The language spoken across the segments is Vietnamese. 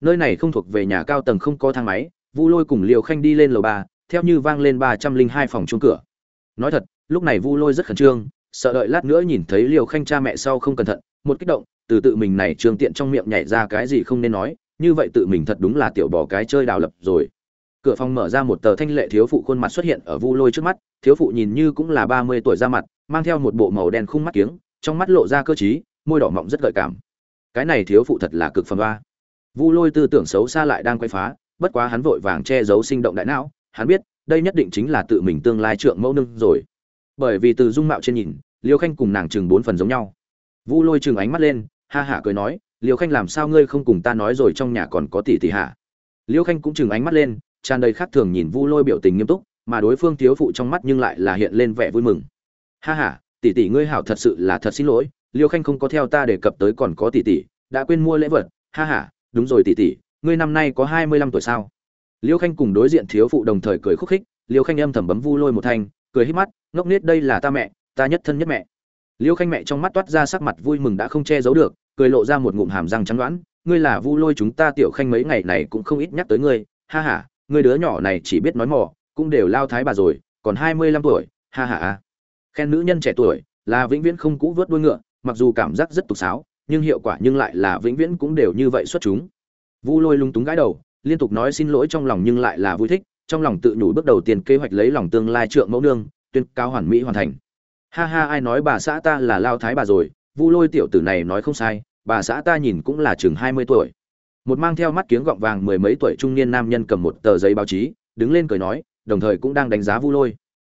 nơi này không thuộc về nhà cao tầng không có thang máy, vu lôi cùng liều khanh đi lên lầu ba, theo như vang lên ba trăm linh hai phòng chung cửa. Nói thật, lúc này vu lôi rất khẩn trương, sợ đợi lát nữa nhìn thấy liều khanh cha mẹ sau không cẩn thận, một kích động, từ tự mình này trường tiện trong miệng nhảy ra cái gì không nên nói, như vậy tự mình thật đúng là tiểu bỏ cái chơi đào lập rồi. Cửa phòng mở ra một tờ thanh lệ thiếu phụ khuôn mặt xuất hiện ở vu lôi trước mắt, thiếu phụ nhìn như cũng là ba mươi tuổi ra mặt, mang theo một bộ màu đen khung mắt kiếng, trong mắt lộ ra cơ t môi đỏ mọng rất gợi cảm. Cái này thiếu phụ thật là cực phẩm ba vu lôi tư tưởng xấu xa lại đang quay phá bất quá hắn vội vàng che giấu sinh động đại não hắn biết đây nhất định chính là tự mình tương lai trượng mẫu nương rồi. Bởi vì từ dung mạo trên nhìn liêu khanh cùng nàng chừng bốn phần giống nhau. Vu lôi chừng ánh mắt lên ha hả cười nói liêu khanh làm sao ngươi không cùng ta nói rồi trong nhà còn có tỷ tỷ hả? Liêu khanh cũng chừng ánh mắt lên tràn đầy khác thường nhìn vu lôi biểu tình nghiêm túc mà đối phương thiếu phụ trong mắt nhưng lại là hiện lên vẻ vui mừng. Ha ha, tỷ tỷ ngươi hảo thật sự là thật xin lỗi liêu khanh không có theo ta đề cập tới còn có tỷ tỷ đã quên mua lễ vật ha ha đúng rồi tỷ tỷ, ngươi năm nay có hai mươi lăm tuổi sao? Liêu khanh cùng đối diện thiếu phụ đồng thời cười khúc khích, liêu khanh âm thầm bấm vu lôi một thanh, cười hít mắt, ngốc nết đây là ta mẹ, ta nhất thân nhất mẹ. Liêu khanh mẹ trong mắt toát ra sắc mặt vui mừng đã không che giấu được, cười lộ ra một ngụm hàm răng trắng đoán, ngươi là vu lôi chúng ta tiểu khanh mấy ngày này cũng không ít nhắc tới ngươi, ha ha, ngươi đứa nhỏ này chỉ biết nói mỏ cũng đều lao thái bà rồi, còn hai mươi lăm tuổi ha ha. Khen nữ nhân trẻ tuổi là vĩnh viễn không cũ vớt đuôi ngựa, mặc dù cảm giác rất tục sáo nhưng hiệu quả nhưng lại là vĩnh viễn cũng đều như vậy xuất chúng. Vu lôi lung túng gãi đầu, liên tục nói xin lỗi trong lòng nhưng lại là vui thích, trong lòng tự nhủ bước đầu tiên kế hoạch lấy lòng tương lai trượng mẫu nương, tuyên cao hoàn mỹ hoàn thành. Ha ha, ai nói bà xã ta là lao thái bà rồi, vu lôi tiểu tử này nói không sai, bà xã ta nhìn cũng là chừng hai mươi tuổi. Một mang theo mắt kiếng gọng vàng mười mấy tuổi trung niên nam nhân cầm một tờ giấy báo chí, đứng lên cười nói, đồng thời cũng đang đánh giá vu lôi.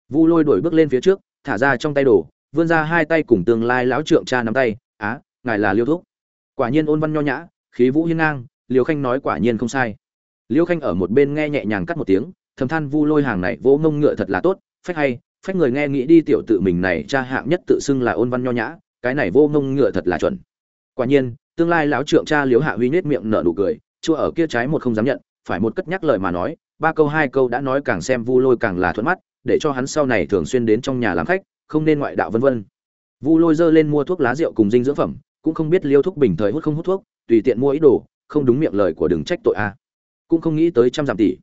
Vu lôi đổi bước lên phía trước, thả ra trong tay đồ, vươn ra hai tay cùng tương lai lão trượng cha nắm tay, á ngài là liêu thúc. Quả nhiên ôn văn nho nhã, khí vũ hiên ngang, liêu khanh nói quả nhiên không sai. Liêu khanh ở một bên nghe nhẹ nhàng cắt một tiếng, thầm than vu lôi hàng này vỗ mông ngựa thật là tốt, phách hay, phách người nghe nghĩ đi tiểu tự mình này cha hạng nhất tự xưng là ôn văn nho nhã, cái này vô mông ngựa thật là chuẩn. Quả nhiên, tương lai lão trượng cha liếu hạ huy nết miệng nở nụ cười, chua ở kia trái một không dám nhận, phải một cất nhắc lời mà nói, ba câu hai câu đã nói càng xem vu lôi càng là thuận mắt, để cho hắn sau này thường xuyên đến trong nhà làm khách, không nên ngoại đạo vân vân. Vu lôi dơ lên mua thuốc lá rượu cùng dinh dưỡng phẩm cũng không biết liêu thuốc bình thời hút không hút thuốc, tùy tiện mua ý đồ, không đúng miệng lời của đừng trách tội a. Cũng không nghĩ tới trăm dặm tỷ.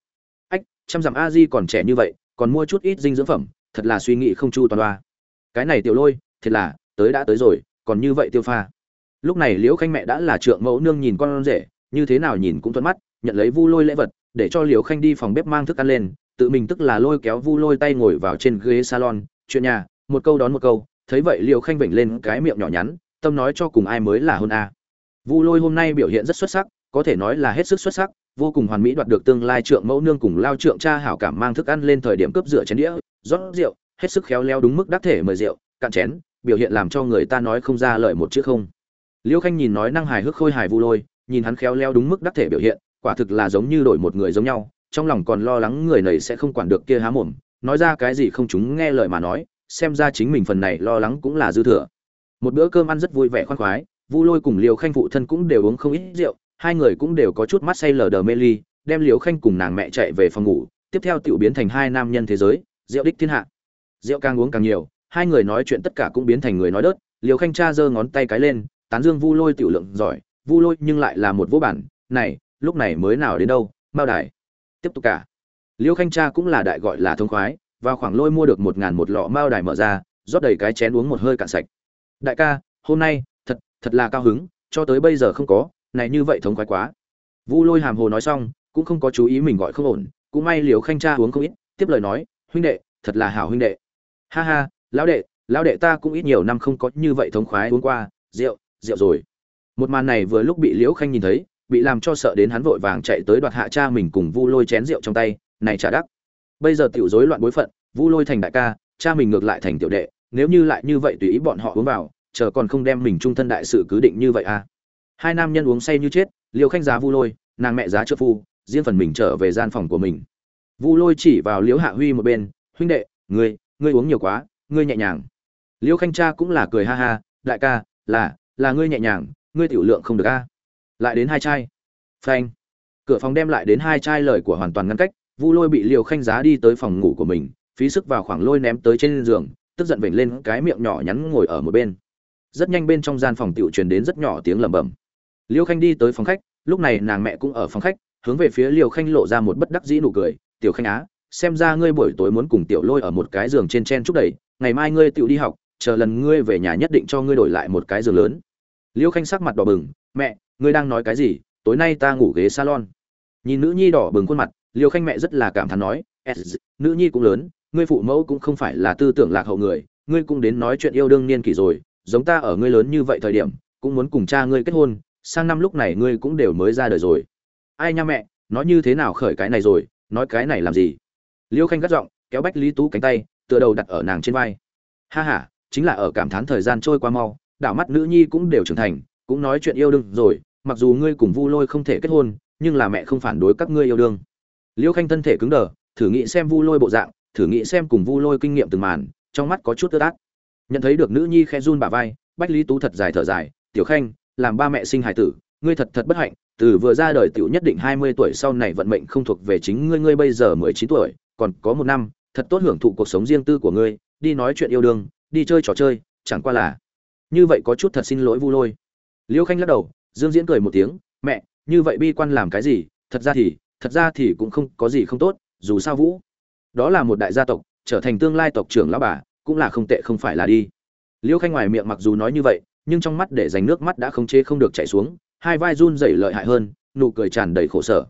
Ách, trăm dặm a di còn trẻ như vậy, còn mua chút ít dinh dưỡng phẩm, thật là suy nghĩ không chu toàn đoa. Cái này tiểu lôi, thiệt là, tới đã tới rồi, còn như vậy tiêu pha. Lúc này liễu khanh mẹ đã là trượng mẫu nương nhìn con rể, như thế nào nhìn cũng thuận mắt, nhận lấy vu lôi lễ vật, để cho liễu khanh đi phòng bếp mang thức ăn lên, tự mình tức là lôi kéo vu lôi tay ngồi vào trên ghế salon, chuyện nhà, một câu đón một câu, thấy vậy liễu khanh vểnh lên cái miệng nhỏ nhắn tâm nói cho cùng ai mới là hôn a. Vu lôi hôm nay biểu hiện rất xuất sắc, có thể nói là hết sức xuất sắc, vô cùng hoàn mỹ đoạt được tương lai trượng mẫu nương cùng lao trượng cha hảo cảm mang thức ăn lên thời điểm cướp rửa chén đĩa, rót rượu, hết sức khéo léo đúng mức đắc thể mời rượu, cạn chén, biểu hiện làm cho người ta nói không ra lời một chữ không. Liêu khanh nhìn nói năng hài hước khôi hài vu lôi, nhìn hắn khéo léo đúng mức đắc thể biểu hiện, quả thực là giống như đổi một người giống nhau, trong lòng còn lo lắng người này sẽ không quản được kia há mồm, nói ra cái gì không chúng nghe lời mà nói, xem ra chính mình phần này lo lắng cũng là dư thừa một bữa cơm ăn rất vui vẻ khoan khoái, vu lôi cùng liều khanh phụ thân cũng đều uống không ít rượu, hai người cũng đều có chút mắt say lờ đờ mê ly, đem liều khanh cùng nàng mẹ chạy về phòng ngủ, tiếp theo tiểu biến thành hai nam nhân thế giới, rượu đích thiên hạ. Rượu càng uống càng nhiều, hai người nói chuyện tất cả cũng biến thành người nói đớt liều khanh cha giơ ngón tay cái lên, tán dương vu lôi tiểu lượng giỏi, vu lôi nhưng lại là một vô bản, này, lúc này mới nào đến đâu, mao đài. Tiếp tục cả. Liêu khanh cha cũng là đại gọi là thông khoái, vào khoảng lôi mua được một ngàn một lọ mao đài mở ra, rót đầy cái chén uống một hơi cạn sạch đại ca, hôm nay, thật thật là cao hứng, cho tới bây giờ không có, này như vậy thống khoái quá. Vu lôi hàm hồ nói xong, cũng không có chú ý mình gọi không ổn, cũng may liều khanh cha uống không ít, tiếp lời nói, huynh đệ, thật là hảo huynh đệ. Ha ha, lão đệ lão đệ ta cũng ít nhiều năm không có như vậy thống khoái uống qua, rượu rượu rồi. Một màn này vừa lúc bị liễu khanh nhìn thấy, bị làm cho sợ đến hắn vội vàng chạy tới đoạt hạ cha mình cùng vu lôi chén rượu trong tay, này trả đắc. Bây giờ tiểu rối loạn bối phận, vu lôi thành đại ca, cha mình ngược lại thành tiểu đệ nếu như lại như vậy tùy ý bọn họ uống vào, chờ còn không đem mình trung thân đại sự cứ định như vậy à? Hai nam nhân uống say như chết liều khanh giá vu lôi, nàng mẹ giá trợ phu, riêng phần mình trở về gian phòng của mình. Vu lôi chỉ vào liễu hạ huy một bên, huynh đệ, ngươi ngươi uống nhiều quá, ngươi nhẹ nhàng. Liễu khanh cha cũng là cười ha ha, đại ca, là là ngươi nhẹ nhàng, ngươi tiểu lượng không được a. Lại đến hai chai. Phanh. Cửa phòng đem lại đến hai chai lời của hoàn toàn ngăn cách, vu lôi bị liều khanh giá đi tới phòng ngủ của mình, phí sức vào khoảng lôi ném tới trên giường tức giận vểnh lên cái miệng nhỏ nhắn ngồi ở một bên. Rất nhanh bên trong gian phòng tiểu truyền đến rất nhỏ tiếng lẩm bẩm. Liêu khanh đi tới phòng khách, lúc này nàng mẹ cũng ở phòng khách, hướng về phía liêu khanh lộ ra một bất đắc dĩ nụ cười, tiểu khanh á, xem ra ngươi buổi tối muốn cùng tiểu lôi ở một cái giường trên chen chúc đầy ngày mai ngươi tiểu đi học, chờ lần ngươi về nhà nhất định cho ngươi đổi lại một cái giường lớn. Liêu khanh sắc mặt đỏ bừng, mẹ, ngươi đang nói cái gì? Tối nay ta ngủ ghế salon. Nhìn nữ nhi đỏ bừng khuôn mặt, liêu khanh mẹ rất là cảm thán nói nữ nhi cũng lớn ngươi phụ mẫu cũng không phải là tư tưởng lạc hậu người, ngươi cũng đến nói chuyện yêu đương niên kỷ rồi, giống ta ở ngươi lớn như vậy thời điểm, cũng muốn cùng cha ngươi kết hôn, sang năm lúc này ngươi cũng đều mới ra đời rồi. Ai nha mẹ, nói như thế nào khởi cái này rồi, nói cái này làm gì? Liêu khanh gắt giọng, kéo bách lý tú cánh tay, tựa đầu đặt ở nàng trên vai. Ha h a chính là ở cảm thán thời gian trôi qua mau, đảo mắt nữ nhi cũng đều trưởng thành, cũng nói chuyện yêu đương rồi, mặc dù ngươi cùng vu lôi không thể kết hôn, nhưng là mẹ không phản đối các ngươi yêu đương. Liêu khanh thân thể cứng đờ, thử nghĩ xem vu lôi bộ dạng thử nghĩ xem cùng vu lôi kinh nghiệm từng màn, trong mắt có chút tơ át. Nhận thấy được nữ nhi khe run bà vai, bách lý tú thật dài thở dài, tiểu khanh, làm ba mẹ sinh hài tử, ngươi thật thật bất hạnh, từ vừa ra đời tiểu nhất định hai mươi tuổi sau này vận mệnh không thuộc về chính ngươi ngươi bây giờ mười chín tuổi, còn có một năm, thật tốt hưởng thụ cuộc sống riêng tư của ngươi, đi nói chuyện yêu đương, đi chơi trò chơi, chẳng qua là như vậy có chút thật xin lỗi vu lôi. Liêu khanh lắc đầu, dương diễn cười một tiếng, mẹ, như vậy bi quan làm cái gì? Thật ra thì, thật ra thì cũng không có gì không tốt, dù sao vũ đó là một đại gia tộc, trở thành tương lai tộc trưởng lão bà, cũng là không tệ không phải là đi. Liêu khanh ngoài miệng mặc dù nói như vậy, nhưng trong mắt để dành nước mắt đã không chế không được chảy xuống, hai vai run rẩy lợi hại hơn, nụ cười tràn đầy khổ sở.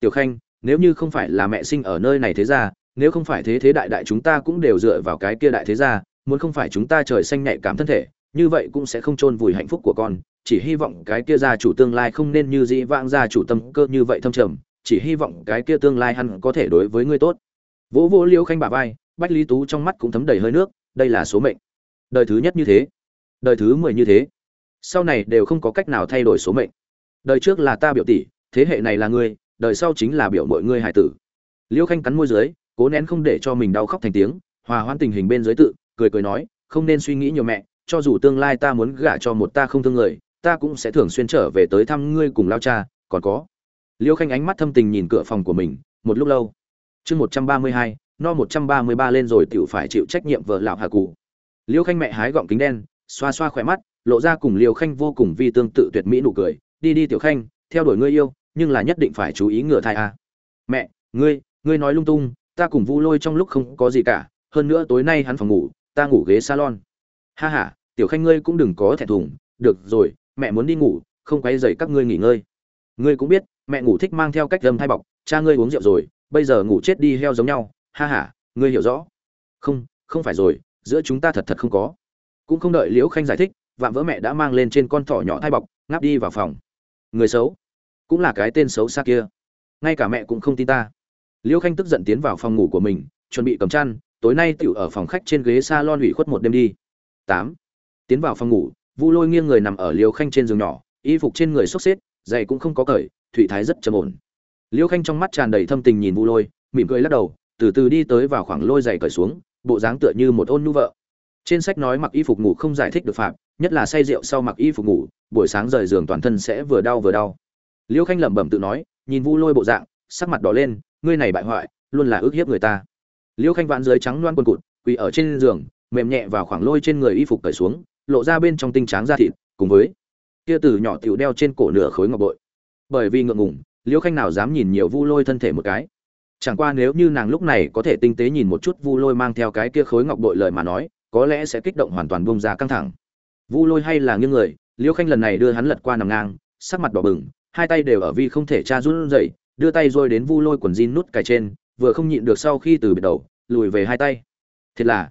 Tiểu khanh, nếu như không phải là mẹ sinh ở nơi này thế ra nếu không phải thế thế đại đại chúng ta cũng đều dựa vào cái kia đại thế gia, muốn không phải chúng ta trời xanh nhạy cảm thân thể, như vậy cũng sẽ không chôn vùi hạnh phúc của con. Chỉ hy vọng cái kia gia chủ tương lai không nên như dĩ vãng gia chủ tâm cơ như vậy thâm trầm, chỉ hy vọng cái kia tương lai hắn có thể đối với ngươi tốt vỗ vỗ liêu khanh bà vai, bách lý tú trong mắt cũng thấm đầy hơi nước, đây là số mệnh. Đời thứ nhất như thế. Đời thứ mười như thế. Sau này đều không có cách nào thay đổi số mệnh. Đời trước là ta biểu tỷ, thế hệ này là ngươi, đời sau chính là biểu mọi ngươi hải tử. Liêu khanh cắn môi dưới, cố nén không để cho mình đau khóc thành tiếng, hòa hoãn tình hình bên dưới tự, cười cười nói, không nên suy nghĩ nhiều mẹ, cho dù tương lai ta muốn gả cho một ta không thương người, ta cũng sẽ thường xuyên trở về tới thăm ngươi cùng lao cha, còn có. Liêu khanh ánh mắt thâm tình nhìn cửa phòng của mình, một lúc lâu chương một trăm ba mươi hai, no một trăm ba mươi ba lên rồi tiểu phải chịu trách nhiệm vợ lão hà cụ liêu khanh mẹ hái gọng kính đen, xoa xoa khỏe mắt, lộ ra cùng liêu khanh vô cùng vi tương tự tuyệt mỹ nụ cười. Đi đi tiểu khanh, theo đuổi ngươi yêu, nhưng là nhất định phải chú ý ngựa thai a. À. mẹ, ngươi ngươi nói lung tung, ta cùng vu lôi trong lúc không có gì cả, hơn nữa tối nay hắn phòng ngủ, ta ngủ ghế salon. Ha ha, tiểu khanh ngươi cũng đừng có thẹn thùng. Được rồi, mẹ muốn đi ngủ, không quay dậy các ngươi nghỉ ngơi. Ngươi cũng biết, mẹ ngủ thích mang theo cách dâm thay bọc, cha ngươi uống rượu rồi bây giờ ngủ chết đi heo giống nhau, ha ha, ngươi hiểu rõ. Không không phải rồi, giữa chúng ta thật thật không có. Cũng không đợi liễu khanh giải thích, vạm vỡ mẹ đã mang lên trên con thỏ nhỏ thay bọc, ngáp đi vào phòng. Người xấu, cũng là cái tên xấu xa kia. Ngay cả mẹ cũng không tin ta. Liễu khanh tức giận tiến vào phòng ngủ của mình, chuẩn bị cầm chăn, tối nay tiểu ở phòng khách trên ghế salon ủy khuất một đêm đi. Tám, tiến vào phòng ngủ, vu lôi nghiêng người nằm ở liễu khanh trên giường nhỏ, y phục trên người xốc xếp giày cũng không có cởi thụy thái rất trầm ổn. Liêu khanh trong mắt tràn đầy thâm tình nhìn vu lôi, mỉm cười lắc đầu, từ từ đi tới vào khoảng lôi giày cởi xuống, bộ dáng tựa như một ôn nhu vợ. Trên sách nói mặc y phục ngủ không giải thích được phạm, nhất là say rượu sau mặc y phục ngủ, buổi sáng rời giường toàn thân sẽ vừa đau vừa đau. Liêu khanh lẩm bẩm tự nói, nhìn vu lôi bộ dạng, sắc mặt đỏ lên, ngươi này bại hoại, luôn là ước hiếp người ta. Liêu khanh vãn dưới trắng loan quần cụt, quỳ ở trên giường, mềm nhẹ vào khoảng lôi trên người y phục cởi xuống, lộ ra bên trong tinh tráng da thịt, cùng với kia từ nhỏ tiểu đeo trên cổ nửa khối ngọc bội. Bởi vì ngượng ngùng Liễu khanh nào dám nhìn nhiều vu lôi thân thể một cái? Chẳng qua nếu như nàng lúc này có thể tinh tế nhìn một chút vu lôi mang theo cái kia khối ngọc bội lời mà nói có lẽ sẽ kích động hoàn toàn bông ra căng thẳng. Vu lôi hay là nghiêng người liễu khanh lần này đưa hắn lật qua nằm ngang sắc mặt đỏ bừng hai tay đều ở vi không thể tra run dậy, đưa tay rồi đến vu lôi quần jean nút cài trên vừa không nhịn được sau khi từ biệt đầu lùi về hai tay. Thiệt là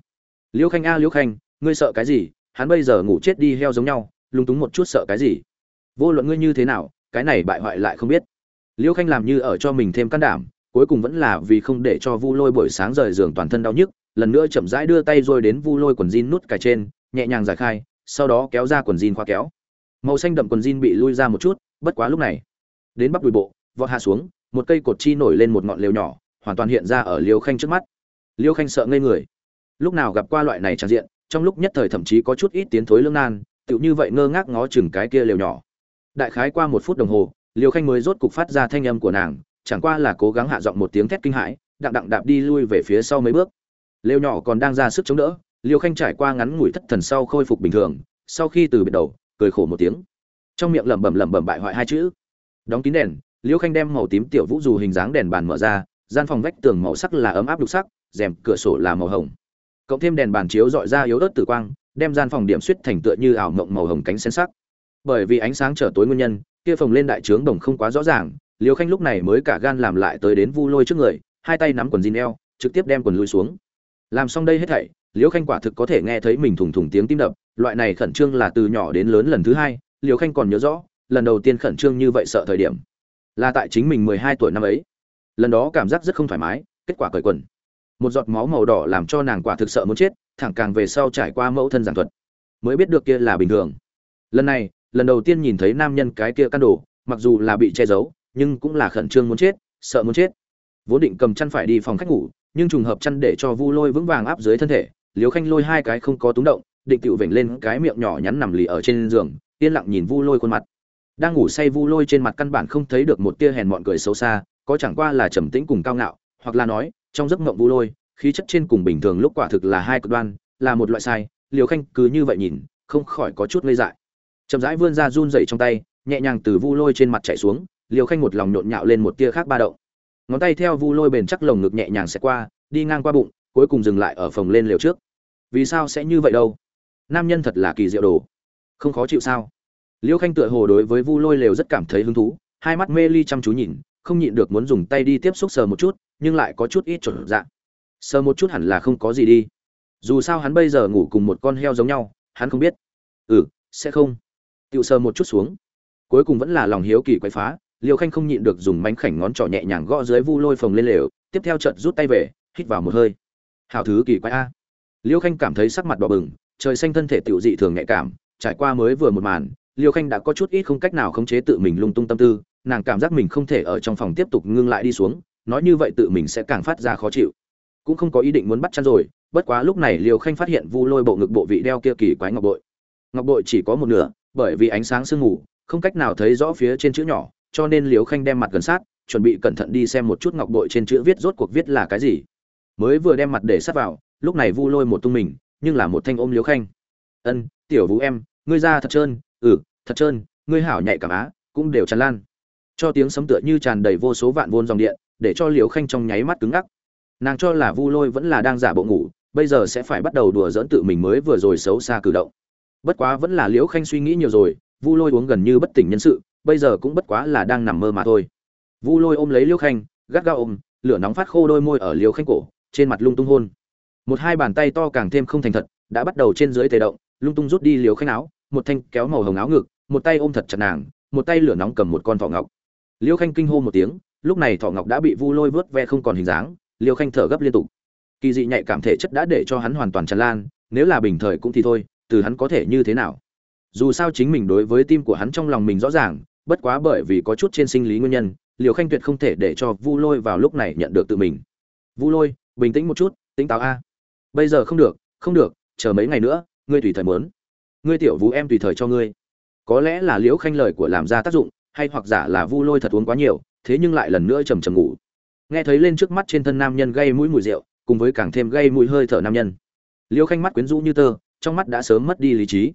liễu khanh a liễu khanh ngươi sợ cái gì? Hắn bây giờ ngủ chết đi heo giống nhau lung túng một chút sợ cái gì? Vô luận ngươi như thế nào cái này bại hoại lại không biết liêu khanh làm như ở cho mình thêm can đảm, cuối cùng vẫn là vì không để cho vu lôi buổi sáng rời giường toàn thân đau nhức, lần nữa chậm rãi đưa tay rồi đến vu lôi quần jean nút cài trên, nhẹ nhàng giải khai, sau đó kéo ra quần jean khoa kéo. Màu xanh đậm quần jean bị lui ra một chút, bất quá lúc này, đến bắp đùi bộ, vọt hạ xuống, một cây cột chi nổi lên một ngọn lều nhỏ, hoàn toàn hiện ra ở liêu khanh trước mắt. Liêu khanh sợ ngây người. Lúc nào gặp qua loại này trang diện, trong lúc nhất thời thậm chí có chút ít tiến thối lương nan, tựu như vậy ngơ ngác ngó chừng cái kia lều nhỏ. Đại khái qua một phút đồng hồ liêu khanh mới rốt cục phát ra thanh âm của nàng, chẳng qua là cố gắng hạ giọng một tiếng thét kinh hãi, đặng đặng đạp đi lui về phía sau mấy bước. Lều nhỏ còn đang ra sức chống đỡ, liêu khanh trải qua ngắn ngủi thất thần sau khôi phục bình thường, sau khi từ biệt đầu, cười khổ một tiếng. Trong miệng lẩm bẩm lẩm bẩm bại hoại hai chữ. Đóng kín đèn liễu khanh đem màu tím tiểu vũ dù hình dáng đèn bàn mở ra, gian phòng vách tường màu sắc là ấm áp đục sắc, rèm cửa sổ là màu hồng. Cộng thêm đèn bàn chiếu dọi ra yếu ớt tử quang, đem gian phòng điểm suýt thành tựa như ảo mộng màu hồng cánh sen sắc. Bởi vì ánh sáng trở tối nguyên nhân kia phòng lên đại trướng đồng không quá rõ ràng liều khanh lúc này mới cả gan làm lại tới đến vu lôi trước người, hai tay nắm quần jean eo, trực tiếp đem quần lui xuống. Làm xong đây hết thảy liều khanh quả thực có thể nghe thấy mình thủng thủng tiếng tim đập, loại này khẩn trương là từ nhỏ đến lớn lần thứ hai liều khanh còn nhớ rõ, lần đầu tiên khẩn trương như vậy sợ thời điểm. Là tại chính mình mười hai tuổi năm ấy. Lần đó cảm giác rất không thoải mái, kết quả cởi quần. Một giọt máu màu đỏ làm cho nàng quả thực sợ muốn chết, thẳng càng về sau trải qua mẫu thân giảng thuật. Mới biết được kia là bình thường. Lần này lần đầu tiên nhìn thấy nam nhân cái kia căn đồ mặc dù là bị che giấu, nhưng cũng là khẩn trương muốn chết, sợ muốn chết. Vốn định cầm chăn phải đi phòng khách ngủ, nhưng trùng hợp chăn để cho vu lôi vững vàng áp dưới thân thể, liễu khanh lôi hai cái không có túng động, định cựu vểnh lên cái miệng nhỏ nhắn nằm lì ở trên giường, yên lặng nhìn vu lôi khuôn mặt. Đang ngủ say vu lôi trên mặt căn bản không thấy được một tia hèn mọn cười xấu xa, có chẳng qua là trầm tĩnh cùng cao ngạo, hoặc là nói, trong giấc mộng vu lôi, khí chất trên cùng bình thường lúc quả thực là hai cực đoan, là một loại sai liều khanh cứ như vậy nhìn, không khỏi có chút ngây dại chậm rãi vươn ra run dậy trong tay, nhẹ nhàng từ vu lôi trên mặt chạy xuống liều khanh một lòng nhộn nhạo lên một tia khác ba động. Ngón tay theo vu lôi bền chắc lồng ngực nhẹ nhàng sẽ qua, đi ngang qua bụng, cuối cùng dừng lại ở phòng lên liều trước. Vì sao sẽ như vậy đâu? Nam nhân thật là kỳ diệu đồ. Không khó chịu sao? Liêu khanh tựa hồ đối với vu lôi lều rất cảm thấy hứng thú, hai mắt mê ly chăm chú nhìn, không nhịn được muốn dùng tay đi tiếp xúc sờ một chút, nhưng lại có chút ít chuẩn dạng sờ một chút hẳn là không có gì đi. Dù sao hắn bây giờ ngủ cùng một con heo giống nhau, hắn không biết. Ừ sẽ không tựu sờ một chút xuống. Cuối cùng vẫn là lòng hiếu kỳ quấy phá, liêu khanh không nhịn được dùng mánh khảnh ngón trỏ nhẹ nhàng gõ dưới vu lôi phồng lên lều, tiếp theo trận rút tay về, hít vào một hơi. Hào thứ kỳ quái a. Liêu khanh cảm thấy sắc mặt đỏ bừng, trời xanh thân thể tiểu dị thường nhạy cảm, trải qua mới vừa một màn, liêu khanh đã có chút ít không cách nào khống chế tự mình lung tung tâm tư, nàng cảm giác mình không thể ở trong phòng tiếp tục ngưng lại đi xuống, nói như vậy tự mình sẽ càng phát ra khó chịu. Cũng không có ý định muốn bắt chăn rồi, bất quá lúc này liêu khanh phát hiện vu lôi bộ ngực bộ vị đeo kia kỳ quái ngọc bội. Ngọc bội chỉ có một nửa bởi vì ánh sáng sương mù, không cách nào thấy rõ phía trên chữ nhỏ, cho nên liều khanh đem mặt gần sát, chuẩn bị cẩn thận đi xem một chút ngọc bội trên chữ viết rốt cuộc viết là cái gì. Mới vừa đem mặt để sát vào, lúc này vu lôi một tung mình, nhưng là một thanh ôm liều khanh. Ân, tiểu vũ em, ngươi ra thật trơn ừ thật trơn, ngươi hảo nhạy cảm á, cũng đều tràn lan. Cho tiếng sấm tựa như tràn đầy vô số vạn vôn dòng điện, để cho liều khanh trong nháy mắt cứng ngắc. Nàng cho là vu lôi vẫn là đang giả bộ ngủ, bây giờ sẽ phải bắt đầu đùa dỡn tự mình mới vừa rồi xấu xa cử động bất quá vẫn là liễu khanh suy nghĩ nhiều rồi, vu lôi uống gần như bất tỉnh nhân sự, bây giờ cũng bất quá là đang nằm mơ mà thôi. Vu lôi ôm lấy liễu khanh, gắt gao ôm, lửa nóng phát khô đôi môi ở liễu khanh cổ, trên mặt lung tung hôn. Một hai bàn tay to càng thêm không thành thật, đã bắt đầu trên dưới tề động, lung tung rút đi liễu khanh áo, một thanh kéo màu hồng áo ngực, một tay ôm thật chặt nàng, một tay lửa nóng cầm một con thỏ ngọc. Liễu khanh kinh hô một tiếng, lúc này thỏ ngọc đã bị vu lôi vớt ve không còn hình dáng liêu khanh thở gấp liên tục. Kỳ dị nhạy cảm thể chất đã để cho hắn hoàn toàn tràn lan, nếu là bình thời cũng thì thôi từ hắn có thể như thế nào. Dù sao chính mình đối với tim của hắn trong lòng mình rõ ràng, bất quá bởi vì có chút trên sinh lý nguyên nhân, liều khanh tuyệt không thể để cho vu lôi vào lúc này nhận được tự mình. Vu lôi, bình tĩnh một chút tính táo a. Bây giờ không được không được, chờ mấy ngày nữa, ngươi tùy thời muốn. Ngươi tiểu vũ em tùy thời cho ngươi. Có lẽ là liễu khanh lời của làm ra tác dụng, hay hoặc giả là vu lôi thật uống quá nhiều, thế nhưng lại lần nữa trầm trầm ngủ. Nghe thấy lên trước mắt trên thân nam nhân gây mũi mùi rượu, cùng với càng thêm gây mũi hơi thở nam nhân. Liễu khanh mắt quyến rũ như tơ trong mắt đã sớm mất đi lý trí.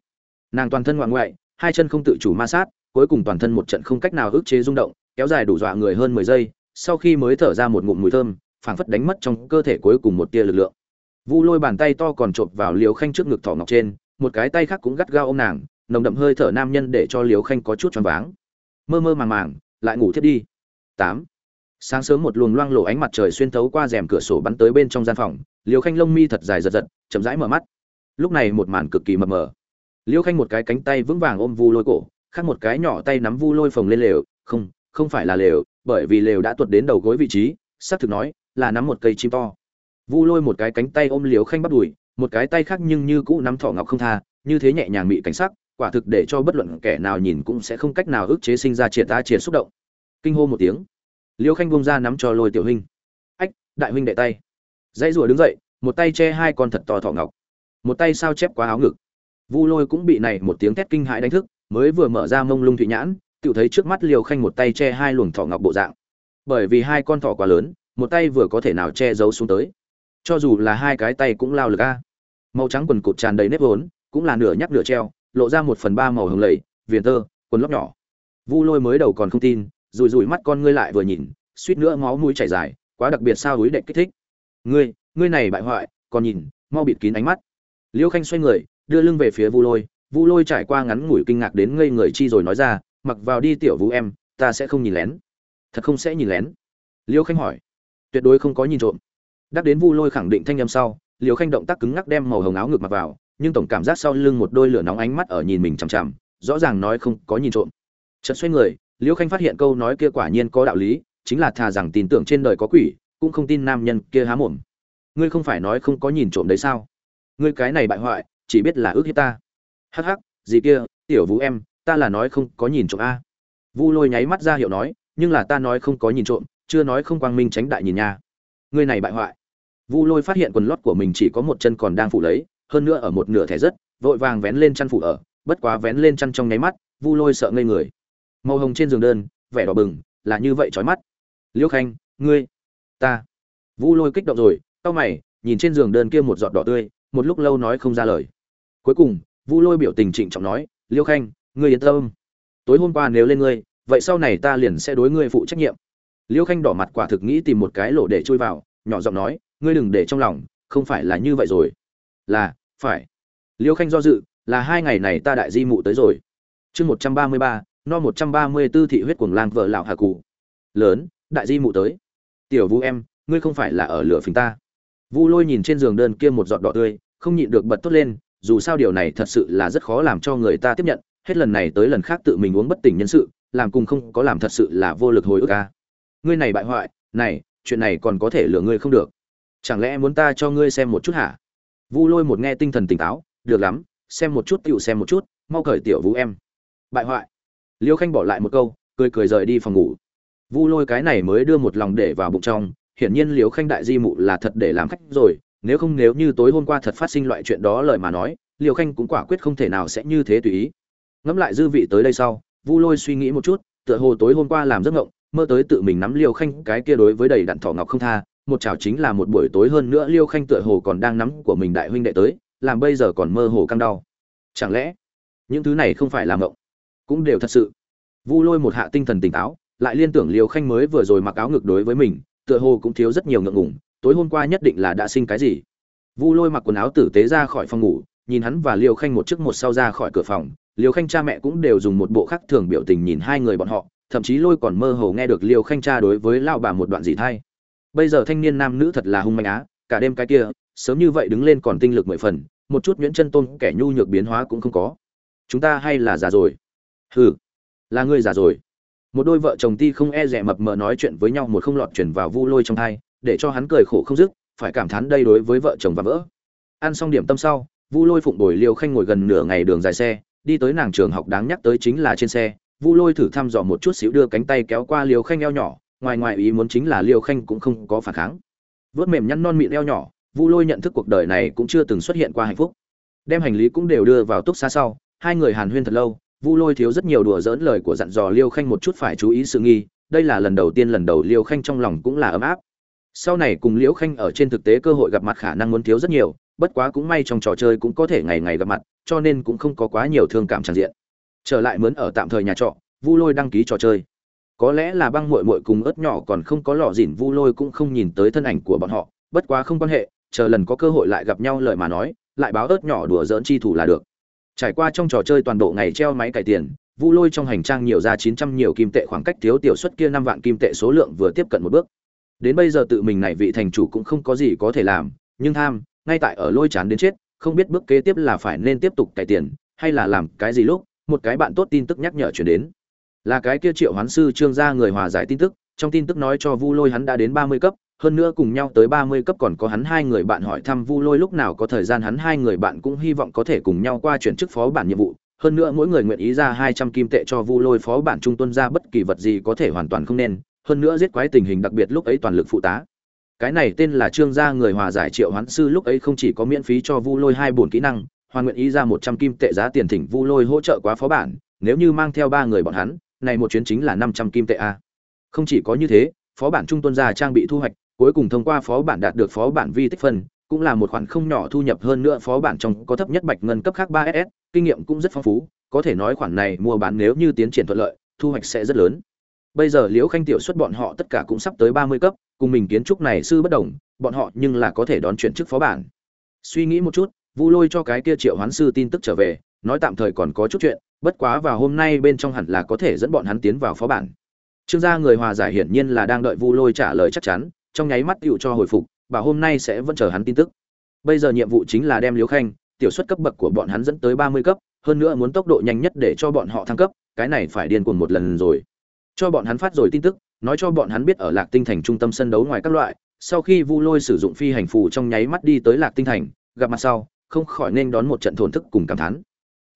Nàng toàn thân ngoạn ngoại, hai chân không tự chủ ma sát, cuối cùng toàn thân một trận không cách nào ức chế rung động, kéo dài đủ dọa người hơn mười giây, sau khi mới thở ra một ngụm mùi thơm, phảng phất đánh mất trong cơ thể cuối cùng một tia lực lượng. Vu lôi bàn tay to còn chộp vào liều khanh trước ngực thỏ ngọc trên, một cái tay khác cũng gắt gao ôm nàng, nồng đậm hơi thở nam nhân để cho liều khanh có chút choáng váng. Mơ mơ màng màng, lại ngủ thiết đi. Tám. Sáng sớm một luồng loang lổ ánh mặt trời xuyên thấu qua rèm cửa sổ bắn tới bên trong gian phòng liều khanh lông mi thật dài giật giật, chậm rãi mở mắt lúc này một màn cực kỳ mập mờ. Liêu khanh một cái cánh tay vững vàng ôm vu lôi cổ, khác một cái nhỏ tay nắm vu lôi phồng lên lều. Không không phải là lều, bởi vì lều đã tuột đến đầu gối vị trí, xác thực nói là nắm một cây chim to. Vu lôi một cái cánh tay ôm liều khanh bắt đùi, một cái tay khác nhưng như cũ nắm thỏ ngọc không tha, như thế nhẹ nhàng bị cảnh sắc, quả thực để cho bất luận kẻ nào nhìn cũng sẽ không cách nào ức chế sinh ra triệt ta triệt xúc động. Kinh hô một tiếng. Liêu khanh bông ra nắm cho lôi tiểu huynh. Ách, đại huynh đệ tay. Dãy rùa đứng dậy, một tay che hai con thật to thọ ngọc một tay sao chép quá áo ngực. Vu lôi cũng bị này một tiếng thét kinh hãi đánh thức, mới vừa mở ra mông lung thụy nhãn tự thấy trước mắt liều khanh một tay che hai luồng thỏ ngọc bộ dạng. Bởi vì hai con thỏ quá lớn, một tay vừa có thể nào che giấu xuống tới. Cho dù là hai cái tay cũng lao lực a. Màu trắng quần cụt tràn đầy nếp vốn, cũng là nửa nhắc nửa treo, lộ ra một phần ba màu hồng lầy, viền tơ, quần lóc nhỏ. Vu lôi mới đầu còn không tin rùi rùi mắt con ngươi lại vừa nhìn, suýt nữa máu mũi chảy dài, quá đặc biệt sao núi đệ kích thích. Ngươi ngươi này bại hoại, còn nhìn, mau bịt kín ánh mắt liêu khanh xoay người, đưa lưng về phía vu lôi. Vu lôi trải qua ngắn ngủi kinh ngạc đến ngây người chi rồi nói ra, mặc vào đi tiểu vũ em, ta sẽ không nhìn lén. Thật không sẽ nhìn lén? Liêu khanh hỏi. Tuyệt đối không có nhìn trộm. Đắc đến vu lôi khẳng định thanh âm sau Liễu khanh động tác cứng ngắc đem màu hồng áo ngực mặc vào, nhưng tổng cảm giác sau lưng một đôi lửa nóng ánh mắt ở nhìn mình chằm chằm, rõ ràng nói không có nhìn trộm. Chợt xoay người, liêu khanh phát hiện câu nói kia quả nhiên có đạo lý, chính là thà rằng tin tưởng trên đời có quỷ, cũng không tin nam nhân kia há mồm. Ngươi không phải nói không có nhìn trộm đấy sao? Ngươi cái này bại hoại, chỉ biết là ước hiếp ta. Hắc hắc, gì kia, tiểu vũ em, ta là nói không có nhìn trộm a. Vu lôi nháy mắt ra hiệu nói, nhưng là ta nói không có nhìn trộm, chưa nói không quang minh tránh đại nhìn nha. Ngươi này bại hoại. Vu lôi phát hiện quần lót của mình chỉ có một chân còn đang phủ lấy, hơn nữa ở một nửa thẻ rất vội vàng vén lên chăn phủ ở, bất quá vén lên chăn trong nháy mắt, vu lôi sợ ngây người. Màu hồng trên giường đơn, vẻ đỏ bừng, là như vậy trói mắt. Liễu khanh, ngươi, ta. Vu lôi kích động rồi tao mày, nhìn trên giường đơn kia một giọt đỏ tươi một lúc lâu nói không ra lời. Cuối cùng, vu lôi biểu tình trịnh trọng nói, liêu khanh, ngươi yên tâm. Tối hôm qua nếu lên ngươi, vậy sau này ta liền sẽ đối ngươi phụ trách nhiệm. Liêu khanh đỏ mặt quả thực nghĩ tìm một cái lỗ để chui vào, nhỏ giọng nói, ngươi đừng để trong lòng, không phải là như vậy rồi. Là, phải. Liêu khanh do dự, là hai ngày này ta đại di mụ tới rồi. Chương một trăm ba mươi ba, no một trăm ba mươi b ố thị huyết cuồng lang vợ lão hà cụ lớn, đại di mụ tới. Tiểu vũ em, ngươi không phải là ở lửa phình ta. Vu lôi nhìn trên giường đơn kia một giọt đỏ tươi không nhịn được bật tốt lên, dù sao điều này thật sự là rất khó làm cho người ta tiếp nhận, hết lần này tới lần khác tự mình uống bất tỉnh nhân sự, làm cùng không có làm thật sự là vô lực hồi ức ca ngươi này bại hoại, này, chuyện này còn có thể lừa ngươi không được. Chẳng lẽ muốn ta cho ngươi xem một chút hả? Vu lôi một nghe tinh thần tỉnh táo, được lắm, xem một chút tựu xem một chút, mau cởi tiểu vũ em. Bại hoại. Liêu khanh bỏ lại một câu, cười cười rời đi phòng ngủ. Vu lôi cái này mới đưa một lòng để vào bụng trong, hiển nhiên liêu khanh đại di mụ là thật để làm khách rồi nếu không nếu như tối hôm qua thật phát sinh loại chuyện đó lời mà nói, liêu khanh cũng quả quyết không thể nào sẽ như thế tùy ý. Ngẫm lại dư vị tới đây sau, vu lôi suy nghĩ một chút, tựa hồ tối hôm qua làm giấc ngộng, mơ tới tự mình nắm liêu khanh, cái kia đối với đầy đặn thỏ ngọc không tha, một chảo chính là một buổi tối hơn nữa liêu khanh tựa hồ còn đang nắm của mình đại huynh đệ tới, làm bây giờ còn mơ hồ căng đau. Chẳng lẽ, những thứ này không phải là ngộng? Cũng đều thật sự. Vu lôi một hạ tinh thần tỉnh táo, lại liên tưởng liêu khanh mới vừa rồi mặc áo ngực đối với mình, tựa hồ cũng thiếu rất nhiều ngượng ngùng tối hôm qua nhất định là đã sinh cái gì. Vu lôi mặc quần áo tử tế ra khỏi phòng ngủ, nhìn hắn và liêu khanh một chiếc một sau ra khỏi cửa phòng. Liêu khanh cha mẹ cũng đều dùng một bộ khác thường biểu tình nhìn hai người bọn họ, thậm chí lôi còn mơ hồ nghe được liêu khanh cha đối với lao bà một đoạn gì thay. Bây giờ thanh niên nam nữ thật là hung manh á, cả đêm cái kia, sớm như vậy đứng lên còn tinh lực mười phần, một chút nhuyễn chân tôn kẻ nhu nhược biến hóa cũng không có. Chúng ta hay là già rồi? Hừ, là ngươi già rồi. Một đôi vợ chồng ti không e rẻ mập mờ nói chuyện với nhau, một không lọt chuyển vào vu lôi trong thai để cho hắn cười khổ không dứt, phải cảm thán đây đối với vợ chồng và vỡ. Ăn xong điểm tâm sau, vu lôi phụng bồi liêu khanh ngồi gần nửa ngày đường dài xe, đi tới nàng trường học đáng nhắc tới chính là trên xe. Vu lôi thử thăm dò một chút xíu đưa cánh tay kéo qua liêu khanh eo nhỏ, ngoài ngoài ý muốn chính là liêu khanh cũng không có phản kháng. Vớt mềm nhăn non mịn eo nhỏ, vu lôi nhận thức cuộc đời này cũng chưa từng xuất hiện qua hạnh phúc. Đem hành lý cũng đều đưa vào túc xá sau, hai người hàn huyên thật lâu, vu lôi thiếu rất nhiều đùa dỡn lời của dặn dò liêu khanh một chút phải chú ý sự nghi, đây là lần đầu tiên lần đầu liêu khanh trong lòng cũng là ấm áp sau này cùng liễu khanh ở trên thực tế cơ hội gặp mặt khả năng muốn thiếu rất nhiều, bất quá cũng may trong trò chơi cũng có thể ngày ngày gặp mặt, cho nên cũng không có quá nhiều thương cảm tràn diện. Trở lại mướn ở tạm thời nhà trọ, vu lôi đăng ký trò chơi. Có lẽ là băng mội mội cùng ớt nhỏ còn không có lọ dỉn, vu lôi cũng không nhìn tới thân ảnh của bọn họ, bất quá không quan hệ, chờ lần có cơ hội lại gặp nhau lời mà nói, lại báo ớt nhỏ đùa dỡn chi thủ là được. Trải qua trong trò chơi toàn bộ ngày treo máy cải tiền, vu lôi trong hành trang nhiều ra chín trăm nhiều kim tệ khoảng cách thiếu tiểu suất kia năm vạn kim tệ số lượng vừa tiếp cận một bước đến bây giờ tự mình này vị thành chủ cũng không có gì có thể làm, nhưng tham, ngay tại ở lôi chán đến chết, không biết bước kế tiếp là phải nên tiếp tục cải tiền, hay là làm cái gì lúc, một cái bạn tốt tin tức nhắc nhở chuyển đến. Là cái kia triệu hoán sư trương gia người hòa giải tin tức, trong tin tức nói cho vu lôi hắn đã đến ba mươi cấp, hơn nữa cùng nhau tới ba mươi cấp còn có hắn hai người bạn hỏi thăm vu lôi lúc nào có thời gian hắn hai người bạn cũng hy vọng có thể cùng nhau qua chuyển chức phó bản nhiệm vụ, hơn nữa mỗi người nguyện ý ra hai trăm kim tệ cho vu lôi phó bản trung tuân ra bất kỳ vật gì có thể hoàn toàn không nên hơn nữa giết quái tình hình đặc biệt lúc ấy toàn lực phụ tá. Cái này tên là trương gia người hòa giải triệu hoán sư lúc ấy không chỉ có miễn phí cho vu lôi hai bổn kỹ năng, hoàn nguyện ý ra một trăm kim tệ giá tiền thỉnh vu lôi hỗ trợ quá phó bản, nếu như mang theo ba người bọn hắn, này một chuyến chính là năm trăm kim tệ a. Không chỉ có như thế, phó bản trung tuân gia trang bị thu hoạch, cuối cùng thông qua phó bản đạt được phó bản vi tích phân, cũng là một khoản không nhỏ thu nhập hơn nữa phó bản trong có thấp nhất bạch ngân cấp khác ba ss kinh nghiệm cũng rất phong phú, có thể nói khoản này mua bán nếu như tiến triển thuận lợi, thu hoạch sẽ rất lớn bây giờ liễu khanh tiểu xuất bọn họ tất cả cũng sắp tới ba mươi cấp, cùng mình kiến trúc này sư bất đồng, bọn họ nhưng là có thể đón chuyển chức phó bản. Suy nghĩ một chút, vu lôi cho cái kia triệu hoán sư tin tức trở về, nói tạm thời còn có chút chuyện, bất quá vào hôm nay bên trong hẳn là có thể dẫn bọn hắn tiến vào phó bản. Trương gia người hòa giải hiển nhiên là đang đợi vu lôi trả lời chắc chắn, trong nháy mắt tựu cho hồi phục và hôm nay sẽ vẫn chờ hắn tin tức. Bây giờ nhiệm vụ chính là đem liễu khanh, tiểu suất cấp bậc của bọn hắn dẫn tới ba mươi cấp, hơn nữa muốn tốc độ nhanh nhất để cho bọn họ thăng cấp, cái này phải điên cuồng một lần rồi cho bọn hắn phát rồi tin tức, nói cho bọn hắn biết ở lạc tinh thành trung tâm sân đấu ngoài các loại, sau khi vu lôi sử dụng phi hành phù trong nháy mắt đi tới lạc tinh thành, gặp mặt sau, không khỏi nên đón một trận thổn thức cùng cảm thán.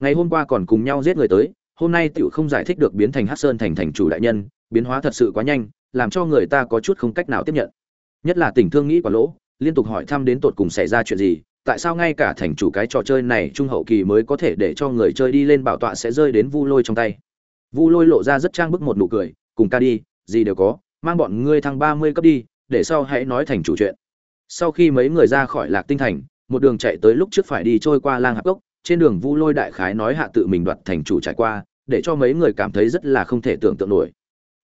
Ngày hôm qua còn cùng nhau giết người tới, hôm nay tiểu không giải thích được biến thành hát sơn thành thành chủ đại nhân, biến hóa thật sự quá nhanh, làm cho người ta có chút không cách nào tiếp nhận. Nhất là tình thương nghĩ quả lỗ, liên tục hỏi thăm đến tột cùng xảy ra chuyện gì, tại sao ngay cả thành chủ cái trò chơi này trung hậu kỳ mới có thể để cho người chơi đi lên bảo tọa sẽ rơi đến vu lôi trong tay vu lôi lộ ra rất trang bức một nụ cười cùng ta đi gì đều có mang bọn ngươi thăng ba mươi cấp đi để sau hãy nói thành chủ chuyện. Sau khi mấy người ra khỏi lạc tinh thành một đường chạy tới lúc trước phải đi trôi qua lang hạp cốc trên đường vu lôi đại khái nói hạ tự mình đoạt thành chủ trải qua để cho mấy người cảm thấy rất là không thể tưởng tượng nổi.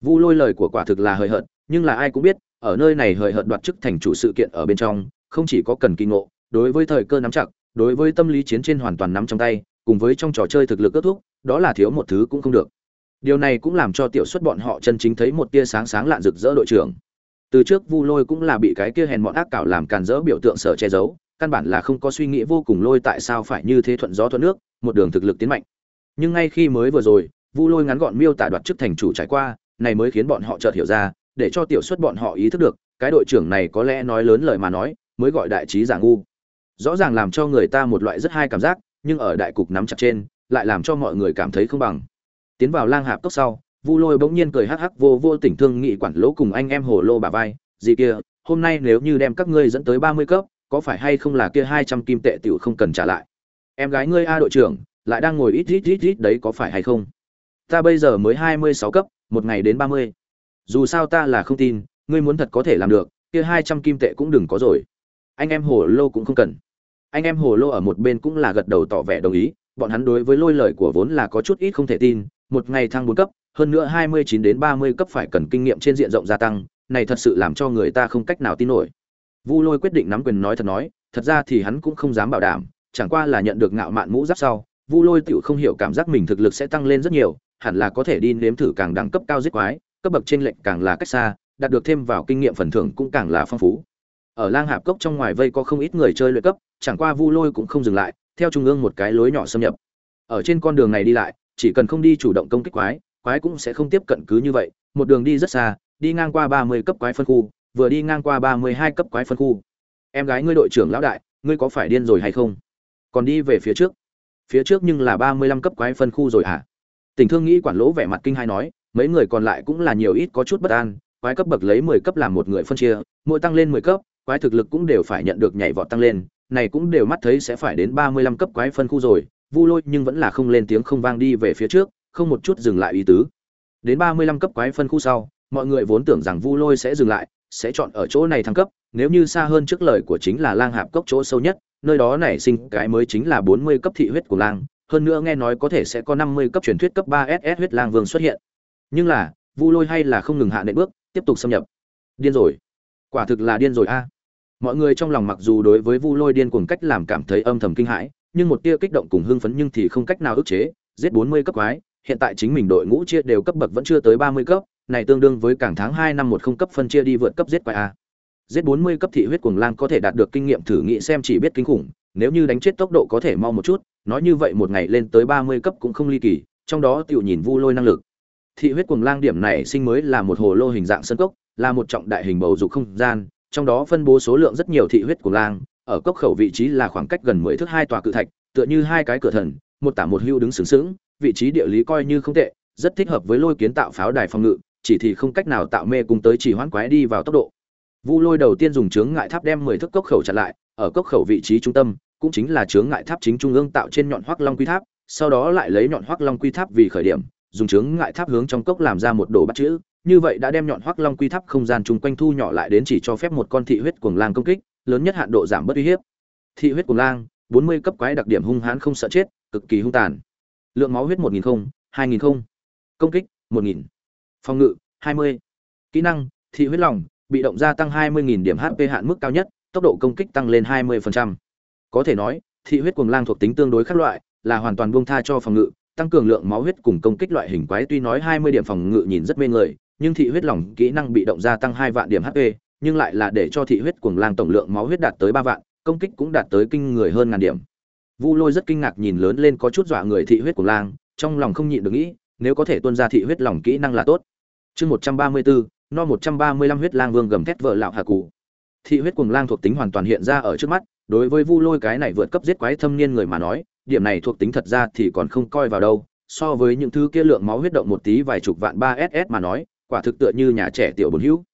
Vu lôi lời của quả thực là hời hợt nhưng là ai cũng biết ở nơi này hời hợt đoạt chức thành chủ sự kiện ở bên trong không chỉ có cần kinh ngộ đối với thời cơ nắm chặt đối với tâm lý chiến trên hoàn toàn nắm trong tay cùng với trong trò chơi thực lực cướp thuốc, đó là thiếu một thứ cũng không được điều này cũng làm cho tiểu xuất bọn họ chân chính thấy một tia sáng sáng lạn rực rỡ đội trưởng. Từ trước vu lôi cũng là bị cái kia hèn mọn ác cảo làm càn rỡ biểu tượng sở che giấu, căn bản là không có suy nghĩ vô cùng lôi tại sao phải như thế thuận gió thuận nước, một đường thực lực tiến mạnh. Nhưng ngay khi mới vừa rồi, vu lôi ngắn gọn miêu tả đoạt chức thành chủ trải qua, này mới khiến bọn họ chợt hiểu ra, để cho tiểu xuất bọn họ ý thức được, cái đội trưởng này có lẽ nói lớn lời mà nói, mới gọi đại trí giả ngu. Rõ ràng làm cho người ta một loại rất hay cảm giác, nhưng ở đại cục nắm chặt trên, lại làm cho mọi người cảm thấy không bằng tiến vào lang hạp cốc sau, vu lôi bỗng nhiên cười hắc hắc vô vô tỉnh thương nghị quản lỗ cùng anh em hồ lô bà vai, gì kia, hôm nay nếu như đem các ngươi dẫn tới ba mươi cấp, có phải hay không là kia hai trăm kim tệ tiểu không cần trả lại? Em gái ngươi a đội trưởng, lại đang ngồi ít ít ít ít đấy có phải hay không? Ta bây giờ mới hai mươi sáu cấp, một ngày đến ba mươi. Dù sao ta là không tin, ngươi muốn thật có thể làm được, kia hai trăm kim tệ cũng đừng có rồi. Anh em hồ lô cũng không cần. Anh em hồ lô ở một bên cũng là gật đầu tỏ vẻ đồng ý, bọn hắn đối với lôi lời của vốn là có chút ít không thể tin một ngày thăng bốn cấp, hơn nữa hai mươi chín đến ba mươi cấp phải cần kinh nghiệm trên diện rộng gia tăng, này thật sự làm cho người ta không cách nào tin nổi. Vu lôi quyết định nắm quyền nói thật nói, thật ra thì hắn cũng không dám bảo đảm, chẳng qua là nhận được ngạo mạn mũ giáp sau, vu lôi tựu không hiểu cảm giác mình thực lực sẽ tăng lên rất nhiều, hẳn là có thể đi nếm thử càng đẳng cấp cao giết quái, cấp bậc trên lệnh càng là cách xa, đạt được thêm vào kinh nghiệm phần thưởng cũng càng là phong phú. Ở lang hạp cốc trong ngoài vây có không ít người chơi luyện cấp, chẳng qua vu lôi cũng không dừng lại, theo trung ương một cái lối nhỏ xâm nhập. Ở trên con đường này đi lại chỉ cần không đi chủ động công kích quái quái cũng sẽ không tiếp cận cứ như vậy. Một đường đi rất xa, đi ngang qua ba mươi cấp quái phân khu, vừa đi ngang qua ba mươi hai cấp quái phân khu. Em gái ngươi đội trưởng lão đại, ngươi có phải điên rồi hay không? Còn đi về phía trước. Phía trước nhưng là ba mươi lăm cấp quái phân khu rồi hả? Tình thương nghĩ quản lỗ vẻ mặt kinh hai nói, mấy người còn lại cũng là nhiều ít có chút bất an, quái cấp bậc lấy mười cấp làm một người phân chia, mỗi tăng lên mười cấp, quái thực lực cũng đều phải nhận được nhảy vọt tăng lên, này cũng đều mắt thấy sẽ phải đến ba mươi lăm cấp quái phân khu rồi vu lôi nhưng vẫn là không lên tiếng không vang đi về phía trước, không một chút dừng lại ý tứ. Đến ba mươi lăm cấp quái phân khu sau, mọi người vốn tưởng rằng vu lôi sẽ dừng lại, sẽ chọn ở chỗ này thăng cấp, nếu như xa hơn trước lời của chính là lang hạp cốc chỗ sâu nhất, nơi đó nảy sinh cái mới chính là bốn mươi cấp thị huyết của lang, hơn nữa nghe nói có thể sẽ có năm mươi cấp truyền thuyết cấp ba ss huyết lang vương xuất hiện. Nhưng là, vu lôi hay là không ngừng hạ nệ bước, tiếp tục xâm nhập. Điên rồi. Quả thực là điên rồi a. Mọi người trong lòng mặc dù đối với vu lôi điên cuồng cách làm cảm thấy âm thầm kinh hãi nhưng một tia kích động cùng hưng phấn nhưng thì không cách nào ức chế, giết bốn mươi cấp quái, hiện tại chính mình đội ngũ chia đều cấp bậc vẫn chưa tới ba mươi cấp, này tương đương với cảng tháng hai năm một không cấp phân chia đi vượt cấp giết quái a. Giết bốn mươi cấp thị huyết cuồng lang có thể đạt được kinh nghiệm thử nghĩ xem chỉ biết kinh khủng, nếu như đánh chết tốc độ có thể mau một chút, nói như vậy một ngày lên tới ba mươi cấp cũng không ly kỳ, trong đó tiểu nhìn vu lôi năng lực. Thị huyết cuồng lang điểm này sinh mới là một hồ lô hình dạng sân cốc, là một trọng đại hình bầu dục không gian, trong đó phân bố số lượng rất nhiều thị huyết cuồng lang ở cốc khẩu vị trí là khoảng cách gần mười thước hai tòa cự thạch, tựa như hai cái cửa thần, một tả một hưu đứng sướng sướng vị trí địa lý coi như không tệ, rất thích hợp với lôi kiến tạo pháo đài phòng ngự, chỉ thì không cách nào tạo mê cùng tới chỉ hoãn quái đi vào tốc độ. Vu lôi đầu tiên dùng chướng ngại tháp đem mười thước cốc khẩu chặn lại, ở cốc khẩu vị trí trung tâm, cũng chính là chướng ngại tháp chính trung ương tạo trên nhọn hoắc long quy tháp, sau đó lại lấy nhọn hoắc long quy tháp vì khởi điểm, dùng chướng ngại tháp hướng trong cốc làm ra một đồ bắt chữ, như vậy đã đem nhọn hoắc long quy tháp không gian chung quanh thu nhỏ lại đến chỉ cho phép một con thị huyết cuồng lang công kích lớn nhất hạn độ giảm bất uy hiếp thị huyết cuồng lang, bốn mươi cấp quái đặc điểm hung hãn không sợ chết, cực kỳ hung tàn lượng máu huyết một nghìn không, hai nghìn không công kích, một nghìn phòng ngự 20. kỹ năng, thị huyết lòng, bị động gia tăng 20.000 điểm hp hạn mức cao nhất, tốc độ công kích tăng lên 20%. có thể nói, thị huyết cuồng lang thuộc tính tương đối khác loại, là hoàn toàn buông tha cho phòng ngự, tăng cường lượng máu huyết cùng công kích loại hình quái tuy nói 20 điểm phòng ngự nhìn rất mê người, nhưng thị huyết lòng kỹ năng bị động gia tăng 2 vạn điểm hp nhưng lại là để cho thị huyết cuồng lang tổng lượng máu huyết đạt tới 3 vạn công kích cũng đạt tới kinh người hơn ngàn điểm. Vu lôi rất kinh ngạc nhìn lớn lên có chút dọa người thị huyết cuồng lang trong lòng không nhịn được nghĩ nếu có thể tuân ra thị huyết lòng kỹ năng là tốt. Chương 134, no 135 huyết lang vương gầm thét vợ lão hà cụ thị huyết cuồng lang thuộc tính hoàn toàn hiện ra ở trước mắt đối với vu lôi cái này vượt cấp giết quái thâm niên người mà nói điểm này thuộc tính thật ra thì còn không coi vào đâu so với những thứ kia lượng máu huyết động một tí vài chục vạn ba ss mà nói quả thực tựa như nhà trẻ tiểu bồn hữu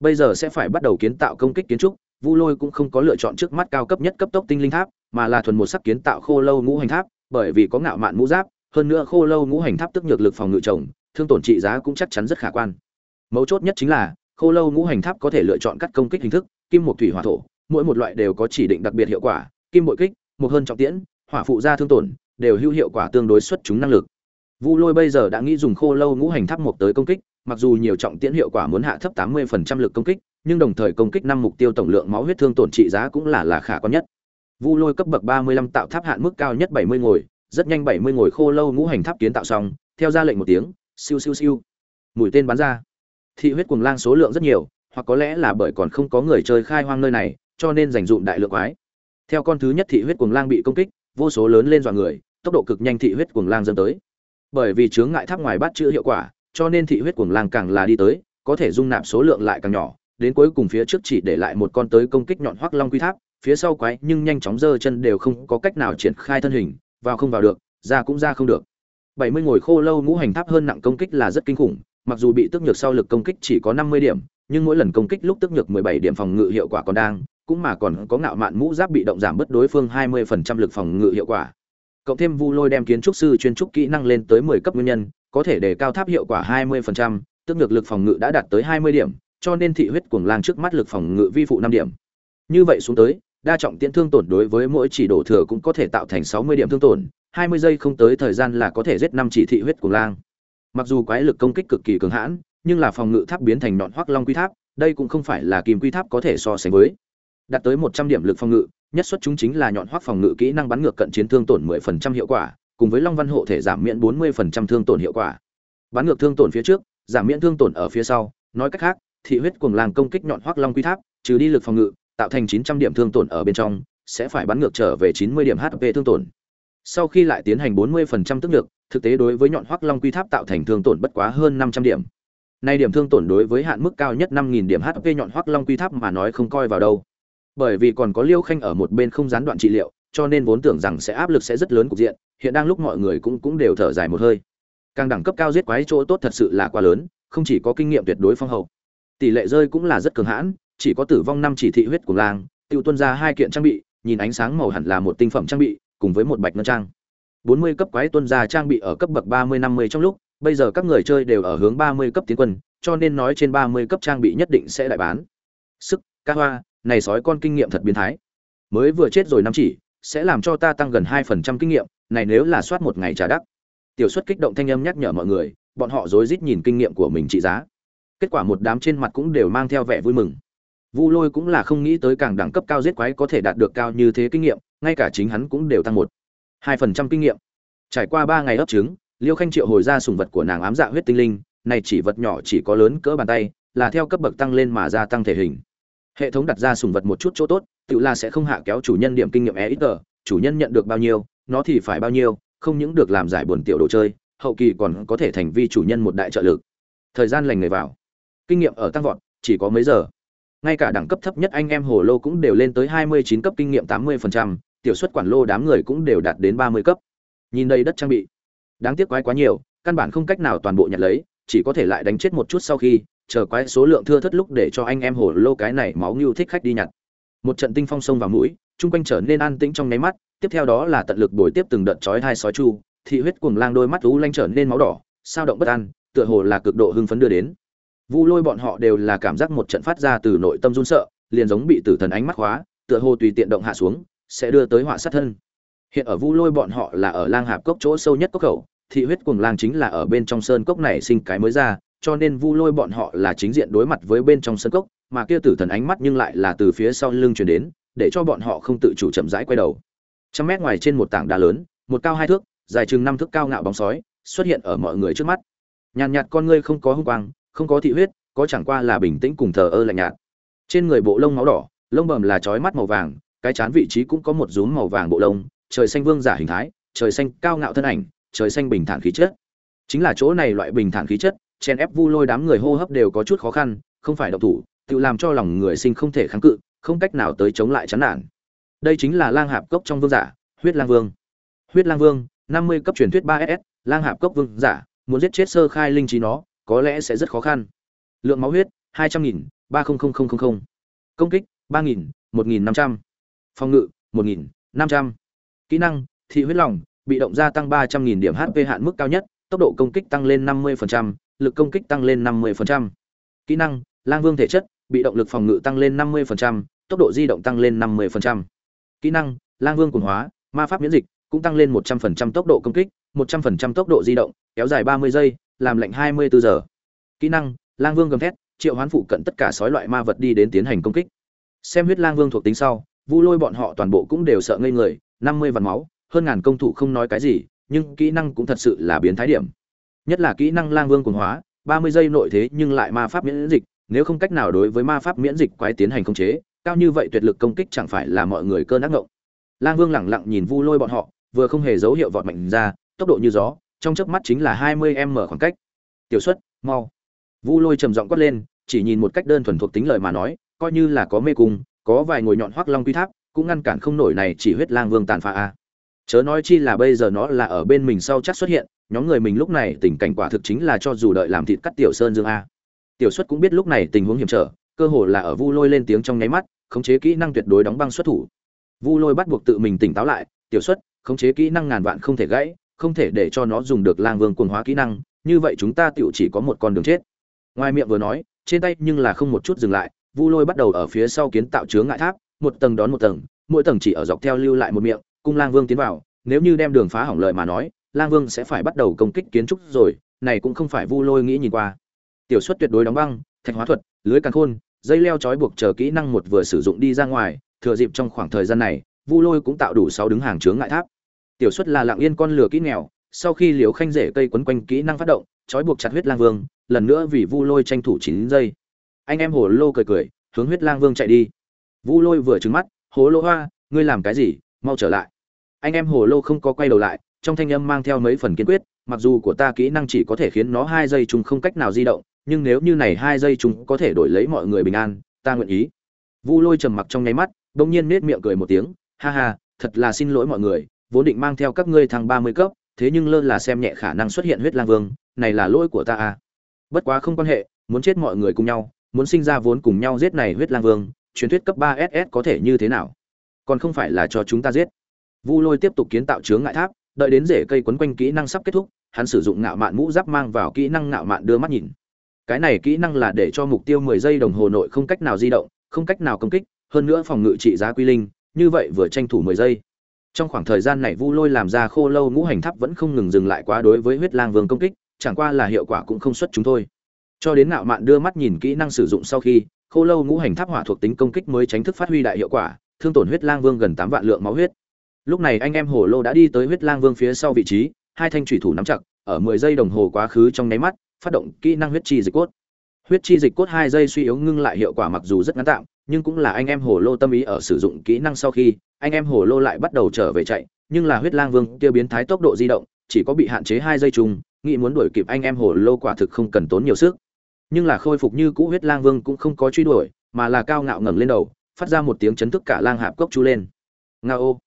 bây giờ sẽ phải bắt đầu kiến tạo công kích kiến trúc, vu lôi cũng không có lựa chọn trước mắt cao cấp nhất cấp tốc tinh linh tháp, mà là thuần một sắc kiến tạo khô lâu ngũ hành tháp, bởi vì có ngạo mạn mũ giáp, hơn nữa khô lâu ngũ hành tháp tức nhược lực phòng ngự trồng thương tổn trị giá cũng chắc chắn rất khả quan. Mấu chốt nhất chính là, khô lâu ngũ hành tháp có thể lựa chọn các công kích hình thức, kim một thủy hỏa thổ, mỗi một loại đều có chỉ định đặc biệt hiệu quả, kim bội kích, một hơn trọng tiễn, hỏa phụ gia thương tổn, đều hữu hiệu quả tương đối xuất chúng năng lực vu lôi bây giờ đã nghĩ dùng khô lâu ngũ hành tháp một tới công kích, mặc dù nhiều trọng tiễn hiệu quả muốn hạ thấp 80% lực công kích, nhưng đồng thời công kích năm mục tiêu tổng lượng máu huyết thương tổn trị giá cũng là là khả quan nhất. Vu lôi cấp bậc 35 tạo tháp hạn mức cao nhất 70 ngồi, rất nhanh 70 ngồi khô lâu ngũ hành tháp kiến tạo xong, theo ra lệnh một tiếng, siêu siêu siêu. Mũi tên bắn ra. Thị huyết cuồng lang số lượng rất nhiều, hoặc có lẽ là bởi còn không có người chơi khai hoang nơi này, cho nên dành dụm đại lượng quái. Theo con thứ nhất thị huyết cuồng lang bị công kích, vô số lớn lên dọa người, tốc độ cực nhanh thị huyết cuồng lang dâng tới bởi vì chướng ngại tháp ngoài bắt chữ hiệu quả, cho nên thị huyết cuồng lang càng là đi tới, có thể dung nạp số lượng lại càng nhỏ, đến cuối cùng phía trước chỉ để lại một con tới công kích nhọn hoắc long quy tháp, phía sau quái nhưng nhanh chóng giơ chân đều không có cách nào triển khai thân hình, vào không vào được, ra cũng ra không được. Bảy mươi ngồi khô lâu ngũ hành tháp hơn nặng công kích là rất kinh khủng, mặc dù bị tức nhược sau lực công kích chỉ có năm mươi điểm, nhưng mỗi lần công kích lúc tức nhược mười bảy điểm phòng ngự hiệu quả còn đang, cũng mà còn có ngạo mạn mũ giáp bị động giảm bất đối phương hai mươi phần trăm lực phòng ngự hiệu quả cộng thêm vu lôi đem kiến trúc sư chuyên trúc kỹ năng lên tới mười cấp nguyên nhân, có thể để cao tháp hiệu quả hai mươi phần trăm, tức ngược lực phòng ngự đã đạt tới hai mươi điểm, cho nên thị huyết cuồng lang trước mắt lực phòng ngự vi phụ năm điểm. Như vậy xuống tới, đa trọng tiễn thương tổn đối với mỗi chỉ đổ thừa cũng có thể tạo thành sáu mươi điểm thương tổn, hai mươi giây không tới thời gian là có thể giết năm chỉ thị huyết cuồng lang. Mặc dù quái lực công kích cực kỳ cường hãn, nhưng là phòng ngự tháp biến thành nọn hoắc long quy tháp, đây cũng không phải là kim quy tháp có thể so sánh với. Đạt tới một trăm điểm lực phòng ngự nhất xuất chúng chính là nhọn hoắc phòng ngự kỹ năng bắn ngược cận chiến thương tổn mười phần trăm hiệu quả, cùng với long văn hộ thể giảm miễn bốn mươi phần trăm thương tổn hiệu quả. Bắn ngược thương tổn phía trước, giảm miễn thương tổn ở phía sau, nói cách khác, thị huyết cuồng lang công kích nhọn hoắc long quy tháp, trừ đi lực phòng ngự, tạo thành chín trăm điểm thương tổn ở bên trong, sẽ phải bắn ngược trở về chín mươi điểm hp thương tổn. Sau khi lại tiến hành bốn mươi phần trăm tức lực thực tế đối với nhọn hoắc long quy tháp tạo thành thương tổn bất quá hơn năm trăm điểm. Nay điểm thương tổn đối với hạn mức cao nhất năm nghìn điểm hp nhọn hoắc long quy tháp mà nói không coi vào đâu bởi vì còn có liêu khanh ở một bên không gián đoạn trị liệu, cho nên vốn tưởng rằng sẽ áp lực sẽ rất lớn cục diện, hiện đang lúc mọi người cũng cũng đều thở dài một hơi. Càng đẳng cấp cao giết quái chỗ tốt thật sự là quá lớn, không chỉ có kinh nghiệm tuyệt đối phong hậu. Tỷ lệ rơi cũng là rất cường hãn, chỉ có tử vong năm chỉ thị huyết của làng, tiêu tuân ra hai kiện trang bị, nhìn ánh sáng màu hẳn là một tinh phẩm trang bị, cùng với một bạch ngân trang. 40 cấp quái tuân ra trang bị ở cấp bậc 30-50 trong lúc, bây giờ các người chơi đều ở hướng 30 cấp tiến quân, cho nên nói trên 30 cấp trang bị nhất định sẽ đại bán. Sức, ca hoa này sói con kinh nghiệm thật biến thái. Mới vừa chết rồi năm chỉ, sẽ làm cho ta tăng gần 2% kinh nghiệm, này nếu là soát một ngày trả đắc tiểu suất kích động thanh âm nhắc nhở mọi người, bọn họ rối rít nhìn kinh nghiệm của mình trị giá. Kết quả một đám trên mặt cũng đều mang theo vẻ vui mừng. Vu lôi cũng là không nghĩ tới càng đẳng cấp cao giết quái có thể đạt được cao như thế kinh nghiệm, ngay cả chính hắn cũng đều tăng một, hai phần trăm kinh nghiệm. Trải qua ba ngày ấp trứng, liêu khanh triệu hồi ra sùng vật của nàng ám dạ huyết tinh linh, này chỉ vật nhỏ chỉ có lớn cỡ bàn tay, là theo cấp bậc tăng lên mà gia tăng thể hình hệ thống đặt ra sùng vật một chút chỗ tốt tự là sẽ không hạ kéo chủ nhân điểm kinh nghiệm e ít tờ chủ nhân nhận được bao nhiêu nó thì phải bao nhiêu không những được làm giải buồn tiểu đồ chơi hậu kỳ còn có thể thành vi chủ nhân một đại trợ lực. Thời gian lành người vào. Kinh nghiệm ở tăng vọt chỉ có mấy giờ. Ngay cả đẳng cấp thấp nhất anh em hồ lô cũng đều lên tới 29 cấp kinh nghiệm 80%, tiểu suất quản lô đám người cũng đều đạt đến 30 cấp. Nhìn đây đất trang bị, đáng tiếc quái quá nhiều, căn bản không cách nào toàn bộ nhặt lấy, chỉ có thể lại đánh chết một chút sau khi, chờ quái số lượng thưa thất lúc để cho anh em hổ lô cái này máu nhu thích khách đi nhặt. Một trận tinh phong sông vào mũi, trung quanh trở nên an tĩnh trong nháy mắt, tiếp theo đó là tận lực đổi tiếp từng đợt chói hai sói chu, thị huyết cuồng lang đôi mắt u lanh trở nên máu đỏ, sao động bất an, tựa hồ là cực độ hưng phấn đưa đến. Vu Lôi bọn họ đều là cảm giác một trận phát ra từ nội tâm run sợ, liền giống bị tử thần ánh mắt khóa, tựa hồ tùy tiện động hạ xuống, sẽ đưa tới họa sát thân. Hiện ở Vu Lôi bọn họ là ở Lang Hạp cốc chỗ sâu nhất cốc khẩu, thị huyết cuồng lang chính là ở bên trong sơn cốc này sinh cái mới ra, cho nên vu lôi bọn họ là chính diện đối mặt với bên trong sân cốc, mà kia tử thần ánh mắt nhưng lại là từ phía sau lưng chuyển đến, để cho bọn họ không tự chủ chậm rãi quay đầu. Trăm mét ngoài trên một tảng đá lớn, một cao hai thước, dài chừng năm thước cao ngạo bóng sói, xuất hiện ở mọi người trước mắt. Nhàn nhạt con ngươi không có hung quang, không có thị huyết, có chẳng qua là bình tĩnh cùng thờ ơ lạnh nhạt. Trên người bộ lông máu đỏ, lông bầm là chói mắt màu vàng, cái chán vị trí cũng có một rúm màu vàng bộ lông, trời xanh vương giả hình thái, trời xanh cao ngạo thân ảnh, trời xanh bình thản khí chất. Chính là chỗ này loại bình thản khí chất chen ép vu lôi đám người hô hấp đều có chút khó khăn, không phải độc thủ, tự làm cho lòng người sinh không thể kháng cự, không cách nào tới chống lại chán nản. Đây chính là lang hạp cốc trong vương giả, huyết lang vương. Huyết lang vương, năm mươi cấp truyền thuyết ba ss lang hạp cốc vương giả, muốn giết chết sơ khai linh trí nó, có lẽ sẽ rất khó khăn. Lượng máu huyết, hai trăm nghìn, ba công kích, ba nghìn, một nghìn năm trăm. Phòng ngự, một nghìn năm trăm. Kỹ năng, thị huyết lòng, bị động gia tăng ba trăm nghìn điểm hp hạn mức cao nhất, tốc độ công kích tăng lên năm mươi lực công kích tăng lên năm mươi kỹ năng, lang vương thể chất, bị động lực phòng ngự tăng lên năm mươi tốc độ di động tăng lên năm mươi kỹ năng, lang vương Cường hóa, ma pháp miễn dịch cũng tăng lên một trăm linh tốc độ công kích, một trăm linh tốc độ di động, kéo dài ba mươi giây, làm lệnh hai mươi bốn giờ. Kỹ năng, lang vương gầm thét, triệu hoán phụ cận tất cả sói loại ma vật đi đến tiến hành công kích. Xem huyết lang vương thuộc tính sau, vu lôi bọn họ toàn bộ cũng đều sợ ngây người, năm mươi vạn máu, hơn ngàn công thủ không nói cái gì, nhưng kỹ năng cũng thật sự là biến thái điểm nhất là kỹ năng lang vương cuồng hóa, ba mươi giây nội thế nhưng lại ma pháp miễn dịch, nếu không cách nào đối với ma pháp miễn dịch quái tiến hành khống chế, cao như vậy tuyệt lực công kích chẳng phải là mọi người cơn ác ngộng. Lang vương lẳng lặng nhìn vu lôi bọn họ, vừa không hề dấu hiệu vọt mạnh ra, tốc độ như gió, trong chớp mắt chính là hai mươi m khoảng cách. Tiểu suất mau. Vu lôi trầm giọng quát lên, chỉ nhìn một cách đơn thuần thuộc tính lời mà nói, coi như là có mê cung, có vài ngồi nhọn hoắc long quy tháp, cũng ngăn cản không nổi này chỉ huyết lang vương tàn phá a chớ nói chi là bây giờ nó là ở bên mình sau chắc xuất hiện, nhóm người mình lúc này tình cảnh quả thực chính là cho dù đợi làm thịt cắt tiểu sơn dương a. Tiểu xuất cũng biết lúc này tình huống hiểm trở, cơ hồ là ở vu lôi lên tiếng trong nháy mắt, khống chế kỹ năng tuyệt đối đóng băng xuất thủ. Vu lôi bắt buộc tự mình tỉnh táo lại, tiểu xuất, khống chế kỹ năng ngàn vạn không thể gãy, không thể để cho nó dùng được lang vương quần hóa kỹ năng, như vậy chúng ta tựu chỉ có một con đường chết. Ngoài miệng vừa nói, trên tay nhưng là không một chút dừng lại, vu lôi bắt đầu ở phía sau kiến tạo chướng ngại tháp, một tầng đón một tầng, mỗi tầng chỉ ở dọc theo lưu lại một miệng cung lang vương tiến vào, nếu như đem đường phá hỏng lợi mà nói, lang vương sẽ phải bắt đầu công kích kiến trúc rồi, này cũng không phải vu lôi nghĩ nhìn qua. Tiểu suất tuyệt đối đóng băng, thạch hóa thuật, lưới càng khôn, dây leo trói buộc chờ kỹ năng một vừa sử dụng đi ra ngoài, thừa dịp trong khoảng thời gian này, vu lôi cũng tạo đủ sáu đứng hàng chướng ngại tháp. Tiểu suất là lặng yên con lửa kỹ nghèo, sau khi liều khanh rể cây quấn quanh kỹ năng phát động, trói buộc chặt huyết lang vương, lần nữa vì vu lôi tranh thủ chín giây. Anh em hồ lô cười cười, hướng huyết lang vương chạy đi. Vu lôi vừa trứng mắt hố lô hoa, ngươi làm cái gì? Mau trở lại. Anh em hồ lô không có quay đầu lại, trong thanh âm mang theo mấy phần kiên quyết, mặc dù của ta kỹ năng chỉ có thể khiến nó hai giây chung không cách nào di động, nhưng nếu như này hai giây chúng có thể đổi lấy mọi người bình an, ta nguyện ý. Vu lôi trầm mặc trong nháy mắt bỗng nhiên nết miệng cười một tiếng, ha ha, thật là xin lỗi mọi người, vốn định mang theo các ngươi thăng ba mươi cấp, thế nhưng lơ là xem nhẹ khả năng xuất hiện huyết lang vương, này là lỗi của ta à. Bất quá không quan hệ, muốn chết mọi người cùng nhau, muốn sinh ra vốn cùng nhau giết này huyết lang vương, truyền thuyết cấp ba ss có thể như thế nào? Còn không phải là cho chúng ta giết. Vu lôi tiếp tục kiến tạo chướng ngại tháp, đợi đến rễ cây quấn quanh kỹ năng sắp kết thúc, hắn sử dụng ngạo mạn mũ giáp mang vào kỹ năng ngạo mạn đưa mắt nhìn. Cái này kỹ năng là để cho mục tiêu 10 giây đồng hồ nội không cách nào di động, không cách nào công kích, hơn nữa phòng ngự trị giá quy linh, như vậy vừa tranh thủ 10 giây. Trong khoảng thời gian này vu lôi làm ra khô lâu ngũ hành tháp vẫn không ngừng dừng lại quá đối với huyết lang vương công kích, chẳng qua là hiệu quả cũng không xuất chúng thôi. Cho đến ngạo mạn đưa mắt nhìn kỹ năng sử dụng sau khi, khô lâu ngũ hành tháp hỏa thuộc tính công kích mới tránh thức phát huy đại hiệu quả thương tổn huyết lang vương gần tám vạn lượng máu huyết. Lúc này anh em hồ lô đã đi tới huyết lang vương phía sau vị trí, hai thanh thủy thủ nắm chặt, ở mười giây đồng hồ quá khứ trong nháy mắt, phát động kỹ năng huyết chi dịch cốt. Huyết chi dịch cốt hai giây suy yếu ngưng lại hiệu quả mặc dù rất ngắn tạm, nhưng cũng là anh em hồ lô tâm ý ở sử dụng kỹ năng sau khi, anh em hồ lô lại bắt đầu trở về chạy, nhưng là huyết lang vương kia biến thái tốc độ di động, chỉ có bị hạn chế hai giây chung, nghĩ muốn đuổi kịp anh em hồ lô quả thực không cần tốn nhiều sức. Nhưng là khôi phục như cũ huyết lang vương cũng không có truy đuổi, mà là cao ngạo ngẩng lên đầu phát ra một tiếng chấn thức cả lang hạp cốc chu lên. Nga ô.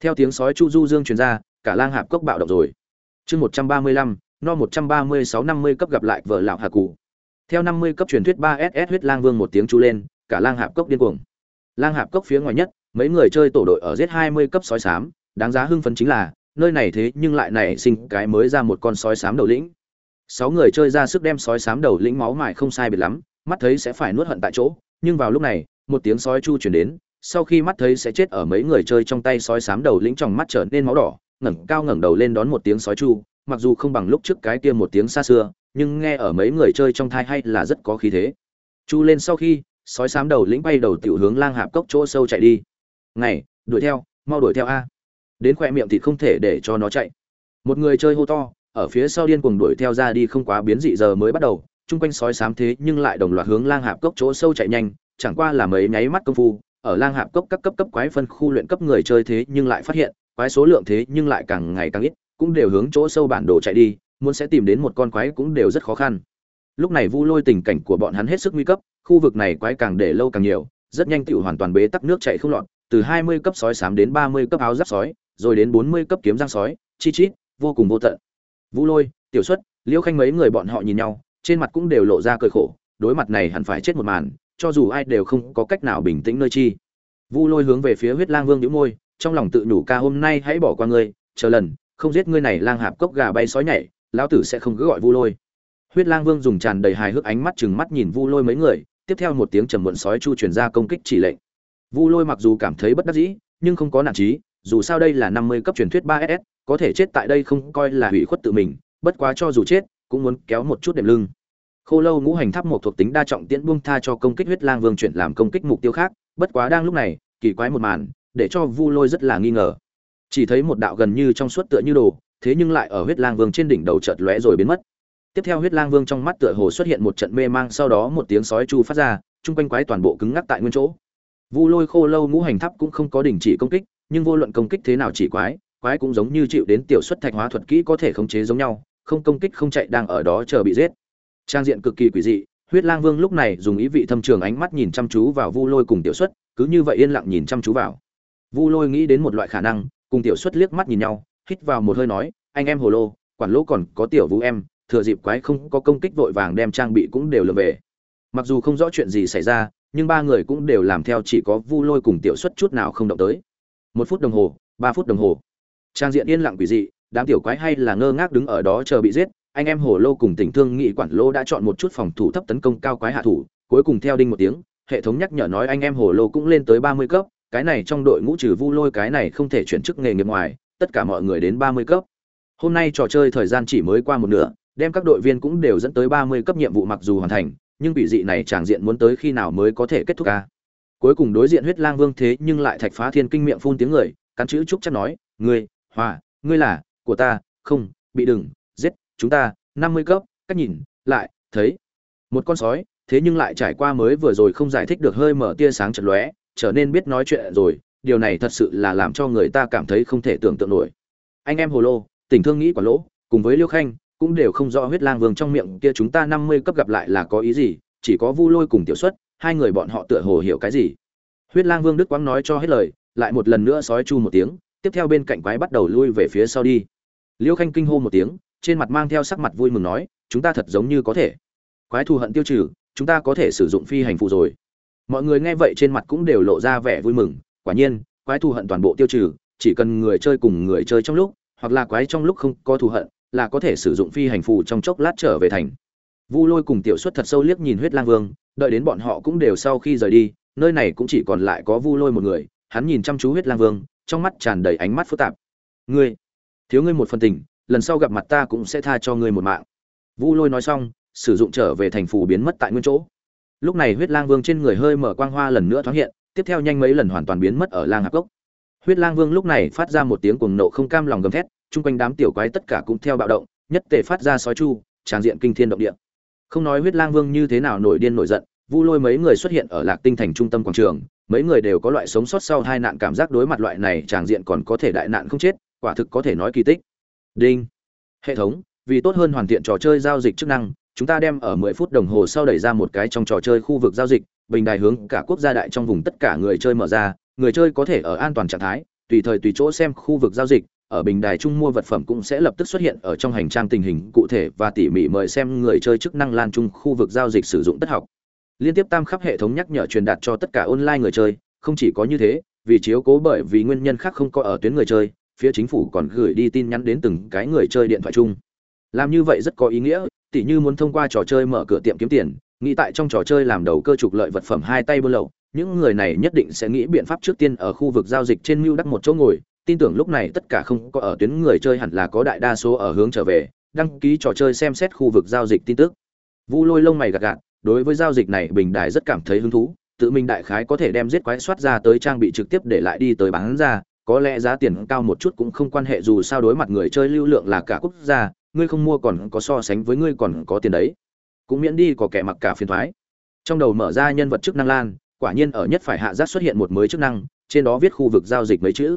Theo tiếng sói chu du dương truyền ra, cả lang hạp cốc bạo động rồi. Chương một trăm ba mươi lăm, no một trăm ba mươi sáu năm mươi cấp gặp lại vợ lão hà cụ theo năm mươi cấp truyền thuyết ba ss huyết lang vương một tiếng chu lên, cả lang hạp cốc điên cuồng. Lang hạp cốc phía ngoài nhất, mấy người chơi tổ đội ở giết hai mươi cấp sói sám, đáng giá hưng phấn chính là, nơi này thế nhưng lại nảy sinh cái mới ra một con sói sám đầu lĩnh. Sáu người chơi ra sức đem sói sám đầu lĩnh máu mài không sai biệt lắm, mắt thấy sẽ phải nuốt hận tại chỗ, nhưng vào lúc này một tiếng sói chu chuyển đến, sau khi mắt thấy sẽ chết ở mấy người chơi trong tay sói sám đầu lĩnh trong mắt trở nên máu đỏ, ngẩng cao ngẩng đầu lên đón một tiếng sói chu, mặc dù không bằng lúc trước cái kia một tiếng xa xưa, nhưng nghe ở mấy người chơi trong thai hay là rất có khí thế. Chu lên sau khi, sói sám đầu lĩnh bay đầu tiểu hướng lang hạp cốc chỗ sâu chạy đi. Ngày đuổi theo, mau đuổi theo a. Đến khoe miệng thì không thể để cho nó chạy. Một người chơi hô to, ở phía sau điên cuồng đuổi theo ra đi không quá biến dị giờ mới bắt đầu, chung quanh sói sám thế nhưng lại đồng loạt hướng lang hạp cốc chỗ sâu chạy nhanh chẳng qua là mấy nháy mắt công phu, ở lang hạp cốc các cấp cấp quái phân khu luyện cấp người chơi thế nhưng lại phát hiện, quái số lượng thế nhưng lại càng ngày càng ít, cũng đều hướng chỗ sâu bản đồ chạy đi, muốn sẽ tìm đến một con quái cũng đều rất khó khăn. Lúc này vu lôi tình cảnh của bọn hắn hết sức nguy cấp, khu vực này quái càng để lâu càng nhiều, rất nhanh tựu hoàn toàn bế tắc nước chạy không lọt, từ 20 cấp sói sám đến 30 cấp áo giáp sói, rồi đến 40 cấp kiếm răng sói, chi chít, vô cùng vô tận. Vu lôi, tiểu xuất liễu khanh mấy người bọn họ nhìn nhau, trên mặt cũng đều lộ ra cười khổ, đối mặt này hẳn phải chết một màn cho dù ai đều không có cách nào bình tĩnh nơi chi. Vu lôi hướng về phía huyết lang vương nhũ môi, trong lòng tự nhủ ca hôm nay hãy bỏ qua ngươi, chờ lần, không giết ngươi này lang hạp cốc gà bay sói nhảy, lão tử sẽ không cứ gọi vu lôi. Huyết lang vương dùng tràn đầy hài hước ánh mắt chừng mắt nhìn vu lôi mấy người, tiếp theo một tiếng trầm muộn sói chu truyền ra công kích chỉ lệnh. Vu lôi mặc dù cảm thấy bất đắc dĩ, nhưng không có nản trí dù sao đây là năm mươi cấp truyền thuyết ba ss có thể chết tại đây không coi là hủy khuất tự mình, bất quá cho dù chết, cũng muốn kéo một chút đệm lưng khô lâu ngũ hành tháp một thuộc tính đa trọng tiễn buông tha cho công kích huyết lang vương chuyển làm công kích mục tiêu khác, bất quá đang lúc này, kỳ quái một màn, để cho vu lôi rất là nghi ngờ. Chỉ thấy một đạo gần như trong suốt tựa như đồ, thế nhưng lại ở huyết lang vương trên đỉnh đầu chợt lóe rồi biến mất. Tiếp theo huyết lang vương trong mắt tựa hồ xuất hiện một trận mê mang, sau đó một tiếng sói chu phát ra, chung quanh quái toàn bộ cứng ngắc tại nguyên chỗ. Vu lôi khô lâu ngũ hành tháp cũng không có đình chỉ công kích, nhưng vô luận công kích thế nào chỉ quái quái cũng giống như chịu đến tiểu xuất thạch hóa thuật kỹ có thể khống chế giống nhau, không công kích không chạy đang ở đó chờ bị giết trang diện cực kỳ quỷ dị, huyết lang vương lúc này dùng ý vị thâm trường ánh mắt nhìn chăm chú vào vu lôi cùng tiểu xuất, cứ như vậy yên lặng nhìn chăm chú vào. Vu lôi nghĩ đến một loại khả năng, cùng tiểu xuất liếc mắt nhìn nhau, hít vào một hơi nói, anh em hồ lô, quản lỗ còn có tiểu vũ em, thừa dịp quái không có công kích vội vàng đem trang bị cũng đều lừa về. Mặc dù không rõ chuyện gì xảy ra, nhưng ba người cũng đều làm theo chỉ có vu lôi cùng tiểu xuất chút nào không động tới. Một phút đồng hồ, ba phút đồng hồ. Trang diện yên lặng quỷ dị, đám tiểu quái hay là ngơ ngác đứng ở đó chờ bị giết anh em hồ lô cùng tỉnh thương nghị quản lô đã chọn một chút phòng thủ thấp tấn công cao quái hạ thủ, cuối cùng theo đinh một tiếng, hệ thống nhắc nhở nói anh em hồ lô cũng lên tới ba mươi cấp, cái này trong đội ngũ trừ vu lôi cái này không thể chuyển chức nghề nghiệp ngoài, tất cả mọi người đến ba mươi cấp. Hôm nay trò chơi thời gian chỉ mới qua một nửa, đem các đội viên cũng đều dẫn tới ba mươi cấp nhiệm vụ mặc dù hoàn thành, nhưng bị dị này tràng diện muốn tới khi nào mới có thể kết thúc ca cuối cùng đối diện huyết lang vương thế nhưng lại thạch phá thiên kinh miệng phun tiếng người, cắn chữ trúc chắc nói, ngươi, hòa, ngươi là của ta, không, bị đừng chúng ta, năm mươi cấp, cách nhìn, lại, thấy. Một con sói, thế nhưng lại trải qua mới vừa rồi không giải thích được hơi mở tia sáng chật lóe, trở nên biết nói chuyện rồi, điều này thật sự là làm cho người ta cảm thấy không thể tưởng tượng nổi. Anh em hồ lô, tình thương nghĩ quả lỗ, cùng với liêu khanh, cũng đều không rõ huyết lang vương trong miệng kia chúng ta năm mươi cấp gặp lại là có ý gì, chỉ có vu lôi cùng tiểu xuất, hai người bọn họ tựa hồ hiểu cái gì. Huyết lang vương đức quang nói cho hết lời, lại một lần nữa sói chu một tiếng, tiếp theo bên cạnh quái bắt đầu lui về phía sau đi. Liêu khanh kinh hô một tiếng trên mặt mang theo sắc mặt vui mừng nói, chúng ta thật giống như có thể. Quái thù hận tiêu trừ, chúng ta có thể sử dụng phi hành phụ rồi. Mọi người nghe vậy trên mặt cũng đều lộ ra vẻ vui mừng. Quả nhiên, quái thù hận toàn bộ tiêu trừ, chỉ cần người chơi cùng người chơi trong lúc, hoặc là quái trong lúc không có thù hận, là có thể sử dụng phi hành phù trong chốc lát trở về thành. Vu lôi cùng tiểu xuất thật sâu liếc nhìn huyết lang vương, đợi đến bọn họ cũng đều sau khi rời đi, nơi này cũng chỉ còn lại có vu lôi một người, hắn nhìn chăm chú huyết lang vương, trong mắt tràn đầy ánh mắt phức tạp. Ngươi, thiếu ngươi một phần tình lần sau gặp mặt ta cũng sẽ tha cho ngươi một mạng. Vu lôi nói xong, sử dụng trở về thành phủ biến mất tại nguyên chỗ. Lúc này huyết lang vương trên người hơi mở quang hoa lần nữa thoáng hiện, tiếp theo nhanh mấy lần hoàn toàn biến mất ở lang hạp cốc. Huyết lang vương lúc này phát ra một tiếng cuồng nộ không cam lòng gầm thét, chung quanh đám tiểu quái tất cả cũng theo bạo động, nhất tề phát ra sói chu tràng diện kinh thiên động địa. Không nói huyết lang vương như thế nào nổi điên nổi giận, vu lôi mấy người xuất hiện ở lạc tinh thành trung tâm quảng trường, mấy người đều có loại sống sót sau hai nạn cảm giác đối mặt loại này tràng diện còn có thể đại nạn không chết, quả thực có thể nói kỳ tích đinh. Hệ thống, vì tốt hơn hoàn thiện trò chơi giao dịch chức năng, chúng ta đem ở 10 phút đồng hồ sau đẩy ra một cái trong trò chơi khu vực giao dịch, bình đài hướng cả quốc gia đại trong vùng tất cả người chơi mở ra, người chơi có thể ở an toàn trạng thái, tùy thời tùy chỗ xem khu vực giao dịch, ở bình đài chung mua vật phẩm cũng sẽ lập tức xuất hiện ở trong hành trang tình hình cụ thể và tỉ mỉ mời xem người chơi chức năng lan chung khu vực giao dịch sử dụng tất học. Liên tiếp tam khắp hệ thống nhắc nhở truyền đạt cho tất cả online người chơi, không chỉ có như thế, vì chiếu cố bởi vì nguyên nhân khác không có ở tuyến người chơi phía chính phủ còn gửi đi tin nhắn đến từng cái người chơi điện thoại chung. Làm như vậy rất có ý nghĩa, tỉ như muốn thông qua trò chơi mở cửa tiệm kiếm tiền, nghĩ tại trong trò chơi làm đầu cơ trục lợi vật phẩm hai tay buôn lậu, những người này nhất định sẽ nghĩ biện pháp trước tiên ở khu vực giao dịch trên mưu đắc một chỗ ngồi, tin tưởng lúc này tất cả không có ở tuyến người chơi hẳn là có đại đa số ở hướng trở về, đăng ký trò chơi xem xét khu vực giao dịch tin tức. Vu lôi lông mày gạt gạt, đối với giao dịch này bình đại rất cảm thấy hứng thú, tự mình đại khái có thể đem giết quái soát ra tới trang bị trực tiếp để lại đi tới bán ra có lẽ giá tiền cao một chút cũng không quan hệ dù sao đối mặt người chơi lưu lượng là cả quốc gia, ngươi không mua còn có so sánh với ngươi còn có tiền đấy. Cũng miễn đi có kẻ mặc cả phiền thoái. Trong đầu mở ra nhân vật chức năng lan, quả nhiên ở nhất phải hạ giác xuất hiện một mới chức năng, trên đó viết khu vực giao dịch mấy chữ.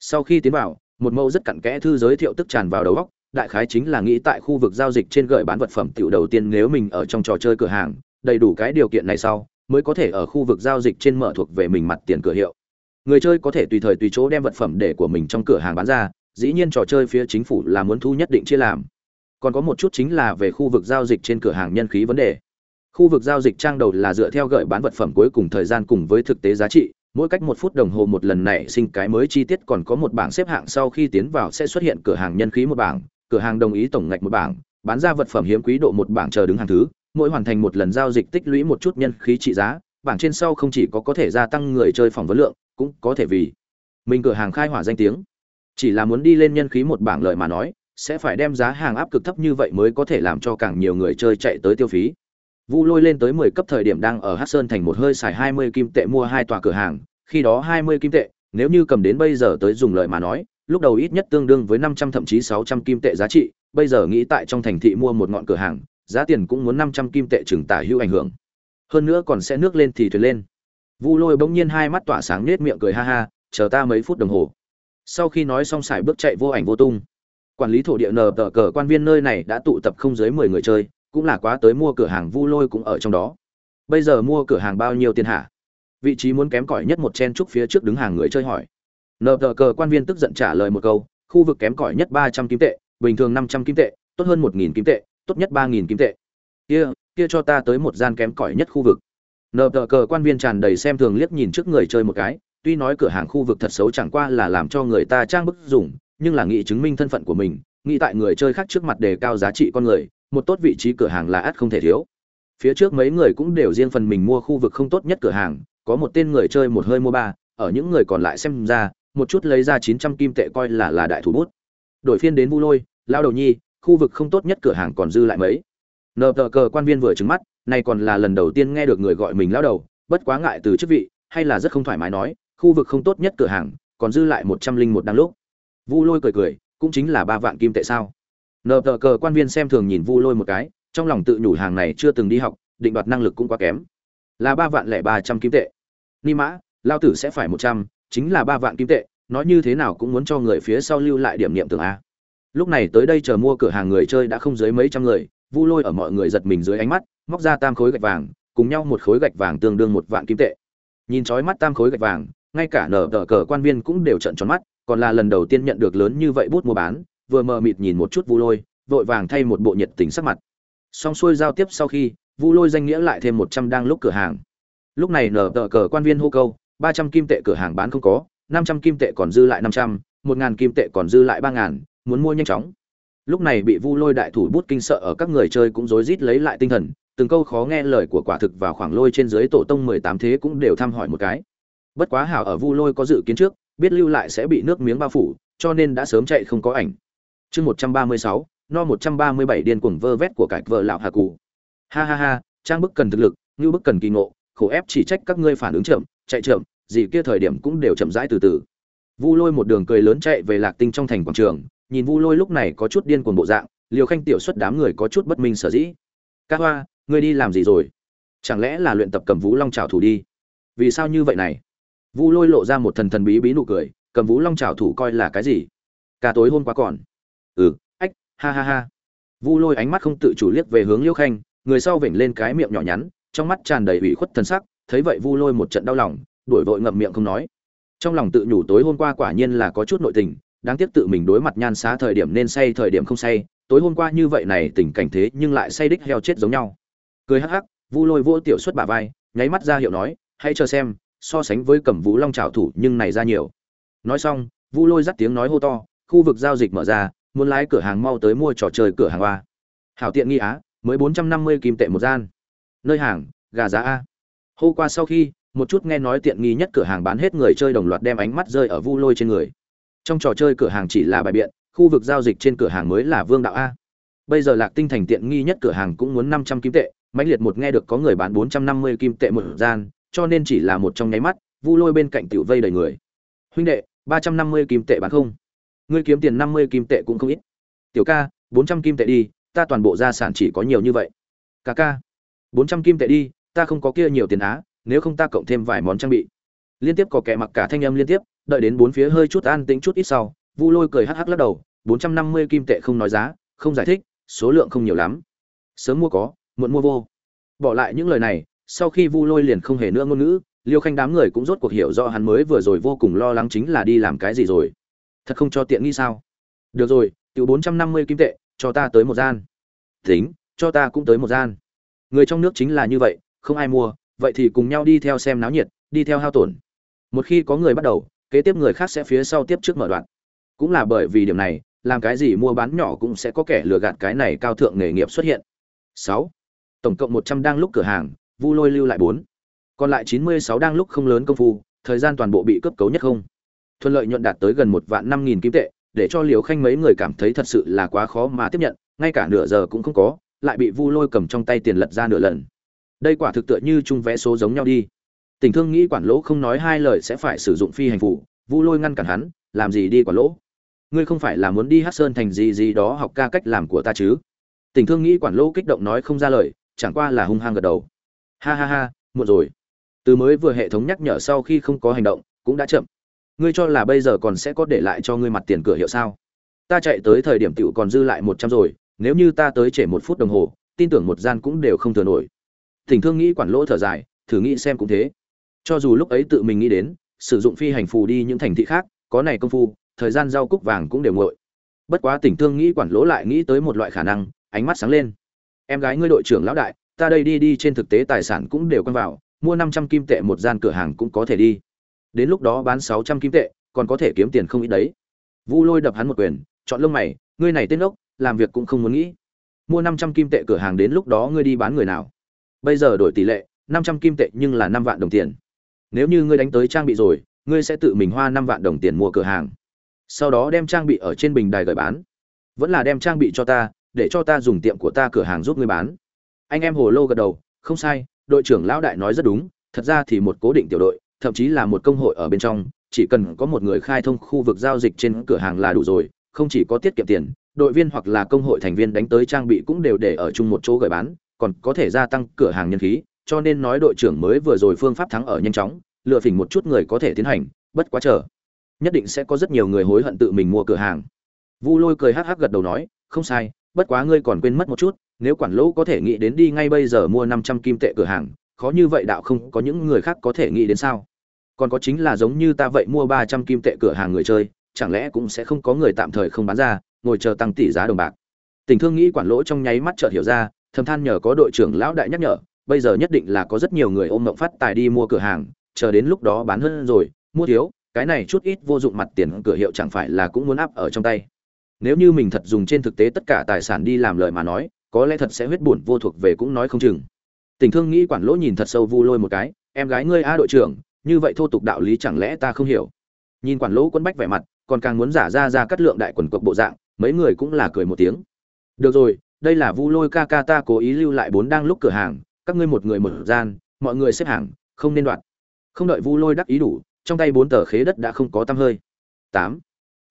Sau khi tiến vào, một mẫu rất cặn kẽ thư giới thiệu tức tràn vào đầu óc, đại khái chính là nghĩ tại khu vực giao dịch trên gợi bán vật phẩm tiểu đầu tiên nếu mình ở trong trò chơi cửa hàng, đầy đủ cái điều kiện này sau, mới có thể ở khu vực giao dịch trên mở thuộc về mình mặt tiền cửa hiệu người chơi có thể tùy thời tùy chỗ đem vật phẩm để của mình trong cửa hàng bán ra, dĩ nhiên trò chơi phía chính phủ là muốn thu nhất định chia làm. Còn có một chút chính là về khu vực giao dịch trên cửa hàng nhân khí vấn đề. Khu vực giao dịch trang đầu là dựa theo gợi bán vật phẩm cuối cùng thời gian cùng với thực tế giá trị, mỗi cách một phút đồng hồ một lần nảy sinh cái mới chi tiết còn có một bảng xếp hạng sau khi tiến vào sẽ xuất hiện cửa hàng nhân khí một bảng, cửa hàng đồng ý tổng ngạch một bảng, bán ra vật phẩm hiếm quý độ một bảng chờ đứng hàng thứ, mỗi hoàn thành một lần giao dịch tích lũy một chút nhân khí trị giá, bảng trên sau không chỉ có có thể gia tăng người chơi phỏng vấn lượng cũng có thể vì mình cửa hàng khai hỏa danh tiếng. Chỉ là muốn đi lên nhân khí một bảng lợi mà nói, sẽ phải đem giá hàng áp cực thấp như vậy mới có thể làm cho càng nhiều người chơi chạy tới tiêu phí. Vu lôi lên tới mười cấp thời điểm đang ở hát sơn thành một hơi xài hai mươi kim tệ mua hai tòa cửa hàng, khi đó hai mươi kim tệ, nếu như cầm đến bây giờ tới dùng lợi mà nói, lúc đầu ít nhất tương đương với năm trăm thậm chí sáu trăm kim tệ giá trị, bây giờ nghĩ tại trong thành thị mua một ngọn cửa hàng, giá tiền cũng muốn năm trăm kim tệ chừng tả hữu ảnh hưởng. Hơn nữa còn sẽ nước lên thì thuyền lên vu lôi bỗng nhiên hai mắt tỏa sáng nết miệng cười ha ha, chờ ta mấy phút đồng hồ. Sau khi nói xong xài bước chạy vô ảnh vô tung. Quản lý thổ địa nờ tờ cờ quan viên nơi này đã tụ tập không dưới mười người chơi, cũng là quá tới mua cửa hàng vu lôi cũng ở trong đó. Bây giờ mua cửa hàng bao nhiêu tiền hả? Vị trí muốn kém cỏi nhất một chen trúc phía trước đứng hàng người chơi hỏi. Nờ tờ cờ quan viên tức giận trả lời một câu, khu vực kém cỏi nhất ba trăm kim tệ, bình thường năm trăm kim tệ, tốt hơn một nghìn kim tệ, tốt nhất ba nghìn kim tệ. Kia kia cho ta tới một gian kém cỏi nhất khu vực nợ tờ cờ quan viên tràn đầy xem thường liếc nhìn trước người chơi một cái, tuy nói cửa hàng khu vực thật xấu chẳng qua là làm cho người ta trang bức dùng, nhưng là nghị chứng minh thân phận của mình, nghĩ tại người chơi khác trước mặt đề cao giá trị con người, một tốt vị trí cửa hàng là ắt không thể thiếu. Phía trước mấy người cũng đều riêng phần mình mua khu vực không tốt nhất cửa hàng, có một tên người chơi một hơi mua ba, ở những người còn lại xem ra, một chút lấy ra chín trăm kim tệ coi là là đại thủ bút. Đổi phiên đến vu lôi lao đầu nhi, khu vực không tốt nhất cửa hàng còn dư lại mấy. Nờ tờ cờ quan viên vừa trứng mắt này còn là lần đầu tiên nghe được người gọi mình lao đầu, bất quá ngại từ chức vị, hay là rất không thoải mái nói, khu vực không tốt nhất cửa hàng, còn dư lại một trăm linh một đang lúc. Vu lôi cười cười, cũng chính là ba vạn kim tệ sao? Nờ tờ cờ quan viên xem thường nhìn vu lôi một cái, trong lòng tự nhủ hàng này chưa từng đi học, định đoạt năng lực cũng quá kém. Là ba vạn lẻ ba trăm kim tệ. Ni mã lao tử sẽ phải một trăm, chính là ba vạn kim tệ, nói như thế nào cũng muốn cho người phía sau lưu lại điểm niệm tưởng a. Lúc này tới đây chờ mua cửa hàng người chơi đã không dưới mấy trăm người vu lôi ở mọi người giật mình dưới ánh mắt, móc ra tam khối gạch vàng, cùng nhau một khối gạch vàng tương đương một vạn kim tệ. Nhìn trói mắt tam khối gạch vàng, ngay cả nở tờ cờ quan viên cũng đều trận tròn mắt, còn là lần đầu tiên nhận được lớn như vậy bút mua bán, vừa mờ mịt nhìn một chút vu lôi, vội vàng thay một bộ nhiệt tình sắc mặt. Xong xuôi giao tiếp sau khi, vu lôi danh nghĩa lại thêm một trăm đang lúc cửa hàng. Lúc này nở tờ cờ quan viên hô câu, ba trăm kim tệ cửa hàng bán không có, năm trăm kim tệ còn dư lại năm trăm, một ngàn kim tệ còn dư lại ba ngàn, muốn mua nhanh chóng lúc này bị vu lôi đại thủ bút kinh sợ ở các người chơi cũng rối rít lấy lại tinh thần, từng câu khó nghe lời của quả thực vào khoảng lôi trên dưới tổ tông mười tám thế cũng đều thăm hỏi một cái. Bất quá hảo ở vu lôi có dự kiến trước, biết lưu lại sẽ bị nước miếng bao phủ, cho nên đã sớm chạy không có ảnh. Chương một trăm ba mươi sáu, no một trăm ba mươi bảy điên cuồng vơ vét của cải vợ lão hà cụ ha ha ha, trang bức cần thực lực như bức cần kỳ ngộ, khổ ép chỉ trách các ngươi phản ứng chậm, chạy chậm, gì kia thời điểm cũng đều chậm rãi từ từ. Vu lôi một đường cười lớn chạy về lạc tinh trong thành quảng trường nhìn vu lôi lúc này có chút điên cuồng bộ dạng Liêu khanh tiểu xuất đám người có chút bất minh sở dĩ. "Ca hoa, ngươi đi làm gì rồi? Chẳng lẽ là luyện tập cầm vũ long trảo thủ đi? Vì sao như vậy này? Vu lôi lộ ra một thần thần bí bí nụ cười, cầm vũ long trảo thủ coi là cái gì? Cả tối hôm qua còn. Ừ ách, ha ha ha. Vu lôi ánh mắt không tự chủ liếc về hướng liêu khanh, người sau vểnh lên cái miệng nhỏ nhắn, trong mắt tràn đầy ủy khuất thần sắc, thấy vậy vu lôi một trận đau lòng, đuổi vội ngậm miệng không nói. Trong lòng tự nhủ tối hôm qua quả nhiên là có chút nội tình đáng tiếc tự mình đối mặt nhan xá thời điểm nên say, thời điểm không say. Tối hôm qua như vậy này, tình cảnh thế nhưng lại say đích heo chết giống nhau. Cười hắc hắc, vu lôi vô tiểu xuất bà vai, nháy mắt ra hiệu nói, hãy chờ xem, so sánh với cẩm vũ long trào thủ nhưng này ra nhiều. Nói xong, vu lôi dắt tiếng nói hô to, khu vực giao dịch mở ra, muốn lái cửa hàng mau tới mua trò chơi cửa hàng hoa hảo tiện nghi á mới bốn trăm năm mươi kim tệ một gian. Nơi hàng, gà giá a. Hô qua sau khi, một chút nghe nói tiện nghi nhất cửa hàng bán hết người chơi đồng loạt đem ánh mắt rơi ở vu lôi trên người trong trò chơi cửa hàng chỉ là bài biện, khu vực giao dịch trên cửa hàng mới là vương đạo a. Bây giờ lạc tinh thành tiện nghi nhất cửa hàng cũng muốn năm trăm kim tệ, mãnh liệt một nghe được có người bán bốn trăm năm mươi kim tệ một gian, cho nên chỉ là một trong nháy mắt, vu lôi bên cạnh tiểu vây đầy người. Huynh đệ, ba trăm năm mươi kim tệ bán không? Ngươi kiếm tiền năm mươi kim tệ cũng không ít. Tiểu ca, bốn trăm kim tệ đi, ta toàn bộ gia sản chỉ có nhiều như vậy. Ca ca, bốn trăm kim tệ đi, ta không có kia nhiều tiền á, nếu không ta cộng thêm vài món trang bị. Liên tiếp có kẻ mặc cả thanh âm liên tiếp đợi đến bốn phía hơi chút an tĩnh chút ít sau, vu lôi cười hắc hắc lắc đầu, bốn trăm năm mươi kim tệ không nói giá, không giải thích, số lượng không nhiều lắm. Sớm mua có, muộn mua vô. Bỏ lại những lời này, sau khi vu lôi liền không hề nữa ngôn ngữ, liêu khanh đám người cũng rốt cuộc hiểu rõ hắn mới vừa rồi vô cùng lo lắng chính là đi làm cái gì rồi. Thật không cho tiện nghi sao? Được rồi, tiểu bốn trăm năm mươi kim tệ, cho ta tới một gian. Tính, cho ta cũng tới một gian. Người trong nước chính là như vậy, không ai mua, vậy thì cùng nhau đi theo xem náo nhiệt, đi theo hao tổn. Một khi có người bắt đầu kế tiếp người khác sẽ phía sau tiếp trước mở đoạn. Cũng là bởi vì điểm này, làm cái gì mua bán nhỏ cũng sẽ có kẻ lừa gạt cái này cao thượng nghề nghiệp xuất hiện. Sáu. Tổng cộng một trăm đang lúc cửa hàng, vu lôi lưu lại bốn. Còn lại chín mươi sáu đang lúc không lớn công phu, thời gian toàn bộ bị cướp cấu nhất không. Thuận lợi nhuận đạt tới gần một vạn năm nghìn kim tệ, để cho liều khanh mấy người cảm thấy thật sự là quá khó mà tiếp nhận, ngay cả nửa giờ cũng không có, lại bị vu lôi cầm trong tay tiền lật ra nửa lần. Đây quả thực tựa như chung vẽ số giống nhau đi tình thương nghĩ quản lỗ không nói hai lời sẽ phải sử dụng phi hành phủ, vu lôi ngăn cản hắn, làm gì đi quản lỗ? Ngươi không phải là muốn đi hát sơn thành gì gì đó học ca cách làm của ta chứ? Tình thương nghĩ quản lỗ kích động nói không ra lời, chẳng qua là hung hăng gật đầu. Ha ha ha, muộn rồi. Từ mới vừa hệ thống nhắc nhở sau khi không có hành động, cũng đã chậm. Ngươi cho là bây giờ còn sẽ có để lại cho ngươi mặt tiền cửa hiệu sao? Ta chạy tới thời điểm tiểu còn dư lại một trăm rồi, nếu như ta tới trễ một phút đồng hồ, tin tưởng một gian cũng đều không thừa nổi. Tình thương nghĩ quản lỗ thở dài, thử nghĩ xem cũng thế cho dù lúc ấy tự mình nghĩ đến, sử dụng phi hành phù đi những thành thị khác, có này công phu, thời gian giao cúc vàng cũng đều ngội bất quá tỉnh thương nghĩ quản lỗ lại nghĩ tới một loại khả năng, ánh mắt sáng lên. Em gái ngươi đội trưởng lão đại, ta đây đi đi trên thực tế tài sản cũng đều quen vào, mua năm trăm kim tệ một gian cửa hàng cũng có thể đi. Đến lúc đó bán sáu trăm kim tệ, còn có thể kiếm tiền không ít đấy. Vu lôi đập hắn một quyền, chọn lông mày, ngươi này tên ốc làm việc cũng không muốn nghĩ. Mua năm trăm kim tệ cửa hàng đến lúc đó ngươi đi bán người nào? Bây giờ đổi tỷ lệ, năm trăm kim tệ nhưng là năm vạn đồng tiền nếu như ngươi đánh tới trang bị rồi, ngươi sẽ tự mình hoa năm vạn đồng tiền mua cửa hàng. Sau đó đem trang bị ở trên bình đài gửi bán. Vẫn là đem trang bị cho ta, để cho ta dùng tiệm của ta cửa hàng giúp ngươi bán. Anh em hồ lô gật đầu, không sai, đội trưởng lão đại nói rất đúng, thật ra thì một cố định tiểu đội, thậm chí là một công hội ở bên trong, chỉ cần có một người khai thông khu vực giao dịch trên cửa hàng là đủ rồi, không chỉ có tiết kiệm tiền, đội viên hoặc là công hội thành viên đánh tới trang bị cũng đều để ở chung một chỗ gửi bán, còn có thể gia tăng cửa hàng nhân khí cho nên nói đội trưởng mới vừa rồi phương pháp thắng ở nhanh chóng lựa phỉnh một chút người có thể tiến hành, bất quá chờ. Nhất định sẽ có rất nhiều người hối hận tự mình mua cửa hàng. Vu lôi cười hắc hắc gật đầu nói, không sai, bất quá ngươi còn quên mất một chút, nếu quản lỗ có thể nghĩ đến đi ngay bây giờ mua năm trăm kim tệ cửa hàng, khó như vậy đạo không có những người khác có thể nghĩ đến sao? Còn có chính là giống như ta vậy mua ba trăm kim tệ cửa hàng người chơi, chẳng lẽ cũng sẽ không có người tạm thời không bán ra, ngồi chờ tăng tỷ giá đồng bạc? Tình thương nghĩ quản lỗ trong nháy mắt chợt hiểu ra, thầm than nhờ có đội trưởng lão đại nhắc nhở bây giờ nhất định là có rất nhiều người ôm mộng phát tài đi mua cửa hàng, chờ đến lúc đó bán hơn rồi, mua thiếu, cái này chút ít vô dụng mặt tiền cửa hiệu chẳng phải là cũng muốn áp ở trong tay. Nếu như mình thật dùng trên thực tế tất cả tài sản đi làm lời mà nói, có lẽ thật sẽ huyết buồn vô thuộc về cũng nói không chừng. Tình thương nghĩ quản lỗ nhìn thật sâu vu lôi một cái, em gái ngươi a đội trưởng, như vậy thô tục đạo lý chẳng lẽ ta không hiểu. Nhìn quản lỗ quân bách vẻ mặt, còn càng muốn giả ra ra cắt lượng đại quần cộc bộ dạng, mấy người cũng là cười một tiếng. Được rồi, đây là vu lôi ca ca ta cố ý lưu lại bốn đang lúc cửa hàng các ngươi một người một gian, mọi người xếp hàng, không nên đoạt không đợi vu lôi đắc ý đủ, trong tay bốn tờ khế đất đã không có tăm hơi. Tám.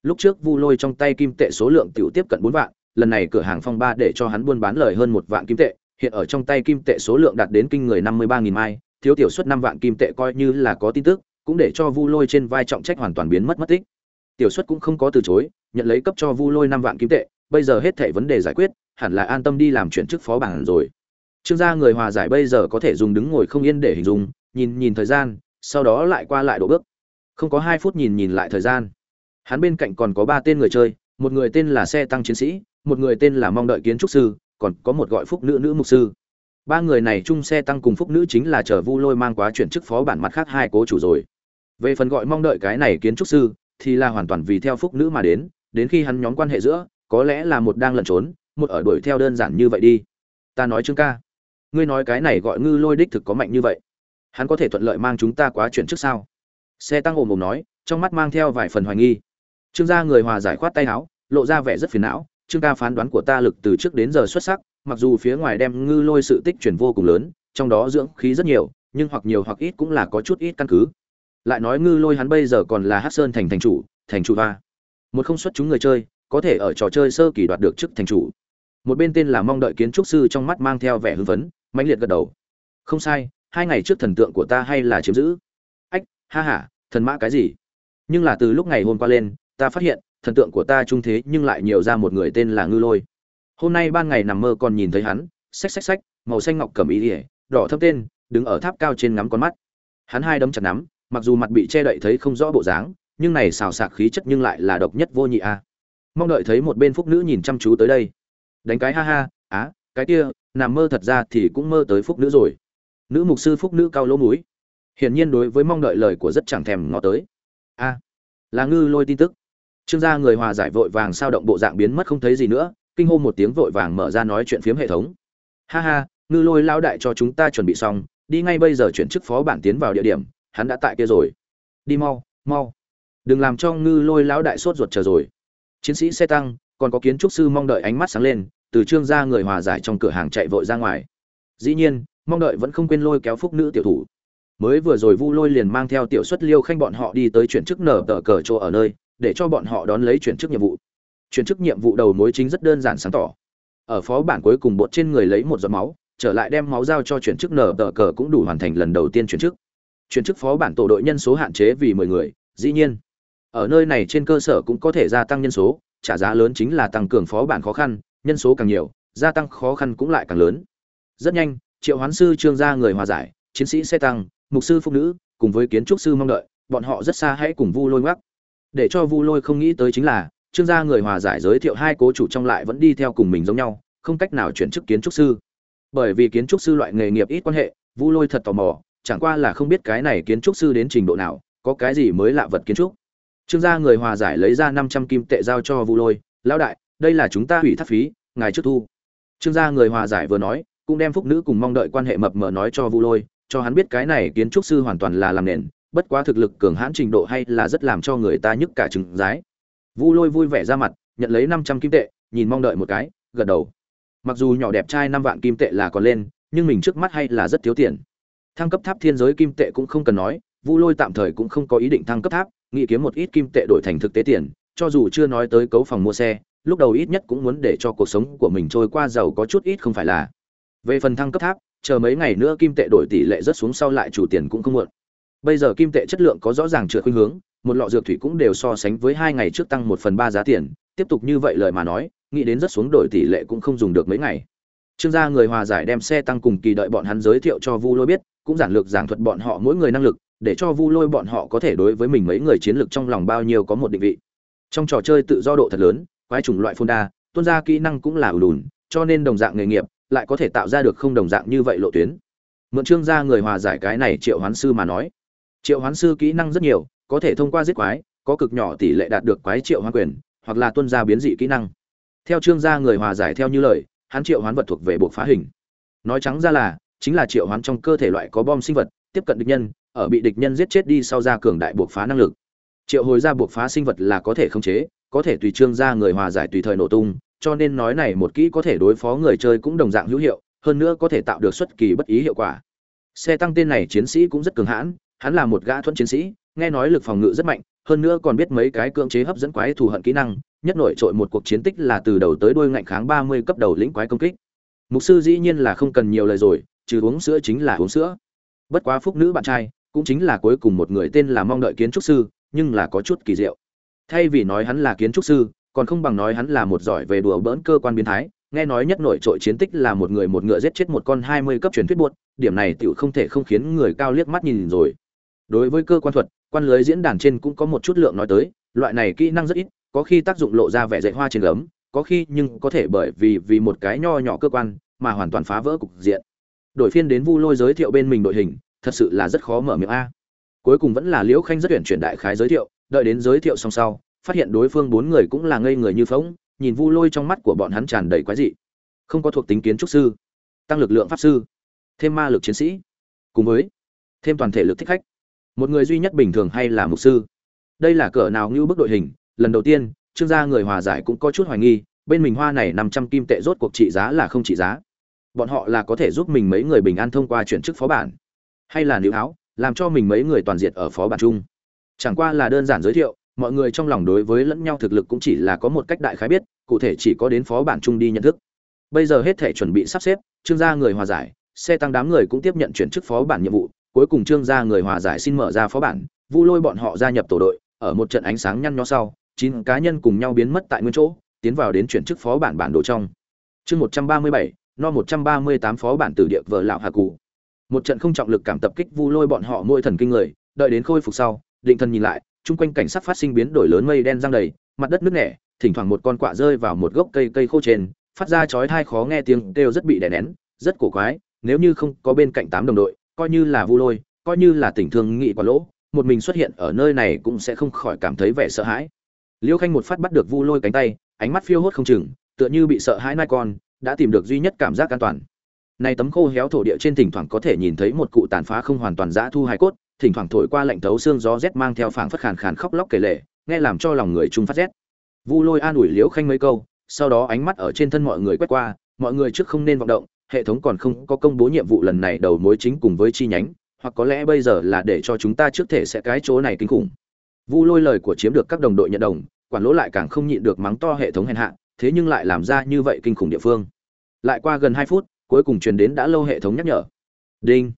Lúc trước vu lôi trong tay kim tệ số lượng tiểu tiếp cận bốn vạn, lần này cửa hàng phong ba để cho hắn buôn bán lời hơn một vạn kim tệ, hiện ở trong tay kim tệ số lượng đạt đến kinh người năm mươi ba nghìn mai, thiếu tiểu suất năm vạn kim tệ coi như là có tin tức, cũng để cho vu lôi trên vai trọng trách hoàn toàn biến mất mất tích. Tiểu suất cũng không có từ chối, nhận lấy cấp cho vu lôi năm vạn kim tệ, bây giờ hết thảy vấn đề giải quyết, hẳn là an tâm đi làm chuyện chức phó bản rồi trương gia người hòa giải bây giờ có thể dùng đứng ngồi không yên để hình dung, nhìn nhìn thời gian, sau đó lại qua lại độ bước. Không có hai phút nhìn nhìn lại thời gian. Hắn bên cạnh còn có ba tên người chơi, một người tên là xe tăng chiến sĩ, một người tên là mong đợi kiến trúc sư, còn có một gọi phúc nữ nữ mục sư. Ba người này chung xe tăng cùng phúc nữ chính là chờ vu lôi mang quá chuyển chức phó bản mặt khác hai cố chủ rồi. Về phần gọi mong đợi cái này kiến trúc sư, thì là hoàn toàn vì theo phúc nữ mà đến đến khi hắn nhóm quan hệ giữa, có lẽ là một đang lẩn trốn, một ở đuổi theo đơn giản như vậy đi. Ta nói trương ca ngươi nói cái này gọi ngư lôi đích thực có mạnh như vậy. Hắn có thể thuận lợi mang chúng ta quá chuyện trước sao? Xe tăng ồm ồm nói, trong mắt mang theo vài phần hoài nghi. Trương gia người hòa giải khoát tay áo, lộ ra vẻ rất phiền não, trương ca phán đoán của ta lực từ trước đến giờ xuất sắc, mặc dù phía ngoài đem ngư lôi sự tích chuyển vô cùng lớn, trong đó dưỡng khí rất nhiều, nhưng hoặc nhiều hoặc ít cũng là có chút ít căn cứ. Lại nói ngư lôi hắn bây giờ còn là hát sơn thành thành chủ thành chủ va một không xuất chúng người chơi, có thể ở trò chơi sơ kỳ đoạt được chức thành chủ một bên tên là mong đợi kiến trúc sư trong mắt mang theo vẻ hưng phấn, mãnh liệt gật đầu. Không sai, hai ngày trước thần tượng của ta hay là chiếm giữ. Ách, ha ha, thần mã cái gì? Nhưng là từ lúc ngày hôm qua lên, ta phát hiện, thần tượng của ta trung thế nhưng lại nhiều ra một người tên là ngư lôi. Hôm nay ban ngày nằm mơ còn nhìn thấy hắn, xách xách xách, màu xanh ngọc cầm ý ỉa đỏ thấp tên, đứng ở tháp cao trên ngắm con mắt. Hắn hai đấm chặt nắm, mặc dù mặt bị che đậy thấy không rõ bộ dáng, nhưng này xào xạc khí chất nhưng lại là độc nhất vô nhị a. Mong đợi thấy một bên phúc nữ nhìn chăm chú tới đây đánh cái ha ha, á, cái kia, nằm mơ thật ra thì cũng mơ tới phúc nữ rồi. Nữ mục sư phúc nữ cao lỗ múi hiển nhiên đối với mong đợi lời của rất chẳng thèm ngó tới. A, là ngư lôi tin tức. Trương gia người hòa giải vội vàng sao động bộ dạng biến mất không thấy gì nữa, kinh hô một tiếng vội vàng mở ra nói chuyện phiếm hệ thống. Ha ha, ngư lôi lao đại cho chúng ta chuẩn bị xong, đi ngay bây giờ chuyển chức phó bản tiến vào địa điểm, hắn đã tại kia rồi. Đi mau mau. Đừng làm cho ngư lôi lão đại sốt ruột chờ rồi. Chiến sĩ xe tăng còn có kiến trúc sư mong đợi ánh mắt sáng lên, từ trương gia người hòa giải trong cửa hàng chạy vội ra ngoài. Dĩ nhiên, mong đợi vẫn không quên lôi kéo phúc nữ tiểu thủ. Mới vừa rồi vu lôi liền mang theo tiểu xuất liêu khanh bọn họ đi tới chuyển chức nở tờ cờ chỗ ở nơi, để cho bọn họ đón lấy chuyển chức nhiệm vụ. Chuyển chức nhiệm vụ đầu mối chính rất đơn giản sáng tỏ. Ở phó bản cuối cùng bột trên người lấy một giọt máu, trở lại đem máu giao cho chuyển chức nở tờ cờ cũng đủ hoàn thành lần đầu tiên chuyển chức. Chuyển chức phó bản tổ đội nhân số hạn chế vì mười người, dĩ nhiên. Ở nơi này trên cơ sở cũng có thể gia tăng nhân số trả giá lớn chính là tăng cường phó bản khó khăn, nhân số càng nhiều, gia tăng khó khăn cũng lại càng lớn. Rất nhanh, triệu hoán sư trương gia người hòa giải, chiến sĩ xe tăng, mục sư phụ nữ, cùng với kiến trúc sư mong đợi, bọn họ rất xa hãy cùng vu lôi ngoắc. Để cho vu lôi không nghĩ tới chính là, trương gia người hòa giải giới thiệu hai cố chủ trong lại vẫn đi theo cùng mình giống nhau, không cách nào chuyển chức kiến trúc sư. Bởi vì kiến trúc sư loại nghề nghiệp ít quan hệ, vu lôi thật tò mò, chẳng qua là không biết cái này kiến trúc sư đến trình độ nào, có cái gì mới lạ vật kiến trúc trương gia người hòa giải lấy ra năm trăm kim tệ giao cho vu lôi, lão đại, đây là chúng ta hủy thác phí, ngài trước thu. Trương gia người hòa giải vừa nói, cũng đem phúc nữ cùng mong đợi quan hệ mập mờ nói cho vu lôi, cho hắn biết cái này kiến trúc sư hoàn toàn là làm nền, bất quá thực lực cường hãn trình độ hay là rất làm cho người ta nhức cả trứng rái. Vu lôi vui vẻ ra mặt, nhận lấy năm trăm kim tệ, nhìn mong đợi một cái, gật đầu. Mặc dù nhỏ đẹp trai năm vạn kim tệ là còn lên, nhưng mình trước mắt hay là rất thiếu tiền. Thăng cấp tháp thiên giới kim tệ cũng không cần nói, vu lôi tạm thời cũng không có ý định thăng cấp tháp nghĩ kiếm một ít kim tệ đổi thành thực tế tiền, cho dù chưa nói tới cấu phòng mua xe, lúc đầu ít nhất cũng muốn để cho cuộc sống của mình trôi qua giàu có chút ít không phải là. Về phần thăng cấp tháp, chờ mấy ngày nữa kim tệ đổi tỷ lệ rất xuống sau lại chủ tiền cũng không muộn. Bây giờ kim tệ chất lượng có rõ ràng trượt khuynh hướng, một lọ dược thủy cũng đều so sánh với hai ngày trước tăng một phần ba giá tiền, tiếp tục như vậy lời mà nói, nghĩ đến rất xuống đổi tỷ lệ cũng không dùng được mấy ngày. Trương gia người hòa giải đem xe tăng cùng kỳ đợi bọn hắn giới thiệu cho vu lôi biết, cũng giản lược giảng thuật bọn họ mỗi người năng lực để cho vu lôi bọn họ có thể đối với mình mấy người chiến lược trong lòng bao nhiêu có một định vị. Trong trò chơi tự do độ thật lớn, quái chủng loại phun đa tuân ra kỹ năng cũng là ủ lùn cho nên đồng dạng nghề nghiệp lại có thể tạo ra được không đồng dạng như vậy lộ tuyến. Mượn trương gia người hòa giải cái này triệu hoán sư mà nói, triệu hoán sư kỹ năng rất nhiều, có thể thông qua giết quái, có cực nhỏ tỷ lệ đạt được quái triệu hoán quyền, hoặc là tuân ra biến dị kỹ năng. Theo trương gia người hòa giải theo như lời, hắn triệu hoán vật thuộc về buộc phá hình. Nói trắng ra là, chính là triệu hoán trong cơ thể loại có bom sinh vật, tiếp cận địch nhân ở bị địch nhân giết chết đi sau ra cường đại buộc phá năng lực. Triệu hồi ra buộc phá sinh vật là có thể khống chế, có thể tùy trương ra người hòa giải tùy thời nổ tung, cho nên nói này một kỹ có thể đối phó người chơi cũng đồng dạng hữu hiệu, hơn nữa có thể tạo được xuất kỳ bất ý hiệu quả. Xe tăng tên này chiến sĩ cũng rất cường hãn, hắn là một gã thuẫn chiến sĩ, nghe nói lực phòng ngự rất mạnh, hơn nữa còn biết mấy cái cưỡng chế hấp dẫn quái thù hận kỹ năng, nhất nổi trội một cuộc chiến tích là từ đầu tới đuôi ngạnh kháng ba mươi cấp đầu lĩnh quái công kích. Mục sư dĩ nhiên là không cần nhiều lời rồi, trừ uống sữa chính là uống sữa. Bất quá phúc nữ bạn trai cũng chính là cuối cùng một người tên là mong đợi kiến trúc sư, nhưng là có chút kỳ diệu. Thay vì nói hắn là kiến trúc sư, còn không bằng nói hắn là một giỏi về đùa bỡn cơ quan biến thái, nghe nói nhất nổi trội chiến tích là một người một ngựa giết chết một con hai mươi cấp truyền thuyết buốt điểm này tựu không thể không khiến người cao liếc mắt nhìn rồi. Đối với cơ quan thuật, quan lưới diễn đàn trên cũng có một chút lượng nói tới, loại này kỹ năng rất ít, có khi tác dụng lộ ra vẻ dạy hoa trên gấm, có khi nhưng có thể bởi vì vì một cái nho nhỏ cơ quan mà hoàn toàn phá vỡ cục diện. Đổi phiên đến vu lôi giới thiệu bên mình đội hình thật sự là rất khó mở miệng a. Cuối cùng vẫn là liễu khanh rất tuyển chuyển đại khái giới thiệu, đợi đến giới thiệu xong sau, phát hiện đối phương bốn người cũng là ngây người như phóng nhìn vu lôi trong mắt của bọn hắn tràn đầy quái dị. Không có thuộc tính kiến trúc sư, tăng lực lượng pháp sư, thêm ma lực chiến sĩ, cùng với thêm toàn thể lực thích khách. Một người duy nhất bình thường hay là mục sư. Đây là cỡ nào như bức đội hình, lần đầu tiên, trương gia người hòa giải cũng có chút hoài nghi, bên mình hoa này năm trăm kim tệ rốt cuộc trị giá là không trị giá. Bọn họ là có thể giúp mình mấy người bình an thông qua chuyển chức phó bản hay là nữ áo, làm cho mình mấy người toàn diện ở phó bản chung. Chẳng qua là đơn giản giới thiệu, mọi người trong lòng đối với lẫn nhau thực lực cũng chỉ là có một cách đại khái biết, cụ thể chỉ có đến phó bản chung đi nhận thức. Bây giờ hết thể chuẩn bị sắp xếp, trương gia người hòa giải, xe tăng đám người cũng tiếp nhận chuyển chức phó bản nhiệm vụ, cuối cùng trương gia người hòa giải xin mở ra phó bản, vu lôi bọn họ gia nhập tổ đội, ở một trận ánh sáng nhăn nhó sau, chín cá nhân cùng nhau biến mất tại nguyên chỗ, tiến vào đến chuyển chức phó bản bản đồ trong. Chương một trăm ba mươi bảy, no một trăm ba mươi tám phó bản tử địa vợ lão hà cụ một trận không trọng lực cảm tập kích vu lôi bọn họ môi thần kinh người, đợi đến khôi phục sau, định thần nhìn lại, chung quanh cảnh sắc phát sinh biến đổi lớn mây đen giăng đầy, mặt đất nước nẻ, thỉnh thoảng một con quạ rơi vào một gốc cây cây khô trên, phát ra chói tai khó nghe tiếng kêu rất bị đè nén, rất cổ quái, nếu như không có bên cạnh tám đồng đội, coi như là vu lôi, coi như là tỉnh thương nghị quả lỗ, một mình xuất hiện ở nơi này cũng sẽ không khỏi cảm thấy vẻ sợ hãi. Liêu khanh một phát bắt được vu lôi cánh tay, ánh mắt phiêu hốt không chừng, tựa như bị sợ hãi nai con, đã tìm được duy nhất cảm giác an toàn nay tấm khô héo thổ địa trên thỉnh thoảng có thể nhìn thấy một cụ tàn phá không hoàn toàn dã thu hài cốt, thỉnh thoảng thổi qua lạnh thấu xương gió rét mang theo phảng phất khàn khàn khóc lóc kể lệ nghe làm cho lòng người trung phát rét. Vu lôi an ủi liễu khanh mấy câu, sau đó ánh mắt ở trên thân mọi người quét qua, mọi người trước không nên vọng động, hệ thống còn không có công bố nhiệm vụ lần này đầu mối chính cùng với chi nhánh, hoặc có lẽ bây giờ là để cho chúng ta trước thể sẽ cái chỗ này kinh khủng. Vu lôi lời của chiếm được các đồng đội nhận đồng, quản lỗ lại càng không nhịn được mắng to hệ thống hèn hạ, thế nhưng lại làm ra như vậy kinh khủng địa phương. Lại qua gần hai phút cuối cùng truyền đến đã lâu hệ thống nhắc nhở. Đinh.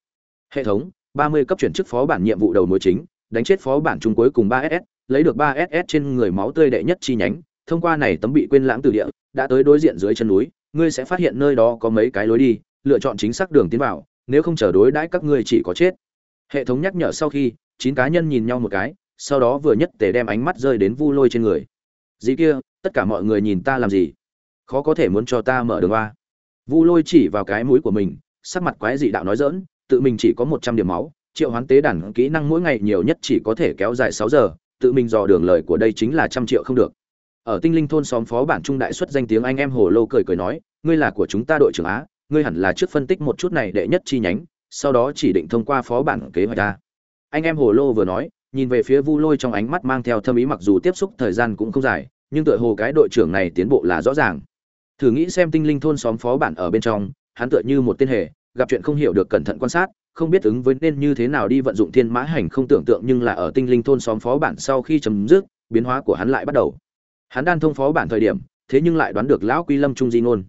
Hệ thống, ba mươi cấp chuyển chức phó bản nhiệm vụ đầu mối chính, đánh chết phó bản chung cuối cùng ba ss lấy được ba ss trên người máu tươi đệ nhất chi nhánh, thông qua này tấm bị quên lãng từ địa, đã tới đối diện dưới chân núi, ngươi sẽ phát hiện nơi đó có mấy cái lối đi, lựa chọn chính xác đường tiến vào, nếu không chờ đối đãi các ngươi chỉ có chết. Hệ thống nhắc nhở sau khi, chín cá nhân nhìn nhau một cái, sau đó vừa nhất tề đem ánh mắt rơi đến vu lôi trên người. Gì kia, tất cả mọi người nhìn ta làm gì? Khó có thể muốn cho ta mở đường qua vu lôi chỉ vào cái mũi của mình, sắc mặt quái dị đạo nói dỡn tự mình chỉ có một trăm điểm máu, triệu hoán tế đàn kỹ năng mỗi ngày nhiều nhất chỉ có thể kéo dài sáu giờ, tự mình dò đường lời của đây chính là trăm triệu không được. Ở tinh linh thôn xóm phó bản trung đại xuất danh tiếng anh em hồ lô cười cười nói, ngươi là của chúng ta đội trưởng á, ngươi hẳn là trước phân tích một chút này đệ nhất chi nhánh, sau đó chỉ định thông qua phó bản kế hoạch ta. Anh em hồ lô vừa nói, nhìn về phía vu lôi trong ánh mắt mang theo thâm ý mặc dù tiếp xúc thời gian cũng không dài, nhưng tựa hồ cái đội trưởng này tiến bộ là rõ ràng thử nghĩ xem tinh linh thôn xóm phó bản ở bên trong, hắn tựa như một tên hề, gặp chuyện không hiểu được cẩn thận quan sát, không biết ứng với nên như thế nào đi vận dụng thiên mã hành không tưởng tượng nhưng là ở tinh linh thôn xóm phó bản sau khi chấm dứt, biến hóa của hắn lại bắt đầu. Hắn đan thông phó bản thời điểm, thế nhưng lại đoán được lão quy lâm trung di ngôn.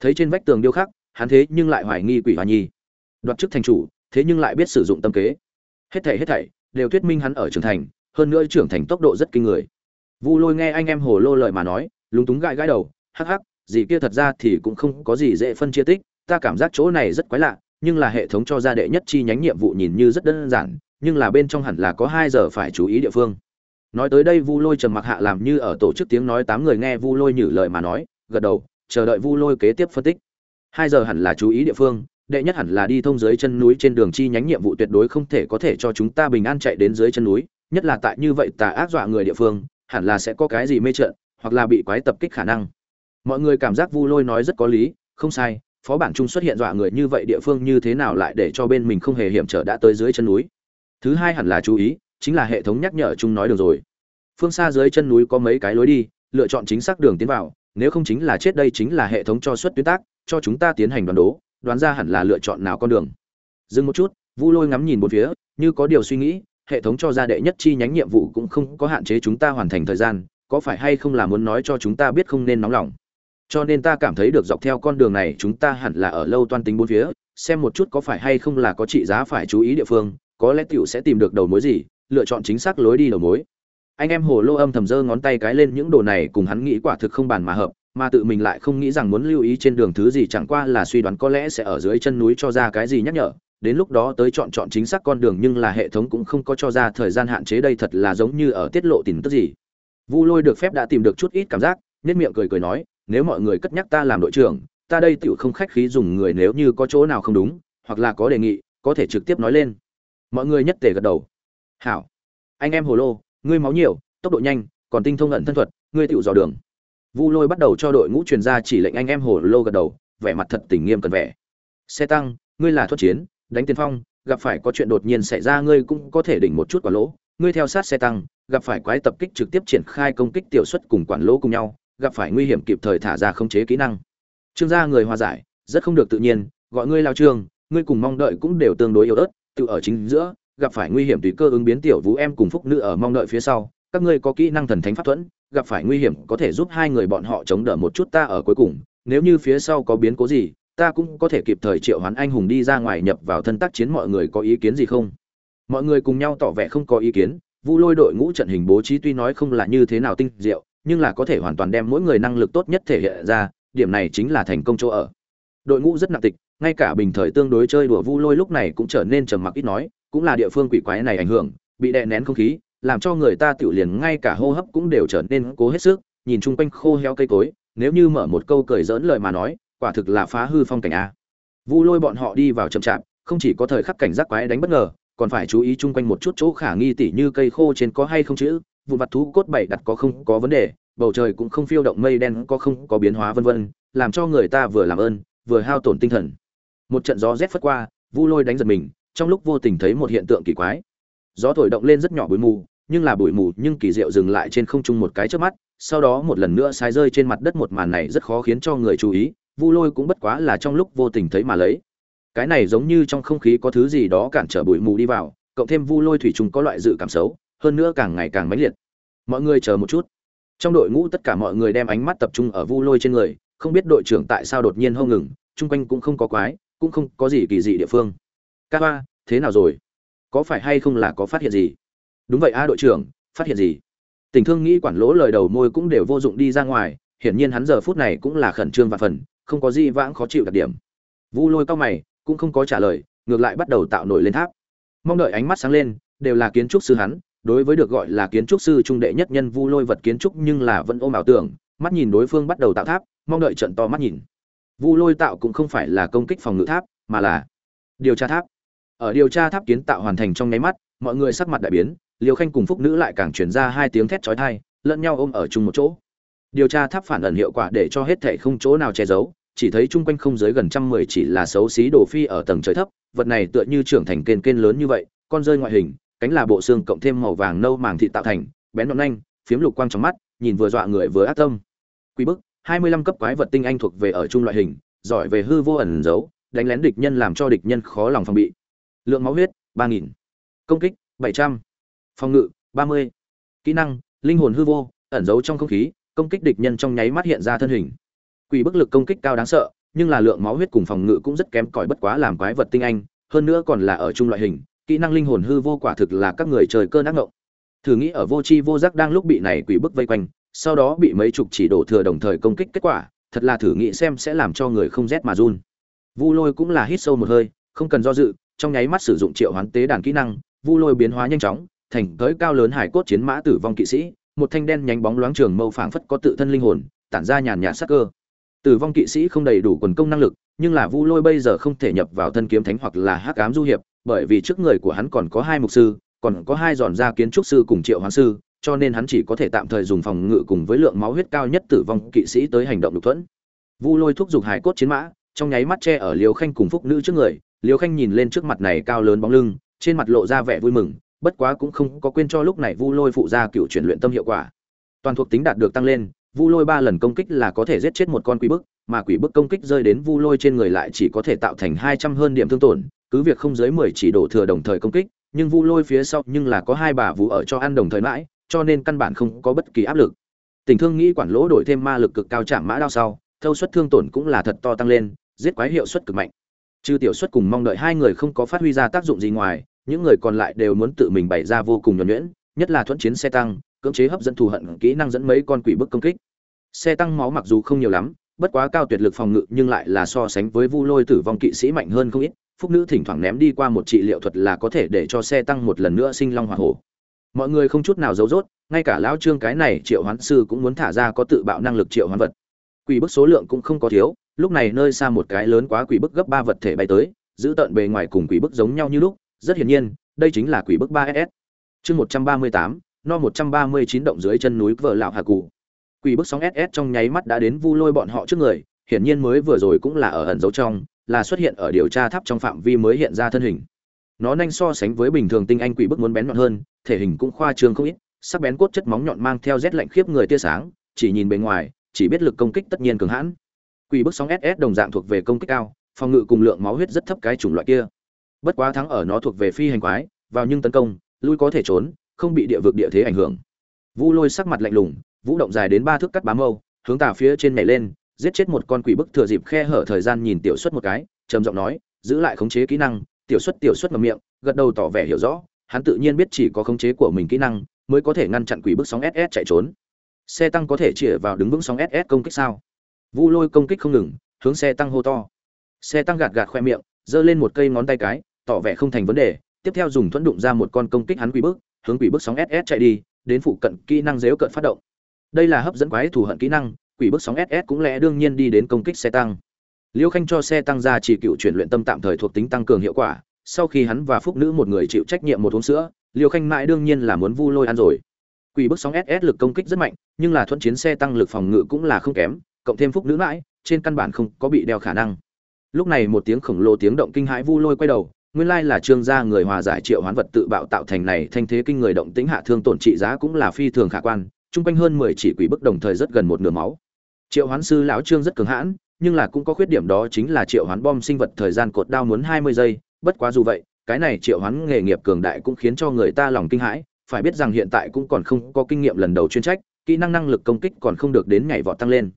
Thấy trên vách tường điêu khắc, hắn thế nhưng lại hoài nghi quỷ hoa nhi. Đoạt chức thành chủ, thế nhưng lại biết sử dụng tâm kế. Hết thảy hết thảy, đều thuyết minh hắn ở trưởng thành, hơn nữa trưởng thành tốc độ rất kinh người. Vu lôi nghe anh em hồ lô lời mà nói, lúng túng gãi gãi đầu, hắc hắc gì kia thật ra thì cũng không có gì dễ phân chia tích, ta cảm giác chỗ này rất quái lạ, nhưng là hệ thống cho ra đệ nhất chi nhánh nhiệm vụ nhìn như rất đơn giản, nhưng là bên trong hẳn là có hai giờ phải chú ý địa phương. Nói tới đây vu lôi trầm mặc hạ làm như ở tổ chức tiếng nói tám người nghe vu lôi nhử lời mà nói, gật đầu, chờ đợi vu lôi kế tiếp phân tích. Hai giờ hẳn là chú ý địa phương, đệ nhất hẳn là đi thông dưới chân núi trên đường chi nhánh nhiệm vụ tuyệt đối không thể có thể cho chúng ta bình an chạy đến dưới chân núi, nhất là tại như vậy tà ác dọa người địa phương, hẳn là sẽ có cái gì mê trận hoặc là bị quái tập kích khả năng mọi người cảm giác vu lôi nói rất có lý, không sai, phó bản trung xuất hiện dọa người như vậy địa phương như thế nào lại để cho bên mình không hề hiểm trở đã tới dưới chân núi? Thứ hai hẳn là chú ý, chính là hệ thống nhắc nhở chung nói được rồi. Phương xa dưới chân núi có mấy cái lối đi, lựa chọn chính xác đường tiến vào, nếu không chính là chết đây chính là hệ thống cho xuất tuyến tác, cho chúng ta tiến hành đoán đố, đoán ra hẳn là lựa chọn nào con đường. Dừng một chút, vu lôi ngắm nhìn một phía, như có điều suy nghĩ, hệ thống cho ra đệ nhất chi nhánh nhiệm vụ cũng không có hạn chế chúng ta hoàn thành thời gian, có phải hay không là muốn nói cho chúng ta biết không nên nóng lòng? Cho nên ta cảm thấy được dọc theo con đường này chúng ta hẳn là ở lâu toan tính bốn phía, xem một chút có phải hay không là có trị giá phải chú ý địa phương, có lẽ tiểu sẽ tìm được đầu mối gì, lựa chọn chính xác lối đi đầu mối. Anh em hồ lô âm thầm giơ ngón tay cái lên những đồ này cùng hắn nghĩ quả thực không bàn mà hợp, mà tự mình lại không nghĩ rằng muốn lưu ý trên đường thứ gì chẳng qua là suy đoán có lẽ sẽ ở dưới chân núi cho ra cái gì nhắc nhở. Đến lúc đó tới chọn chọn chính xác con đường nhưng là hệ thống cũng không có cho ra thời gian hạn chế đây thật là giống như ở tiết lộ tin tức gì. Vu lôi được phép đã tìm được chút ít cảm giác nết miệng cười cười nói nếu mọi người cất nhắc ta làm đội trưởng, ta đây tựu không khách khí dùng người nếu như có chỗ nào không đúng, hoặc là có đề nghị, có thể trực tiếp nói lên. Mọi người nhất tề gật đầu. Hảo. Anh em hồ lô, ngươi máu nhiều, tốc độ nhanh, còn tinh thông ẩn thân thuật, ngươi tựu dò đường. Vu lôi bắt đầu cho đội ngũ truyền ra chỉ lệnh anh em hồ lô gật đầu, vẻ mặt thật tình nghiêm cần vẻ. Xe tăng, ngươi là thuật chiến, đánh tiên phong, gặp phải có chuyện đột nhiên xảy ra ngươi cũng có thể đỉnh một chút quả lỗ. Ngươi theo sát xe tăng, gặp phải quái tập kích trực tiếp triển khai công kích tiểu suất cùng quản lỗ cùng nhau gặp phải nguy hiểm kịp thời thả ra khống chế kỹ năng. Trương gia người hòa giải, rất không được tự nhiên, gọi ngươi lao trương, ngươi cùng mong đợi cũng đều tương đối yếu ớt, tự ở chính giữa, gặp phải nguy hiểm tùy cơ ứng biến tiểu vũ em cùng phúc nữ ở mong đợi phía sau, các ngươi có kỹ năng thần thánh pháp thuẫn, gặp phải nguy hiểm có thể giúp hai người bọn họ chống đỡ một chút ta ở cuối cùng, nếu như phía sau có biến cố gì, ta cũng có thể kịp thời triệu hoán anh hùng đi ra ngoài nhập vào thân tác chiến mọi người có ý kiến gì không? Mọi người cùng nhau tỏ vẻ không có ý kiến, vu lôi đội ngũ trận hình bố trí tuy nói không là như thế nào tinh diệu nhưng là có thể hoàn toàn đem mỗi người năng lực tốt nhất thể hiện ra, điểm này chính là thành công chỗ ở. Đội ngũ rất nặng tịch, ngay cả bình thời tương đối chơi đùa vu lôi lúc này cũng trở nên trầm mặc ít nói, cũng là địa phương quỷ quái này ảnh hưởng, bị đè nén không khí, làm cho người ta tiểu liền ngay cả hô hấp cũng đều trở nên cố hết sức, nhìn chung quanh khô héo cây cối, nếu như mở một câu cười giỡn lời mà nói, quả thực là phá hư phong cảnh a. Vu lôi bọn họ đi vào chậm chạp, không chỉ có thời khắc cảnh giác quái đánh bất ngờ, còn phải chú ý chung quanh một chút chỗ khả nghi tỉ như cây khô trên có hay không chữ vụ vặt thú cốt bảy đặt có không có vấn đề, bầu trời cũng không phiêu động, mây đen có không có biến hóa vân vân, làm cho người ta vừa làm ơn, vừa hao tổn tinh thần. Một trận gió rét phất qua, vu lôi đánh giật mình, trong lúc vô tình thấy một hiện tượng kỳ quái. Gió thổi động lên rất nhỏ bụi mù, nhưng là bụi mù nhưng kỳ diệu dừng lại trên không trung một cái trước mắt, sau đó một lần nữa sai rơi trên mặt đất một màn này rất khó khiến cho người chú ý, vu lôi cũng bất quá là trong lúc vô tình thấy mà lấy. Cái này giống như trong không khí có thứ gì đó cản trở bụi mù đi vào, cộng thêm vu lôi thủy trùng có loại dự cảm xấu hơn nữa càng ngày càng mãnh liệt. Mọi người chờ một chút. Trong đội ngũ tất cả mọi người đem ánh mắt tập trung ở vu lôi trên người, không biết đội trưởng tại sao đột nhiên hông ngừng, chung quanh cũng không có quái, cũng không có gì kỳ dị địa phương. Ca thế nào rồi? Có phải hay không là có phát hiện gì? Đúng vậy a đội trưởng, phát hiện gì? Tình thương nghĩ quản lỗ lời đầu môi cũng đều vô dụng đi ra ngoài, hiển nhiên hắn giờ phút này cũng là khẩn trương và phần, không có gì vãng khó chịu đặc điểm. Vu lôi cao mày, cũng không có trả lời, ngược lại bắt đầu tạo nổi lên tháp. Mong đợi ánh mắt sáng lên, đều là kiến trúc sư hắn đối với được gọi là kiến trúc sư trung đệ nhất nhân vu lôi vật kiến trúc nhưng là vẫn ôm ảo tưởng, mắt nhìn đối phương bắt đầu tạo tháp, mong đợi trận to mắt nhìn. Vu lôi tạo cũng không phải là công kích phòng ngự tháp, mà là điều tra tháp. Ở điều tra tháp kiến tạo hoàn thành trong nháy mắt, mọi người sắc mặt đại biến liều khanh cùng phúc nữ lại càng chuyển ra hai tiếng thét chói tai, lẫn nhau ôm ở chung một chỗ. Điều tra tháp phản ẩn hiệu quả để cho hết thể không chỗ nào che giấu, chỉ thấy chung quanh không dưới gần trăm mười chỉ là xấu xí đồ phi ở tầng trời thấp, vật này tựa như trưởng thành kênh kênh lớn như vậy, con rơi ngoại hình cánh là bộ xương cộng thêm màu vàng nâu màng thị tạo thành, bén nhọn nhanh phiếm lục quang trong mắt, nhìn vừa dọa người vừa ác tâm. Quý bức, hai mươi lăm cấp quái vật tinh anh thuộc về ở trung loại hình, giỏi về hư vô ẩn giấu, đánh lén địch nhân làm cho địch nhân khó lòng phòng bị. Lượng máu huyết, ba nghìn. Công kích, bảy trăm. Phòng ngự, ba mươi. Kỹ năng, linh hồn hư vô, ẩn giấu trong không khí, công kích địch nhân trong nháy mắt hiện ra thân hình. Quỷ bức lực công kích cao đáng sợ, nhưng là lượng máu huyết cùng phòng ngự cũng rất kém, cỏi bất quá làm quái vật tinh anh, hơn nữa còn là ở trung loại hình kỹ năng linh hồn hư vô quả thực là các người trời cơn ác ngộng. Thử nghĩ ở vô tri vô giác đang lúc bị này quỷ bức vây quanh, sau đó bị mấy chục chỉ đổ thừa đồng thời công kích kết quả, thật là thử nghĩ xem sẽ làm cho người không rét mà run. Vu lôi cũng là hít sâu một hơi, không cần do dự, trong nháy mắt sử dụng triệu hoán tế đàn kỹ năng, vu lôi biến hóa nhanh chóng, thành tới cao lớn hải cốt chiến mã tử vong kỵ sĩ, một thanh đen nhánh bóng loáng trường mâu phảng phất có tự thân linh hồn, tản ra nhàn nhạt sắc cơ. Tử vong kỵ sĩ không đầy đủ quần công năng lực, nhưng là vu lôi bây giờ không thể nhập vào thân kiếm thánh hoặc là hắc ám du hiệp bởi vì trước người của hắn còn có hai mục sư, còn có hai giòn gia kiến trúc sư cùng triệu hoán sư, cho nên hắn chỉ có thể tạm thời dùng phòng ngự cùng với lượng máu huyết cao nhất tử vong kỵ sĩ tới hành động đục thuẫn. Vu lôi thúc giục hải cốt chiến mã, trong nháy mắt che ở liều khanh cùng phúc nữ trước người liều khanh nhìn lên trước mặt này cao lớn bóng lưng, trên mặt lộ ra vẻ vui mừng, bất quá cũng không có quên cho lúc này vu lôi phụ ra cựu chuyển luyện tâm hiệu quả. Toàn thuộc tính đạt được tăng lên, vu lôi ba lần công kích là có thể giết chết một con quỷ bức, mà quỷ bức công kích rơi đến vu lôi trên người lại chỉ có thể tạo thành hai trăm hơn điểm thương tổn cứ việc không dưới mười chỉ đổ thừa đồng thời công kích, nhưng vu lôi phía sau nhưng là có hai bà vũ ở cho ăn đồng thời mãi, cho nên căn bản không có bất kỳ áp lực. Tình thương nghĩ quản lỗ đổi thêm ma lực cực cao chạm mã đao sau, thâu suất thương tổn cũng là thật to tăng lên, giết quái hiệu suất cực mạnh. Trừ tiểu suất cùng mong đợi hai người không có phát huy ra tác dụng gì ngoài, những người còn lại đều muốn tự mình bày ra vô cùng nhuần nhuyễn, nhất là thuận chiến xe tăng, cưỡng chế hấp dẫn thù hận, kỹ năng dẫn mấy con quỷ bức công kích. Xe tăng máu mặc dù không nhiều lắm, bất quá cao tuyệt lực phòng ngự nhưng lại là so sánh với vu lôi tử vong kỵ sĩ mạnh hơn không ít phúc nữ thỉnh thoảng ném đi qua một trị liệu thuật là có thể để cho xe tăng một lần nữa sinh long hoa hổ. Mọi người không chút nào giấu rốt, ngay cả lão trương cái này triệu hoán sư cũng muốn thả ra có tự bạo năng lực triệu hoán vật. Quỷ bức số lượng cũng không có thiếu, lúc này nơi xa một cái lớn quá quỷ bức gấp ba vật thể bay tới, giữ tận bề ngoài cùng quỷ bức giống nhau như lúc, rất hiển nhiên, đây chính là quỷ bức ba ss chương một trăm ba mươi tám, no một trăm ba mươi chín động dưới chân núi vợ lão hà cụ quỷ bức sóng ss trong nháy mắt đã đến vu lôi bọn họ trước người, hiển nhiên mới vừa rồi cũng là ở ẩn dấu trong là xuất hiện ở điều tra tháp trong phạm vi mới hiện ra thân hình. Nó nhanh so sánh với bình thường tinh anh quỷ bức muốn bén nhọn hơn, thể hình cũng khoa trương không ít, sắc bén cốt chất móng nhọn mang theo rét lạnh khiếp người tia sáng, chỉ nhìn bề ngoài, chỉ biết lực công kích tất nhiên cường hãn. Quỷ bức sóng ss đồng dạng thuộc về công kích cao, phòng ngự cùng lượng máu huyết rất thấp cái chủng loại kia. Bất quá thắng ở nó thuộc về phi hành quái, vào nhưng tấn công, lui có thể trốn, không bị địa vực địa thế ảnh hưởng. Vu lôi sắc mặt lạnh lùng, vũ động dài đến ba thước cắt bám mâu, hướng tà phía trên nhảy lên giết chết một con quỷ bức thừa dịp khe hở thời gian nhìn tiểu xuất một cái, trầm giọng nói, giữ lại khống chế kỹ năng. Tiểu xuất tiểu xuất ngậm miệng, gật đầu tỏ vẻ hiểu rõ. Hắn tự nhiên biết chỉ có khống chế của mình kỹ năng mới có thể ngăn chặn quỷ bức sóng ss chạy trốn. Xe tăng có thể chĩa vào đứng vững sóng ss công kích sao? Vu lôi công kích không ngừng, hướng xe tăng hô to. Xe tăng gạt gạt khoe miệng, giơ lên một cây ngón tay cái, tỏ vẻ không thành vấn đề. Tiếp theo dùng thuẫn đụng ra một con công kích hắn quỷ bức, hướng quỷ bức sóng ss chạy đi, đến phụ cận kỹ năng dếu cận phát động. Đây là hấp dẫn quái thù hận kỹ năng quỷ bức sóng ss cũng lẽ đương nhiên đi đến công kích xe tăng. Liêu khanh cho xe tăng ra chỉ cựu chuyển luyện tâm tạm thời thuộc tính tăng cường hiệu quả, sau khi hắn và phúc nữ một người chịu trách nhiệm một uống sữa, liêu khanh mãi đương nhiên là muốn vu lôi ăn rồi. Quỷ bức sóng ss lực công kích rất mạnh, nhưng là thuận chiến xe tăng lực phòng ngự cũng là không kém, cộng thêm phúc nữ mãi, trên căn bản không có bị đeo khả năng. Lúc này một tiếng khổng lồ tiếng động kinh hãi vu lôi quay đầu, nguyên lai là trương gia người hòa giải triệu hoán vật tự bạo tạo thành này thanh thế kinh người động tĩnh hạ thương tổn trị giá cũng là phi thường khả quan, chung quanh hơn mười chỉ quỷ bức đồng thời rất gần một nửa máu triệu hoán sư lão trương rất cường hãn, nhưng là cũng có khuyết điểm đó chính là triệu hoán bom sinh vật thời gian cột đao muốn hai mươi giây, bất quá dù vậy, cái này triệu hoán nghề nghiệp cường đại cũng khiến cho người ta lòng kinh hãi, phải biết rằng hiện tại cũng còn không có kinh nghiệm lần đầu chuyên trách, kỹ năng năng lực công kích còn không được đến nhảy vọt tăng lên.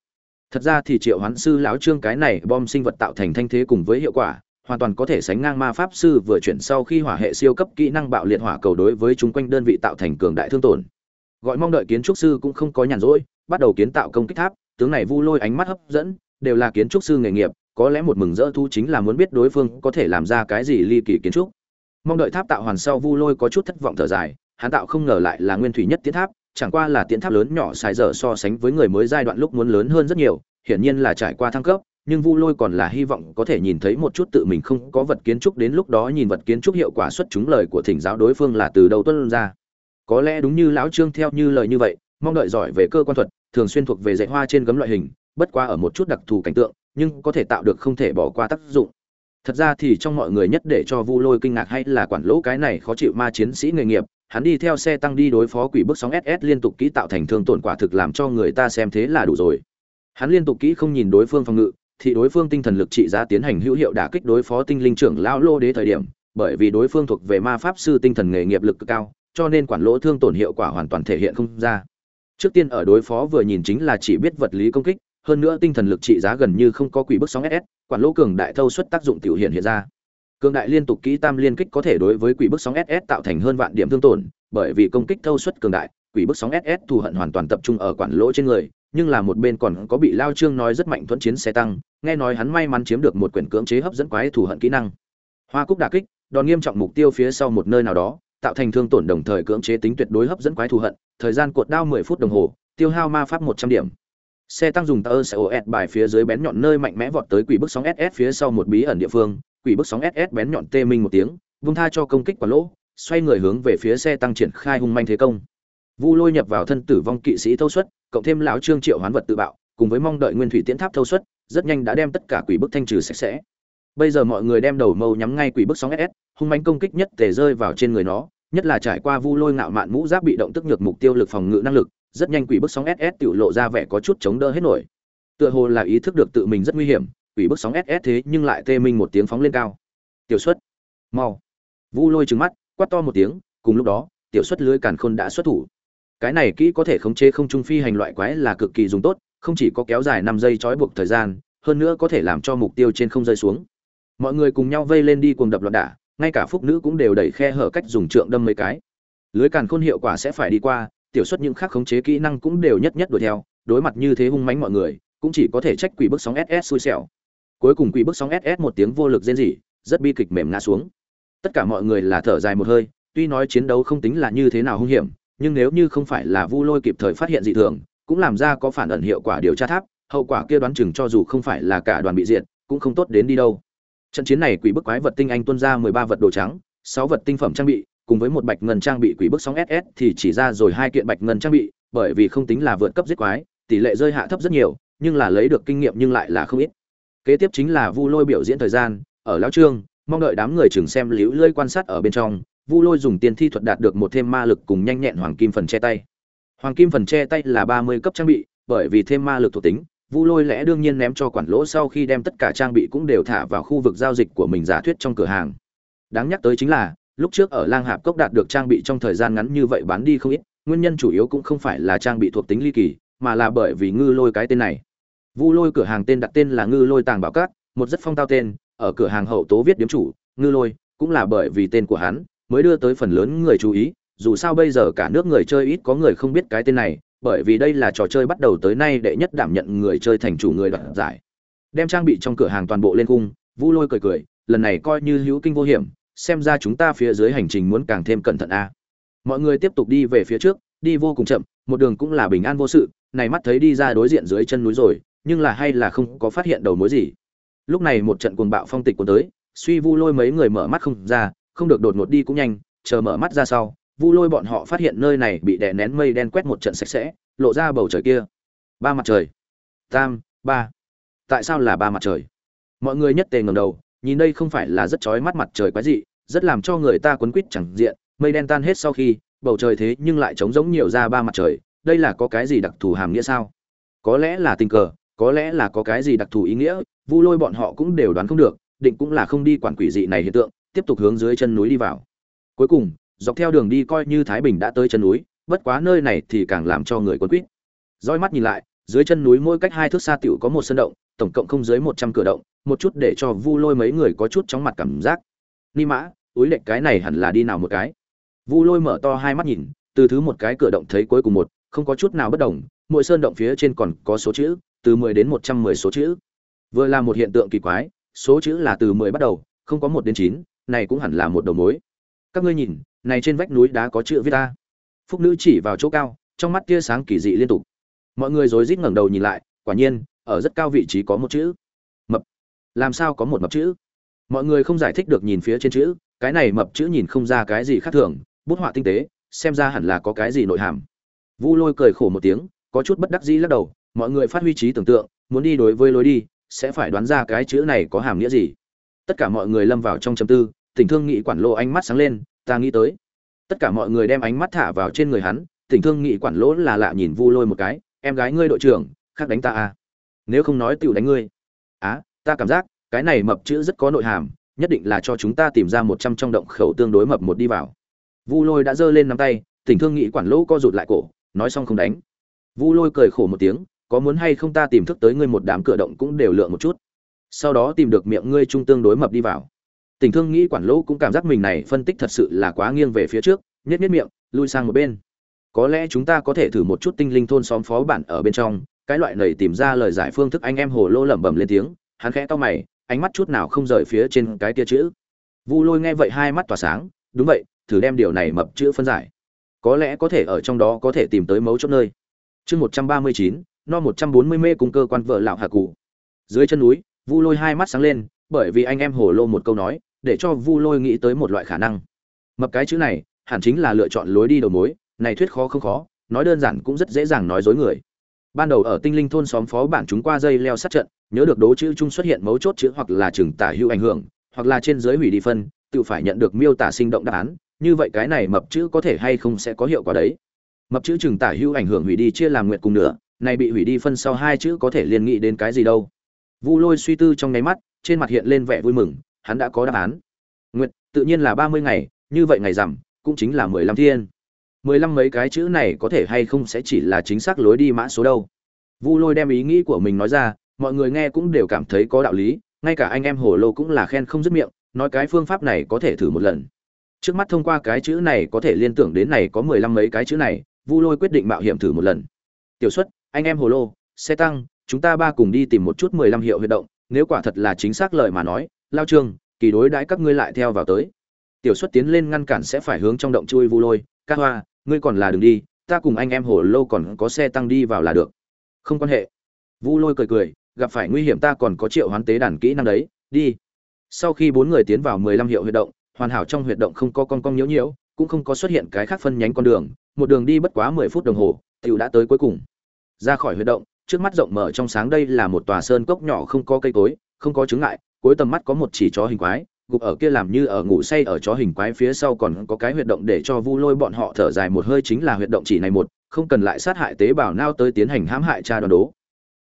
Thật ra thì triệu hoán sư lão trương cái này bom sinh vật tạo thành thanh thế cùng với hiệu quả, hoàn toàn có thể sánh ngang ma pháp sư vừa chuyển sau khi hỏa hệ siêu cấp kỹ năng bạo liệt hỏa cầu đối với chúng quanh đơn vị tạo thành cường đại thương tổn. Gọi mong đợi kiến trúc sư cũng không có nhàn rỗi, bắt đầu kiến tạo công kích tháp tướng này vu lôi ánh mắt hấp dẫn, đều là kiến trúc sư nghề nghiệp, có lẽ một mừng rỡ thu chính là muốn biết đối phương có thể làm ra cái gì ly kỳ kiến trúc. Mong đợi tháp tạo hoàn sau vu lôi có chút thất vọng thở dài, hắn tạo không ngờ lại là nguyên thủy nhất tiến tháp, chẳng qua là tiến tháp lớn nhỏ xài dở so sánh với người mới giai đoạn lúc muốn lớn hơn rất nhiều, hiển nhiên là trải qua thăng cấp, nhưng vu lôi còn là hy vọng có thể nhìn thấy một chút tự mình không có vật kiến trúc đến lúc đó nhìn vật kiến trúc hiệu quả xuất chúng lời của thỉnh giáo đối phương là từ đầu tuân ra. Có lẽ đúng như lão trương theo như lời như vậy, mong đợi giỏi về cơ quan thuật thường xuyên thuộc về dạy hoa trên gấm loại hình, bất qua ở một chút đặc thù cảnh tượng, nhưng có thể tạo được không thể bỏ qua tác dụng. Thật ra thì trong mọi người nhất để cho vu lôi kinh ngạc hay là quản lỗ cái này khó chịu ma chiến sĩ nghề nghiệp, hắn đi theo xe tăng đi đối phó quỷ bức sóng ss liên tục kỹ tạo thành thương tổn quả thực làm cho người ta xem thế là đủ rồi. Hắn liên tục kỹ không nhìn đối phương phòng ngự, thì đối phương tinh thần lực trị giá tiến hành hữu hiệu đả kích đối phó tinh linh trưởng lão lô đế thời điểm, bởi vì đối phương thuộc về ma pháp sư tinh thần nghề nghiệp lực cực cao, cho nên quản lỗ thương tổn hiệu quả hoàn toàn thể hiện không ra trước tiên ở đối phó vừa nhìn chính là chỉ biết vật lý công kích, hơn nữa tinh thần lực trị giá gần như không có quỷ bức sóng ss quản lỗ cường đại thâu suất tác dụng tiểu hiện hiện ra. Cường đại liên tục kỹ tam liên kích có thể đối với quỷ bức sóng ss tạo thành hơn vạn điểm thương tổn, bởi vì công kích thâu suất cường đại, quỷ bức sóng ss thù hận hoàn toàn tập trung ở quản lỗ trên người, nhưng là một bên còn có bị lao trương nói rất mạnh thuẫn chiến xe tăng, nghe nói hắn may mắn chiếm được một quyển cưỡng chế hấp dẫn quái thù hận kỹ năng. Hoa cúc đả kích, đòn nghiêm trọng mục tiêu phía sau một nơi nào đó, tạo thành thương tổn đồng thời cưỡng chế tính tuyệt đối hấp dẫn quái thù hận thời gian cột đao mười phút đồng hồ, tiêu hao ma pháp một trăm điểm. Xe tăng dùng tơ sẽ os bài phía dưới bén nhọn nơi mạnh mẽ vọt tới quỷ bức sóng ss phía sau một bí ẩn địa phương, quỷ bức sóng ss bén nhọn tê minh một tiếng, vung tha cho công kích quả lỗ, xoay người hướng về phía xe tăng triển khai hung manh thế công. Vu lôi nhập vào thân tử vong kỵ sĩ thâu suất, cộng thêm lão trương triệu hoán vật tự bạo, cùng với mong đợi nguyên thủy tiến tháp thâu suất, rất nhanh đã đem tất cả quỷ bức thanh trừ sạch sẽ. Bây giờ mọi người đem đầu mâu nhắm ngay quỷ bức sóng ss hung manh công kích nhất tề rơi vào trên người nó nhất là trải qua vu lôi ngạo mạn mũ giáp bị động tức nhược mục tiêu lực phòng ngự năng lực, rất nhanh quỷ bức sóng ss tự lộ ra vẻ có chút chống đỡ hết nổi. Tựa hồ là ý thức được tự mình rất nguy hiểm, quỷ bức sóng ss thế nhưng lại tê minh một tiếng phóng lên cao. Tiểu xuất, mau. Vu lôi trừng mắt, quát to một tiếng, cùng lúc đó, tiểu xuất lưới càn khôn đã xuất thủ. Cái này kỹ có thể khống chế không trung phi hành loại quái là cực kỳ dùng tốt, không chỉ có kéo dài năm giây trói buộc thời gian, hơn nữa có thể làm cho mục tiêu trên không rơi xuống. Mọi người cùng nhau vây lên đi cuồng đập loạn đả ngay cả phúc nữ cũng đều đẩy khe hở cách dùng trượng đâm mấy cái. Lưới càn khôn hiệu quả sẽ phải đi qua, tiểu xuất những khác khống chế kỹ năng cũng đều nhất nhất đuổi theo, đối mặt như thế hung mánh mọi người, cũng chỉ có thể trách quỷ bức sóng ss xui xẻo. Cuối cùng quỷ bức sóng ss một tiếng vô lực rên rỉ, rất bi kịch mềm ngã xuống. Tất cả mọi người là thở dài một hơi, tuy nói chiến đấu không tính là như thế nào hung hiểm, nhưng nếu như không phải là vu lôi kịp thời phát hiện dị thường, cũng làm ra có phản ẩn hiệu quả điều tra tháp, hậu quả kia đoán chừng cho dù không phải là cả đoàn bị diệt, cũng không tốt đến đi đâu trận chiến này quỷ bức quái vật tinh anh tuân ra mười ba vật đồ trắng, sáu vật tinh phẩm trang bị, cùng với một bạch ngân trang bị quỷ bức sóng ss thì chỉ ra rồi hai kiện bạch ngân trang bị, bởi vì không tính là vượt cấp giết quái, tỷ lệ rơi hạ thấp rất nhiều, nhưng là lấy được kinh nghiệm nhưng lại là không ít. Kế tiếp chính là vu lôi biểu diễn thời gian, ở lão trương, mong đợi đám người chừng xem liễu lơi quan sát ở bên trong, vu lôi dùng tiên thi thuật đạt được một thêm ma lực cùng nhanh nhẹn hoàng kim phần che tay. Hoàng kim phần che tay là ba mươi cấp trang bị, bởi vì thêm ma lực thuộc tính vu lôi lẽ đương nhiên ném cho quản lỗ sau khi đem tất cả trang bị cũng đều thả vào khu vực giao dịch của mình giả thuyết trong cửa hàng. Đáng nhắc tới chính là, lúc trước ở lang hạp cốc đạt được trang bị trong thời gian ngắn như vậy bán đi không ít, nguyên nhân chủ yếu cũng không phải là trang bị thuộc tính ly kỳ, mà là bởi vì ngư lôi cái tên này. Vu lôi cửa hàng tên đặt tên là ngư lôi tàng bảo cát, một rất phong tao tên, ở cửa hàng hậu tố viết điếm chủ, ngư lôi, cũng là bởi vì tên của hắn, mới đưa tới phần lớn người chú ý, dù sao bây giờ cả nước người chơi ít có người không biết cái tên này bởi vì đây là trò chơi bắt đầu tới nay đệ nhất đảm nhận người chơi thành chủ người đoạt giải. Đem trang bị trong cửa hàng toàn bộ lên cung vu lôi cười cười, lần này coi như hữu kinh vô hiểm, xem ra chúng ta phía dưới hành trình muốn càng thêm cẩn thận a. Mọi người tiếp tục đi về phía trước, đi vô cùng chậm, một đường cũng là bình an vô sự, này mắt thấy đi ra đối diện dưới chân núi rồi, nhưng là hay là không có phát hiện đầu mối gì. Lúc này một trận cuồng bạo phong tịch cuốn tới, suy vu lôi mấy người mở mắt không ra, không được đột ngột đi cũng nhanh, chờ mở mắt ra sau vu lôi bọn họ phát hiện nơi này bị đè nén mây đen quét một trận sạch sẽ, lộ ra bầu trời kia. Ba mặt trời. Tam, ba. Tại sao là ba mặt trời? Mọi người nhất tề ngầm đầu, nhìn đây không phải là rất chói mắt mặt trời quái dị, rất làm cho người ta quấn quýt chẳng diện, mây đen tan hết sau khi, bầu trời thế nhưng lại trống giống nhiều ra ba mặt trời, đây là có cái gì đặc thù hàm nghĩa sao? Có lẽ là tình cờ, có lẽ là có cái gì đặc thù ý nghĩa, vu lôi bọn họ cũng đều đoán không được, định cũng là không đi quản quỷ dị này hiện tượng, tiếp tục hướng dưới chân núi đi vào. Cuối cùng dọc theo đường đi coi như thái bình đã tới chân núi, bất quá nơi này thì càng làm cho người quấn quýt. Roi mắt nhìn lại, dưới chân núi mỗi cách hai thước xa tiểu có một sân động, tổng cộng không dưới một trăm cửa động, một chút để cho vu lôi mấy người có chút chóng mặt cảm giác. Ni mã, túi lệnh cái này hẳn là đi nào một cái. Vu lôi mở to hai mắt nhìn, từ thứ một cái cửa động thấy cuối cùng một, không có chút nào bất đồng, mỗi sơn động phía trên còn có số chữ, từ mười đến một trăm mười số chữ. Vừa là một hiện tượng kỳ quái, số chữ là từ mười bắt đầu, không có một đến chín, này cũng hẳn là một đầu mối. Các ngươi nhìn này trên vách núi đá có chữ viết ta. Phúc nữ chỉ vào chỗ cao, trong mắt tia sáng kỳ dị liên tục. Mọi người rối rít ngẩng đầu nhìn lại, quả nhiên, ở rất cao vị trí có một chữ. Mập. Làm sao có một mập chữ? Mọi người không giải thích được nhìn phía trên chữ, cái này mập chữ nhìn không ra cái gì khác thường, bút họa tinh tế, xem ra hẳn là có cái gì nội hàm. Vu lôi cười khổ một tiếng, có chút bất đắc dĩ lắc đầu, mọi người phát huy trí tưởng tượng, muốn đi đối với lối đi, sẽ phải đoán ra cái chữ này có hàm nghĩa gì. Tất cả mọi người lâm vào trong châm tư tình thương nghị quản lô ánh mắt sáng lên ta nghĩ tới. Tất cả mọi người đem ánh mắt thả vào trên người hắn tình thương nghị quản lỗ là lạ nhìn vu lôi một cái, em gái ngươi đội trưởng, khác đánh ta à? Nếu không nói tựu đánh ngươi. Á, ta cảm giác, cái này mập chữ rất có nội hàm, nhất định là cho chúng ta tìm ra một trăm trong động khẩu tương đối mập một đi vào. Vu lôi đã giơ lên nắm tay tình thương nghị quản lỗ co rụt lại cổ, nói xong không đánh. Vu lôi cười khổ một tiếng, có muốn hay không ta tìm thức tới ngươi một đám cửa động cũng đều lượng một chút. Sau đó tìm được miệng ngươi trung tương đối mập đi vào tình thương nghĩ quản lỗ cũng cảm giác mình này phân tích thật sự là quá nghiêng về phía trước, nhếch nhếch miệng, lui sang một bên. Có lẽ chúng ta có thể thử một chút tinh linh thôn xóm phó bản ở bên trong, cái loại này tìm ra lời giải phương thức anh em hồ lô lẩm bẩm lên tiếng, hắn khẽ to mày, ánh mắt chút nào không rời phía trên cái tia chữ. Vu lôi nghe vậy hai mắt tỏa sáng, đúng vậy, thử đem điều này mập chữ phân giải. Có lẽ có thể ở trong đó có thể tìm tới mấu chốt nơi. Chương một trăm ba mươi chín, no một trăm bốn mươi mê cùng cơ quan vợ lão hạ cụ dưới chân núi, vu lôi hai mắt sáng lên, bởi vì anh em hồ lô một câu nói để cho vu lôi nghĩ tới một loại khả năng. Mập cái chữ này, hẳn chính là lựa chọn lối đi đầu mối, này thuyết khó không khó, nói đơn giản cũng rất dễ dàng nói dối người. Ban đầu ở tinh linh thôn xóm phó bản chúng qua dây leo sát trận, nhớ được đố chữ chung xuất hiện mấu chốt chữ hoặc là chừng tả hữu ảnh hưởng, hoặc là trên giới hủy đi phân, tự phải nhận được miêu tả sinh động đáp án, như vậy cái này mập chữ có thể hay không sẽ có hiệu quả đấy. Mập chữ chừng tả hữu ảnh hưởng hủy đi chia làm nguyện cùng nữa này bị hủy đi phân sau hai chữ có thể liên nghĩ đến cái gì đâu. Vu lôi suy tư trong nháy mắt, trên mặt hiện lên vẻ vui mừng hắn đã có đáp án. Nguyện tự nhiên là ba mươi ngày, như vậy ngày rằm, cũng chính là mười lăm thiên. Mười lăm mấy cái chữ này có thể hay không sẽ chỉ là chính xác lối đi mã số đâu. Vu lôi đem ý nghĩ của mình nói ra, mọi người nghe cũng đều cảm thấy có đạo lý, ngay cả anh em hồ lô cũng là khen không dứt miệng, nói cái phương pháp này có thể thử một lần. Trước mắt thông qua cái chữ này có thể liên tưởng đến này có mười lăm mấy cái chữ này, vu lôi quyết định mạo hiểm thử một lần. Tiểu xuất, anh em hồ lô, xe tăng, chúng ta ba cùng đi tìm một chút mười lăm hiệu huy động, nếu quả thật là chính xác lời mà nói lao trương, kỳ đối đãi các ngươi lại theo vào tới. Tiểu xuất tiến lên ngăn cản sẽ phải hướng trong động chui vu lôi. Ca hoa, ngươi còn là đừng đi, ta cùng anh em hồ lô còn có xe tăng đi vào là được. Không quan hệ. Vu lôi cười cười, gặp phải nguy hiểm ta còn có triệu hoán tế đàn kỹ năng đấy, đi. Sau khi bốn người tiến vào mười lăm hiệu huy động, hoàn hảo trong huy động không có con cong nhiễu nhiễu, cũng không có xuất hiện cái khác phân nhánh con đường, một đường đi bất quá mười phút đồng hồ, tiểu đã tới cuối cùng. Ra khỏi huy động, trước mắt rộng mở trong sáng đây là một tòa sơn cốc nhỏ không có cây cối, không có chứng ngại cuối tầm mắt có một chỉ chó hình quái, gục ở kia làm như ở ngủ say ở chó hình quái phía sau còn có cái huyệt động để cho vu lôi bọn họ thở dài một hơi chính là huyệt động chỉ này một, không cần lại sát hại tế bào nao tới tiến hành hãm hại tra đoán đố.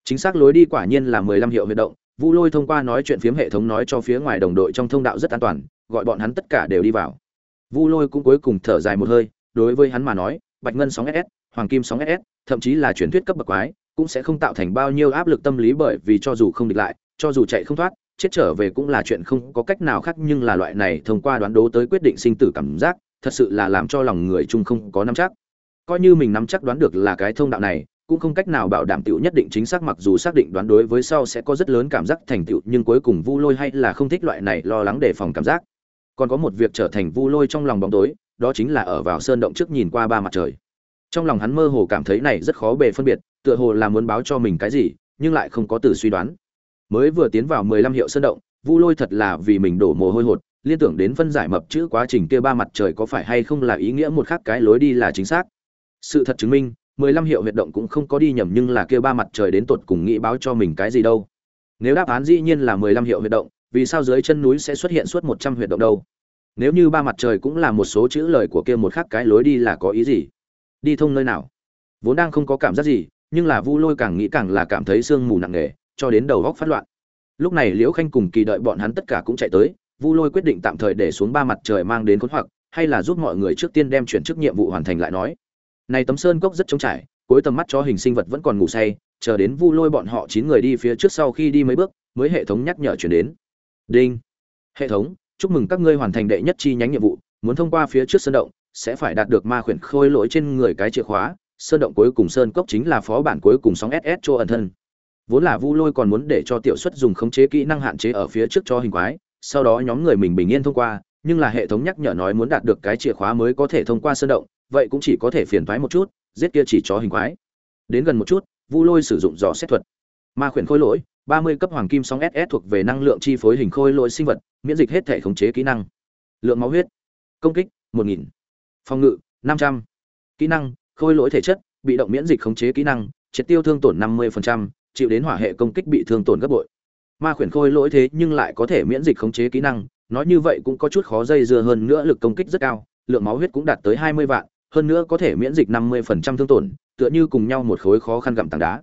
Chính xác lối đi quả nhiên là mười lăm hiệu huyệt động, vu lôi thông qua nói chuyện phiếm hệ thống nói cho phía ngoài đồng đội trong thông đạo rất an toàn, gọi bọn hắn tất cả đều đi vào. Vu lôi cũng cuối cùng thở dài một hơi, đối với hắn mà nói, bạch ngân sóng ss hoàng kim sóng ss thậm chí là truyền thuyết cấp bậc quái, cũng sẽ không tạo thành bao nhiêu áp lực tâm lý bởi vì cho dù không địch lại, cho dù chạy không thoát chết trở về cũng là chuyện không có cách nào khác nhưng là loại này thông qua đoán đố tới quyết định sinh tử cảm giác, thật sự là làm cho lòng người chung không có nắm chắc. Coi như mình nắm chắc đoán được là cái thông đạo này, cũng không cách nào bảo đảm tựu nhất định chính xác mặc dù xác định đoán đối với sau sẽ có rất lớn cảm giác thành tựu nhưng cuối cùng vu lôi hay là không thích loại này lo lắng đề phòng cảm giác. Còn có một việc trở thành vu lôi trong lòng bóng tối, đó chính là ở vào sơn động trước nhìn qua ba mặt trời. Trong lòng hắn mơ hồ cảm thấy này rất khó bề phân biệt, tựa hồ là muốn báo cho mình cái gì, nhưng lại không có từ suy đoán mới vừa tiến vào mười lăm hiệu sơn động, vu lôi thật là vì mình đổ mồ hôi hột, liên tưởng đến phân giải mập chữ quá trình kia ba mặt trời có phải hay không là ý nghĩa một khác cái lối đi là chính xác. Sự thật chứng minh, mười lăm hiệu huyệt động cũng không có đi nhầm nhưng là kia ba mặt trời đến tột cùng nghĩ báo cho mình cái gì đâu. Nếu đáp án dĩ nhiên là mười lăm hiệu huyệt động, vì sao dưới chân núi sẽ xuất hiện suốt một trăm huyệt động đâu? Nếu như ba mặt trời cũng là một số chữ lời của kia một khác cái lối đi là có ý gì? Đi thông nơi nào? Vốn đang không có cảm giác gì, nhưng là vu lôi càng nghĩ càng là cảm thấy sương mù nặng nề cho đến đầu góc phát loạn. Lúc này liễu khanh cùng kỳ đợi bọn hắn tất cả cũng chạy tới, vu lôi quyết định tạm thời để xuống ba mặt trời mang đến khốn hoặc, hay là giúp mọi người trước tiên đem chuyển chức nhiệm vụ hoàn thành lại nói. Này tấm sơn cốc rất trống trải, cuối tầm mắt cho hình sinh vật vẫn còn ngủ say, chờ đến vu lôi bọn họ chín người đi phía trước sau khi đi mấy bước, mới hệ thống nhắc nhở chuyển đến. Đinh. Hệ thống, chúc mừng các ngươi hoàn thành đệ nhất chi nhánh nhiệm vụ, muốn thông qua phía trước sơn động, sẽ phải đạt được ma khuyển khôi lỗi trên người cái chìa khóa, sơn động cuối cùng sơn cốc chính là phó bản cuối cùng sóng ss cho ẩn thân vốn là vu lôi còn muốn để cho tiểu xuất dùng khống chế kỹ năng hạn chế ở phía trước cho hình quái, sau đó nhóm người mình bình yên thông qua, nhưng là hệ thống nhắc nhở nói muốn đạt được cái chìa khóa mới có thể thông qua sơn động, vậy cũng chỉ có thể phiền thoái một chút, giết kia chỉ chó hình quái. Đến gần một chút, vu lôi sử dụng dò xét thuật. Ma khuyển khôi lỗi, ba mươi cấp hoàng kim sóng ss thuộc về năng lượng chi phối hình khôi lỗi sinh vật, miễn dịch hết thể khống chế kỹ năng. Lượng máu huyết. Công kích, một nghìn. Phòng ngự, năm trăm. Kỹ năng, khôi lỗi thể chất, bị động miễn dịch khống chế kỹ năng, triệt tiêu thương tổn năm mươi chịu đến hỏa hệ công kích bị thương tổn gấp bội. Ma khuyển khôi lỗi thế nhưng lại có thể miễn dịch khống chế kỹ năng, nói như vậy cũng có chút khó dây dưa hơn nữa lực công kích rất cao, lượng máu huyết cũng đạt tới hai mươi vạn, hơn nữa có thể miễn dịch năm mươi phần trăm thương tổn, tựa như cùng nhau một khối khó khăn gặm tảng đá.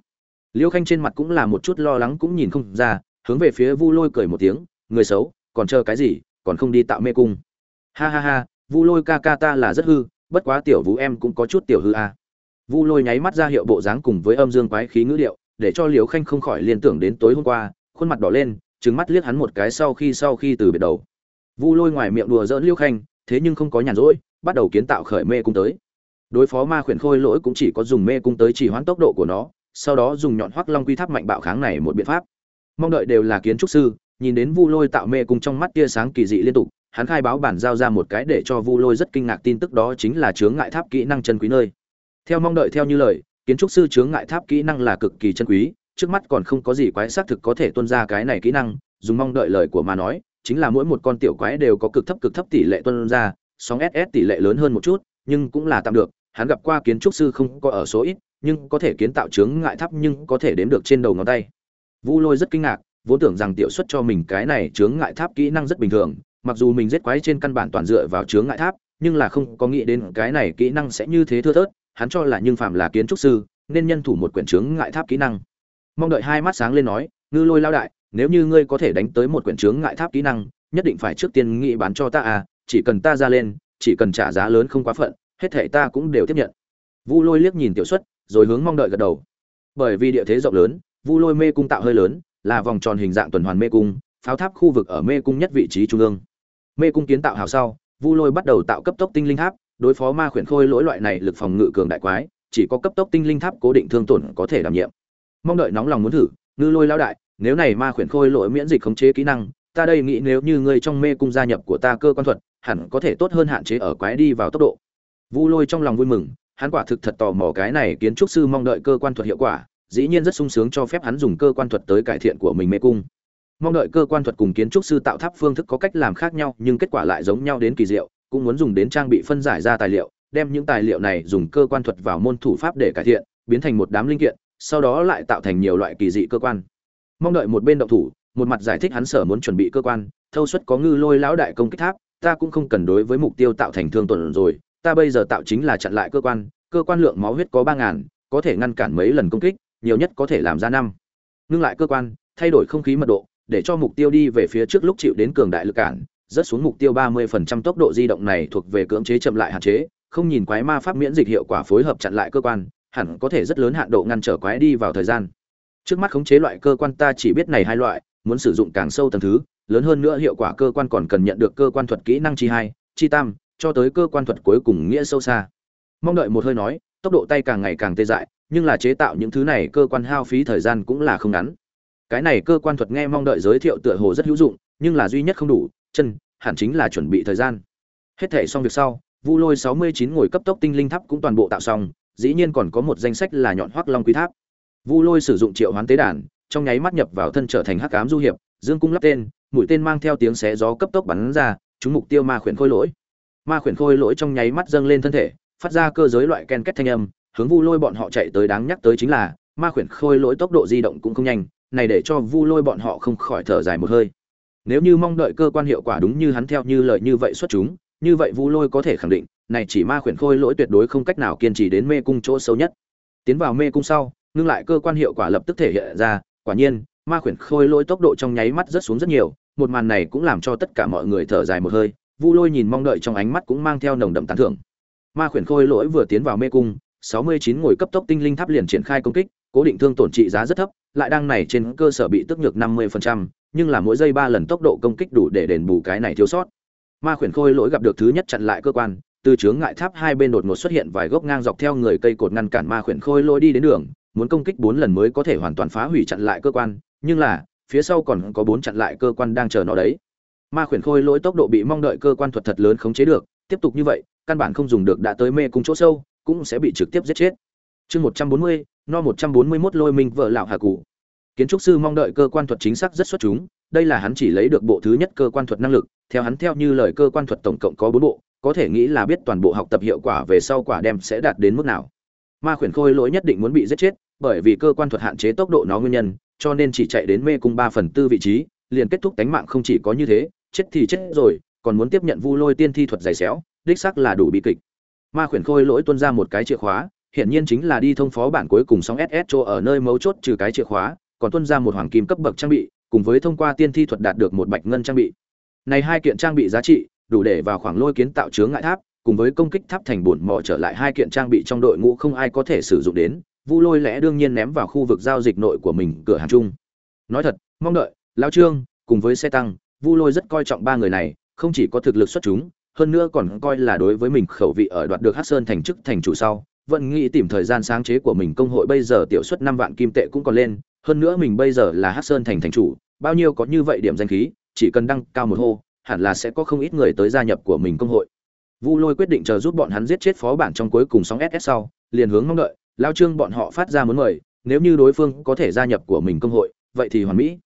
Liêu khanh trên mặt cũng là một chút lo lắng cũng nhìn không ra, hướng về phía vu lôi cười một tiếng, người xấu, còn chờ cái gì, còn không đi tạo mê cung. Ha ha ha, vu lôi ca ca ta là rất hư, bất quá tiểu vũ em cũng có chút tiểu hư a. À. vu lôi nháy mắt ra hiệu bộ dáng cùng với âm dương quái khí ngữ điệu để cho liều khanh không khỏi liên tưởng đến tối hôm qua, khuôn mặt đỏ lên, trừng mắt liếc hắn một cái sau khi sau khi từ biệt đầu. Vu lôi ngoài miệng đùa dỡn liêu khanh, thế nhưng không có nhàn rỗi, bắt đầu kiến tạo khởi mê cung tới. Đối phó ma khuyển khôi lỗi cũng chỉ có dùng mê cung tới chỉ hoãn tốc độ của nó, sau đó dùng nhọn hoắc long quy tháp mạnh bạo kháng này một biện pháp. Mong đợi đều là kiến trúc sư, nhìn đến vu lôi tạo mê cung trong mắt tia sáng kỳ dị liên tục, hắn khai báo bản giao ra một cái để cho vu lôi rất kinh ngạc tin tức đó chính là chướng ngại tháp kỹ năng chân quý nơi. Theo mong đợi theo như lời kiến trúc sư chướng ngại tháp kỹ năng là cực kỳ chân quý, trước mắt còn không có gì quái xác thực có thể tuân ra cái này kỹ năng, dùng mong đợi lời của mà nói, chính là mỗi một con tiểu quái đều có cực thấp cực thấp tỷ lệ tuân ra, sóng ss tỷ lệ lớn hơn một chút, nhưng cũng là tạm được, hắn gặp qua kiến trúc sư không có ở số ít, nhưng có thể kiến tạo chướng ngại tháp nhưng có thể đếm được trên đầu ngón tay. Vu lôi rất kinh ngạc, vốn tưởng rằng tiểu xuất cho mình cái này chướng ngại tháp kỹ năng rất bình thường, mặc dù mình giết quái trên căn bản toàn dựa vào chướng ngại tháp, nhưng là không có nghĩ đến cái này kỹ năng sẽ như thế thưa thớt hắn cho là nhưng phạm là kiến trúc sư, nên nhân thủ một quyển chướng ngại tháp kỹ năng. Mong đợi hai mắt sáng lên nói, ngư lôi lao đại, nếu như ngươi có thể đánh tới một quyển chướng ngại tháp kỹ năng, nhất định phải trước tiên nghĩ bán cho ta à chỉ cần ta ra lên, chỉ cần trả giá lớn không quá phận, hết thể ta cũng đều tiếp nhận. Vu lôi liếc nhìn tiểu xuất, rồi hướng mong đợi gật đầu. Bởi vì địa thế rộng lớn, vu lôi mê cung tạo hơi lớn, là vòng tròn hình dạng tuần hoàn mê cung, pháo tháp khu vực ở mê cung nhất vị trí trung ương. Mê cung kiến tạo hào sau, vu lôi bắt đầu tạo cấp tốc tinh linh tháp đối phó ma khuyển khôi lỗi loại này lực phòng ngự cường đại quái, chỉ có cấp tốc tinh linh tháp cố định thương tổn có thể đảm nhiệm. Mong đợi nóng lòng muốn thử, ngư lôi lao đại, nếu này ma khuyển khôi lỗi miễn dịch khống chế kỹ năng, ta đây nghĩ nếu như ngươi trong mê cung gia nhập của ta cơ quan thuật, hẳn có thể tốt hơn hạn chế ở quái đi vào tốc độ. Vu lôi trong lòng vui mừng, hắn quả thực thật tò mò cái này kiến trúc sư mong đợi cơ quan thuật hiệu quả, dĩ nhiên rất sung sướng cho phép hắn dùng cơ quan thuật tới cải thiện của mình mê cung. Mong đợi cơ quan thuật cùng kiến trúc sư tạo tháp phương thức có cách làm khác nhau, nhưng kết quả lại giống nhau đến kỳ diệu cũng muốn dùng đến trang bị phân giải ra tài liệu, đem những tài liệu này dùng cơ quan thuật vào môn thủ pháp để cải thiện, biến thành một đám linh kiện, sau đó lại tạo thành nhiều loại kỳ dị cơ quan. Mong đợi một bên động thủ, một mặt giải thích hắn sở muốn chuẩn bị cơ quan, thâu suất có ngư lôi lão đại công kích tháp, ta cũng không cần đối với mục tiêu tạo thành thương tổn rồi, ta bây giờ tạo chính là chặn lại cơ quan cơ quan lượng máu huyết có ba ngàn, có thể ngăn cản mấy lần công kích, nhiều nhất có thể làm ra năm. Ngưng lại cơ quan, thay đổi không khí mật độ, để cho mục tiêu đi về phía trước lúc chịu đến cường đại lực cản rất xuống mục tiêu 30% tốc độ di động này thuộc về cưỡng chế chậm lại hạn chế, không nhìn quái ma pháp miễn dịch hiệu quả phối hợp chặn lại cơ quan, hẳn có thể rất lớn hạn độ ngăn trở quái đi vào thời gian. Trước mắt khống chế loại cơ quan ta chỉ biết này hai loại, muốn sử dụng càng sâu tầng thứ, lớn hơn nữa hiệu quả cơ quan còn cần nhận được cơ quan thuật kỹ năng chi hai, chi tam, cho tới cơ quan thuật cuối cùng nghĩa sâu xa. Mong đợi một hơi nói, tốc độ tay càng ngày càng tê dại, nhưng là chế tạo những thứ này cơ quan hao phí thời gian cũng là không ngắn. Cái này cơ quan thuật nghe mong đợi giới thiệu tựa hồ rất hữu dụng, nhưng là duy nhất không đủ chân, hẳn chính là chuẩn bị thời gian. Hết thể xong việc sau, vu lôi sáu mươi chín ngồi cấp tốc tinh linh tháp cũng toàn bộ tạo xong, dĩ nhiên còn có một danh sách là nhọn hoác long quý tháp. Vu lôi sử dụng triệu hoán tế đàn, trong nháy mắt nhập vào thân trở thành hắc ám du hiệp, dương cung lắp tên, mũi tên mang theo tiếng xé gió cấp tốc bắn ra trúng mục tiêu ma khuyển khôi lỗi. Ma khuyển khôi lỗi trong nháy mắt dâng lên thân thể, phát ra cơ giới loại ken kết thanh âm, hướng vu lôi bọn họ chạy tới đáng nhắc tới chính là, ma khuyển khôi lỗi tốc độ di động cũng không nhanh, này để cho vu lôi bọn họ không khỏi thở dài một hơi nếu như mong đợi cơ quan hiệu quả đúng như hắn theo như lời như vậy xuất chúng như vậy vu lôi có thể khẳng định này chỉ ma khuyển khôi lỗi tuyệt đối không cách nào kiên trì đến mê cung chỗ sâu nhất. Tiến vào mê cung sau ngưng lại cơ quan hiệu quả lập tức thể hiện ra quả nhiên ma khuyển khôi lỗi tốc độ trong nháy mắt rất xuống rất nhiều một màn này cũng làm cho tất cả mọi người thở dài một hơi vu lôi nhìn mong đợi trong ánh mắt cũng mang theo nồng đậm tán thưởng. Ma khuyển khôi lỗi vừa tiến vào mê cung 69 ngồi cấp tốc tinh linh tháp liền triển khai công kích cố định thương tổn trị giá rất thấp lại đang này trên cơ sở bị tức nhược 50%, nhưng là mỗi giây ba lần tốc độ công kích đủ để đền bù cái này thiếu sót. Ma khuyển khôi lỗi gặp được thứ nhất chặn lại cơ quan, từ chướng ngại tháp hai bên đột ngột xuất hiện vài gốc ngang dọc theo người cây cột ngăn cản ma khuyển khôi lỗi đi đến đường, muốn công kích bốn lần mới có thể hoàn toàn phá hủy chặn lại cơ quan, nhưng là, phía sau còn có bốn chặn lại cơ quan đang chờ nó đấy. Ma khuyển khôi lỗi tốc độ bị mong đợi cơ quan thuật thật lớn khống chế được, tiếp tục như vậy, căn bản không dùng được đã tới mê cung chỗ sâu, cũng sẽ bị trực tiếp giết chết. Chương một trăm bốn mươi, no một trăm bốn mươi mốt lôi minh vợ lão hà cụ kiến trúc sư mong đợi cơ quan thuật chính xác rất xuất chúng, đây là hắn chỉ lấy được bộ thứ nhất cơ quan thuật năng lực, theo hắn theo như lời cơ quan thuật tổng cộng có bốn bộ, có thể nghĩ là biết toàn bộ học tập hiệu quả về sau quả đem sẽ đạt đến mức nào. Ma khuyển khôi lỗi nhất định muốn bị giết chết, bởi vì cơ quan thuật hạn chế tốc độ nó nguyên nhân, cho nên chỉ chạy đến mê cung ba phần tư vị trí, liền kết thúc tánh mạng không chỉ có như thế, chết thì chết rồi, còn muốn tiếp nhận vu lôi tiên thi thuật dày xéo, đích xác là đủ bi kịch. Ma khuyển khôi lỗi tuân ra một cái chìa khóa, hiển nhiên chính là đi thông phó bản cuối cùng sóng ss chỗ ở nơi mấu chốt trừ cái chìa khóa còn tuân ra một hoàng kim cấp bậc trang bị, cùng với thông qua tiên thi thuật đạt được một bạch ngân trang bị. Này hai kiện trang bị giá trị, đủ để vào khoảng lôi kiến tạo chướng ngại tháp, cùng với công kích tháp thành bổn mỏ trở lại hai kiện trang bị trong đội ngũ không ai có thể sử dụng đến, vu lôi lẽ đương nhiên ném vào khu vực giao dịch nội của mình, cửa hàng chung. Nói thật, mong đợi lao trương, cùng với xe tăng, vu lôi rất coi trọng ba người này, không chỉ có thực lực xuất chúng, hơn nữa còn coi là đối với mình khẩu vị ở đoạt được hát sơn thành chức thành chủ sau, vẫn nghĩ tìm thời gian sáng chế của mình công hội bây giờ tiểu suất năm vạn kim tệ cũng còn lên hơn nữa mình bây giờ là hát sơn thành thành chủ, bao nhiêu có như vậy điểm danh khí, chỉ cần đăng cao một hô, hẳn là sẽ có không ít người tới gia nhập của mình công hội. Vu lôi quyết định chờ giúp bọn hắn giết chết phó bản trong cuối cùng sóng ss sau, liền hướng mong đợi, lao trương bọn họ phát ra muốn mời, nếu như đối phương có thể gia nhập của mình công hội, vậy thì hoàn mỹ.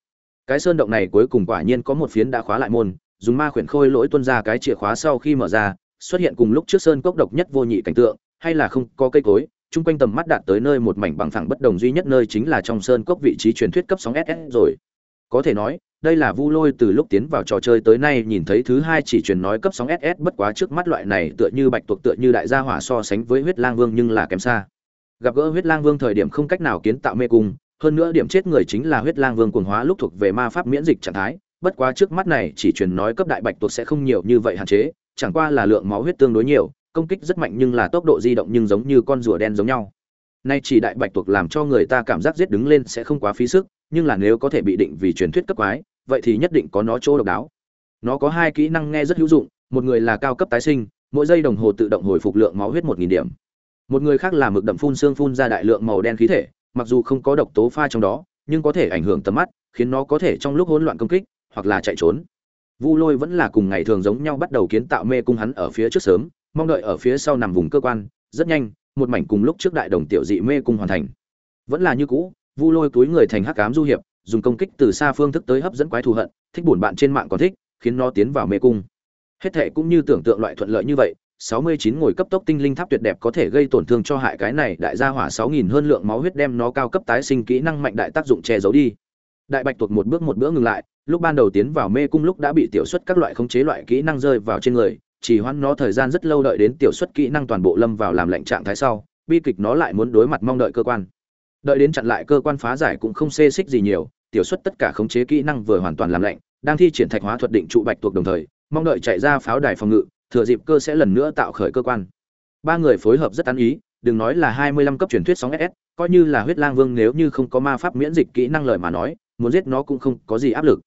Cái sơn động này cuối cùng quả nhiên có một phiến đã khóa lại môn, dùng ma khuyển khôi lỗi tuân ra cái chìa khóa sau khi mở ra, xuất hiện cùng lúc trước sơn cốc độc nhất vô nhị cảnh tượng, hay là không có cây cối chung quanh tầm mắt đạt tới nơi một mảnh bằng phẳng bất đồng duy nhất nơi chính là trong sơn cốc vị trí truyền thuyết cấp sóng ss rồi. Có thể nói, đây là vu lôi từ lúc tiến vào trò chơi tới nay nhìn thấy thứ hai chỉ truyền nói cấp sóng ss bất quá trước mắt loại này tựa như bạch tuộc tựa như đại gia hỏa so sánh với huyết lang vương nhưng là kém xa. Gặp gỡ huyết lang vương thời điểm không cách nào kiến tạo mê cung, hơn nữa điểm chết người chính là huyết lang vương cuồng hóa lúc thuộc về ma pháp miễn dịch trạng thái, bất quá trước mắt này chỉ truyền nói cấp đại bạch tuộc sẽ không nhiều như vậy hạn chế, chẳng qua là lượng máu huyết tương đối nhiều công kích rất mạnh nhưng là tốc độ di động nhưng giống như con rùa đen giống nhau. Nay chỉ đại bạch tuộc làm cho người ta cảm giác giết đứng lên sẽ không quá phí sức, nhưng là nếu có thể bị định vì truyền thuyết cấp quái, vậy thì nhất định có nó chỗ độc đáo. Nó có hai kỹ năng nghe rất hữu dụng, một người là cao cấp tái sinh, mỗi giây đồng hồ tự động hồi phục lượng máu huyết một nghìn điểm. Một người khác là mực đậm phun xương phun ra đại lượng màu đen khí thể, mặc dù không có độc tố pha trong đó, nhưng có thể ảnh hưởng tầm mắt, khiến nó có thể trong lúc hỗn loạn công kích, hoặc là chạy trốn. Vu lôi vẫn là cùng ngày thường giống nhau bắt đầu kiến tạo mê cung hắn ở phía trước sớm mong đợi ở phía sau nằm vùng cơ quan rất nhanh một mảnh cùng lúc trước đại đồng tiểu dị mê cung hoàn thành vẫn là như cũ vu lôi túi người thành hắc cám du hiệp dùng công kích từ xa phương thức tới hấp dẫn quái thù hận thích buồn bạn trên mạng còn thích khiến nó tiến vào mê cung hết thệ cũng như tưởng tượng loại thuận lợi như vậy 69 ngồi cấp tốc tinh linh tháp tuyệt đẹp có thể gây tổn thương cho hại cái này đại gia hỏa 6000 hơn lượng máu huyết đem nó cao cấp tái sinh kỹ năng mạnh đại tác dụng che giấu đi. Đại Bạch tuột một bước một bữa ngừng lại, lúc ban đầu tiến vào mê cung lúc đã bị tiểu suất các loại khống chế loại kỹ năng rơi vào trên người, chỉ hoãn nó thời gian rất lâu đợi đến tiểu xuất kỹ năng toàn bộ lâm vào làm lệnh trạng thái sau, bi kịch nó lại muốn đối mặt mong đợi cơ quan. Đợi đến chặn lại cơ quan phá giải cũng không xê xích gì nhiều tiểu xuất tất cả khống chế kỹ năng vừa hoàn toàn làm lạnh đang thi triển thạch hóa thuật định trụ bạch tuộc đồng thời mong đợi chạy ra pháo đài phòng ngự thừa dịp cơ sẽ lần nữa tạo khởi cơ quan. Ba người phối hợp rất ăn ý đừng nói là hai mươi lăm cấp truyền thuyết sóng ss coi như là huyết lang vương nếu như không có ma pháp miễn dịch kỹ năng lời mà nói muốn giết nó cũng không có gì áp lực.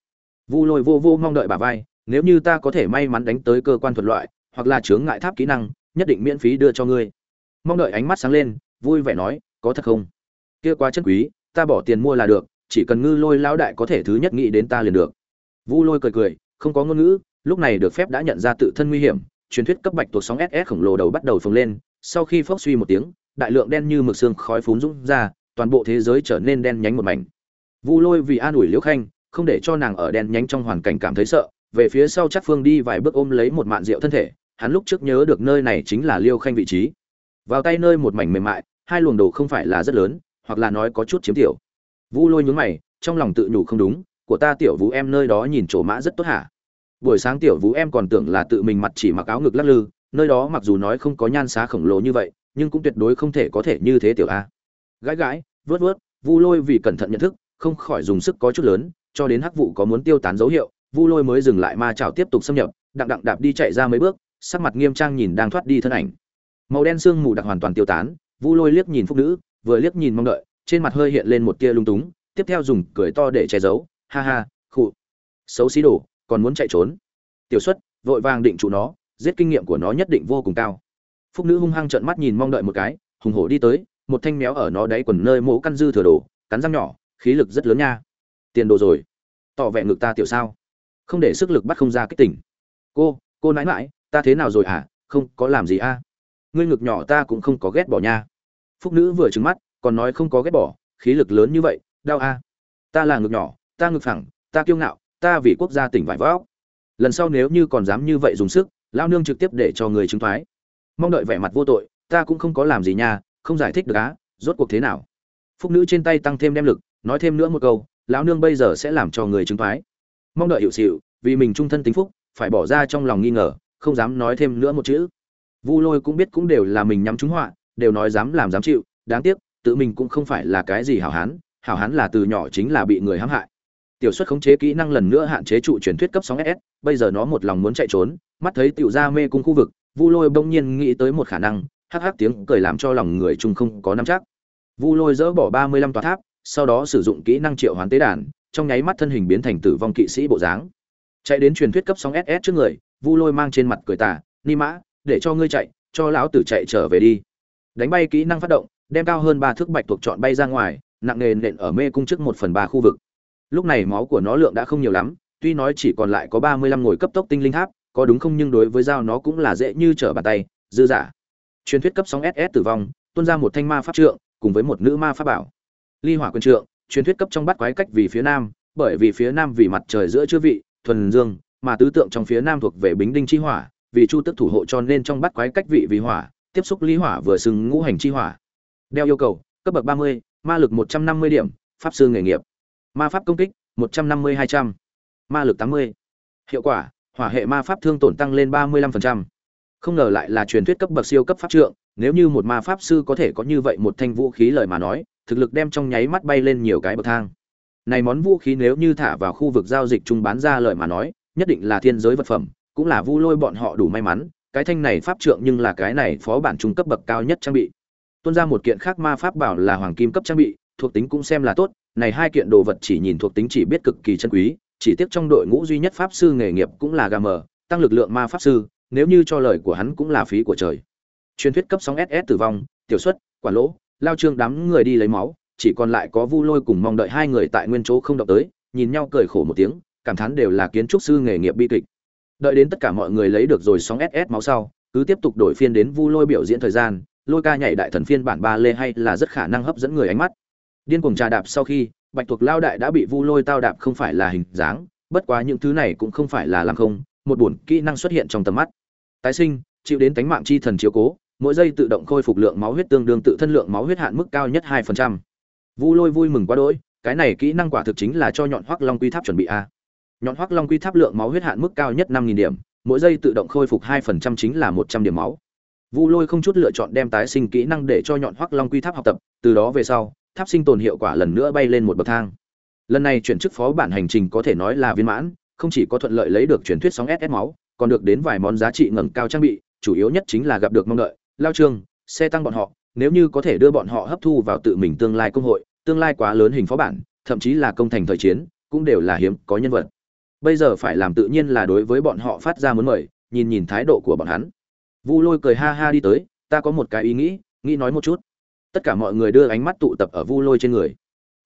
Vu lôi vô vô mong đợi bà vai nếu như ta có thể may mắn đánh tới cơ quan thuật loại, hoặc là chướng ngại tháp kỹ năng, nhất định miễn phí đưa cho ngươi. Mong đợi ánh mắt sáng lên, vui vẻ nói, có thật không? Kia quá chân quý, ta bỏ tiền mua là được, chỉ cần ngư lôi lão đại có thể thứ nhất nghĩ đến ta liền được. Vu lôi cười cười, không có ngôn ngữ, lúc này được phép đã nhận ra tự thân nguy hiểm, truyền thuyết cấp bạch tuột sóng ss khổng lồ đầu bắt đầu phồng lên, sau khi phốc suy một tiếng, đại lượng đen như mực xương khói phún rút ra, toàn bộ thế giới trở nên đen nhánh một mảnh. Vu lôi vì an ủi liễu khanh, không để cho nàng ở đen nhánh trong hoàn cảnh cảm thấy sợ về phía sau chắc phương đi vài bước ôm lấy một mạn rượu thân thể, hắn lúc trước nhớ được nơi này chính là liêu khanh vị trí. Vào tay nơi một mảnh mềm mại, hai luồng đồ không phải là rất lớn, hoặc là nói có chút chiếm tiểu. Vu lôi nhún mày, trong lòng tự nhủ không đúng, của ta tiểu vũ em nơi đó nhìn chỗ mã rất tốt hả? Buổi sáng tiểu vũ em còn tưởng là tự mình mặt chỉ mặc áo ngực lắc lư, nơi đó mặc dù nói không có nhan xá khổng lồ như vậy, nhưng cũng tuyệt đối không thể có thể như thế tiểu a. Gãi gãi, vớt vớt vu lôi vì cẩn thận nhận thức, không khỏi dùng sức có chút lớn, cho đến hắc vụ có muốn tiêu tán dấu hiệu vu lôi mới dừng lại ma chảo tiếp tục xâm nhập, đặng đặng đạp đi chạy ra mấy bước, sắc mặt nghiêm trang nhìn đang thoát đi thân ảnh. Màu đen sương mù đặc hoàn toàn tiêu tán, vu lôi liếc nhìn phúc nữ, vừa liếc nhìn mong đợi, trên mặt hơi hiện lên một tia lung túng, tiếp theo dùng cười to để che giấu, ha ha, khụ, xấu xí đồ, còn muốn chạy trốn? Tiểu xuất vội vàng định trụ nó, giết kinh nghiệm của nó nhất định vô cùng cao. Phúc nữ hung hăng trợn mắt nhìn mong đợi một cái, hùng hổ đi tới, một thanh méo ở nó đáy quần nơi mỗ căn dư thừa đồ, cắn răng nhỏ, khí lực rất lớn nha. Tiền đồ rồi, tỏ vẻ ngực ta tiểu sao? Không để sức lực bắt không ra kích tỉnh cô cô nãi mãi ta thế nào rồi hả? Không, có làm gì a? À? ngươi ngực nhỏ ta cũng không có ghét bỏ nha. Phúc nữ vừa trứng mắt, còn nói không có ghét bỏ, khí lực lớn như vậy, đau a. Ta là ngực nhỏ, ta ngực phẳng, ta kiêu ngạo, ta vì quốc gia tỉnh vải vóc. Lần sau nếu như còn dám như vậy dùng sức lao nương trực tiếp để cho người chứng thoái. Mong đợi vẻ mặt vô tội, ta cũng không có làm gì nha, không giải thích được á, rốt cuộc thế nào? Phúc nữ trên tay tăng thêm đem lực, nói thêm nữa một câu, lão nương bây giờ sẽ làm cho người chứng thoái mong đợi hiệu xịu, vì mình trung thân tính phúc, phải bỏ ra trong lòng nghi ngờ, không dám nói thêm nữa một chữ. Vu lôi cũng biết cũng đều là mình nhắm trúng họa, đều nói dám làm dám chịu, đáng tiếc, tự mình cũng không phải là cái gì hảo hán hảo hán là từ nhỏ chính là bị người hãm hại. Tiểu xuất khống chế kỹ năng lần nữa hạn chế trụ truyền thuyết cấp sóng ss bây giờ nó một lòng muốn chạy trốn, mắt thấy tiểu ra mê cung khu vực, vu lôi bỗng nhiên nghĩ tới một khả năng, hắc hắc tiếng cười làm cho lòng người chung không có nắm chắc. Vu lôi dỡ bỏ ba mươi lăm tòa tháp, sau đó sử dụng kỹ năng triệu hoán tế đàn trong nháy mắt thân hình biến thành tử vong kỵ sĩ bộ dáng. Chạy đến truyền thuyết cấp sóng ss trước người, vu lôi mang trên mặt cười tà, ni mã, để cho ngươi chạy, cho lão tử chạy trở về đi. Đánh bay kỹ năng phát động, đem cao hơn ba thước bạch thuộc chọn bay ra ngoài, nặng nề nện ở mê cung trước một phần ba khu vực. Lúc này máu của nó lượng đã không nhiều lắm, tuy nói chỉ còn lại có ba mươi lăm ngồi cấp tốc tinh linh tháp, có đúng không nhưng đối với dao nó cũng là dễ như trở bàn tay, dư giả truyền thuyết cấp sóng ss tử vong, tuôn ra một thanh ma pháp trượng, cùng với một nữ ma pháp bảo. Ly hỏa quân trượng truyền thuyết cấp trong bắt quái cách vì phía nam, bởi vì phía nam vì mặt trời giữa chư vị, thuần dương, mà tứ tượng trong phía nam thuộc về bính đinh chi hỏa, vì chu tức thủ hộ cho nên trong bắt quái cách vị vì hỏa, tiếp xúc lý hỏa vừa xứng ngũ hành chi hỏa. Đeo yêu cầu, cấp bậc ba mươi, ma lực một trăm năm mươi điểm, pháp sư nghề nghiệp. Ma pháp công kích, một trăm năm mươi hai trăm. Ma lực tám mươi. Hiệu quả, hỏa hệ ma pháp thương tổn tăng lên ba mươi lăm phần trăm. Không ngờ lại là truyền thuyết cấp bậc siêu cấp pháp trượng, nếu như một ma pháp sư có thể có như vậy một thanh vũ khí lời mà nói thực lực đem trong nháy mắt bay lên nhiều cái bậc thang. Này món vũ khí nếu như thả vào khu vực giao dịch chung bán ra lời mà nói, nhất định là thiên giới vật phẩm, cũng là vu lôi bọn họ đủ may mắn, cái thanh này pháp trượng nhưng là cái này phó bản trung cấp bậc cao nhất trang bị. Tuôn ra một kiện khác ma pháp bảo là hoàng kim cấp trang bị, thuộc tính cũng xem là tốt, này hai kiện đồ vật chỉ nhìn thuộc tính chỉ biết cực kỳ chân quý, chỉ tiếc trong đội ngũ duy nhất pháp sư nghề nghiệp cũng là gm tăng lực lượng ma pháp sư, nếu như cho lời của hắn cũng là phí của trời. Truyền thuyết cấp sóng ss tử vong, tiểu xuất, quả lỗ lao trương đám người đi lấy máu, chỉ còn lại có vu lôi cùng mong đợi hai người tại nguyên chỗ không động tới, nhìn nhau cười khổ một tiếng, cảm thán đều là kiến trúc sư nghề nghiệp bi kịch. Đợi đến tất cả mọi người lấy được rồi sóng ss máu sau, cứ tiếp tục đổi phiên đến vu lôi biểu diễn thời gian, lôi ca nhảy đại thần phiên bản ba lê hay là rất khả năng hấp dẫn người ánh mắt. Điên cuồng trà đạp sau khi, bạch thuộc lao đại đã bị vu lôi tao đạp không phải là hình dáng, bất quá những thứ này cũng không phải là làm không, một bổn kỹ năng xuất hiện trong tầm mắt. Tái sinh, chịu đến tánh mạng chi thần chiếu cố mỗi giây tự động khôi phục lượng máu huyết tương đương tự thân lượng máu huyết hạn mức cao nhất 2%. vu lôi vui mừng quá đỗi, cái này kỹ năng quả thực chính là cho nhọn hoắc long quy tháp chuẩn bị a. Nhọn hoắc long quy tháp lượng máu huyết hạn mức cao nhất năm nghìn điểm, mỗi giây tự động khôi phục 2% chính là một trăm điểm máu. Vu lôi không chút lựa chọn đem tái sinh kỹ năng để cho nhọn hoắc long quy tháp học tập, từ đó về sau, tháp sinh tồn hiệu quả lần nữa bay lên một bậc thang. Lần này chuyển chức phó bản hành trình có thể nói là viên mãn, không chỉ có thuận lợi lấy được truyền thuyết sóng ss máu, còn được đến vài món giá trị ngẩng cao trang bị, chủ yếu nhất chính là gặp được mong đợi lao trương, xe tăng bọn họ, nếu như có thể đưa bọn họ hấp thu vào tự mình tương lai công hội, tương lai quá lớn hình phó bản, thậm chí là công thành thời chiến, cũng đều là hiếm có nhân vật. Bây giờ phải làm tự nhiên là đối với bọn họ phát ra muốn mời, nhìn nhìn thái độ của bọn hắn. Vu lôi cười ha ha đi tới, ta có một cái ý nghĩ nghĩ nói một chút. Tất cả mọi người đưa ánh mắt tụ tập ở vu lôi trên người.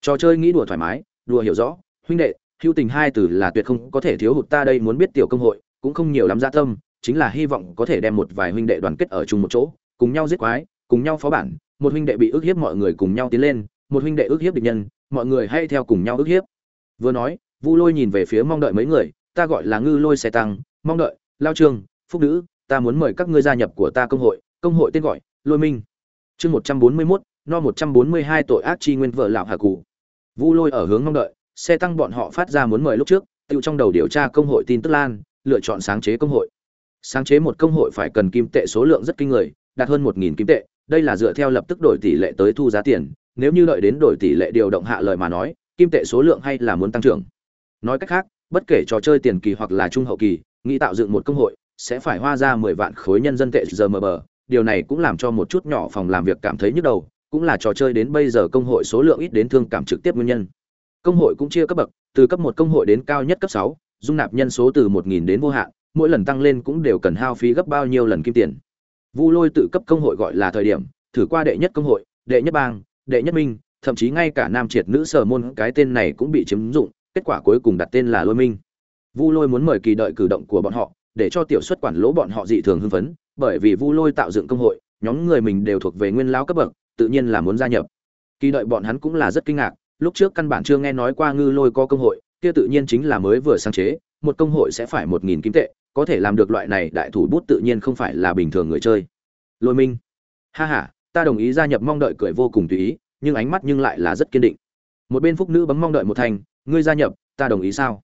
Trò chơi nghĩ đùa thoải mái, đùa hiểu rõ, huynh đệ, hữu tình hai từ là tuyệt không có thể thiếu hụt ta đây muốn biết tiểu công hội, cũng không nhiều lắm gia tâm, chính là hy vọng có thể đem một vài huynh đệ đoàn kết ở chung một chỗ cùng nhau giết quái, cùng nhau phó bản, một huynh đệ bị ức hiếp mọi người cùng nhau tiến lên, một huynh đệ ức hiếp địch nhân, mọi người hay theo cùng nhau ức hiếp. Vừa nói, vu lôi nhìn về phía mong đợi mấy người, ta gọi là ngư lôi xe tăng, mong đợi, lao trương, phúc nữ, ta muốn mời các ngươi gia nhập của ta công hội công hội tên gọi lôi minh. Chương một trăm bốn mươi mốt, no một trăm bốn mươi hai tội ác chi nguyên vợ lão hà cụ vu lôi ở hướng mong đợi, xe tăng bọn họ phát ra muốn mời lúc trước, tự trong đầu điều tra công hội tin tức lan, lựa chọn sáng chế công hội. Sáng chế một công hội phải cần kim tệ số lượng rất kinh người đạt hơn một nghìn kim tệ, đây là dựa theo lập tức đổi tỷ lệ tới thu giá tiền, nếu như đợi đến đổi tỷ lệ điều động hạ lời mà nói, kim tệ số lượng hay là muốn tăng trưởng. Nói cách khác, bất kể trò chơi tiền kỳ hoặc là trung hậu kỳ, nghĩ tạo dựng một công hội, sẽ phải hoa ra mười vạn khối nhân dân tệ giờ mờ bờ. Điều này cũng làm cho một chút nhỏ phòng làm việc cảm thấy nhức đầu, cũng là trò chơi đến bây giờ công hội số lượng ít đến thương cảm trực tiếp nguyên nhân. Công hội cũng chia cấp bậc, từ cấp một công hội đến cao nhất cấp sáu, dung nạp nhân số từ một nghìn đến vô hạn, mỗi lần tăng lên cũng đều cần hao phí gấp bao nhiêu lần kim tiền vu lôi tự cấp công hội gọi là thời điểm, thử qua đệ nhất công hội, đệ nhất bang, đệ nhất minh, thậm chí ngay cả nam triệt nữ sở môn cái tên này cũng bị chiếm dụng, kết quả cuối cùng đặt tên là lôi minh. Vu lôi muốn mời kỳ đợi cử động của bọn họ, để cho tiểu xuất quản lỗ bọn họ dị thường hưng phấn, bởi vì vu lôi tạo dựng công hội, nhóm người mình đều thuộc về nguyên lão cấp bậc, tự nhiên là muốn gia nhập. Kỳ đợi bọn hắn cũng là rất kinh ngạc, lúc trước căn bản chưa nghe nói qua ngư lôi có công hội, kia tự nhiên chính là mới vừa sáng chế, một công hội sẽ phải một nghìn kim tệ có thể làm được loại này, đại thủ bút tự nhiên không phải là bình thường người chơi. Lôi minh. Ha ha, ta đồng ý gia nhập mong đợi cười vô cùng tùy ý, nhưng ánh mắt nhưng lại là rất kiên định. Một bên phúc nữ bấm mong đợi một thành, ngươi gia nhập, ta đồng ý sao?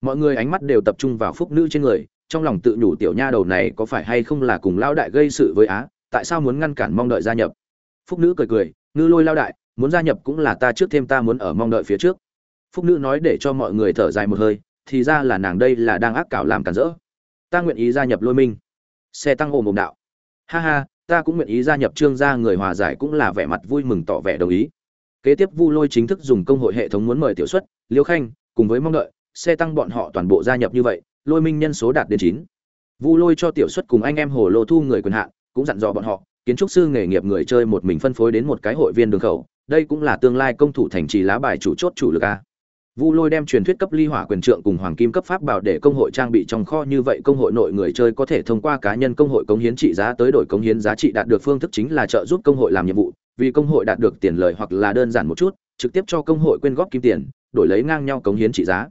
Mọi người ánh mắt đều tập trung vào phúc nữ trên người, trong lòng tự nhủ tiểu nha đầu này có phải hay không là cùng lao đại gây sự với á, tại sao muốn ngăn cản mong đợi gia nhập? Phúc nữ cười cười, ngư lôi lao đại, muốn gia nhập cũng là ta trước thêm ta muốn ở mong đợi phía trước. Phúc nữ nói để cho mọi người thở dài một hơi, thì ra là nàng đây là đang ác cảo làm cản rỡ ta nguyện ý gia nhập lôi minh. Xe tăng ồm ồm đạo. Ha ha, ta cũng nguyện ý gia nhập trương gia, người hòa giải cũng là vẻ mặt vui mừng tỏ vẻ đồng ý. Kế tiếp vu lôi chính thức dùng công hội hệ thống muốn mời tiểu xuất, liêu khanh, cùng với mong đợi, xe tăng bọn họ toàn bộ gia nhập như vậy, lôi minh nhân số đạt đến chín. Vu lôi cho tiểu xuất cùng anh em hồ lô thu người quyền hạn, cũng dặn dò bọn họ, kiến trúc sư nghề nghiệp người chơi một mình phân phối đến một cái hội viên đường khẩu, đây cũng là tương lai công thủ thành trì lá bài chủ chốt chủ lực a. Vu Lôi đem truyền thuyết cấp ly hỏa quyền trượng cùng hoàng kim cấp pháp bảo để công hội trang bị trong kho như vậy công hội nội người chơi có thể thông qua cá nhân công hội cống hiến trị giá tới đổi cống hiến giá trị đạt được phương thức chính là trợ giúp công hội làm nhiệm vụ, vì công hội đạt được tiền lời hoặc là đơn giản một chút, trực tiếp cho công hội quyên góp kim tiền, đổi lấy ngang nhau cống hiến trị giá.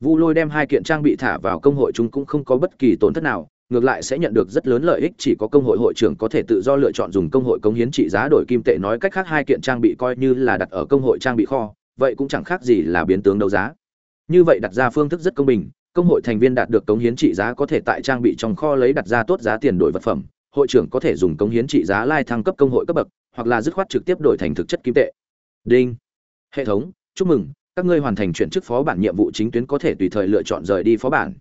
Vu Lôi đem hai kiện trang bị thả vào công hội chúng cũng không có bất kỳ tổn thất nào, ngược lại sẽ nhận được rất lớn lợi ích chỉ có công hội hội trưởng có thể tự do lựa chọn dùng công hội cống hiến trị giá đổi kim tệ nói cách khác hai kiện trang bị coi như là đặt ở công hội trang bị kho, vậy cũng chẳng khác gì là biến tướng đấu giá. Như vậy đặt ra phương thức rất công bình, công hội thành viên đạt được cống hiến trị giá có thể tại trang bị trong kho lấy đặt ra tốt giá tiền đổi vật phẩm, hội trưởng có thể dùng cống hiến trị giá lai thăng cấp công hội cấp bậc, hoặc là dứt khoát trực tiếp đổi thành thực chất kim tệ. Đinh. Hệ thống, chúc mừng, các ngươi hoàn thành chuyển chức phó bản nhiệm vụ chính tuyến có thể tùy thời lựa chọn rời đi phó bản.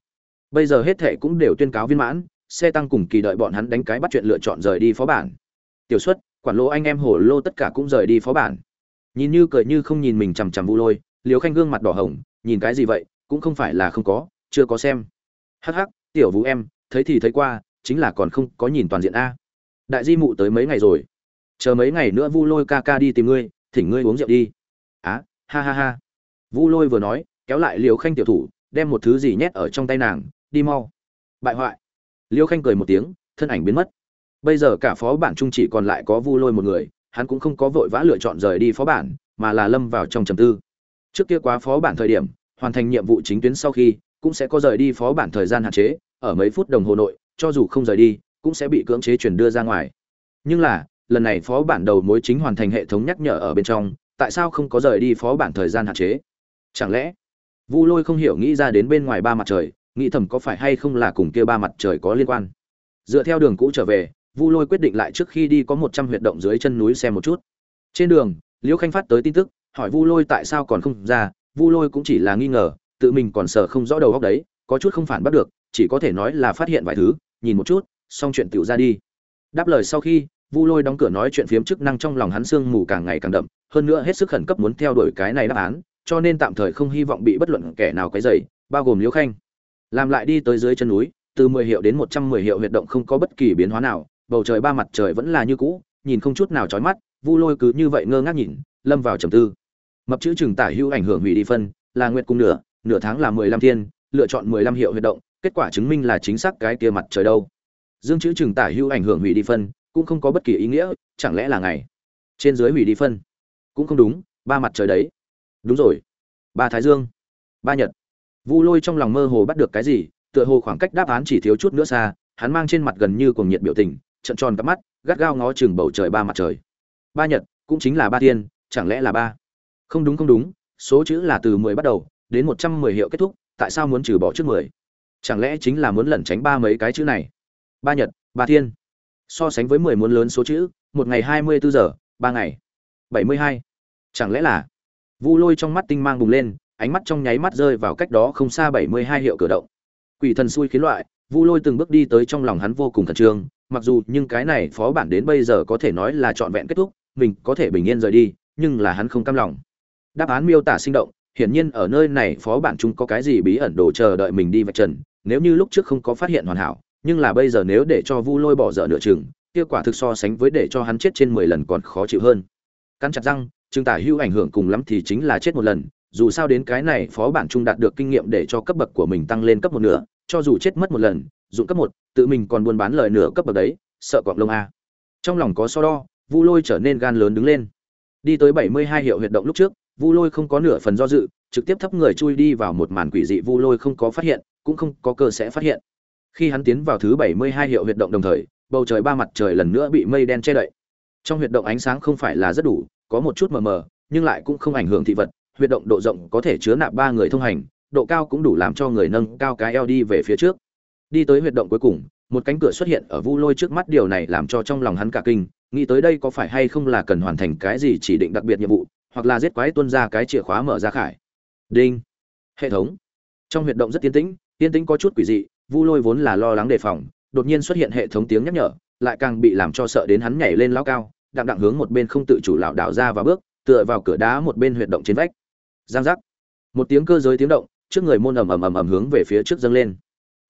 Bây giờ hết thệ cũng đều tuyên cáo viên mãn, xe tăng cùng kỳ đợi bọn hắn đánh cái bắt chuyện lựa chọn rời đi phó bản. Tiểu suất, quản lô anh em hồ lô tất cả cũng rời đi phó bản nhìn như cười như không nhìn mình chằm chằm vu lôi liều khanh gương mặt đỏ hồng, nhìn cái gì vậy, cũng không phải là không có, chưa có xem. Hắc hắc, tiểu vũ em, thấy thì thấy qua, chính là còn không có nhìn toàn diện a. Đại di mụ tới mấy ngày rồi? Chờ mấy ngày nữa vu lôi ca ca đi tìm ngươi, thỉnh ngươi uống rượu đi. Á, ha ha ha. Vu lôi vừa nói, kéo lại liều khanh tiểu thủ, đem một thứ gì nhét ở trong tay nàng, đi mau. Bại hoại. Liêu khanh cười một tiếng, thân ảnh biến mất. Bây giờ cả phó bản trung chỉ còn lại có vu lôi một người hắn cũng không có vội vã lựa chọn rời đi phó bản, mà là lâm vào trong trầm tư. Trước kia quá phó bản thời điểm, hoàn thành nhiệm vụ chính tuyến sau khi, cũng sẽ có rời đi phó bản thời gian hạn chế, ở mấy phút đồng hồ nội, cho dù không rời đi, cũng sẽ bị cưỡng chế chuyển đưa ra ngoài. Nhưng là, lần này phó bản đầu mối chính hoàn thành hệ thống nhắc nhở ở bên trong, tại sao không có rời đi phó bản thời gian hạn chế? Chẳng lẽ, Vu Lôi không hiểu nghĩ ra đến bên ngoài ba mặt trời, nghĩ thầm có phải hay không là cùng kia ba mặt trời có liên quan. Dựa theo đường cũ trở về, vu lôi quyết định lại trước khi đi có một trăm huyệt động dưới chân núi xem một chút. Trên đường, liễu khanh phát tới tin tức, hỏi vu lôi tại sao còn không ra. Vu lôi cũng chỉ là nghi ngờ, tự mình còn sợ không rõ đầu óc đấy, có chút không phản bắt được, chỉ có thể nói là phát hiện vài thứ, nhìn một chút, xong chuyện tiểu ra đi. Đáp lời sau khi, vu lôi đóng cửa nói chuyện phiếm chức năng trong lòng hắn sương mù càng ngày càng đậm, hơn nữa hết sức khẩn cấp muốn theo đuổi cái này đáp án, cho nên tạm thời không hy vọng bị bất luận kẻ nào quấy rầy, bao gồm liễu khanh. Làm lại đi tới dưới chân núi, từ 10 hiệu đến 110 hiệu huyệt động không có bất kỳ biến hóa nào bầu trời ba mặt trời vẫn là như cũ, nhìn không chút nào chói mắt, vu lôi cứ như vậy ngơ ngác nhìn, lâm vào trầm tư. Mập chữ chừng tả hữu ảnh hưởng hủy đi phân, là nguyệt cung nửa nửa tháng là 15 thiên, lựa chọn 15 hiệu huyệt động, kết quả chứng minh là chính xác cái kia mặt trời đâu. Dương chữ chừng tả hữu ảnh hưởng hủy đi phân, cũng không có bất kỳ ý nghĩa, chẳng lẽ là ngày trên dưới hủy đi phân? Cũng không đúng, ba mặt trời đấy. Đúng rồi. Ba thái dương, ba nhật. Vu lôi trong lòng mơ hồ bắt được cái gì, tựa hồ khoảng cách đáp án chỉ thiếu chút nữa xa, hắn mang trên mặt gần như cuồng nhiệt biểu tình trận tròn cặp mắt, gắt gao ngó chừng bầu trời ba mặt trời. Ba nhật, cũng chính là ba thiên, chẳng lẽ là ba? Không đúng không đúng, số chữ là từ mười bắt đầu, đến một trăm mười hiệu kết thúc, tại sao muốn trừ bỏ trước mười? Chẳng lẽ chính là muốn lẩn tránh ba mấy cái chữ này? Ba nhật, ba thiên. So sánh với mười muốn lớn số chữ, một ngày hai mươi bốn giờ, ba ngày, bảy mươi hai. Chẳng lẽ là? Vu lôi trong mắt tinh mang bùng lên, ánh mắt trong nháy mắt rơi vào cách đó không xa bảy mươi hai hiệu cửa động. Quỷ thần xui khiến loại, vu lôi từng bước đi tới trong lòng hắn vô cùng khẩn trương mặc dù nhưng cái này phó bản đến bây giờ có thể nói là trọn vẹn kết thúc, mình có thể bình yên rời đi, nhưng là hắn không cam lòng. Đáp án miêu tả sinh động, hiển nhiên ở nơi này phó bản chúng có cái gì bí ẩn đồ chờ đợi mình đi vạch trần, nếu như lúc trước không có phát hiện hoàn hảo, nhưng là bây giờ nếu để cho vu lôi bỏ dở nửa chừng, kia quả thực so sánh với để cho hắn chết trên mười lần còn khó chịu hơn. Cắn chặt răng, trương tả hưu ảnh hưởng cùng lắm thì chính là chết một lần, dù sao đến cái này phó bản trung đạt được kinh nghiệm để cho cấp bậc của mình tăng lên cấp một nửa, cho dù chết mất một lần, dụng cấp một tự mình còn buôn bán lời nửa cấp bậc đấy, sợ cọp lông a. Trong lòng có so đo, vu lôi trở nên gan lớn đứng lên. Đi tới bảy mươi hai hiệu huyệt động lúc trước, vu lôi không có nửa phần do dự, trực tiếp thấp người chui đi vào một màn quỷ dị vu lôi không có phát hiện, cũng không có cơ sẽ phát hiện. Khi hắn tiến vào thứ bảy mươi hai hiệu huyệt động đồng thời, bầu trời ba mặt trời lần nữa bị mây đen che đậy. Trong huyệt động ánh sáng không phải là rất đủ, có một chút mờ mờ, nhưng lại cũng không ảnh hưởng thị vật, huyệt động độ rộng có thể chứa nạp ba người thông hành, độ cao cũng đủ làm cho người nâng cao cái eo đi về phía trước đi tới huyệt động cuối cùng, một cánh cửa xuất hiện ở vu lôi trước mắt, điều này làm cho trong lòng hắn cả kinh, nghĩ tới đây có phải hay không là cần hoàn thành cái gì chỉ định đặc biệt nhiệm vụ, hoặc là giết quái tuân ra cái chìa khóa mở ra khải. Đinh. Hệ thống. Trong huyệt động rất tiến tĩnh tiến tĩnh có chút quỷ dị, vu lôi vốn là lo lắng đề phòng, đột nhiên xuất hiện hệ thống tiếng nhắc nhở, lại càng bị làm cho sợ đến hắn nhảy lên lao cao, đặng đặng hướng một bên không tự chủ lảo đảo ra và bước, tựa vào cửa đá một bên huyệt động trên vách. Giang giác. Một tiếng cơ giới tiếng động, trước người môn ầm ầm ầm ầm hướng về phía trước dâng lên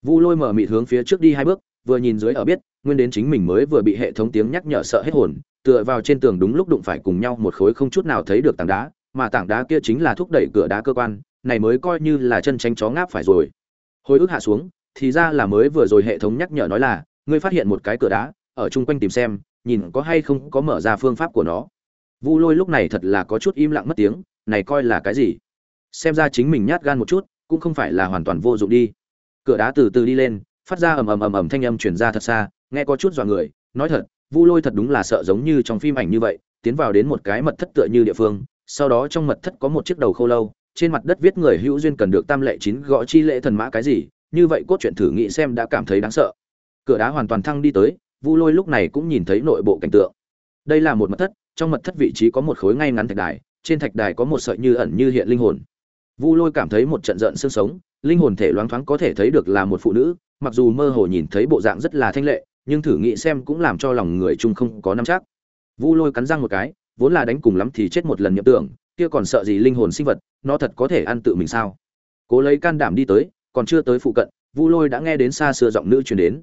vu lôi mở mịt hướng phía trước đi hai bước, vừa nhìn dưới ở biết, nguyên đến chính mình mới vừa bị hệ thống tiếng nhắc nhở sợ hết hồn, tựa vào trên tường đúng lúc đụng phải cùng nhau một khối không chút nào thấy được tảng đá, mà tảng đá kia chính là thúc đẩy cửa đá cơ quan, này mới coi như là chân tránh chó ngáp phải rồi. Hồi ức hạ xuống, thì ra là mới vừa rồi hệ thống nhắc nhở nói là, ngươi phát hiện một cái cửa đá, ở chung quanh tìm xem, nhìn có hay không có mở ra phương pháp của nó. Vu lôi lúc này thật là có chút im lặng mất tiếng, này coi là cái gì? Xem ra chính mình nhát gan một chút, cũng không phải là hoàn toàn vô dụng đi cửa đá từ từ đi lên, phát ra ầm ầm ầm ầm thanh âm truyền ra thật xa, nghe có chút dọa người, nói thật, vu lôi thật đúng là sợ giống như trong phim ảnh như vậy, tiến vào đến một cái mật thất tựa như địa phương, sau đó trong mật thất có một chiếc đầu khô lâu, trên mặt đất viết người hữu duyên cần được tam lệ chín gõ chi lễ thần mã cái gì, như vậy cốt truyện thử nghĩ xem đã cảm thấy đáng sợ. Cửa đá hoàn toàn thăng đi tới, vu lôi lúc này cũng nhìn thấy nội bộ cảnh tượng. Đây là một mật thất, trong mật thất vị trí có một khối ngay ngắn thạch đài, trên thạch đài có một sợi như ẩn như hiện linh hồn. Vu lôi cảm thấy một trận giận xương sống linh hồn thể loáng thoáng có thể thấy được là một phụ nữ, mặc dù mơ hồ nhìn thấy bộ dạng rất là thanh lệ, nhưng thử nghĩ xem cũng làm cho lòng người chung không có nắm chắc. Vu lôi cắn răng một cái, vốn là đánh cùng lắm thì chết một lần nhậm tưởng, kia còn sợ gì linh hồn sinh vật, nó thật có thể ăn tự mình sao? Cố lấy can đảm đi tới, còn chưa tới phụ cận, vu lôi đã nghe đến xa xưa giọng nữ truyền đến.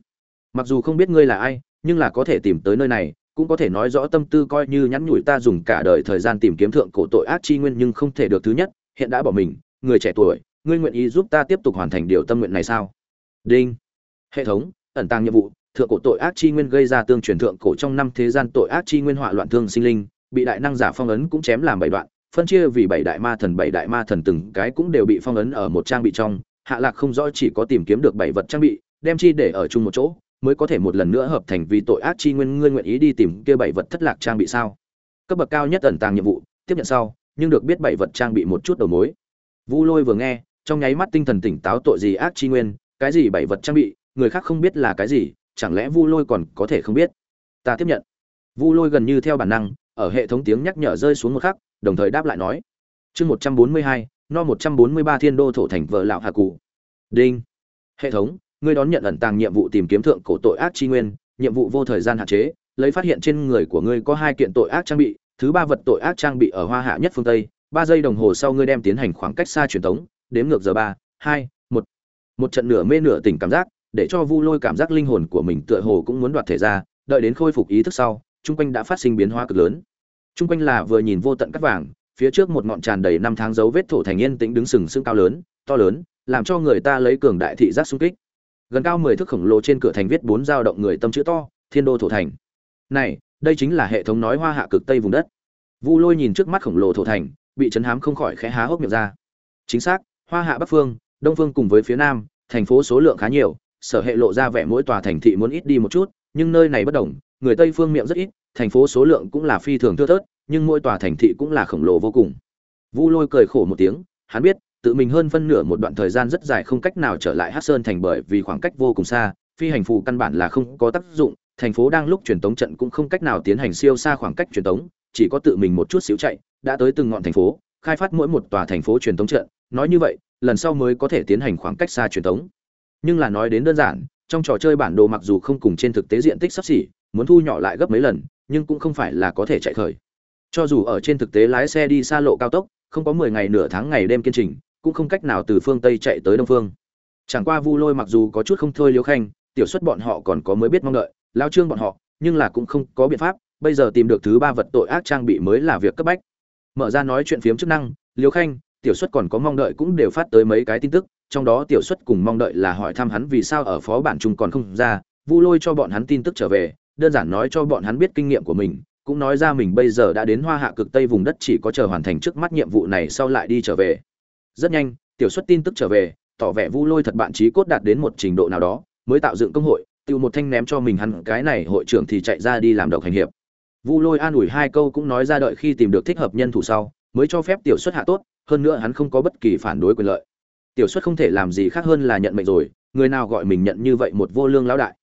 Mặc dù không biết ngươi là ai, nhưng là có thể tìm tới nơi này, cũng có thể nói rõ tâm tư coi như nhắn nhủi ta dùng cả đời thời gian tìm kiếm thượng cổ tội ác chi nguyên nhưng không thể được thứ nhất, hiện đã bỏ mình, người trẻ tuổi ngươi nguyện ý giúp ta tiếp tục hoàn thành điều tâm nguyện này sao? Đinh. Hệ thống, ẩn tàng nhiệm vụ, thượng cổ tội ác chi nguyên gây ra tương truyền thượng cổ trong năm thế gian tội ác chi nguyên họa loạn thương sinh linh, bị đại năng giả phong ấn cũng chém làm bảy đoạn, phân chia vì bảy đại ma thần, bảy đại ma thần từng cái cũng đều bị phong ấn ở một trang bị trong. Hạ lạc không rõ chỉ có tìm kiếm được bảy vật trang bị, đem chi để ở chung một chỗ, mới có thể một lần nữa hợp thành vì tội ác chi nguyên. Ngươi nguyện ý đi tìm kia bảy vật thất lạc trang bị sao? Cấp bậc cao nhất ẩn tàng nhiệm vụ, tiếp nhận sau, nhưng được biết bảy vật trang bị một chút đầu mối. Vu lôi vừa nghe trong nháy mắt tinh thần tỉnh táo tội gì ác chi nguyên, cái gì bảy vật trang bị, người khác không biết là cái gì, chẳng lẽ vu lôi còn có thể không biết? Ta tiếp nhận. Vu lôi gần như theo bản năng, ở hệ thống tiếng nhắc nhở rơi xuống một khắc, đồng thời đáp lại nói. Chương một trăm bốn mươi hai, no một trăm bốn mươi ba thiên đô thổ thành vợ lão hà cụ. Đinh. Hệ thống, ngươi đón nhận ẩn tàng nhiệm vụ tìm kiếm thượng cổ tội ác chi nguyên, nhiệm vụ vô thời gian hạn chế, lấy phát hiện trên người của ngươi có hai kiện tội ác trang bị, thứ ba vật tội ác trang bị ở hoa hạ nhất phương tây, ba giây đồng hồ sau ngươi đem tiến hành khoảng cách xa truyền tống đếm ngược giờ ba, hai, một. Một trận nửa mê nửa tỉnh cảm giác, để cho vu lôi cảm giác linh hồn của mình tựa hồ cũng muốn đoạt thể ra, đợi đến khôi phục ý thức sau, chung quanh đã phát sinh biến hóa cực lớn. Chung quanh là vừa nhìn vô tận cắt vàng, phía trước một ngọn tràn đầy năm tháng dấu vết thổ thành yên tĩnh đứng sừng sững cao lớn, to lớn, làm cho người ta lấy cường đại thị giác xung kích. Gần cao mười thước khổng lồ trên cửa thành viết bốn dao động người tâm chữ to, thiên đô thổ thành. Này, đây chính là hệ thống nói hoa hạ cực tây vùng đất. Vu lôi nhìn trước mắt khổng lồ thổ thành, bị chấn hám không khỏi khẽ há hốc miệng ra. Chính xác hoa hạ bắc phương, đông phương cùng với phía nam, thành phố số lượng khá nhiều, sở hệ lộ ra vẻ mỗi tòa thành thị muốn ít đi một chút, nhưng nơi này bất đồng, người tây phương miệng rất ít, thành phố số lượng cũng là phi thường thưa thớt, nhưng mỗi tòa thành thị cũng là khổng lồ vô cùng. Vu lôi cười khổ một tiếng, hắn biết, tự mình hơn phân nửa một đoạn thời gian rất dài không cách nào trở lại hát sơn thành bởi vì khoảng cách vô cùng xa, phi hành phù căn bản là không có tác dụng, thành phố đang lúc truyền tống trận cũng không cách nào tiến hành siêu xa khoảng cách truyền tống, chỉ có tự mình một chút xíu chạy, đã tới từng ngọn thành phố khai phát mỗi một tòa thành phố truyền thống trận, nói như vậy, lần sau mới có thể tiến hành khoảng cách xa truyền thống. nhưng là nói đến đơn giản, trong trò chơi bản đồ mặc dù không cùng trên thực tế diện tích sắp xỉ, muốn thu nhỏ lại gấp mấy lần, nhưng cũng không phải là có thể chạy khởi. Cho dù ở trên thực tế lái xe đi xa lộ cao tốc, không có mười ngày nửa tháng ngày đêm kiên trình, cũng không cách nào từ phương tây chạy tới đông phương. Chẳng qua vu lôi mặc dù có chút không thôi liêu khanh, tiểu xuất bọn họ còn có mới biết mong đợi, lao trương bọn họ, nhưng là cũng không có biện pháp, bây giờ tìm được thứ ba vật tội ác trang bị mới là việc cấp bách mở ra nói chuyện phiếm chức năng, liêu khanh, tiểu xuất còn có mong đợi cũng đều phát tới mấy cái tin tức, trong đó tiểu xuất cùng mong đợi là hỏi thăm hắn vì sao ở phó bản chung còn không ra, vu lôi cho bọn hắn tin tức trở về, đơn giản nói cho bọn hắn biết kinh nghiệm của mình, cũng nói ra mình bây giờ đã đến hoa hạ cực tây vùng đất chỉ có chờ hoàn thành trước mắt nhiệm vụ này sau lại đi trở về. Rất nhanh, tiểu xuất tin tức trở về, tỏ vẻ vu lôi thật bạn trí cốt đạt đến một trình độ nào đó, mới tạo dựng công hội, tiêu một thanh ném cho mình hắn, cái này hội trưởng thì chạy ra đi làm độc hành hiệp vu lôi an ủi hai câu cũng nói ra đợi khi tìm được thích hợp nhân thủ sau, mới cho phép tiểu xuất hạ tốt, hơn nữa hắn không có bất kỳ phản đối quyền lợi. Tiểu xuất không thể làm gì khác hơn là nhận mệnh rồi, người nào gọi mình nhận như vậy một vô lương lão đại.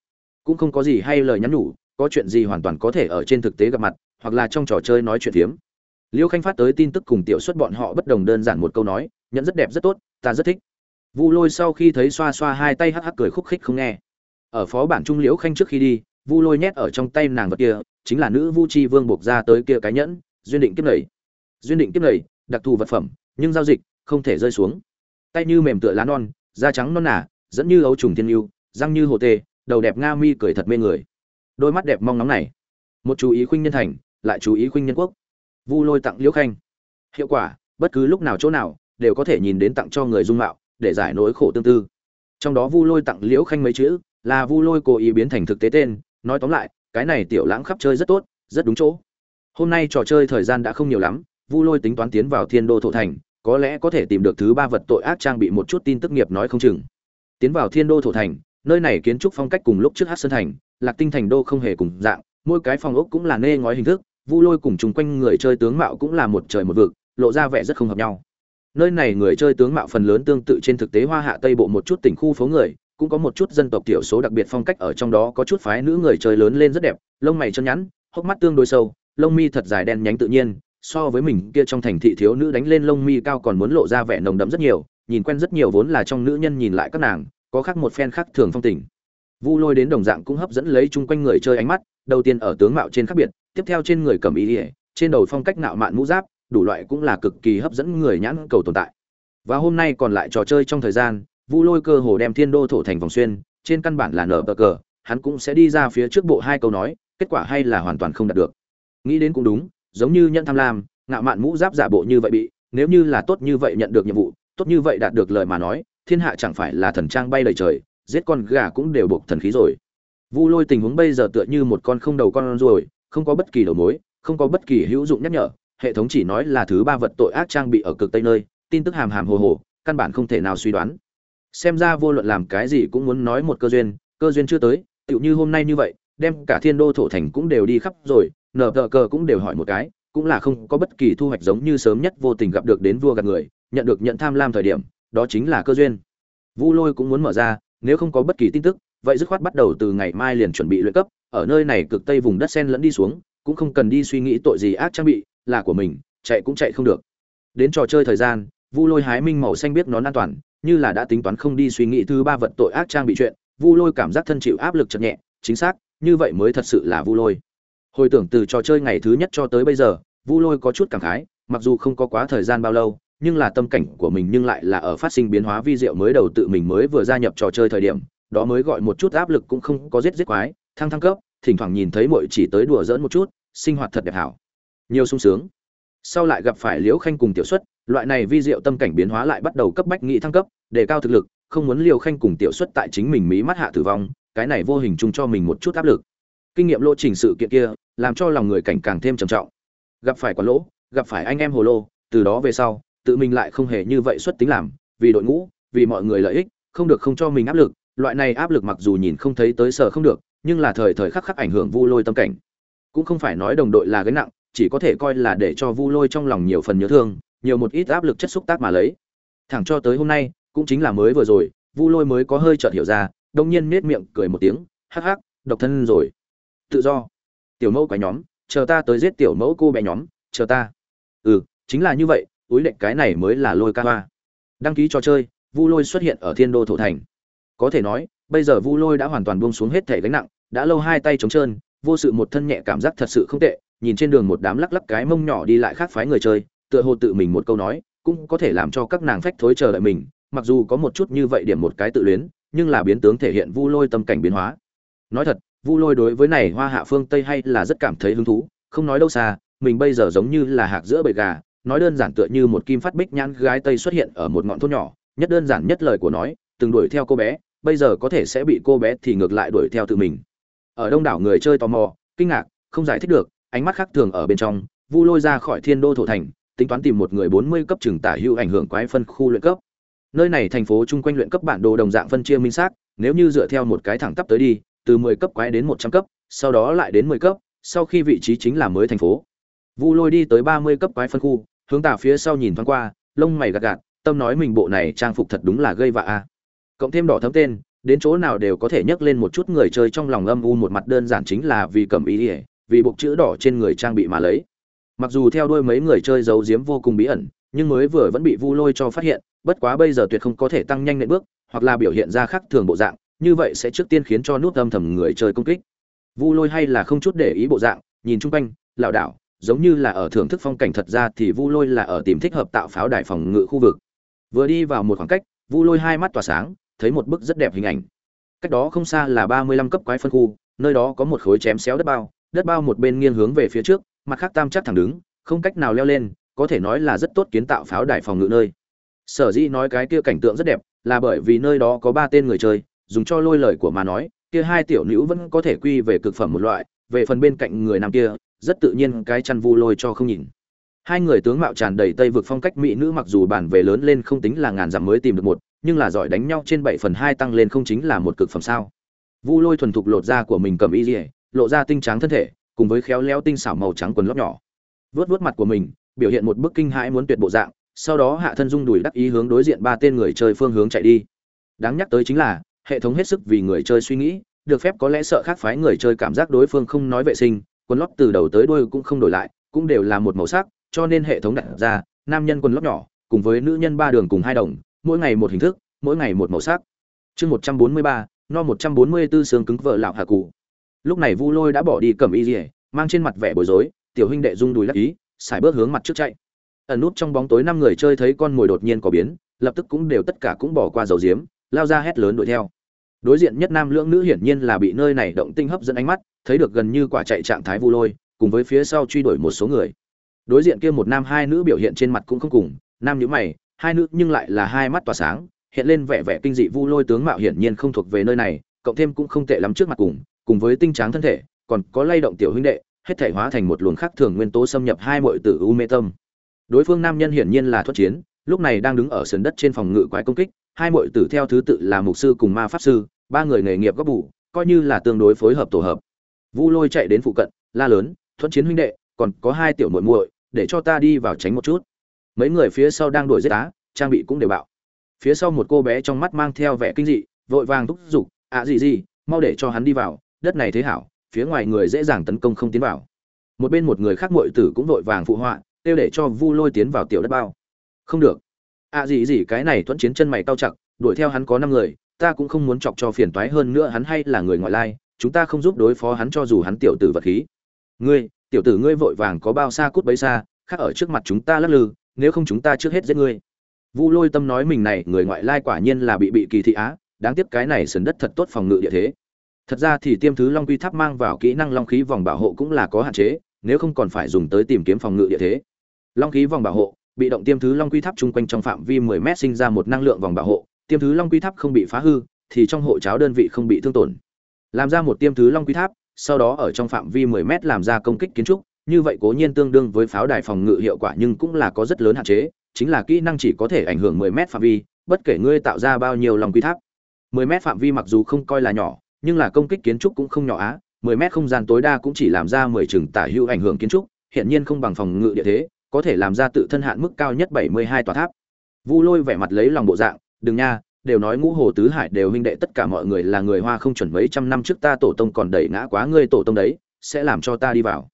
Cũng không có gì hay lời nhắn nhủ, có chuyện gì hoàn toàn có thể ở trên thực tế gặp mặt, hoặc là trong trò chơi nói chuyện phiếm. Liêu khanh phát tới tin tức cùng tiểu xuất bọn họ bất đồng đơn giản một câu nói, nhận rất đẹp rất tốt, ta rất thích. Vu lôi sau khi thấy xoa xoa hai tay hắc hắc cười khúc khích không nghe. Ở phó bản trung liễu khanh trước khi đi vu lôi nhét ở trong tay nàng vật kia, chính là nữ vu chi vương buộc ra tới kia cái nhẫn, duyên định kiếp nầy duyên định kiếp nầy đặc thù vật phẩm, nhưng giao dịch, không thể rơi xuống. Tay như mềm tựa lá non, da trắng non nả dẫn như ấu trùng thiên yêu răng như hồ tê, đầu đẹp nga mi cười thật mê người. Đôi mắt đẹp mong nóng này. Một chú ý khuynh nhân thành, lại chú ý khuynh nhân quốc. Vu lôi tặng liễu khanh. Hiệu quả, bất cứ lúc nào chỗ nào, đều có thể nhìn đến tặng cho người dung mạo, để giải nỗi khổ tương tư. Trong đó vu lôi tặng liễu khanh mấy chữ, là vu lôi cố ý biến thành thực tế tên nói tóm lại, cái này tiểu lãng khắp chơi rất tốt, rất đúng chỗ. Hôm nay trò chơi thời gian đã không nhiều lắm, vu lôi tính toán tiến vào thiên đô thổ thành, có lẽ có thể tìm được thứ ba vật tội ác trang bị một chút tin tức nghiệp nói không chừng. Tiến vào thiên đô thổ thành, nơi này kiến trúc phong cách cùng lúc trước hát sơn thành, lạc tinh thành đô không hề cùng dạng, mỗi cái phòng ốc cũng là nê ngói hình thức, vu lôi cùng chung quanh người chơi tướng mạo cũng là một trời một vực, lộ ra vẻ rất không hợp nhau. Nơi này người chơi tướng mạo phần lớn tương tự trên thực tế hoa hạ tây bộ một chút tỉnh khu phố người cũng có một chút dân tộc thiểu số đặc biệt phong cách ở trong đó, có chút phái nữ người chơi lớn lên rất đẹp, lông mày chân nhẵn, hốc mắt tương đối sâu, lông mi thật dài đen nhánh tự nhiên, so với mình kia trong thành thị thiếu nữ đánh lên lông mi cao còn muốn lộ ra vẻ nồng đậm rất nhiều, nhìn quen rất nhiều vốn là trong nữ nhân nhìn lại các nàng, có khác một phen khác thường phong tình. Vu lôi đến đồng dạng cũng hấp dẫn lấy chung quanh người chơi ánh mắt, đầu tiên ở tướng mạo trên khác biệt, tiếp theo trên người cầm ý ỉa trên đầu phong cách nạo mạn mũ giáp, đủ loại cũng là cực kỳ hấp dẫn người nhãn cầu tồn tại. Và hôm nay còn lại trò chơi trong thời gian vu lôi cơ hồ đem thiên đô thổ thành vòng xuyên, trên căn bản là nở bờ cờ, hắn cũng sẽ đi ra phía trước bộ hai câu nói, kết quả hay là hoàn toàn không đạt được. Nghĩ đến cũng đúng, giống như nhận tham lam, ngạo mạn mũ giáp giả bộ như vậy bị, nếu như là tốt như vậy nhận được nhiệm vụ, tốt như vậy đạt được lời mà nói, thiên hạ chẳng phải là thần trang bay đầy trời, giết con gà cũng đều buộc thần khí rồi. Vu lôi tình huống bây giờ tựa như một con không đầu con ruồi, không có bất kỳ đầu mối, không có bất kỳ hữu dụng nhắc nhở, hệ thống chỉ nói là thứ ba vật tội ác trang bị ở cực tây nơi, tin tức hàm hàm hồ hồ, căn bản không thể nào suy đoán xem ra vô luận làm cái gì cũng muốn nói một cơ duyên cơ duyên chưa tới, tựu như hôm nay như vậy, đem cả thiên đô thổ thành cũng đều đi khắp rồi, nở tờ cờ cũng đều hỏi một cái, cũng là không có bất kỳ thu hoạch giống như sớm nhất vô tình gặp được đến vua gạt người, nhận được nhận tham lam thời điểm, đó chính là cơ duyên. Vu lôi cũng muốn mở ra, nếu không có bất kỳ tin tức, vậy dứt khoát bắt đầu từ ngày mai liền chuẩn bị luyện cấp, ở nơi này cực tây vùng đất sen lẫn đi xuống, cũng không cần đi suy nghĩ tội gì ác trang bị, là của mình, chạy cũng chạy không được. Đến trò chơi thời gian, vu lôi hái minh màu xanh biết nón an toàn như là đã tính toán không đi suy nghĩ thứ ba vật tội ác trang bị chuyện, vu lôi cảm giác thân chịu áp lực chật nhẹ, chính xác, như vậy mới thật sự là vu lôi. Hồi tưởng từ trò chơi ngày thứ nhất cho tới bây giờ, vu lôi có chút cảm khái, mặc dù không có quá thời gian bao lâu, nhưng là tâm cảnh của mình nhưng lại là ở phát sinh biến hóa vi diệu mới đầu tự mình mới vừa gia nhập trò chơi thời điểm, đó mới gọi một chút áp lực cũng không có giết giết quái, thăng thăng cấp, thỉnh thoảng nhìn thấy muội chỉ tới đùa giỡn một chút, sinh hoạt thật đẹp hảo. Nhiều sung sướng sau lại gặp phải liễu khanh cùng tiểu xuất, loại này vi diệu tâm cảnh biến hóa lại bắt đầu cấp bách nghị thăng cấp, đề cao thực lực, không muốn liều khanh cùng tiểu xuất tại chính mình mí mắt hạ tử vong, cái này vô hình chung cho mình một chút áp lực. Kinh nghiệm lộ trình sự kiện kia, làm cho lòng người cảnh càng thêm trầm trọng. Gặp phải quả lỗ, gặp phải anh em hồ lô, từ đó về sau, tự mình lại không hề như vậy xuất tính làm, vì đội ngũ, vì mọi người lợi ích, không được không cho mình áp lực, loại này áp lực mặc dù nhìn không thấy tới sở không được, nhưng là thời thời khắc khắc ảnh hưởng vu lôi tâm cảnh. Cũng không phải nói đồng đội là gánh nặng chỉ có thể coi là để cho vu lôi trong lòng nhiều phần nhớ thương, nhiều một ít áp lực chất xúc tác mà lấy. Thẳng cho tới hôm nay, cũng chính là mới vừa rồi, vu lôi mới có hơi chợt hiểu ra đông nhiên nết miệng cười một tiếng, hắc hắc, độc thân rồi. Tự do. Tiểu mẫu quái nhóm, chờ ta tới giết tiểu mẫu cô bé nhóm, chờ ta. Ừ chính là như vậy, túi lệnh cái này mới là lôi ca hoa. Đăng ký cho chơi, vu lôi xuất hiện ở thiên đô thổ thành. Có thể nói, bây giờ vu lôi đã hoàn toàn buông xuống hết thể gánh nặng, đã lâu hai tay trống trơn, vô sự một thân nhẹ cảm giác thật sự không tệ nhìn trên đường một đám lắc lắc cái mông nhỏ đi lại khác phái người chơi, tựa hồ tự mình một câu nói, cũng có thể làm cho các nàng phách thối chờ đợi mình, mặc dù có một chút như vậy điểm một cái tự luyến, nhưng là biến tướng thể hiện vu lôi tâm cảnh biến hóa. Nói thật, vu lôi đối với này hoa hạ phương tây hay là rất cảm thấy hứng thú, không nói đâu xa, mình bây giờ giống như là hạc giữa bầy gà, nói đơn giản tựa như một kim phát bích nhãn gái tây xuất hiện ở một ngọn thôn nhỏ, nhất đơn giản nhất lời của nói, từng đuổi theo cô bé, bây giờ có thể sẽ bị cô bé thì ngược lại đuổi theo tự mình. Ở đông đảo người chơi tò mò, kinh ngạc, không giải thích được ánh mắt khác thường ở bên trong, vu lôi ra khỏi thiên đô thổ thành, tính toán tìm một người bốn mươi cấp trường tả hữu ảnh hưởng quái phân khu luyện cấp. Nơi này thành phố chung quanh luyện cấp bản đồ đồng dạng phân chia minh xác, nếu như dựa theo một cái thẳng tắp tới đi, từ mười cấp quái đến một trăm cấp, sau đó lại đến mười cấp, sau khi vị trí chính là mới thành phố. Vu lôi đi tới ba mươi cấp quái phân khu, hướng tả phía sau nhìn thoáng qua, lông mày gạt gạt, tâm nói mình bộ này trang phục thật đúng là gây vạ a. Cộng thêm đỏ thấm tên, đến chỗ nào đều có thể nhấc lên một chút người chơi trong lòng âm u một mặt đơn giản chính là vì cầm ý ỉa vì buộc chữ đỏ trên người trang bị mà lấy. Mặc dù theo đuôi mấy người chơi giấu giếm vô cùng bí ẩn, nhưng mới vừa vẫn bị vu lôi cho phát hiện, bất quá bây giờ tuyệt không có thể tăng nhanh nện bước, hoặc là biểu hiện ra khác thường bộ dạng, như vậy sẽ trước tiên khiến cho nút âm thầm người chơi công kích. Vu lôi hay là không chút để ý bộ dạng, nhìn chung quanh, lảo đảo, giống như là ở thưởng thức phong cảnh thật ra thì vu lôi là ở tìm thích hợp tạo pháo đài phòng ngự khu vực. Vừa đi vào một khoảng cách, vu lôi hai mắt tỏa sáng, thấy một bức rất đẹp hình ảnh. Cách đó không xa là ba mươi lăm cấp quái phân khu, nơi đó có một khối chém xéo đất bao đất bao một bên nghiêng hướng về phía trước, mặt khác tam chắc thẳng đứng, không cách nào leo lên, có thể nói là rất tốt kiến tạo pháo đài phòng ngự nơi. Sở dĩ nói cái kia cảnh tượng rất đẹp, là bởi vì nơi đó có ba tên người chơi, dùng cho lôi lời của mà nói, kia hai tiểu nữ vẫn có thể quy về cực phẩm một loại, về phần bên cạnh người nam kia, rất tự nhiên cái chăn vu lôi cho không nhìn. Hai người tướng mạo tràn đầy tây vực phong cách mỹ nữ mặc dù bản về lớn lên không tính là ngàn dặm mới tìm được một, nhưng là giỏi đánh nhau trên bảy phần hai tăng lên không chính là một cực phẩm sao. Vu lôi thuần thục lột da của mình cầm y dỉa lộ ra tinh trắng thân thể, cùng với khéo léo tinh xảo màu trắng quần lót nhỏ. Vớt vớt mặt của mình, biểu hiện một bức kinh hãi muốn tuyệt bộ dạng, sau đó hạ thân dung đùi đắc ý hướng đối diện ba tên người chơi phương hướng chạy đi. Đáng nhắc tới chính là, hệ thống hết sức vì người chơi suy nghĩ, được phép có lẽ sợ khác phái người chơi cảm giác đối phương không nói vệ sinh, quần lót từ đầu tới đuôi cũng không đổi lại, cũng đều là một màu sắc, cho nên hệ thống đặt ra, nam nhân quần lót nhỏ, cùng với nữ nhân ba đường cùng hai đồng, mỗi ngày một hình thức, mỗi ngày một màu sắc. Chương một trăm bốn mươi ba, no một trăm bốn mươi b ố xương cứng vợ lạo hạ cụ lúc này vu lôi đã bỏ đi cầm y rỉa mang trên mặt vẻ bối rối, tiểu huynh đệ rung đùi lắc ý, xài bước hướng mặt trước chạy. Ẩn nút trong bóng tối năm người chơi thấy con mồi đột nhiên có biến, lập tức cũng đều tất cả cũng bỏ qua dầu diếm lao ra hét lớn đuổi theo. Đối diện nhất nam lưỡng nữ hiển nhiên là bị nơi này động tinh hấp dẫn ánh mắt, thấy được gần như quả chạy trạng thái vu lôi, cùng với phía sau truy đuổi một số người. Đối diện kia một nam hai nữ biểu hiện trên mặt cũng không cùng, nam nhíu mày, hai nữ nhưng lại là hai mắt tỏa sáng, hiện lên vẻ vẻ kinh dị vu lôi tướng mạo hiển nhiên không thuộc về nơi này, cộng thêm cũng không tệ lắm trước mặt cùng cùng với tinh tráng thân thể, còn có lay động tiểu huynh đệ, hết thể hóa thành một luồng khác thường nguyên tố xâm nhập hai muội tử u mê tâm. Đối phương nam nhân hiển nhiên là thoát chiến, lúc này đang đứng ở sườn đất trên phòng ngự quái công kích, hai muội tử theo thứ tự là mục sư cùng ma pháp sư, ba người nghề nghiệp góp bù, coi như là tương đối phối hợp tổ hợp. Vu lôi chạy đến phụ cận, la lớn, thuận chiến huynh đệ, còn có hai tiểu muội muội, để cho ta đi vào tránh một chút. Mấy người phía sau đang đuổi giết á, trang bị cũng đều bạo. Phía sau một cô bé trong mắt mang theo vẻ kinh dị, vội vàng thúc giục ạ gì gì, mau để cho hắn đi vào đất này thế hảo, phía ngoài người dễ dàng tấn công không tiến vào. Một bên một người khác muội tử cũng vội vàng phụ họa, kêu để cho vu lôi tiến vào tiểu đất bao. Không được. À gì gì, cái này thuận chiến chân mày cao chặt, đuổi theo hắn có năm người, ta cũng không muốn chọc cho phiền toái hơn nữa hắn hay là người ngoại lai, chúng ta không giúp đối phó hắn cho dù hắn tiểu tử vật khí. Ngươi, tiểu tử ngươi vội vàng có bao xa cút bấy xa, khác ở trước mặt chúng ta lắc lư, nếu không chúng ta trước hết giết ngươi. Vu lôi tâm nói mình này, người ngoại lai quả nhiên là bị bị kỳ thị á, đáng tiếc cái này sườn đất thật tốt phòng ngự địa thế thật ra thì tiêm thứ long quy tháp mang vào kỹ năng long khí vòng bảo hộ cũng là có hạn chế, nếu không còn phải dùng tới tìm kiếm phòng ngự địa thế. Long khí vòng bảo hộ, bị động tiêm thứ long quy tháp chung quanh trong phạm vi 10 mét sinh ra một năng lượng vòng bảo hộ, tiêm thứ long quy tháp không bị phá hư, thì trong hộ cháo đơn vị không bị thương tổn. Làm ra một tiêm thứ long quy tháp, sau đó ở trong phạm vi 10 mét làm ra công kích kiến trúc, như vậy cố nhiên tương đương với pháo đài phòng ngự hiệu quả nhưng cũng là có rất lớn hạn chế, chính là kỹ năng chỉ có thể ảnh hưởng 10 mét phạm vi, bất kể ngươi tạo ra bao nhiêu long quy tháp. 10 mét phạm vi mặc dù không coi là nhỏ nhưng là công kích kiến trúc cũng không nhỏ á 10 mét không gian tối đa cũng chỉ làm ra 10 chừng tả hữu ảnh hưởng kiến trúc hiện nhiên không bằng phòng ngự địa thế, có thể làm ra tự thân hạn mức cao nhất 72 tòa tháp. Vu lôi vẻ mặt lấy lòng bộ dạng, đừng nha, đều nói ngũ hồ tứ hải đều huynh đệ, tất cả mọi người là người hoa không chuẩn mấy trăm năm trước ta tổ tông còn đẩy ngã quá ngươi tổ tông đấy, sẽ làm cho ta đi vào.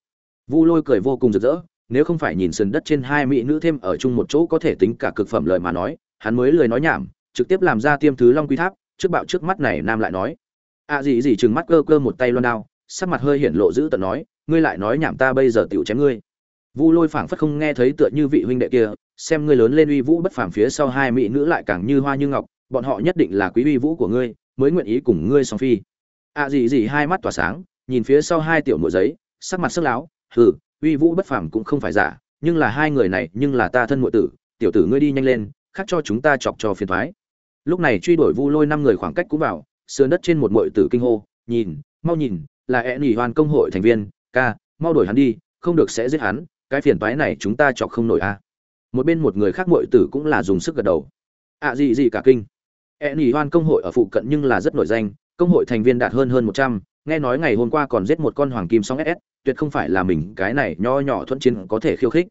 Vu lôi cười vô cùng rực rỡ, nếu không phải nhìn sườn đất trên hai mỹ nữ thêm ở chung một chỗ có thể tính cả cực phẩm lời mà nói, hắn mới lười nói nhảm, trực tiếp làm ra tiêm thứ long quy tháp, trước bạo trước mắt này nam lại nói à gì gì chừng mắt cơ cơ một tay loan đao, sắc mặt hơi hiển lộ dữ tợn nói, ngươi lại nói nhảm ta bây giờ tiểu chém ngươi. Vu lôi phảng phất không nghe thấy tựa như vị huynh đệ kia, xem ngươi lớn lên uy vũ bất phàm phía sau hai mỹ nữ lại càng như hoa như ngọc, bọn họ nhất định là quý uy vũ của ngươi, mới nguyện ý cùng ngươi song phi. À gì gì hai mắt tỏa sáng, nhìn phía sau hai tiểu muội giấy, sắc mặt sắc láo, hừ, uy vũ bất phàm cũng không phải giả, nhưng là hai người này, nhưng là ta thân muội tử, tiểu tử ngươi đi nhanh lên, khác cho chúng ta chọc cho phiền thoái. Lúc này truy đuổi vu lôi năm người khoảng cách cũng vào sườn đất trên một muội tử kinh hô, nhìn, mau nhìn, là e nỉ hoàn công hội thành viên, ca, mau đuổi hắn đi, không được sẽ giết hắn, cái phiền toái này chúng ta chọc không nổi a. Một bên một người khác muội tử cũng là dùng sức gật đầu. Ạ à gì gì cả kinh. E nỉ hoan công hội ở phụ cận nhưng là rất nổi danh, công hội thành viên đạt hơn hơn một trăm, nghe nói ngày hôm qua còn giết một con hoàng kim song ss tuyệt không phải là mình, cái này nho nhỏ thuận chiến có thể khiêu khích.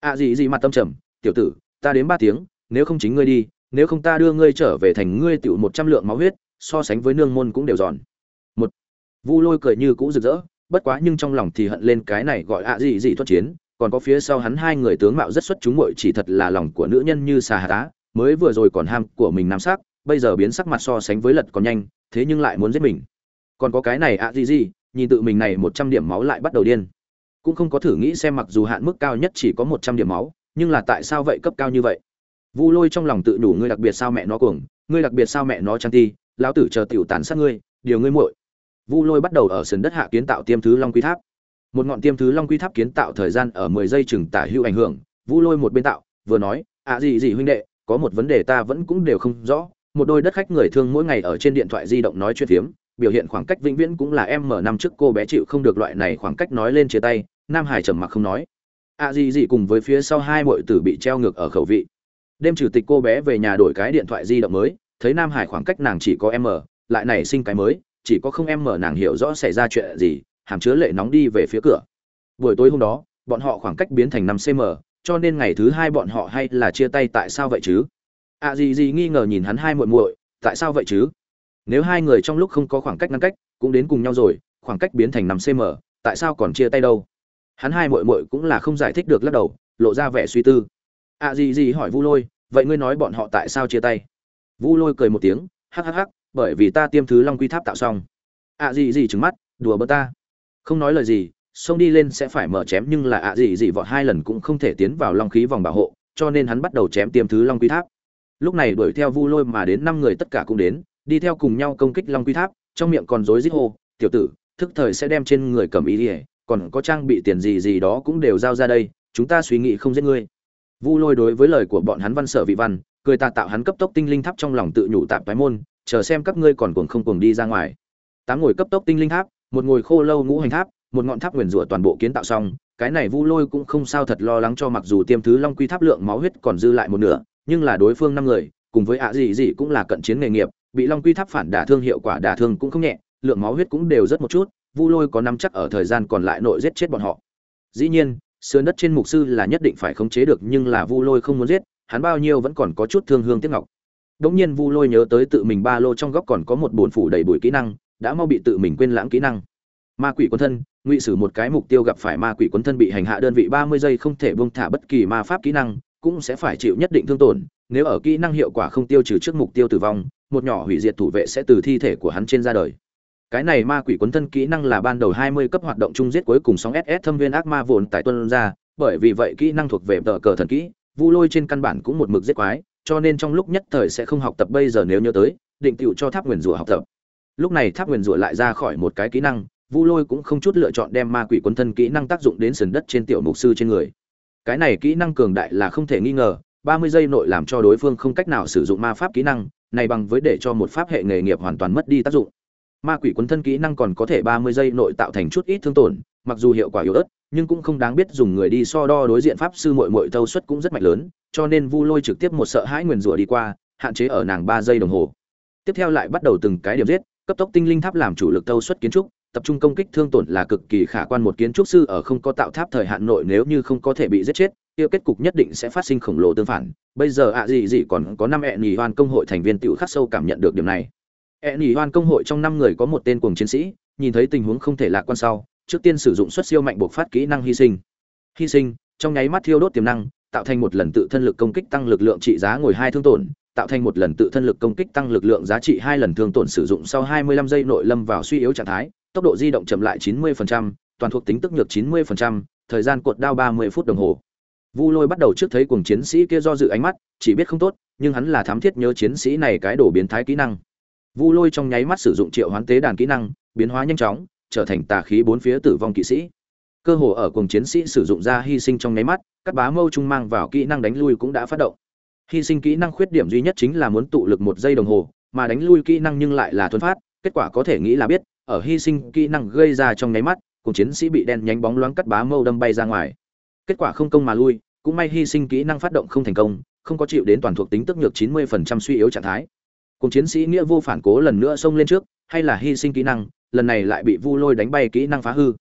Ạ à gì gì mặt tâm trầm, tiểu tử, ta đến ba tiếng, nếu không chính ngươi đi, nếu không ta đưa ngươi trở về thành ngươi tiểu một trăm lượng máu huyết so sánh với nương môn cũng đều giòn. Một, vu lôi cười như cũ rực rỡ, bất quá nhưng trong lòng thì hận lên cái này gọi ạ à gì gì thuận chiến, còn có phía sau hắn hai người tướng mạo rất xuất chúng muội chỉ thật là lòng của nữ nhân như xà hà tá, mới vừa rồi còn ham của mình nam sắc, bây giờ biến sắc mặt so sánh với lật còn nhanh, thế nhưng lại muốn giết mình. Còn có cái này ạ gì gì, nhìn tự mình này một trăm điểm máu lại bắt đầu điên. Cũng không có thử nghĩ xem mặc dù hạn mức cao nhất chỉ có một trăm điểm máu, nhưng là tại sao vậy, cấp cao như vậy? Vu lôi trong lòng tự đủ ngươi đặc biệt sao mẹ nó cuồng, ngươi đặc biệt sao mẹ nó trang ti lão tử chờ tiểu tàn sát ngươi, điều ngươi muội. Vu lôi bắt đầu ở sườn đất hạ kiến tạo tiêm thứ long quy tháp. Một ngọn tiêm thứ long quy tháp kiến tạo thời gian ở mười giây chừng tả hữu ảnh hưởng, vu lôi một bên tạo, vừa nói à gì gì huynh đệ, có một vấn đề ta vẫn cũng đều không rõ. Một đôi đất khách người thương mỗi ngày ở trên điện thoại di động nói chuyện phiếm, biểu hiện khoảng cách vĩnh viễn cũng là em mở năm trước cô bé chịu không được loại này khoảng cách nói lên chia tay, nam hải trầm mặc không nói. À gì gì cùng với phía sau hai muội tử bị treo ngược ở khẩu vị. Đêm chủ tịch cô bé về nhà đổi cái điện thoại di động mới thấy nam hải khoảng cách nàng chỉ có em mở lại nảy sinh cái mới, chỉ có không em mở nàng hiểu rõ xảy ra chuyện gì, hàm chứa lệ nóng đi về phía cửa. Buổi tối hôm đó, bọn họ khoảng cách biến thành năm cm cho nên ngày thứ hai bọn họ hay là chia tay tại sao vậy chứ? Ạ gì gì nghi ngờ nhìn hắn hai muội muội, tại sao vậy chứ? Nếu hai người trong lúc không có khoảng cách ngăn cách, cũng đến cùng nhau rồi, khoảng cách biến thành năm cm tại sao còn chia tay đâu? Hắn hai muội muội cũng là không giải thích được lắc đầu, lộ ra vẻ suy tư. Ạ gì gì hỏi vu lôi, vậy ngươi nói bọn họ tại sao chia tay? Vu lôi cười một tiếng, hắc hắc hắc, bởi vì ta tiêm thứ long quy tháp tạo xong. Ạ gì gì trừng mắt, đùa bỡ ta. Không nói lời gì, xông đi lên sẽ phải mở chém nhưng là ạ gì gì vọt hai lần cũng không thể tiến vào long khí vòng bảo hộ, cho nên hắn bắt đầu chém tiêm thứ long quy tháp. Lúc này đuổi theo vu lôi mà đến năm người tất cả cũng đến, đi theo cùng nhau công kích long quy tháp, trong miệng còn rối rít hô, tiểu tử, thức thời sẽ đem trên người cầm ý ỉa còn có trang bị tiền gì gì đó cũng đều giao ra đây, chúng ta suy nghĩ không giết ngươi. Vu lôi đối với lời của bọn hắn văn sở vị văn cười ta tạo hắn cấp tốc tinh linh tháp trong lòng tự nhủ tạm toái môn, chờ xem các ngươi còn cuồng không cuồng đi ra ngoài. Tám ngồi cấp tốc tinh linh tháp, một ngồi khô lâu ngũ hành tháp, một ngọn tháp nguyền rủa toàn bộ kiến tạo xong, cái này vu lôi cũng không sao thật lo lắng cho mặc dù tiêm thứ long quy tháp lượng máu huyết còn dư lại một nửa, nhưng là đối phương năm người, cùng với ạ gì gì cũng là cận chiến nghề nghiệp, bị long quy tháp phản đả thương hiệu quả đả thương cũng không nhẹ, lượng máu huyết cũng đều rất một chút, vu lôi có nắm chắc ở thời gian còn lại nội giết chết bọn họ. Dĩ nhiên, sườn đất trên mục sư là nhất định phải khống chế được nhưng là vu lôi không muốn giết hắn bao nhiêu vẫn còn có chút thương hương tiếc ngọc. Đống nhiên vu lôi nhớ tới tự mình ba lô trong góc còn có một bồn phủ đầy bụi kỹ năng đã mau bị tự mình quên lãng kỹ năng. Ma quỷ quân thân ngụy sử một cái mục tiêu gặp phải ma quỷ quân thân bị hành hạ đơn vị ba mươi giây không thể buông thả bất kỳ ma pháp kỹ năng cũng sẽ phải chịu nhất định thương tổn nếu ở kỹ năng hiệu quả không tiêu trừ trước mục tiêu tử vong một nhỏ hủy diệt thủ vệ sẽ từ thi thể của hắn trên ra đời. Cái này ma quỷ quấn thân kỹ năng là ban đầu 20 cấp hoạt động chung giết cuối cùng sóng SS thâm viên ác ma vồn tại tuân ra, bởi vì vậy kỹ năng thuộc về tờ cờ thần kỹ, Vu Lôi trên căn bản cũng một mực giết quái, cho nên trong lúc nhất thời sẽ không học tập bây giờ nếu nhớ tới, định tựu cho Tháp Nguyên rủa học tập. Lúc này Tháp Nguyên rủa lại ra khỏi một cái kỹ năng, Vu Lôi cũng không chút lựa chọn đem ma quỷ quấn thân kỹ năng tác dụng đến sườn đất trên tiểu mục sư trên người. Cái này kỹ năng cường đại là không thể nghi ngờ, 30 giây nội làm cho đối phương không cách nào sử dụng ma pháp kỹ năng, này bằng với để cho một pháp hệ nghề nghiệp hoàn toàn mất đi tác dụng ma quỷ quấn thân kỹ năng còn có thể ba mươi giây nội tạo thành chút ít thương tổn mặc dù hiệu quả yếu ớt nhưng cũng không đáng biết dùng người đi so đo đối diện pháp sư muội muội thâu suất cũng rất mạnh lớn cho nên vu lôi trực tiếp một sợ hãi nguyền rủa đi qua hạn chế ở nàng ba giây đồng hồ. Tiếp theo lại bắt đầu từng cái điểm giết cấp tốc tinh linh tháp làm chủ lực thâu suất kiến trúc tập trung công kích thương tổn là cực kỳ khả quan một kiến trúc sư ở không có tạo tháp thời hạn nội nếu như không có thể bị giết chết kia kết cục nhất định sẽ phát sinh khổng lồ tương phản. Bây giờ ạ gì gì còn có năm ẹn nhì hoan công hội thành viên tiểu khắc sâu cảm nhận được điểm này. E nhì hoan công hội trong năm người có một tên cuồng chiến sĩ, nhìn thấy tình huống không thể lạc quan sau, trước tiên sử dụng xuất siêu mạnh buộc phát kỹ năng hy sinh. Hy sinh, trong nháy mắt thiêu đốt tiềm năng, tạo thành một lần tự thân lực công kích tăng lực lượng trị giá ngồi hai thương tổn, tạo thành một lần tự thân lực công kích tăng lực lượng giá trị hai lần thương tổn sử dụng sau 25 giây nội lâm vào suy yếu trạng thái, tốc độ di động chậm lại 90%, toàn thuộc tính tức nhược 90%, thời gian cột đao 30 phút đồng hồ. Vu Lôi bắt đầu trước thấy cuồng chiến sĩ kia do dự ánh mắt, chỉ biết không tốt, nhưng hắn là thám thiết nhớ chiến sĩ này cái đổ biến thái kỹ năng. Vu Lôi trong nháy mắt sử dụng triệu hoán tế đàn kỹ năng, biến hóa nhanh chóng, trở thành tà khí bốn phía tử vong kỵ sĩ. Cơ hồ ở cùng chiến sĩ sử dụng ra hy sinh trong nháy mắt, các bá mâu trung mang vào kỹ năng đánh lui cũng đã phát động. Hy sinh kỹ năng khuyết điểm duy nhất chính là muốn tụ lực một giây đồng hồ, mà đánh lui kỹ năng nhưng lại là thuần phát, kết quả có thể nghĩ là biết, ở hy sinh kỹ năng gây ra trong nháy mắt, cùng chiến sĩ bị đen nhánh bóng loáng cắt bá mâu đâm bay ra ngoài. Kết quả không công mà lui, cũng may hy sinh kỹ năng phát động không thành công, không có chịu đến toàn thuộc tính tức nhược 90% suy yếu trạng thái cùng chiến sĩ nghĩa vô phản cố lần nữa xông lên trước hay là hy sinh kỹ năng lần này lại bị vu lôi đánh bay kỹ năng phá hư.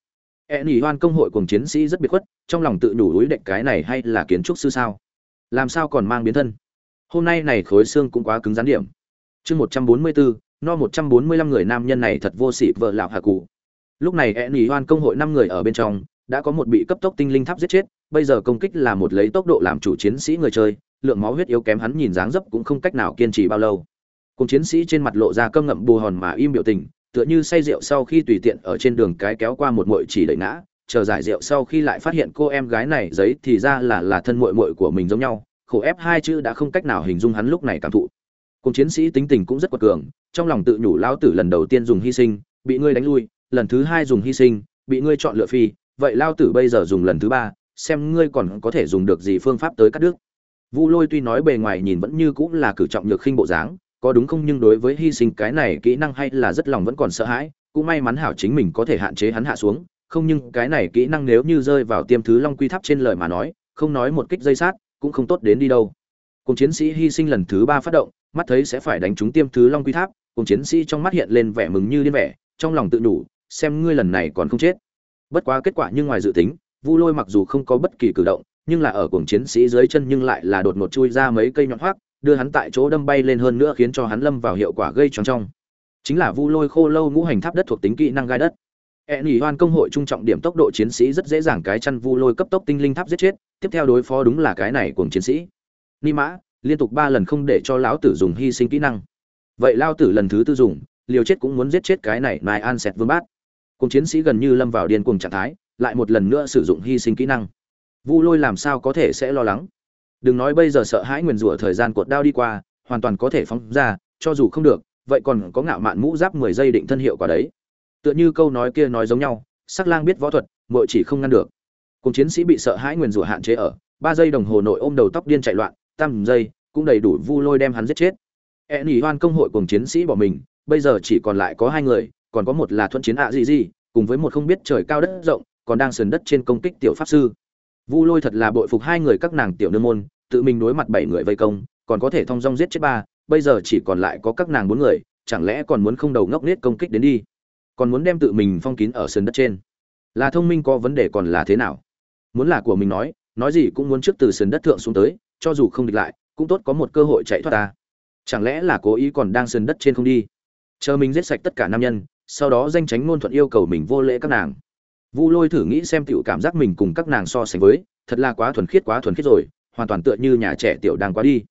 E nỉ hoan công hội cùng chiến sĩ rất biệt khuất, trong lòng tự nhủ lối đệm cái này hay là kiến trúc sư sao? Làm sao còn mang biến thân? Hôm nay này khối xương cũng quá cứng rắn điểm. Chương một trăm bốn mươi bốn no một trăm bốn mươi lăm người nam nhân này thật vô sỉ vợ lạo hạ cụ. Lúc này e nỉ hoan công hội năm người ở bên trong, đã có một bị cấp tốc tinh linh tháp giết chết, bây giờ công kích là một lấy tốc độ làm chủ chiến sĩ người chơi, lượng máu huyết yếu kém hắn nhìn dáng dấp cũng không cách nào kiên trì bao lâu. Cùng chiến sĩ trên mặt lộ ra câm ngậm bù hòn mà im biểu tình tựa như say rượu sau khi tùy tiện ở trên đường cái kéo qua một muội chỉ đẩy ngã, chờ giải rượu sau khi lại phát hiện cô em gái này giấy thì ra là là thân muội muội của mình giống nhau, khổ ép hai chữ đã không cách nào hình dung hắn lúc này cảm thụ. Cùng chiến sĩ tính tình cũng rất quật cường, trong lòng tự nhủ lao tử lần đầu tiên dùng hy sinh, bị ngươi đánh lui, lần thứ hai dùng hy sinh, bị ngươi chọn lựa phi, vậy lao tử bây giờ dùng lần thứ ba, xem ngươi còn có thể dùng được gì phương pháp tới cắt đứt. Vu lôi tuy nói bề ngoài nhìn vẫn như cũng là cử trọng nhược khinh bộ dáng có đúng không nhưng đối với hy sinh cái này kỹ năng hay là rất lòng vẫn còn sợ hãi, cũng may mắn hảo chính mình có thể hạn chế hắn hạ xuống, không nhưng cái này kỹ năng nếu như rơi vào tiêm thứ long quy tháp trên lời mà nói, không nói một kích dây sát, cũng không tốt đến đi đâu. Cùng chiến sĩ hy sinh lần thứ ba phát động, mắt thấy sẽ phải đánh trúng tiêm thứ long quy tháp, cùng chiến sĩ trong mắt hiện lên vẻ mừng như điên vẻ, trong lòng tự đủ, xem ngươi lần này còn không chết. Bất quá kết quả như ngoài dự tính, vu lôi mặc dù không có bất kỳ cử động, nhưng là ở cùng chiến sĩ dưới chân nhưng lại là đột ngột chui ra mấy cây nhọn hoác đưa hắn tại chỗ đâm bay lên hơn nữa khiến cho hắn lâm vào hiệu quả gây choáng trong chính là vu lôi khô lâu ngũ hành tháp đất thuộc tính kỹ năng gai đất E nhỉ hoan công hội trung trọng điểm tốc độ chiến sĩ rất dễ dàng cái chăn vu lôi cấp tốc tinh linh tháp giết chết, tiếp theo đối phó đúng là cái này cùng chiến sĩ. Ni mã, liên tục ba lần không để cho lão tử dùng hy sinh kỹ năng. Vậy lao tử lần thứ tư dùng, liều chết cũng muốn giết chết cái này Nài An Sẹt Vương Bát. Cùng chiến sĩ gần như lâm vào điên cuồng trạng thái, lại một lần nữa sử dụng hy sinh kỹ năng. Vu Lôi làm sao có thể sẽ lo lắng? Đừng nói bây giờ sợ hãi nguyền rủa thời gian cuột đao đi qua, hoàn toàn có thể phóng ra, cho dù không được, vậy còn có ngạo mạn mũ giáp mười giây định thân hiệu quả đấy. Tựa như câu nói kia nói giống nhau, sắc lang biết võ thuật mội chỉ không ngăn được. Cùng chiến sĩ bị sợ hãi nguyền rủa hạn chế ở, ba giây đồng hồ nội ôm đầu tóc điên chạy loạn, tam giây, cũng đầy đủ vu lôi đem hắn giết chết. E nỉ hoan công hội cùng chiến sĩ bỏ mình, bây giờ chỉ còn lại có hai người, còn có một là thuận chiến ạ gì gì cùng với một không biết trời cao đất rộng, còn đang sườn đất trên công kích tiểu pháp sư. Vu lôi thật là bội phục hai người các nàng tiểu nương môn tự mình đối mặt bảy người vây công, còn có thể thông dong giết chết ba, bây giờ chỉ còn lại có các nàng bốn người, chẳng lẽ còn muốn không đầu ngốc nết công kích đến đi? Còn muốn đem tự mình phong kín ở sườn đất trên? Là thông minh có vấn đề còn là thế nào? Muốn là của mình nói nói gì cũng muốn trước từ sườn đất thượng xuống tới, cho dù không địch lại, cũng tốt có một cơ hội chạy thoát ta. Chẳng lẽ là cố ý còn đang sườn đất trên không đi? Chờ mình giết sạch tất cả nam nhân, sau đó danh tránh ngôn thuận yêu cầu mình vô lễ các nàng. Vu lôi thử nghĩ xem tiểu cảm giác mình cùng các nàng so sánh với, thật là quá thuần khiết quá thuần khiết rồi hoàn toàn tựa như nhà trẻ tiểu đang quá đi.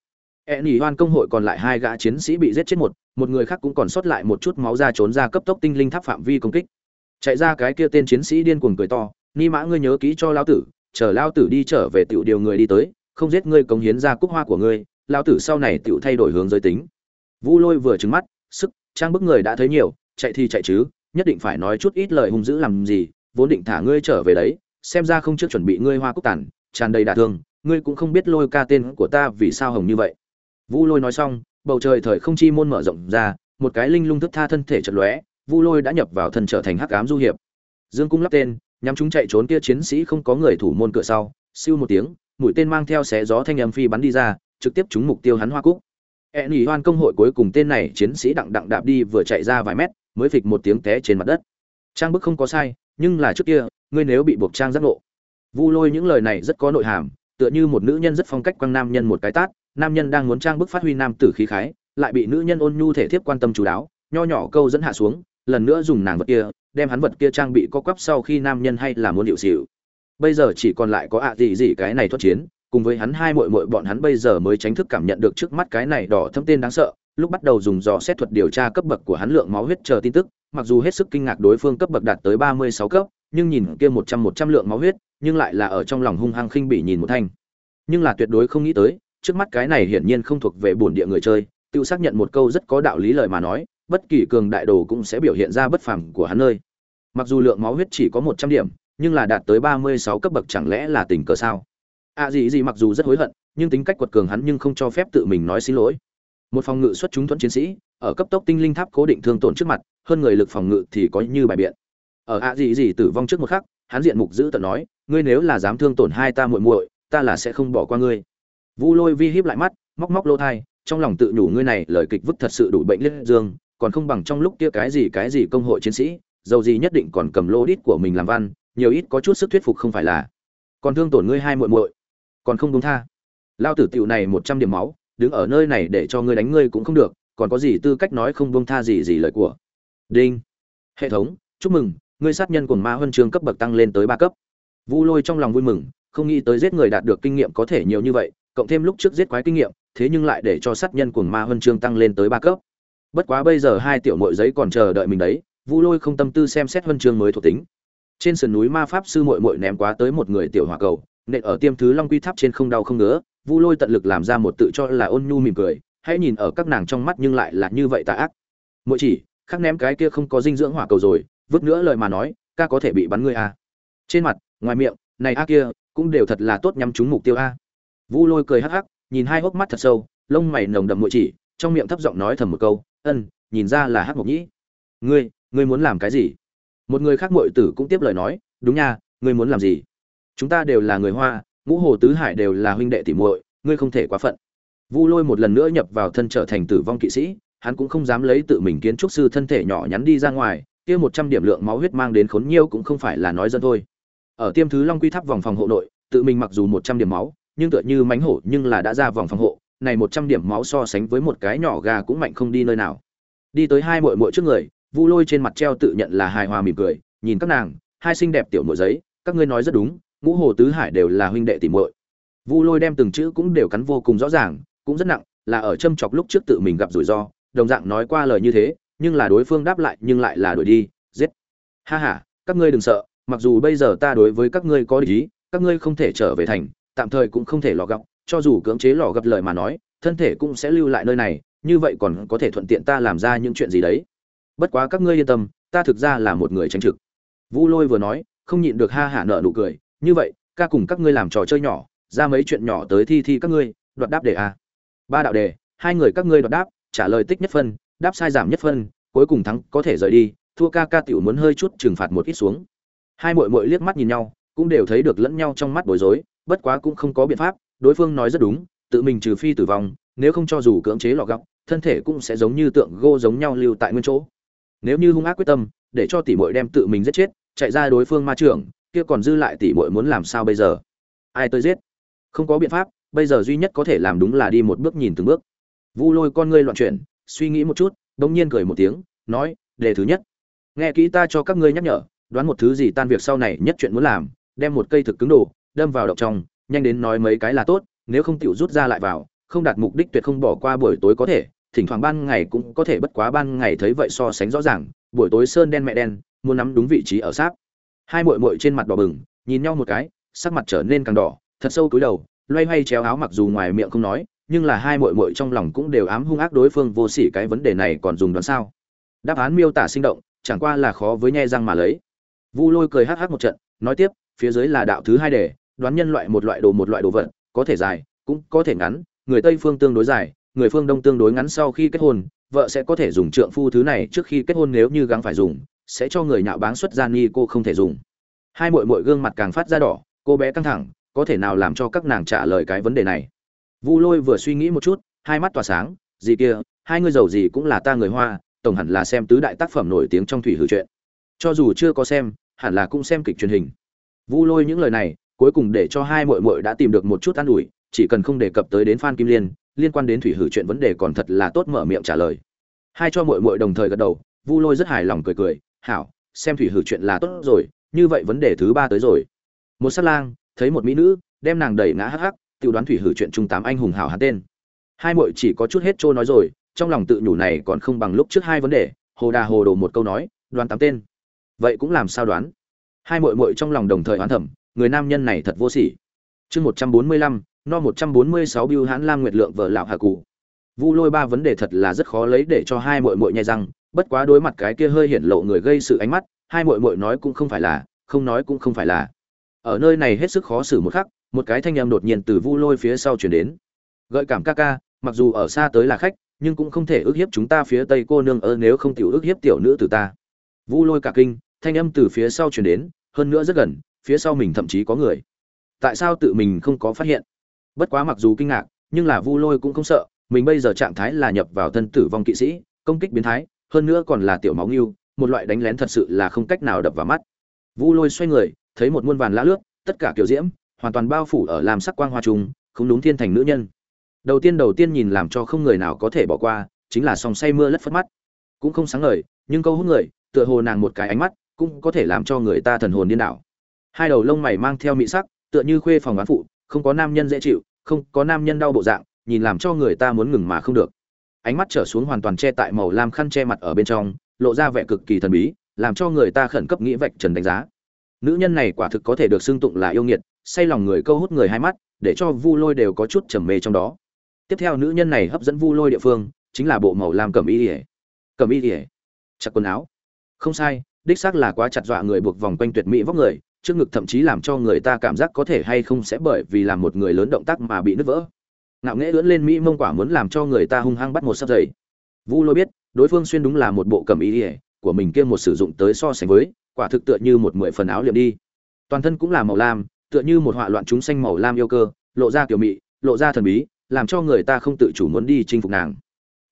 E nỉ hoan công hội còn lại hai gã chiến sĩ bị giết chết một một người khác cũng còn sót lại một chút máu ra trốn ra cấp tốc tinh linh tháp phạm vi công kích. Chạy ra cái kia tên chiến sĩ điên cuồng cười to, ni mã, ngươi nhớ kỹ cho lao tử, chờ lao tử đi trở về tiểu điều người đi tới, không giết ngươi cống hiến ra cúc hoa của ngươi lao tử sau này tiểu thay đổi hướng giới tính. Vu lôi vừa trừng mắt, sức, trang bức người đã thấy nhiều, chạy thì chạy chứ, nhất định phải nói chút ít lời hung dữ làm gì, vốn định thả ngươi trở về đấy, xem ra không trước chuẩn bị ngươi hoa cúc tàn, tràn đầy đả thương ngươi cũng không biết lôi ca tên của ta vì sao hồng như vậy. Vu lôi nói xong, bầu trời thời không chi môn mở rộng ra, một cái linh lung thức tha thân thể chật lóe, vu lôi đã nhập vào thân trở thành hắc ám du hiệp. Dương cung lắp tên, nhắm chúng chạy trốn kia chiến sĩ không có người thủ môn cửa sau, siêu một tiếng, mũi tên mang theo xé gió thanh âm phi bắn đi ra, trực tiếp trúng mục tiêu hắn hoa cúc. E nỉ hoan công hội cuối cùng tên này chiến sĩ đặng đặng đạp đi vừa chạy ra vài mét, mới phịch một tiếng té trên mặt đất. Trang bức không có sai, nhưng là trước kia, ngươi nếu bị buộc trang giác ngộ. Vu lôi những lời này rất có nội hàm tựa như một nữ nhân rất phong cách quăng nam nhân một cái tát, nam nhân đang muốn trang bức phát huy nam tử khí khái, lại bị nữ nhân ôn nhu thể thiếp quan tâm chú đáo, nho nhỏ câu dẫn hạ xuống, lần nữa dùng nàng vật kia, đem hắn vật kia trang bị co quắp sau khi nam nhân hay là muốn điệu xịu bây giờ chỉ còn lại có ạ gì gì cái này thoát chiến, cùng với hắn hai muội muội bọn hắn bây giờ mới tránh thức cảm nhận được trước mắt cái này đỏ thâm tên đáng sợ, lúc bắt đầu dùng dò xét thuật điều tra cấp bậc của hắn lượng máu huyết chờ tin tức, mặc dù hết sức kinh ngạc đối phương cấp bậc đạt tới ba mươi sáu cấp nhưng nhìn kia một trăm một trăm lượng máu huyết, nhưng lại là ở trong lòng hung hăng khinh bỉ nhìn một thanh. Nhưng là tuyệt đối không nghĩ tới, trước mắt cái này hiển nhiên không thuộc về bổn địa người chơi, tự xác nhận một câu rất có đạo lý lời mà nói, bất kỳ cường đại đồ cũng sẽ biểu hiện ra bất phàm của hắn nơi. Mặc dù lượng máu huyết chỉ có một trăm điểm, nhưng là đạt tới ba mươi sáu cấp bậc chẳng lẽ là tình cờ sao? À gì gì mặc dù rất hối hận, nhưng tính cách quật cường hắn nhưng không cho phép tự mình nói xin lỗi. Một phòng ngự xuất chúng thuẫn chiến sĩ, ở cấp tốc tinh linh tháp cố định thương tổn trước mặt, hơn người lực phòng ngự thì có như bài biện ở ạ gì gì tử vong trước một khắc, hắn diện mục giữ tận nói, ngươi nếu là dám thương tổn hai ta muội muội, ta là sẽ không bỏ qua ngươi. Vu lôi vi híp lại mắt, móc móc lô thai, trong lòng tự nhủ ngươi này lời kịch vứt thật sự đủ bệnh liệt dương, còn không bằng trong lúc kia cái gì cái gì công hội chiến sĩ, dầu gì nhất định còn cầm lô đít của mình làm văn, nhiều ít có chút sức thuyết phục không phải là. Còn thương tổn ngươi hai muội muội, còn không đúng tha. Lao tử tiểu này một trăm điểm máu, đứng ở nơi này để cho ngươi đánh ngươi cũng không được, còn có gì tư cách nói không buông tha gì gì lời của. Đinh. Hệ thống, chúc mừng ngươi sát nhân của ma huân trường cấp bậc tăng lên tới ba cấp. Vu lôi trong lòng vui mừng, không nghĩ tới giết người đạt được kinh nghiệm có thể nhiều như vậy, cộng thêm lúc trước giết quái kinh nghiệm, thế nhưng lại để cho sát nhân của ma huân chương tăng lên tới ba cấp. Bất quá bây giờ hai tiểu mội giấy còn chờ đợi mình đấy, vu lôi không tâm tư xem xét huân chương mới thuộc tính. Trên sườn núi ma pháp sư mội mội ném quá tới một người tiểu hỏa cầu, nện ở tiêm thứ long quy tháp trên không đau không ngứa, vu lôi tận lực làm ra một tự cho là ôn nhu mỉm cười, hãy nhìn ở các nàng trong mắt nhưng lại là như vậy tà ác. Mỗi chỉ khắc ném cái kia không có dinh dưỡng hỏa cầu rồi vứt nữa lời mà nói, ca có thể bị bắn ngươi à. trên mặt, ngoài miệng, này a kia, cũng đều thật là tốt nhắm trúng mục tiêu a. Vu lôi cười hắc hắc, nhìn hai hốc mắt thật sâu, lông mày nồng đậm mỗi chỉ, trong miệng thấp giọng nói thầm một câu, ân, nhìn ra là hắc mộc nhĩ. Ngươi ngươi muốn làm cái gì? Một người khác muội tử cũng tiếp lời nói, đúng nha, ngươi muốn làm gì? Chúng ta đều là người hoa, ngũ hồ tứ hải đều là huynh đệ tỷ muội, ngươi không thể quá phận. Vu lôi một lần nữa nhập vào thân trở thành tử vong kỵ sĩ, hắn cũng không dám lấy tự mình kiến trúc sư thân thể nhỏ nhắn đi ra ngoài kia một trăm điểm lượng máu huyết mang đến khốn nhiêu cũng không phải là nói dân thôi. Ở tiêm thứ long quy tháp vòng phòng hộ nội, tự mình mặc dù một trăm điểm máu, nhưng tựa như mánh hổ nhưng là đã ra vòng phòng hộ, này một trăm điểm máu so sánh với một cái nhỏ gà cũng mạnh không đi nơi nào. Đi tới hai muội muội trước người, vu lôi trên mặt treo tự nhận là hài hòa mỉm cười, nhìn các nàng, hai xinh đẹp tiểu muội giấy, các ngươi nói rất đúng, ngũ hồ tứ hải đều là huynh đệ tỷ muội. Vu lôi đem từng chữ cũng đều cắn vô cùng rõ ràng, cũng rất nặng, là ở châm chọc lúc trước tự mình gặp rủi ro, đồng dạng nói qua lời như thế nhưng là đối phương đáp lại nhưng lại là đuổi đi, giết. Ha ha, các ngươi đừng sợ, mặc dù bây giờ ta đối với các ngươi có ý, các ngươi không thể trở về thành, tạm thời cũng không thể lò gọng cho dù cưỡng chế lò gặp lời mà nói, thân thể cũng sẽ lưu lại nơi này, như vậy còn có thể thuận tiện ta làm ra những chuyện gì đấy. Bất quá các ngươi yên tâm, ta thực ra là một người tranh trực. Vu lôi vừa nói, không nhịn được ha hả nợ nụ cười, như vậy, ca cùng các ngươi làm trò chơi nhỏ, ra mấy chuyện nhỏ tới thi thi các ngươi, đoạt đáp đề a. Ba đạo đề, hai người các ngươi đoạt đáp, trả lời tích nhất phân đáp sai giảm nhất phân, cuối cùng thắng có thể rời đi, thua ca ca tiểu muốn hơi chút trừng phạt một ít xuống. Hai muội muội liếc mắt nhìn nhau, cũng đều thấy được lẫn nhau trong mắt bối rối, bất quá cũng không có biện pháp, đối phương nói rất đúng, tự mình trừ phi tử vong, nếu không cho dù cưỡng chế lọ gọc, thân thể cũng sẽ giống như tượng gỗ giống nhau lưu tại nguyên chỗ. Nếu như hung ác quyết tâm, để cho tỷ muội đem tự mình giết chết, chạy ra đối phương ma trưởng, kia còn dư lại tỷ muội muốn làm sao bây giờ? Ai tới giết? Không có biện pháp, bây giờ duy nhất có thể làm đúng là đi một bước nhìn từng bước. Vu lôi con ngươi loạn chuyển suy nghĩ một chút, bỗng nhiên cười một tiếng, nói, đề thứ nhất, nghe kỹ ta cho các ngươi nhắc nhở, đoán một thứ gì tan việc sau này nhất chuyện muốn làm, đem một cây thực cứng đồ, đâm vào động trong, nhanh đến nói mấy cái là tốt, nếu không tiểu rút ra lại vào, không đạt mục đích tuyệt không bỏ qua buổi tối có thể, thỉnh thoảng ban ngày cũng có thể bất quá ban ngày thấy vậy so sánh rõ ràng, buổi tối sơn đen mẹ đen, muốn nắm đúng vị trí ở sáp hai muội muội trên mặt đỏ bừng, nhìn nhau một cái, sắc mặt trở nên càng đỏ, thật sâu cúi đầu, loay hoay chéo áo mặc dù ngoài miệng không nói nhưng là hai muội muội trong lòng cũng đều ám hung ác đối phương vô sỉ cái vấn đề này còn dùng đoán sao? Đáp án miêu tả sinh động, chẳng qua là khó với nhe răng mà lấy. Vu lôi cười hắc hắc một trận, nói tiếp, phía dưới là đạo thứ hai đề, đoán nhân loại một loại đồ một loại đồ vật, có thể dài, cũng có thể ngắn, người tây phương tương đối dài, người phương đông tương đối ngắn sau khi kết hôn, vợ sẽ có thể dùng trượng phu thứ này trước khi kết hôn nếu như gắng phải dùng, sẽ cho người nhạo báng xuất gian nghi cô không thể dùng. Hai muội muội gương mặt càng phát ra đỏ, cô bé căng thẳng, có thể nào làm cho các nàng trả lời cái vấn đề này? Vu lôi vừa suy nghĩ một chút, hai mắt tỏa sáng, gì kia, hai người giàu gì cũng là ta người hoa, tổng hẳn là xem tứ đại tác phẩm nổi tiếng trong thủy hử truyện cho dù chưa có xem, hẳn là cũng xem kịch truyền hình. Vu lôi những lời này, cuối cùng để cho hai muội muội đã tìm được một chút an ủi, chỉ cần không đề cập tới đến phan kim liên liên quan đến thủy hử chuyện vấn đề còn thật là tốt mở miệng trả lời. Hai cho muội muội đồng thời gật đầu, vu lôi rất hài lòng cười cười, hảo, xem thủy hử chuyện là tốt rồi, như vậy vấn đề thứ ba tới rồi. Một sát lang, thấy một mỹ nữ, đem nàng đẩy ngã hắc hắc tự đoán thủy hử chuyện trung tám anh hùng hảo hắn tên. Hai muội chỉ có chút hết trôi nói rồi, trong lòng tự nhủ này còn không bằng lúc trước hai vấn đề, hồ đà hồ đồ một câu nói, đoán tám tên. Vậy cũng làm sao đoán? Hai muội muội trong lòng đồng thời oán thẩm người nam nhân này thật vô sỉ. Chương một trăm bốn mươi lăm, no một trăm bốn mươi sáu biêu hãn lam nguyệt lượng vợ lão hà cụ. Vu lôi ba vấn đề thật là rất khó lấy để cho hai muội muội nhai răng, bất quá đối mặt cái kia hơi hiển lộ người gây sự ánh mắt, hai muội muội nói cũng không phải là, không nói cũng không phải là. Ở nơi này hết sức khó xử một khắc một cái thanh âm đột nhiên từ vu lôi phía sau chuyển đến. Gợi cảm ca ca, mặc dù ở xa tới là khách, nhưng cũng không thể ước hiếp chúng ta phía tây cô nương ơ nếu không tiểu ước hiếp tiểu nữ từ ta. Vu lôi cả kinh, thanh âm từ phía sau chuyển đến, hơn nữa rất gần, phía sau mình thậm chí có người. Tại sao tự mình không có phát hiện? Bất quá mặc dù kinh ngạc, nhưng là vu lôi cũng không sợ, mình bây giờ trạng thái là nhập vào thân tử vong kỵ sĩ, công kích biến thái, hơn nữa còn là tiểu máu nghiêu, một loại đánh lén thật sự là không cách nào đập vào mắt. Vu lôi xoay người, thấy một muôn vàn lá lướt, tất cả kiểu diễm hoàn toàn bao phủ ở làm sắc quang hoa trùng không đúng thiên thành nữ nhân. Đầu tiên đầu tiên nhìn làm cho không người nào có thể bỏ qua, chính là sòng say mưa lất phất mắt. Cũng không sáng ngời, nhưng câu hút người, tựa hồ nàng một cái ánh mắt, cũng có thể làm cho người ta thần hồn điên đảo. Hai đầu lông mày mang theo mỹ sắc, tựa như khuê phòng bán phụ, không có nam nhân dễ chịu, không có nam nhân đau bộ dạng, nhìn làm cho người ta muốn ngừng mà không được. Ánh mắt trở xuống hoàn toàn che tại màu lam khăn che mặt ở bên trong, lộ ra vẻ cực kỳ thần bí, làm cho người ta khẩn cấp nghĩ vạch trần đánh giá. Nữ nhân này quả thực có thể được xưng tụng là yêu nghiệt say lòng người câu hút người hai mắt, để cho vu lôi đều có chút trầm mê trong đó. Tiếp theo nữ nhân này hấp dẫn vu lôi địa phương, chính là bộ màu lam cầm y ỉa cầm y ỉa chặt quần áo. Không sai, đích xác là quá chặt dọa người buộc vòng quanh tuyệt mỹ vóc người, trước ngực thậm chí làm cho người ta cảm giác có thể hay không sẽ bởi vì làm một người lớn động tác mà bị nứt vỡ. Ngạo nghễ ưỡn lên mỹ mông quả muốn làm cho người ta hung hăng bắt một sắp giày. Vu lôi biết, đối phương xuyên đúng là một bộ cầm y ỉa của mình kia một sử dụng tới so sánh với, quả thực tựa như một mười phần áo liệm đi. Toàn thân cũng là màu lam tựa như một họa loạn chúng xanh màu lam yêu cơ, lộ ra kiểu mị, lộ ra thần bí, làm cho người ta không tự chủ muốn đi chinh phục nàng.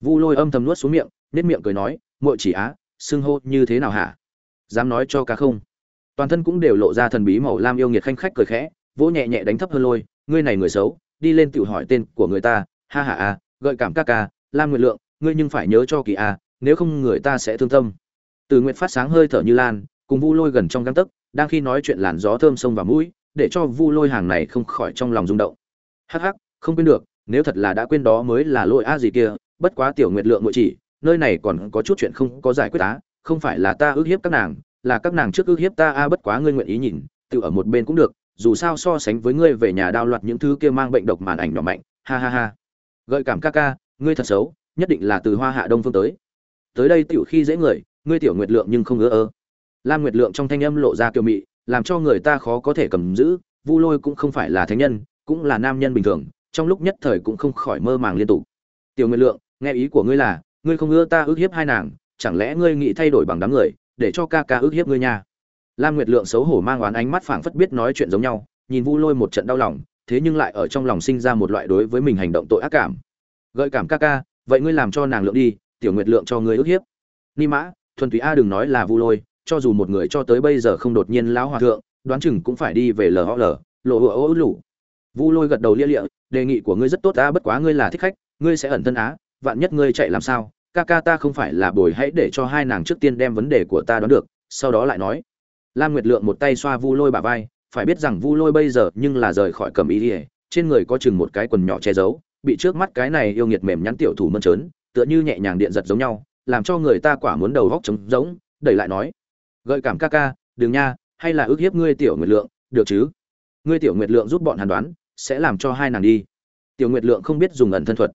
Vu lôi âm thầm nuốt xuống miệng nết miệng cười nói, muội chỉ á, xưng hô như thế nào hả? Dám nói cho cá không? Toàn thân cũng đều lộ ra thần bí màu lam yêu nghiệt khanh khách cười khẽ, vỗ nhẹ nhẹ đánh thấp hơn lôi, ngươi này người xấu, đi lên tự hỏi tên của người ta, ha ha a, gợi cảm các ca, lam nguyệt lượng, ngươi nhưng phải nhớ cho kỳ a, nếu không người ta sẽ thương tâm. Từ nguyện phát sáng hơi thở như lan, cùng vu lôi gần trong găng tấc, đang khi nói chuyện làn gió thơm sông và mũi để cho vu lôi hàng này không khỏi trong lòng rung động. Hắc hắc, không quên được, nếu thật là đã quên đó mới là lỗi a gì kia, bất quá tiểu nguyệt lượng muội chỉ, nơi này còn có chút chuyện không có giải quyết á, không phải là ta ước hiếp các nàng, là các nàng trước ước hiếp ta a, bất quá ngươi nguyện ý nhìn, tự ở một bên cũng được, dù sao so sánh với ngươi về nhà đao loạt những thứ kia mang bệnh độc màn ảnh nhỏ mạnh, ha ha ha. Gợi cảm ca ca, ngươi thật xấu, nhất định là từ hoa hạ đông phương tới. Tới đây tiểu khi dễ người, ngươi tiểu nguyệt lượng nhưng không ngứa ơ. Lam nguyệt lượng trong thanh âm lộ ra kiều mị làm cho người ta khó có thể cầm giữ, vu lôi cũng không phải là thánh nhân, cũng là nam nhân bình thường, trong lúc nhất thời cũng không khỏi mơ màng liên tục. Tiểu nguyệt lượng, nghe ý của ngươi là, ngươi không ưa ta ước hiếp hai nàng, chẳng lẽ ngươi nghĩ thay đổi bằng đám người, để cho ca ca ước hiếp ngươi nha? Lam nguyệt lượng xấu hổ mang oán ánh mắt phảng phất biết nói chuyện giống nhau, nhìn vu lôi một trận đau lòng, thế nhưng lại ở trong lòng sinh ra một loại đối với mình hành động tội ác cảm. Gợi cảm ca ca, vậy ngươi làm cho nàng lượng đi, tiểu nguyệt lượng cho ngươi ước hiếp. Ni mã, thuần túy a đừng nói là vu lôi cho dù một người cho tới bây giờ không đột nhiên lão hòa thượng, đoán chừng cũng phải đi về lhl lộ hựa ô lủ. Vu lôi gật đầu lia lịa, đề nghị của ngươi rất tốt ta bất quá ngươi là thích khách, ngươi sẽ ẩn thân á, vạn nhất ngươi chạy làm sao, ca ca ta không phải là bồi hãy để cho hai nàng trước tiên đem vấn đề của ta đoán được, sau đó lại nói. Lam nguyệt lượng một tay xoa vu lôi bà vai, phải biết rằng vu lôi bây giờ nhưng là rời khỏi cầm ý ỉa trên người có chừng một cái quần nhỏ che giấu, bị trước mắt cái này yêu nghiệt mềm nhắn tiểu thủ mơn trớn, tựa như nhẹ nhàng điện giật giống nhau, làm cho người ta quả muốn đầu góc trống giống đẩy lại nói gợi cảm ca ca đừng nha, hay là ước hiếp ngươi tiểu nguyệt lượng, được chứ? Ngươi tiểu nguyệt lượng giúp bọn hàn đoán, sẽ làm cho hai nàng đi. Tiểu nguyệt lượng không biết dùng ẩn thân thuật.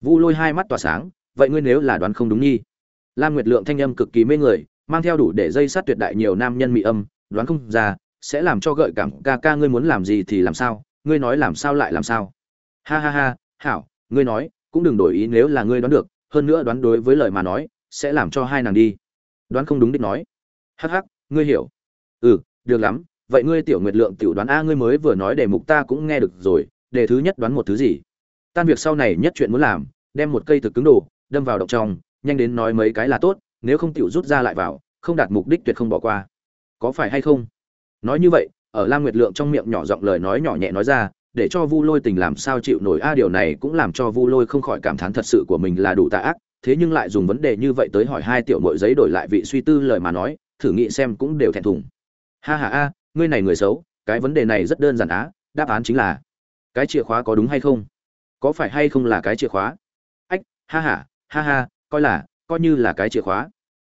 Vu lôi hai mắt tỏa sáng, vậy ngươi nếu là đoán không đúng nhi? Lam nguyệt lượng thanh âm cực kỳ mê người, mang theo đủ để dây sát tuyệt đại nhiều nam nhân mỹ âm, đoán không ra, sẽ làm cho gợi cảm ca ca ngươi muốn làm gì thì làm sao, ngươi nói làm sao lại làm sao. Ha ha ha, hảo, ngươi nói, cũng đừng đổi ý nếu là ngươi đoán được, hơn nữa đoán đối với lời mà nói, sẽ làm cho hai nàng đi. Đoán không đúng đích nói hắc hắc, ngươi hiểu. Ừ được lắm, vậy ngươi tiểu nguyệt lượng tiểu đoán a ngươi mới vừa nói đề mục ta cũng nghe được rồi, đề thứ nhất đoán một thứ gì? Tan việc sau này nhất chuyện muốn làm, đem một cây thực cứng đồ, đâm vào động trong, nhanh đến nói mấy cái là tốt, nếu không tiểu rút ra lại vào, không đạt mục đích tuyệt không bỏ qua. Có phải hay không? Nói như vậy, ở lam nguyệt lượng trong miệng nhỏ giọng lời nói nhỏ nhẹ nói ra, để cho vu lôi tình làm sao chịu nổi a điều này cũng làm cho vu lôi không khỏi cảm thán thật sự của mình là đủ tà ác, thế nhưng lại dùng vấn đề như vậy tới hỏi hai tiểu mội giấy đổi lại vị suy tư lời mà nói thử nghĩ xem cũng đều thẹn thùng. Ha ha a ngươi này người xấu, cái vấn đề này rất đơn giản á, đáp án chính là, cái chìa khóa có đúng hay không? Có phải hay không là cái chìa khóa? Ách, ha ha ha ha, coi là, coi như là cái chìa khóa.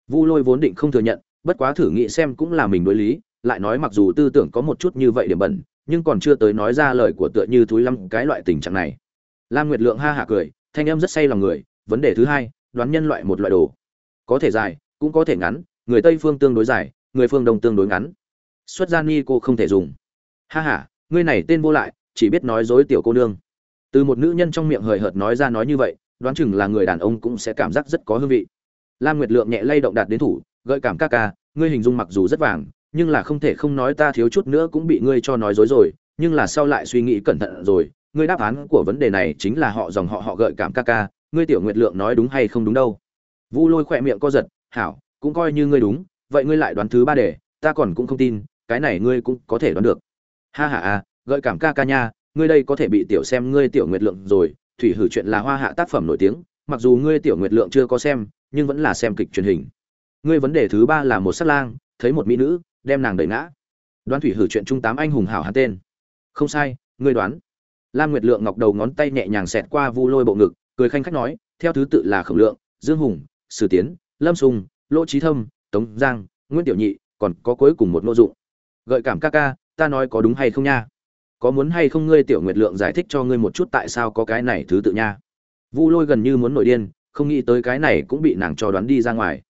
Vu lôi vốn định không thừa nhận, bất quá thử nghĩ xem cũng là mình đối lý, lại nói mặc dù tư tưởng có một chút như vậy điểm bẩn, nhưng còn chưa tới nói ra lời của tựa như thúi lăm cái loại tình trạng này. Lam nguyệt lượng ha ha cười, thanh âm rất say lòng người, vấn đề thứ hai, đoán nhân loại một loại đồ. Có thể dài, cũng có thể ngắn người tây phương tương đối dài, người phương đông tương đối ngắn. Xuất gia ni cô không thể dùng. Ha ha, ngươi này tên vô lại, chỉ biết nói dối tiểu cô nương. Từ một nữ nhân trong miệng hời hợt nói ra nói như vậy, đoán chừng là người đàn ông cũng sẽ cảm giác rất có hương vị. Lam nguyệt lượng nhẹ lay động đạt đến thủ, gợi cảm ca ca, ngươi hình dung mặc dù rất vàng, nhưng là không thể không nói ta thiếu chút nữa cũng bị ngươi cho nói dối rồi, nhưng là sau lại suy nghĩ cẩn thận rồi, ngươi đáp án của vấn đề này chính là họ dòng họ họ gợi cảm ca ca, ngươi tiểu nguyệt lượng nói đúng hay không đúng đâu. Vu lôi khỏe miệng co giật, hảo cũng coi như ngươi đúng, vậy ngươi lại đoán thứ ba đề, ta còn cũng không tin, cái này ngươi cũng có thể đoán được. Ha ha à gợi cảm ca ca nha, ngươi đây có thể bị tiểu xem ngươi tiểu nguyệt lượng rồi, thủy hử chuyện là hoa hạ tác phẩm nổi tiếng, mặc dù ngươi tiểu nguyệt lượng chưa có xem, nhưng vẫn là xem kịch truyền hình. Ngươi vấn đề thứ ba là một sát lang, thấy một mỹ nữ, đem nàng đẩy ngã. Đoán thủy hử chuyện trung tám anh hùng hảo hắn tên. Không sai, ngươi đoán. Lam nguyệt lượng ngọc đầu ngón tay nhẹ nhàng xẹt qua vu lôi bộ ngực, cười khanh khách nói, theo thứ tự là khổng lượng, dương hùng, sử tiến, lâm sùng lỗ trí thâm, tống giang, nguyễn tiểu nhị, còn có cuối cùng một nội dụng. Gợi cảm ca ca, ta nói có đúng hay không nha? Có muốn hay không ngươi tiểu nguyệt lượng giải thích cho ngươi một chút tại sao có cái này thứ tự nha? Vu lôi gần như muốn nổi điên, không nghĩ tới cái này cũng bị nàng cho đoán đi ra ngoài.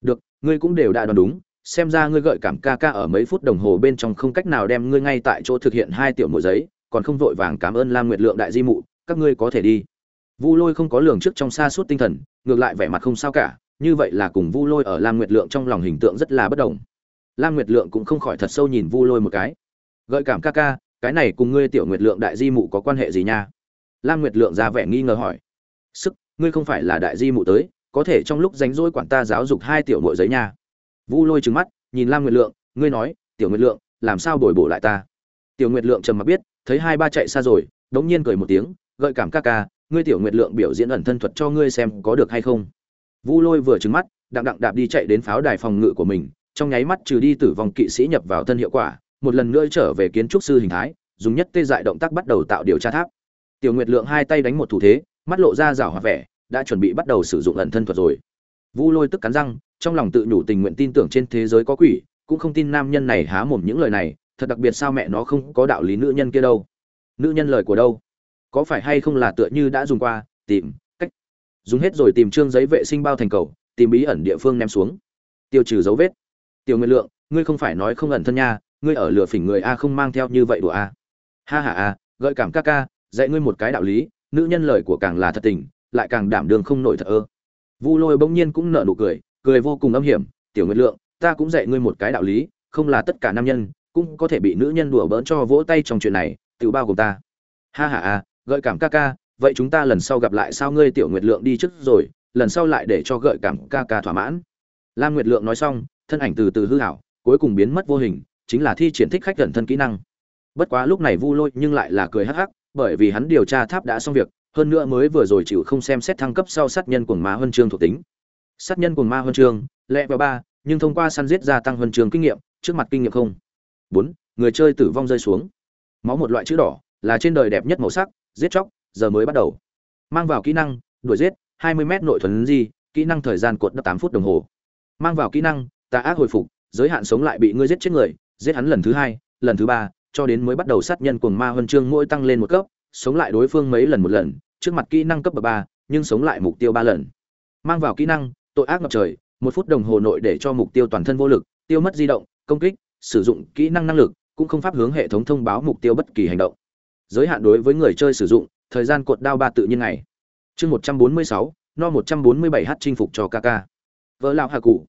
Được, ngươi cũng đều đã đoán đúng, xem ra ngươi gợi cảm ca ca ở mấy phút đồng hồ bên trong không cách nào đem ngươi ngay tại chỗ thực hiện hai tiểu mùa giấy, còn không vội vàng cảm ơn lam nguyệt lượng đại di mụ, các ngươi có thể đi. Vu lôi không có lường trước trong xa suốt tinh thần, ngược lại vẻ mặt không sao cả như vậy là cùng vu lôi ở lam nguyệt lượng trong lòng hình tượng rất là bất đồng. Lam nguyệt lượng cũng không khỏi thật sâu nhìn vu lôi một cái. Gợi cảm ca ca, cái này cùng ngươi tiểu nguyệt lượng đại di mụ có quan hệ gì nha? Lam nguyệt lượng ra vẻ nghi ngờ hỏi. Sức, ngươi không phải là đại di mụ tới, có thể trong lúc rảnh rỗi quản ta giáo dục hai tiểu muội giấy nha. Vu lôi trừng mắt, nhìn lam nguyệt lượng, ngươi nói, tiểu nguyệt lượng, làm sao bồi bổ lại ta? Tiểu nguyệt lượng trầm mặc biết, thấy hai ba chạy xa rồi, đống nhiên cười một tiếng, gợi cảm ca ca, ngươi tiểu nguyệt lượng biểu diễn ẩn thân thuật cho ngươi xem có được hay không? Vu lôi vừa trừng mắt, đặng đặng đạp đi chạy đến pháo đài phòng ngự của mình, trong nháy mắt trừ đi tử vong kỵ sĩ nhập vào thân hiệu quả, một lần nữa trở về kiến trúc sư hình thái, dùng nhất tê dại động tác bắt đầu tạo điều tra tháp. Tiểu nguyệt lượng hai tay đánh một thủ thế, mắt lộ ra rảo hoạt vẻ, đã chuẩn bị bắt đầu sử dụng ẩn thân thuật rồi. Vu lôi tức cắn răng, trong lòng tự nhủ tình nguyện tin tưởng trên thế giới có quỷ, cũng không tin nam nhân này há mồm những lời này, thật đặc biệt sao mẹ nó không có đạo lý nữ nhân kia đâu. Nữ nhân lời của đâu? Có phải hay không là tựa như đã dùng qua, tìm dùng hết rồi tìm trương giấy vệ sinh bao thành cầu, tìm bí ẩn địa phương ném xuống. Tiêu trừ dấu vết. Tiểu nguyên lượng, ngươi không phải nói không ẩn thân nha, ngươi ở lửa phỉnh người a không mang theo như vậy đùa a. Ha ha a gợi cảm ca ca, dạy ngươi một cái đạo lý, nữ nhân lời của càng là thật tình, lại càng đảm đường không nổi thật ơ. Vu lôi bỗng nhiên cũng nở nụ cười cười vô cùng âm hiểm, tiểu nguyệt lượng, ta cũng dạy ngươi một cái đạo lý, không là tất cả nam nhân cũng có thể bị nữ nhân đùa bỡn cho vỗ tay trong chuyện này, tự bao gồm ta. Ha ha a gợi cảm ca ca vậy chúng ta lần sau gặp lại sao ngươi tiểu nguyệt lượng đi trước rồi, lần sau lại để cho gợi cảm ca ca thỏa mãn. Lam nguyệt lượng nói xong, thân ảnh từ từ hư hảo, cuối cùng biến mất vô hình, chính là thi triển thích khách gần thân kỹ năng. Bất quá lúc này vu lôi nhưng lại là cười hắc hắc, bởi vì hắn điều tra tháp đã xong việc, hơn nữa mới vừa rồi chịu không xem xét thăng cấp sau sát nhân cuồng ma huân chương thuộc tính. Sát nhân cuồng ma huân chương, lẹ vào ba, nhưng thông qua săn giết gia tăng huân chương kinh nghiệm, trước mặt kinh nghiệm không. Bốn, người chơi tử vong rơi xuống. Máu một loại chữ đỏ, là trên đời đẹp nhất màu sắc, giết chóc giờ mới bắt đầu. Mang vào kỹ năng, đuổi giết 20 m nội thuần di, kỹ năng thời gian cuộn đất 8 phút đồng hồ. Mang vào kỹ năng, tà ác hồi phục, giới hạn sống lại bị ngươi giết chết người, giết hắn lần thứ hai, lần thứ ba, cho đến mới bắt đầu sát nhân cuồng ma huân chương mỗi tăng lên một cấp, sống lại đối phương mấy lần một lần, trước mặt kỹ năng cấp bậc ba, nhưng sống lại mục tiêu ba lần. Mang vào kỹ năng, tội ác ngập trời, một phút đồng hồ nội để cho mục tiêu toàn thân vô lực, tiêu mất di động, công kích, sử dụng kỹ năng năng lực, cũng không pháp hướng hệ thống thông báo mục tiêu bất kỳ hành động. Giới hạn đối với người chơi sử dụng thời gian cột đao ba tự nhiên ngày. Chương một trăm bốn mươi sáu, no một trăm bốn mươi bảy h chinh phục cho kk vỡ lao hạ cụ.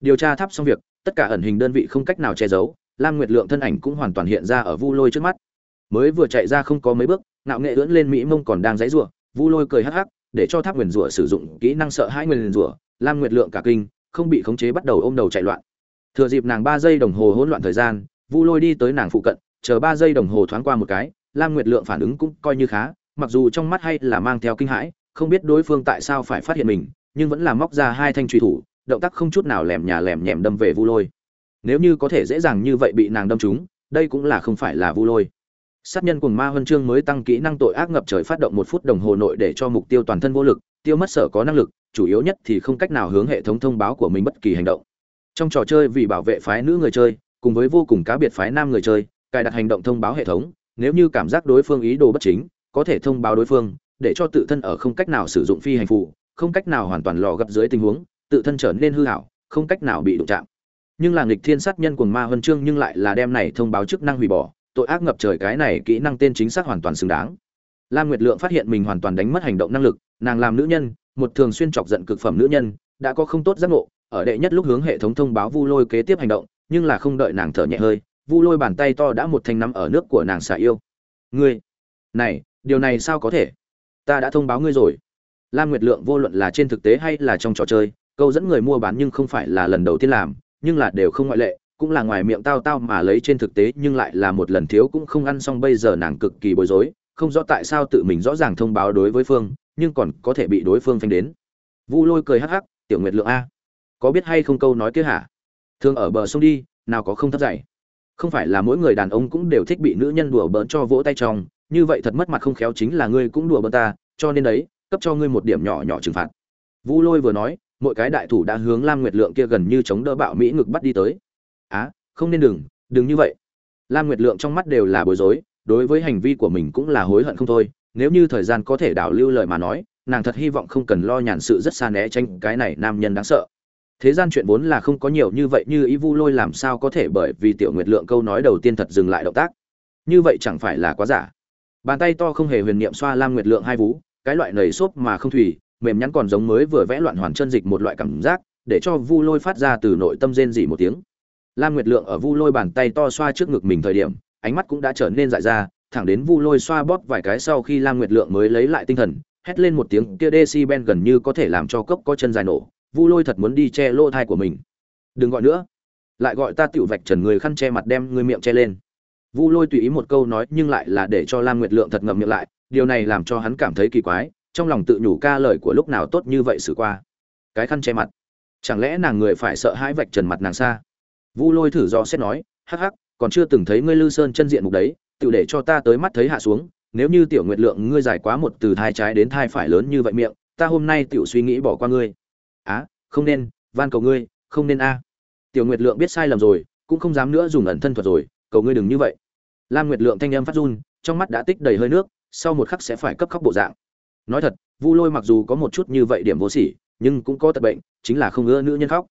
Điều tra thắp xong việc, tất cả ẩn hình đơn vị không cách nào che giấu, lam nguyệt lượng thân ảnh cũng hoàn toàn hiện ra ở vu lôi trước mắt. Mới vừa chạy ra không có mấy bước, ngạo nghệ ưỡn lên mỹ mông còn đang dãy rủa vu lôi cười hắc hắc, để cho tháp nguyền rủa sử dụng kỹ năng sợ hãi nguyền rủa, lam nguyệt lượng cả kinh, không bị khống chế bắt đầu ôm đầu chạy loạn. Thừa dịp nàng ba giây đồng hồ hỗn loạn thời gian, vu lôi đi tới nàng phụ cận, chờ ba giây đồng hồ thoáng qua một cái, lam nguyệt lượng phản ứng cũng coi như khá mặc dù trong mắt hay là mang theo kinh hãi, không biết đối phương tại sao phải phát hiện mình, nhưng vẫn là móc ra hai thanh truy thủ, động tác không chút nào lèm nhà lèm nhèm đâm về vu lôi. Nếu như có thể dễ dàng như vậy bị nàng đâm trúng, đây cũng là không phải là vu lôi. Sát nhân cùng ma huân chương mới tăng kỹ năng tội ác ngập trời phát động một phút đồng hồ nội để cho mục tiêu toàn thân vô lực, tiêu mất sở có năng lực, chủ yếu nhất thì không cách nào hướng hệ thống thông báo của mình bất kỳ hành động. Trong trò chơi vì bảo vệ phái nữ người chơi, cùng với vô cùng cá biệt phái nam người chơi, cài đặt hành động thông báo hệ thống, nếu như cảm giác đối phương ý đồ bất chính có thể thông báo đối phương, để cho tự thân ở không cách nào sử dụng phi hành phụ không cách nào hoàn toàn lò gấp dưới tình huống, tự thân trở nên hư hảo, không cách nào bị đụng chạm. Nhưng là nghịch thiên sát nhân của ma huân chương nhưng lại là đem này thông báo chức năng hủy bỏ, tội ác ngập trời cái này kỹ năng tên chính xác hoàn toàn xứng đáng. Lam nguyệt lượng phát hiện mình hoàn toàn đánh mất hành động năng lực, nàng làm nữ nhân, một thường xuyên chọc giận cực phẩm nữ nhân, đã có không tốt giác ngộ, ở đệ nhất lúc hướng hệ thống thông báo vu lôi kế tiếp hành động, nhưng là không đợi nàng thở nhẹ hơi, vu lôi bàn tay to đã một thanh nắm ở nước của nàng xả yêu. Ngươi, này điều này sao có thể? Ta đã thông báo ngươi rồi. Lam nguyệt lượng vô luận là trên thực tế hay là trong trò chơi, câu dẫn người mua bán nhưng không phải là lần đầu tiên làm, nhưng là đều không ngoại lệ, cũng là ngoài miệng tao tao mà lấy trên thực tế nhưng lại là một lần thiếu cũng không ăn xong bây giờ nàng cực kỳ bối rối, không rõ tại sao tự mình rõ ràng thông báo đối với phương, nhưng còn có thể bị đối phương phanh đến. Vu lôi cười hắc hắc, tiểu nguyệt lượng a, có biết hay không câu nói kia hả? Thường ở bờ sông đi, nào có không thấp dày không phải là mỗi người đàn ông cũng đều thích bị nữ nhân đùa bỡn cho vỗ tay trong như vậy thật mất mặt không khéo chính là ngươi cũng đùa bỡn ta, cho nên đấy, cấp cho ngươi một điểm nhỏ nhỏ trừng phạt. Vu lôi vừa nói, mỗi cái đại thủ đã hướng lam nguyệt lượng kia gần như chống đỡ bạo mỹ ngực bắt đi tới. Á, không nên đừng đừng như vậy. Lam nguyệt lượng trong mắt đều là bối rối, đối với hành vi của mình cũng là hối hận không thôi. Nếu như thời gian có thể đảo lưu lời mà nói, nàng thật hy vọng không cần lo nhàn sự rất xa né tránh cái này nam nhân đáng sợ. Thế gian chuyện vốn là không có nhiều như vậy, như ý vu lôi làm sao có thể bởi vì tiểu nguyệt lượng câu nói đầu tiên thật dừng lại động tác? Như vậy chẳng phải là quá giả bàn tay to không hề huyền niệm xoa lam nguyệt lượng hai vú, cái loại nầy xốp mà không thủy, mềm nhắn còn giống mới vừa vẽ loạn hoàn chân dịch một loại cảm giác, để cho vu lôi phát ra từ nội tâm rên dỉ một tiếng. Lam nguyệt lượng ở vu lôi bàn tay to xoa trước ngực mình thời điểm, ánh mắt cũng đã trở nên dại ra, thẳng đến vu lôi xoa bóp vài cái sau khi lam nguyệt lượng mới lấy lại tinh thần, hét lên một tiếng, kia ben gần như có thể làm cho cốc có chân dài nổ, vu lôi thật muốn đi che lỗ thai của mình. Đừng gọi nữa. Lại gọi ta tiểu vạch trần người khăn che mặt đem người miệng che lên vu lôi tùy ý một câu nói nhưng lại là để cho lam nguyệt lượng thật ngậm miệng lại, điều này làm cho hắn cảm thấy kỳ quái, trong lòng tự nhủ ca lời của lúc nào tốt như vậy xử qua. Cái khăn che mặt. Chẳng lẽ nàng người phải sợ hãi vạch trần mặt nàng xa? Vu lôi thử do xét nói, hắc hắc, còn chưa từng thấy ngươi lư sơn chân diện mục đấy, tự để cho ta tới mắt thấy hạ xuống, nếu như tiểu nguyệt lượng ngươi dài quá một từ thai trái đến thai phải lớn như vậy miệng, ta hôm nay tiểu suy nghĩ bỏ qua ngươi. Á, không nên, van cầu ngươi, không nên a. Tiểu nguyệt lượng biết sai lầm rồi, cũng không dám nữa dùng ẩn thân thuật rồi, cầu ngươi đừng như vậy lam nguyệt lượng thanh âm phát run, trong mắt đã tích đầy hơi nước, sau một khắc sẽ phải cấp khóc bộ dạng. Nói thật, vu lôi mặc dù có một chút như vậy điểm vô sỉ, nhưng cũng có tật bệnh, chính là không ưa nữ nhân khóc.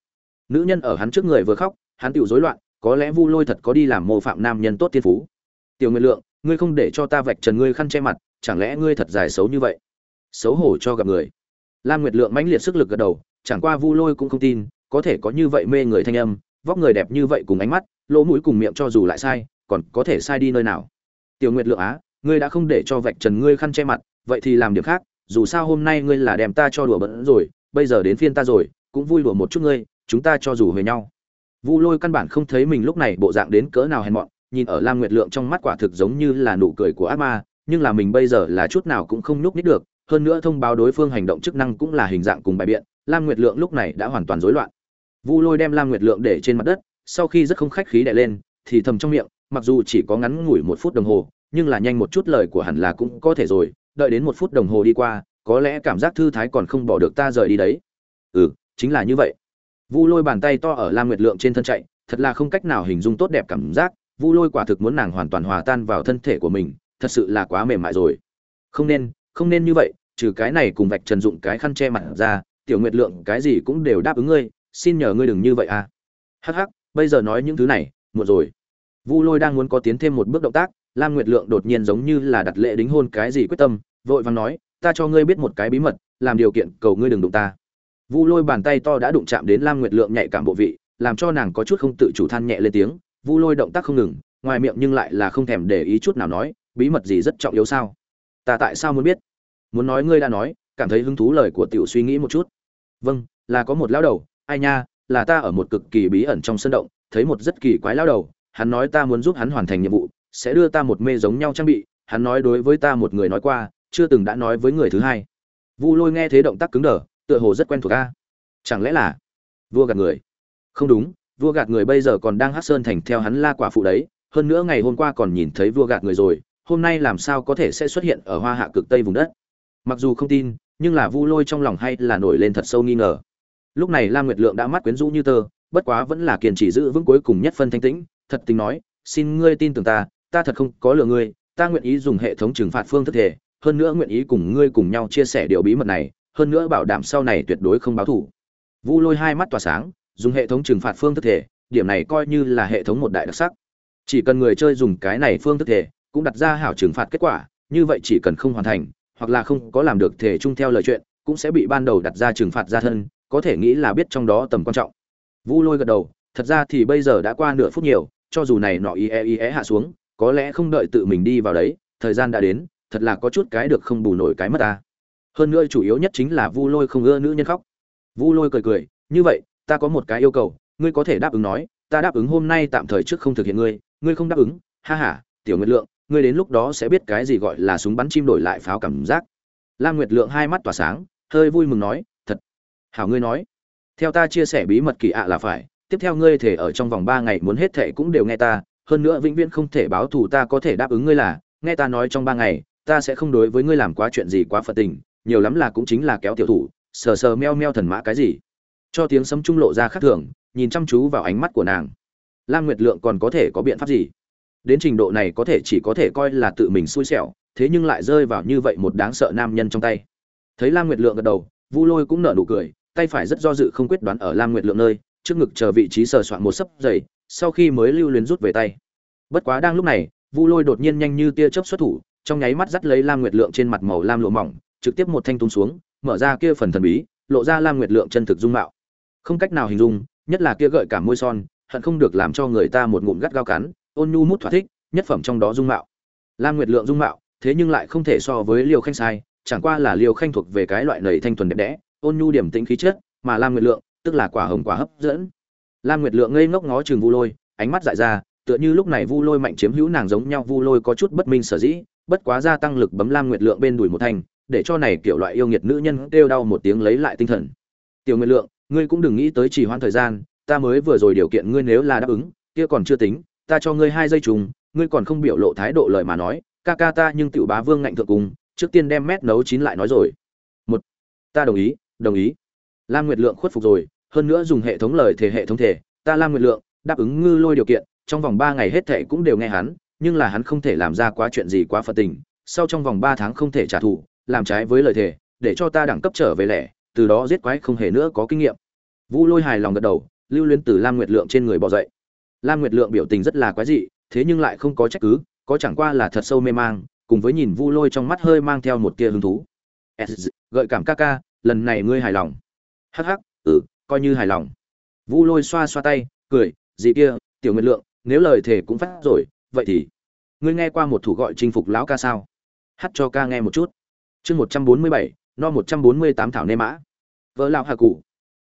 Nữ nhân ở hắn trước người vừa khóc, hắn tiểu rối loạn, có lẽ vu lôi thật có đi làm mô phạm nam nhân tốt thiên phú. Tiểu nguyệt lượng, ngươi không để cho ta vạch trần ngươi khăn che mặt, chẳng lẽ ngươi thật dài xấu như vậy? Xấu hổ cho gặp người. Lam nguyệt lượng mãnh liệt sức lực gật đầu, chẳng qua vu lôi cũng không tin, có thể có như vậy mê người thanh âm, vóc người đẹp như vậy cùng ánh mắt, lỗ mũi cùng miệng cho dù lại sai còn có thể sai đi nơi nào? Tiểu nguyệt lượng á, ngươi đã không để cho vạch trần ngươi khăn che mặt, vậy thì làm điểm khác, dù sao hôm nay ngươi là đem ta cho đùa bỡn rồi, bây giờ đến phiên ta rồi, cũng vui đùa một chút ngươi, chúng ta cho dù về nhau. Vu lôi căn bản không thấy mình lúc này bộ dạng đến cỡ nào hèn mọn, nhìn ở lam nguyệt lượng trong mắt quả thực giống như là nụ cười của ác ma, nhưng là mình bây giờ là chút nào cũng không nhúc nít được, hơn nữa thông báo đối phương hành động chức năng cũng là hình dạng cùng bài biện, lam nguyệt lượng lúc này đã hoàn toàn rối loạn. Vu lôi đem lam nguyệt lượng để trên mặt đất, sau khi rất không khách khí đè lên, thì thầm trong miệng mặc dù chỉ có ngắn ngủi một phút đồng hồ, nhưng là nhanh một chút lời của hẳn là cũng có thể rồi, đợi đến một phút đồng hồ đi qua, có lẽ cảm giác thư thái còn không bỏ được ta rời đi đấy. Ừ chính là như vậy. Vu lôi bàn tay to ở lam nguyệt lượng trên thân chạy, thật là không cách nào hình dung tốt đẹp cảm giác, vu lôi quả thực muốn nàng hoàn toàn hòa tan vào thân thể của mình, thật sự là quá mềm mại rồi. Không nên không nên như vậy, trừ cái này cùng vạch trần dụng cái khăn che mặt ra, tiểu nguyệt lượng, cái gì cũng đều đáp ứng ngươi, xin nhờ ngươi đừng như vậy à. Hắc hắc, bây giờ nói những thứ này, muộn rồi vu lôi đang muốn có tiến thêm một bước động tác, lam nguyệt lượng đột nhiên giống như là đặt lệ đính hôn cái gì quyết tâm, vội vàng nói, ta cho ngươi biết một cái bí mật, làm điều kiện cầu ngươi đừng đụng ta. Vu lôi bàn tay to đã đụng chạm đến lam nguyệt lượng nhạy cảm bộ vị, làm cho nàng có chút không tự chủ than nhẹ lên tiếng. Vu lôi động tác không ngừng, ngoài miệng nhưng lại là không thèm để ý chút nào nói, bí mật gì rất trọng yếu sao? Ta tại sao muốn biết? Muốn nói ngươi đã nói, cảm thấy hứng thú lời của tiểu suy nghĩ một chút. Vâng là có một lão đầu, ai nha, là ta ở một cực kỳ bí ẩn trong sân động, thấy một rất kỳ quái lão đầu hắn nói ta muốn giúp hắn hoàn thành nhiệm vụ, sẽ đưa ta một mê giống nhau trang bị, hắn nói đối với ta một người nói qua, chưa từng đã nói với người thứ hai. Vu lôi nghe thế động tác cứng đờ, tựa hồ rất quen thuộc a. Chẳng lẽ là vua gạt người? Không đúng, vua gạt người bây giờ còn đang hát sơn thành theo hắn la quả phụ đấy, hơn nữa ngày hôm qua còn nhìn thấy vua gạt người rồi, hôm nay làm sao có thể sẽ xuất hiện ở hoa hạ cực tây vùng đất? Mặc dù không tin, nhưng là vu lôi trong lòng hay là nổi lên thật sâu nghi ngờ. Lúc này lam nguyệt lượng đã mắt quyến rũ như tơ, bất quá vẫn là kiên trì giữ vững cuối cùng nhất phân thanh tĩnh thật tình nói, xin ngươi tin tưởng ta ta thật không có lừa ngươi, ta nguyện ý dùng hệ thống trừng phạt phương thức thể hơn nữa nguyện ý cùng ngươi cùng nhau chia sẻ điều bí mật này, hơn nữa bảo đảm sau này tuyệt đối không báo thủ vu lôi hai mắt tỏa sáng, dùng hệ thống trừng phạt phương thức thể điểm này coi như là hệ thống một đại đặc sắc. Chỉ cần người chơi dùng cái này phương thức thể cũng đặt ra hảo trừng phạt kết quả, như vậy chỉ cần không hoàn thành, hoặc là không có làm được thể chung theo lời chuyện, cũng sẽ bị ban đầu đặt ra trừng phạt ra thân, có thể nghĩ là biết trong đó tầm quan trọng. Vu lôi gật đầu, thật ra thì bây giờ đã qua nửa phút nhiều cho dù này nọ ie ie hạ xuống, có lẽ không đợi tự mình đi vào đấy, thời gian đã đến, thật là có chút cái được không bù nổi cái mất ta. Hơn nữa chủ yếu nhất chính là vu lôi không ưa nữ nhân khóc. Vu lôi cười cười, như vậy, ta có một cái yêu cầu, ngươi có thể đáp ứng nói, ta đáp ứng hôm nay tạm thời trước không thực hiện ngươi ngươi không đáp ứng, ha ha, tiểu nguyệt lượng, ngươi đến lúc đó sẽ biết cái gì gọi là súng bắn chim đổi lại pháo cảm giác. Lam nguyệt lượng hai mắt tỏa sáng, hơi vui mừng nói, thật, hảo ngươi nói. Theo ta chia sẻ bí mật kỳ ạ là phải tiếp theo ngươi thể ở trong vòng ba ngày muốn hết thệ cũng đều nghe ta, hơn nữa vĩnh viễn không thể báo thù ta có thể đáp ứng ngươi là, nghe ta nói trong ba ngày, ta sẽ không đối với ngươi làm quá chuyện gì quá phật tình, nhiều lắm là cũng chính là kéo tiểu thủ, sờ sờ meo meo thần mã cái gì. Cho tiếng sấm trung lộ ra khác thường, nhìn chăm chú vào ánh mắt của nàng. Lam nguyệt lượng còn có thể có biện pháp gì? Đến trình độ này có thể chỉ có thể coi là tự mình xui xẻo, thế nhưng lại rơi vào như vậy một đáng sợ nam nhân trong tay. Thấy lam nguyệt lượng gật đầu, vu lôi cũng nở nụ cười, tay phải rất do dự không quyết đoán ở lam nguyệt lượng nơi trước ngực chờ vị trí sờ soạn một sấp dày sau khi mới lưu luyến rút về tay. Bất quá đang lúc này, vu lôi đột nhiên nhanh như tia chớp xuất thủ, trong nháy mắt dắt lấy lam nguyệt lượng trên mặt màu lam lụa mỏng, trực tiếp một thanh tung xuống, mở ra kia phần thần bí, lộ ra lam nguyệt lượng chân thực dung mạo. Không cách nào hình dung, nhất là kia gợi cả môi son, hận không được làm cho người ta một ngụm gắt gao cắn, ôn nhu mút thỏa thích, nhất phẩm trong đó dung mạo. Lam nguyệt lượng dung mạo, thế nhưng lại không thể so với liều khanh sai, chẳng qua là liều khanh thuộc về cái loại nầy thanh thuần đẹp đẽ, ôn nhu điểm tĩnh khí chất, mà lam nguyệt lượng tức là quả hồng quả hấp dẫn. Lam nguyệt lượng ngây ngốc ngó chừng vu lôi, ánh mắt dại ra, tựa như lúc này vu lôi mạnh chiếm hữu nàng giống nhau, vu lôi có chút bất minh sở dĩ, bất quá gia tăng lực bấm lam nguyệt lượng bên đùi một thành, để cho này kiểu loại yêu nghiệt nữ nhân kêu đau một tiếng lấy lại tinh thần. Tiểu nguyệt lượng, ngươi cũng đừng nghĩ tới chỉ hoãn thời gian, ta mới vừa rồi điều kiện ngươi nếu là đáp ứng, kia còn chưa tính, ta cho ngươi hai giây trùng, ngươi còn không biểu lộ thái độ lời mà nói, ca ca ta nhưng tiểu bá vương ngạnh thượng cùng, trước tiên đem mét nấu chín lại nói rồi. Một, ta đồng ý đồng ý lam nguyệt lượng khuất phục rồi hơn nữa dùng hệ thống lời thể hệ thống thể ta lam nguyệt lượng đáp ứng ngư lôi điều kiện trong vòng ba ngày hết thảy cũng đều nghe hắn nhưng là hắn không thể làm ra quá chuyện gì quá phật tình sau trong vòng ba tháng không thể trả thù làm trái với lời thể, để cho ta đẳng cấp trở về lẻ từ đó giết quái không hề nữa có kinh nghiệm. Vu lôi hài lòng gật đầu lưu luyến từ lam nguyệt lượng trên người bò dậy. Lam nguyệt lượng biểu tình rất là quái dị thế nhưng lại không có trách cứ có chẳng qua là thật sâu mê mang cùng với nhìn vu lôi trong mắt hơi mang theo một tia hứng thú. Gợi cảm ca ca lần này ngươi hài lòng hắc hắc ừ coi như hài lòng. Vu lôi xoa xoa tay, cười, gì kia, tiểu nguyệt lượng, nếu lời thề cũng phát rồi, vậy thì, ngươi nghe qua một thủ gọi chinh phục lão ca sao? Hát cho ca nghe một chút. Chương một trăm bốn mươi bảy, no một trăm bốn mươi tám thảo nê mã. Vợ lão hà cụ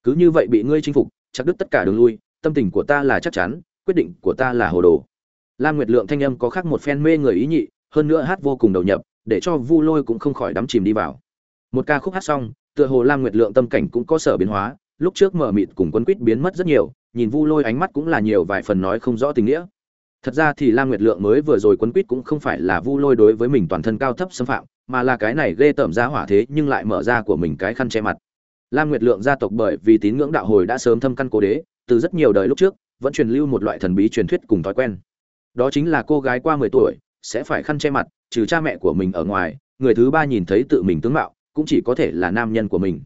cứ như vậy bị ngươi chinh phục, chắc đứt tất cả đường lui, tâm tình của ta là chắc chắn, quyết định của ta là hồ đồ. Lam nguyệt lượng thanh âm có khác một phen mê người ý nhị, hơn nữa hát vô cùng đầu nhập, để cho vu lôi cũng không khỏi đắm chìm đi vào. Một ca khúc hát xong tựa hồ lam nguyệt lượng tâm cảnh cũng có sở biến hóa, lúc trước mở mịt cùng quân quýt biến mất rất nhiều, nhìn vu lôi ánh mắt cũng là nhiều vài phần nói không rõ tình nghĩa. Thật ra thì lam nguyệt lượng mới vừa rồi quân quýt cũng không phải là vu lôi đối với mình toàn thân cao thấp xâm phạm, mà là cái này ghê tởm ra hỏa thế nhưng lại mở ra của mình cái khăn che mặt. Lam nguyệt lượng gia tộc bởi vì tín ngưỡng đạo hồi đã sớm thâm căn cố đế, từ rất nhiều đời lúc trước, vẫn truyền lưu một loại thần bí truyền thuyết cùng thói quen. Đó chính là cô gái qua mười tuổi, sẽ phải khăn che mặt, trừ cha mẹ của mình ở ngoài, người thứ ba nhìn thấy tự mình tướng mạo cũng chỉ có thể là nam nhân của mình.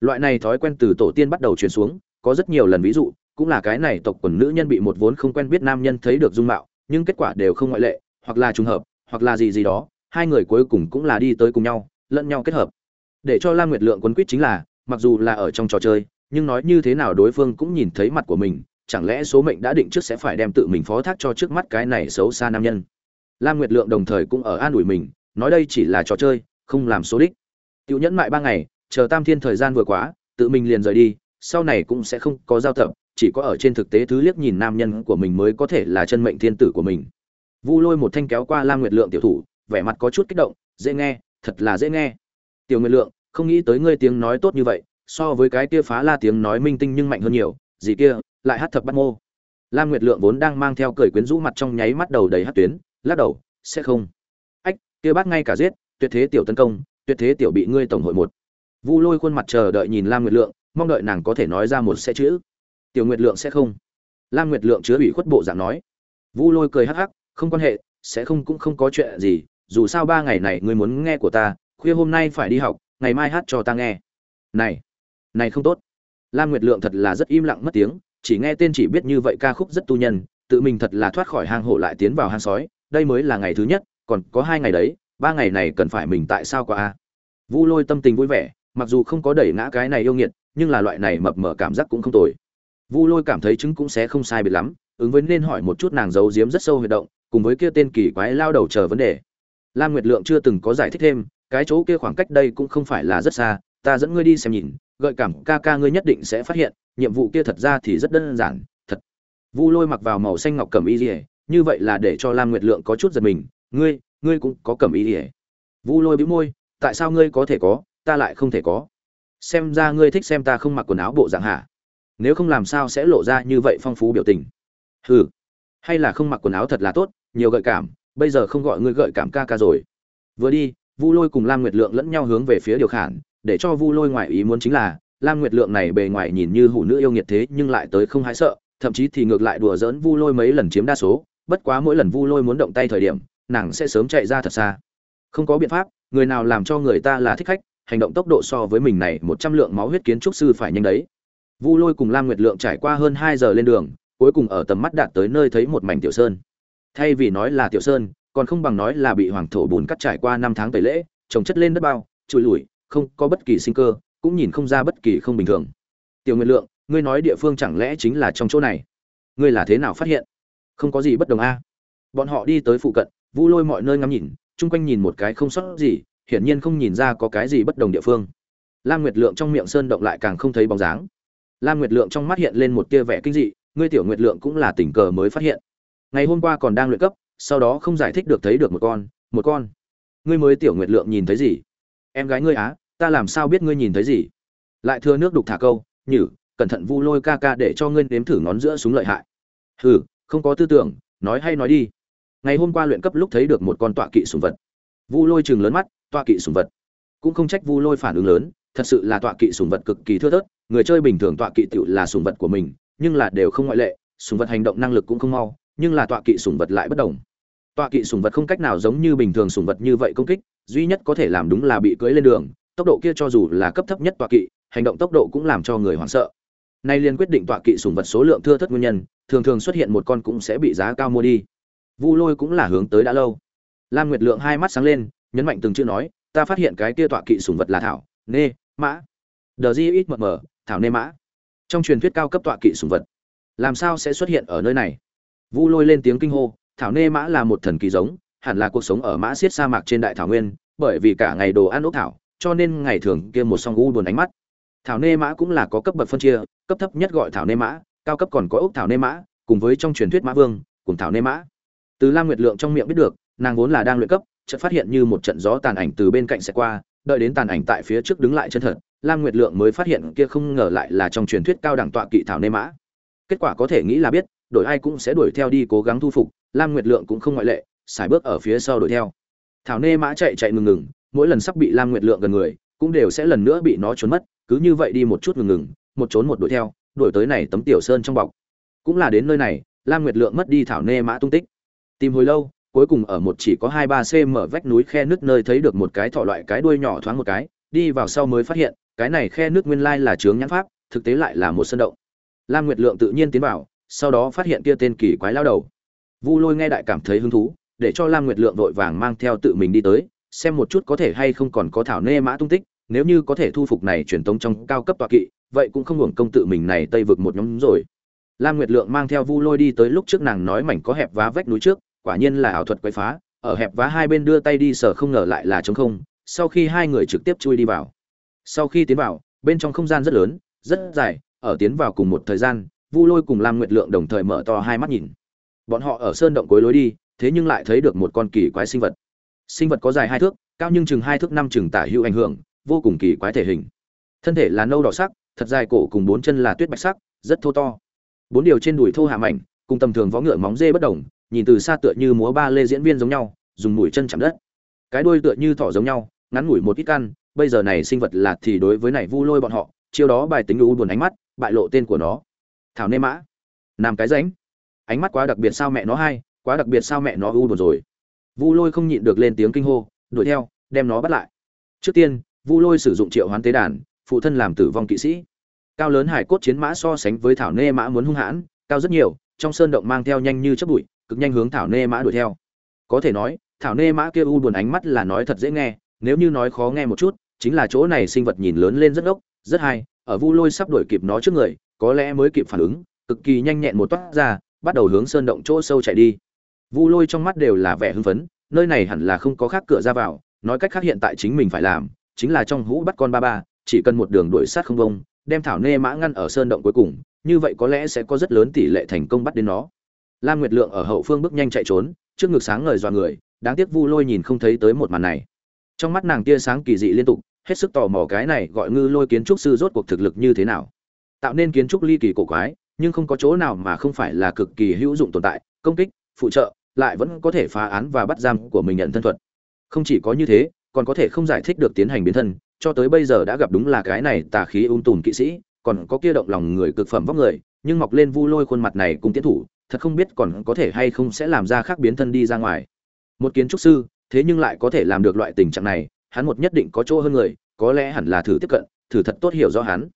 Loại này thói quen từ tổ tiên bắt đầu truyền xuống, có rất nhiều lần ví dụ, cũng là cái này tộc quần nữ nhân bị một vốn không quen biết nam nhân thấy được dung mạo, nhưng kết quả đều không ngoại lệ, hoặc là trùng hợp, hoặc là gì gì đó, hai người cuối cùng cũng là đi tới cùng nhau, lẫn nhau kết hợp. Để cho lam nguyệt lượng quấn quýt chính là, mặc dù là ở trong trò chơi, nhưng nói như thế nào đối phương cũng nhìn thấy mặt của mình, chẳng lẽ số mệnh đã định trước sẽ phải đem tự mình phó thác cho trước mắt cái này xấu xa nam nhân. Lam nguyệt lượng đồng thời cũng ở an ủi mình, nói đây chỉ là trò chơi, không làm số đích tiểu nhẫn mại ba ngày, chờ tam thiên thời gian vừa quá, tự mình liền rời đi, sau này cũng sẽ không có giao tập, chỉ có ở trên thực tế thứ liếc nhìn nam nhân của mình mới có thể là chân mệnh thiên tử của mình. Vu lôi một thanh kéo qua lam nguyệt lượng tiểu thủ, vẻ mặt có chút kích động, dễ nghe, thật là dễ nghe. Tiểu nguyệt lượng, không nghĩ tới ngươi tiếng nói tốt như vậy, so với cái kia phá la tiếng nói minh tinh nhưng mạnh hơn nhiều, gì kia, lại hát thập bắt mô lam nguyệt lượng vốn đang mang theo cười quyến rũ mặt trong nháy mắt đầu đầy hát tuyến, lắc đầu, sẽ không. Ách, kia bác ngay cả giết, tuyệt thế tiểu tấn công tuyệt thế tiểu bị ngươi tổng hội một. Vu lôi khuôn mặt chờ đợi nhìn lam nguyệt lượng, mong đợi nàng có thể nói ra một sẽ chữ. Tiểu nguyệt lượng sẽ không. Lam nguyệt lượng chứa ủy khuất bộ dạng nói. Vu lôi cười hắc hắc, không quan hệ, sẽ không cũng không có chuyện gì, dù sao ba ngày này ngươi muốn nghe của ta, khuya hôm nay phải đi học, ngày mai hát cho ta nghe. Này này không tốt. Lam nguyệt lượng thật là rất im lặng mất tiếng, chỉ nghe tên chỉ biết như vậy ca khúc rất tu nhân, tự mình thật là thoát khỏi hang hổ lại tiến vào hang sói, đây mới là ngày thứ nhất, còn có hai ngày đấy ba ngày này cần phải mình tại sao qua a? Vu lôi tâm tình vui vẻ, mặc dù không có đẩy ngã cái này yêu nghiệt, nhưng là loại này mập mờ cảm giác cũng không tồi. Vu lôi cảm thấy chứng cũng sẽ không sai biệt lắm, ứng với nên hỏi một chút nàng giấu giếm rất sâu huy động, cùng với kia tên kỳ quái lao đầu chờ vấn đề. Lam nguyệt lượng chưa từng có giải thích thêm, cái chỗ kia khoảng cách đây cũng không phải là rất xa, ta dẫn ngươi đi xem nhìn, gợi cảm ca ca ngươi nhất định sẽ phát hiện, nhiệm vụ kia thật ra thì rất đơn giản, thật. Vu lôi mặc vào màu xanh ngọc cẩm y dỉa như vậy là để cho lam nguyệt lượng có chút giật mình, ngươi ngươi cũng có cẩm ý ỉa vu lôi bĩu môi, tại sao ngươi có thể có, ta lại không thể có? Xem ra ngươi thích xem ta không mặc quần áo bộ dạng hạ nếu không làm sao sẽ lộ ra như vậy phong phú biểu tình? Hừ, hay là không mặc quần áo thật là tốt, nhiều gợi cảm, bây giờ không gọi ngươi gợi cảm ca ca rồi. Vừa đi, vu lôi cùng lam nguyệt lượng lẫn nhau hướng về phía điều khản để cho vu lôi ngoại ý muốn chính là, lam nguyệt lượng này bề ngoài nhìn như hủ nữ yêu nghiệt thế nhưng lại tới không hái sợ, thậm chí thì ngược lại đùa giỡn vu lôi mấy lần chiếm đa số, bất quá mỗi lần vu lôi muốn động tay thời điểm nàng sẽ sớm chạy ra thật xa. Không có biện pháp, người nào làm cho người ta là thích khách, hành động tốc độ so với mình này một trăm lượng máu huyết kiến trúc sư phải nhanh đấy. Vu lôi cùng lam nguyệt lượng trải qua hơn hai giờ lên đường, cuối cùng ở tầm mắt đạt tới nơi thấy một mảnh tiểu sơn. Thay vì nói là tiểu sơn, còn không bằng nói là bị hoàng thổ bùn cắt trải qua năm tháng tẩy lễ, trồng chất lên đất bao, trụi lủi, không có bất kỳ sinh cơ, cũng nhìn không ra bất kỳ không bình thường. Tiểu nguyệt lượng, ngươi nói địa phương chẳng lẽ chính là trong chỗ này? Ngươi là thế nào phát hiện? Không có gì bất đồng a. Bọn họ đi tới phụ cận vu lôi mọi nơi ngắm nhìn, chung quanh nhìn một cái không sót gì, hiển nhiên không nhìn ra có cái gì bất đồng địa phương. Lam nguyệt lượng trong miệng sơn động lại càng không thấy bóng dáng. Lam nguyệt lượng trong mắt hiện lên một tia vẻ kinh dị, ngươi tiểu nguyệt lượng cũng là tình cờ mới phát hiện. Ngày hôm qua còn đang luyện cấp, sau đó không giải thích được thấy được một con một con. Ngươi mới tiểu nguyệt lượng nhìn thấy gì? Em gái ngươi á, ta làm sao biết ngươi nhìn thấy gì? Lại thưa nước đục thả câu, nhử, cẩn thận vu lôi ca ca để cho ngươi nếm thử ngón giữa súng lợi hại. Hừ, không có tư tưởng, nói hay nói đi ngày hôm qua luyện cấp lúc thấy được một con tọa kỵ sùng vật. Vu lôi chừng lớn mắt, tọa kỵ sùng vật. Cũng không trách vu lôi phản ứng lớn, thật sự là tọa kỵ sùng vật cực kỳ thưa thớt, người chơi bình thường tọa kỵ tựu là sùng vật của mình, nhưng là đều không ngoại lệ, sùng vật hành động năng lực cũng không mau, nhưng là tọa kỵ sùng vật lại bất đồng. Tọa kỵ sùng vật không cách nào giống như bình thường sùng vật như vậy công kích, duy nhất có thể làm đúng là bị cưỡi lên đường, tốc độ kia cho dù là cấp thấp nhất tọa kỵ, hành động tốc độ cũng làm cho người hoảng sợ. Nay liên quyết định tọa kỵ sùng vật số lượng thưa thất nguyên nhân, thường thường xuất hiện một con cũng sẽ bị giá cao mua đi vu lôi cũng là hướng tới đã lâu. Lam nguyệt lượng hai mắt sáng lên, nhấn mạnh từng chữ nói, ta phát hiện cái kia tọa kỵ sùng vật là thảo, nê, mã. Đờ di ít mờ mờ, thảo nê mã. Trong truyền thuyết cao cấp tọa kỵ sùng vật, làm sao sẽ xuất hiện ở nơi này? Vu lôi lên tiếng kinh hô, thảo nê mã là một thần kỳ giống, hẳn là cuộc sống ở mã xiết sa mạc trên đại thảo nguyên, bởi vì cả ngày đồ ăn ốc thảo, cho nên ngày thường kia một song u buồn ánh mắt. Thảo nê mã cũng là có cấp bậc phân chia, cấp thấp nhất gọi thảo nê mã, cao cấp còn có ốc thảo nê mã, cùng với trong truyền thuyết mã vương, cùng thảo nê mã từ lam nguyệt lượng trong miệng biết được, nàng vốn là đang luyện cấp, chợt phát hiện như một trận gió tàn ảnh từ bên cạnh sẽ qua, đợi đến tàn ảnh tại phía trước đứng lại chân thật, lam nguyệt lượng mới phát hiện kia không ngờ lại là trong truyền thuyết cao đẳng tọa kỵ thảo nê mã. Kết quả có thể nghĩ là biết, đổi ai cũng sẽ đuổi theo đi cố gắng thu phục, lam nguyệt lượng cũng không ngoại lệ, xài bước ở phía sau đuổi theo. Thảo nê mã chạy chạy ngừng ngừng, mỗi lần sắp bị lam nguyệt lượng gần người, cũng đều sẽ lần nữa bị nó trốn mất, cứ như vậy đi một chút ngừng ngừng, một trốn một đuổi theo, đuổi tới này tấm tiểu sơn trong bọc. Cũng là đến nơi này, lam nguyệt lượng mất đi thảo nê mã tung tích tìm hồi lâu, cuối cùng ở một chỉ có hai ba cm vách núi khe nước nơi thấy được một cái thỏ loại cái đuôi nhỏ thoáng một cái, đi vào sau mới phát hiện, cái này khe nước nguyên lai là chướng nhãn pháp, thực tế lại là một sân động. Lam nguyệt lượng tự nhiên tiến vào, sau đó phát hiện kia tên kỳ quái lao đầu. Vu lôi nghe đại cảm thấy hứng thú, để cho lam nguyệt lượng vội vàng mang theo tự mình đi tới, xem một chút có thể hay không còn có thảo nê mã tung tích, nếu như có thể thu phục này truyền tống trong cao cấp tọa kỵ, vậy cũng không hưởng công tự mình này tây vực một nhóm rồi. Lam nguyệt lượng mang theo vu lôi đi tới lúc trước nàng nói mảnh có hẹp vá vách núi trước quả nhiên là ảo thuật quấy phá, ở hẹp vá hai bên đưa tay đi sở không ngờ lại là trống không, sau khi hai người trực tiếp chui đi vào. Sau khi tiến vào, bên trong không gian rất lớn, rất dài, ở tiến vào cùng một thời gian, vu lôi cùng lam nguyệt lượng đồng thời mở to hai mắt nhìn. Bọn họ ở sơn động cuối lối đi, thế nhưng lại thấy được một con kỳ quái sinh vật. Sinh vật có dài hai thước, cao nhưng chừng hai thước năm chừng tả hữu ảnh hưởng, vô cùng kỳ quái thể hình. Thân thể là nâu đỏ sắc, thật dài cổ cùng bốn chân là tuyết bạch sắc, rất thô to. Bốn điều trên đùi thô hạ mảnh, cùng tầm thường vó ngựa móng dê bất đồng nhìn từ xa tựa như múa ba lê diễn viên giống nhau, dùng mũi chân chạm đất. Cái đuôi tựa như thỏ giống nhau, ngắn ngủi một ít căn, bây giờ này sinh vật là thì đối với này vu lôi bọn họ, chiêu đó bài tính u buồn ánh mắt, bại lộ tên của nó. Thảo nê mã. Làm cái ránh. Ánh mắt quá đặc biệt sao mẹ nó hay, quá đặc biệt sao mẹ nó u buồn rồi. Vu lôi không nhịn được lên tiếng kinh hô, đuổi theo, đem nó bắt lại. Trước tiên, vu lôi sử dụng triệu hoán tế đàn, phụ thân làm tử vong kỵ sĩ. Cao lớn hải cốt chiến mã so sánh với thảo nê mã muốn hung hãn, cao rất nhiều, trong sơn động mang theo nhanh như chất bụi cực nhanh hướng thảo nê mã đuổi theo. Có thể nói, thảo nê mã kia u buồn ánh mắt là nói thật dễ nghe, nếu như nói khó nghe một chút, chính là chỗ này sinh vật nhìn lớn lên rất ốc rất hay, ở vu lôi sắp đuổi kịp nó trước người, có lẽ mới kịp phản ứng, cực kỳ nhanh nhẹn một toát ra, bắt đầu hướng sơn động chỗ sâu chạy đi. Vu lôi trong mắt đều là vẻ hưng phấn, nơi này hẳn là không có khác cửa ra vào, nói cách khác hiện tại chính mình phải làm, chính là trong hũ bắt con ba ba, chỉ cần một đường đuổi sát không bông, đem thảo nê mã ngăn ở sơn động cuối cùng, như vậy có lẽ sẽ có rất lớn tỷ lệ thành công bắt đến nó lam nguyệt lượng ở hậu phương bước nhanh chạy trốn, trước ngực sáng ngời dọa người, đáng tiếc vu lôi nhìn không thấy tới một màn này. Trong mắt nàng tia sáng kỳ dị liên tục, hết sức tò mò cái này gọi ngư lôi kiến trúc sư rốt cuộc thực lực như thế nào. Tạo nên kiến trúc ly kỳ cổ quái, nhưng không có chỗ nào mà không phải là cực kỳ hữu dụng tồn tại, công kích, phụ trợ, lại vẫn có thể phá án và bắt giam của mình nhận thân thuật. Không chỉ có như thế, còn có thể không giải thích được tiến hành biến thân, cho tới bây giờ đã gặp đúng là cái này tà khí ung tùm kỵ sĩ, còn có kia động lòng người cực phẩm vóc người, nhưng mọc lên vu lôi khuôn mặt này cùng tiến thủ thật không biết còn có thể hay không sẽ làm ra khác biến thân đi ra ngoài. Một kiến trúc sư, thế nhưng lại có thể làm được loại tình trạng này, hắn một nhất định có chỗ hơn người, có lẽ hẳn là thử tiếp cận, thử thật tốt hiểu rõ hắn.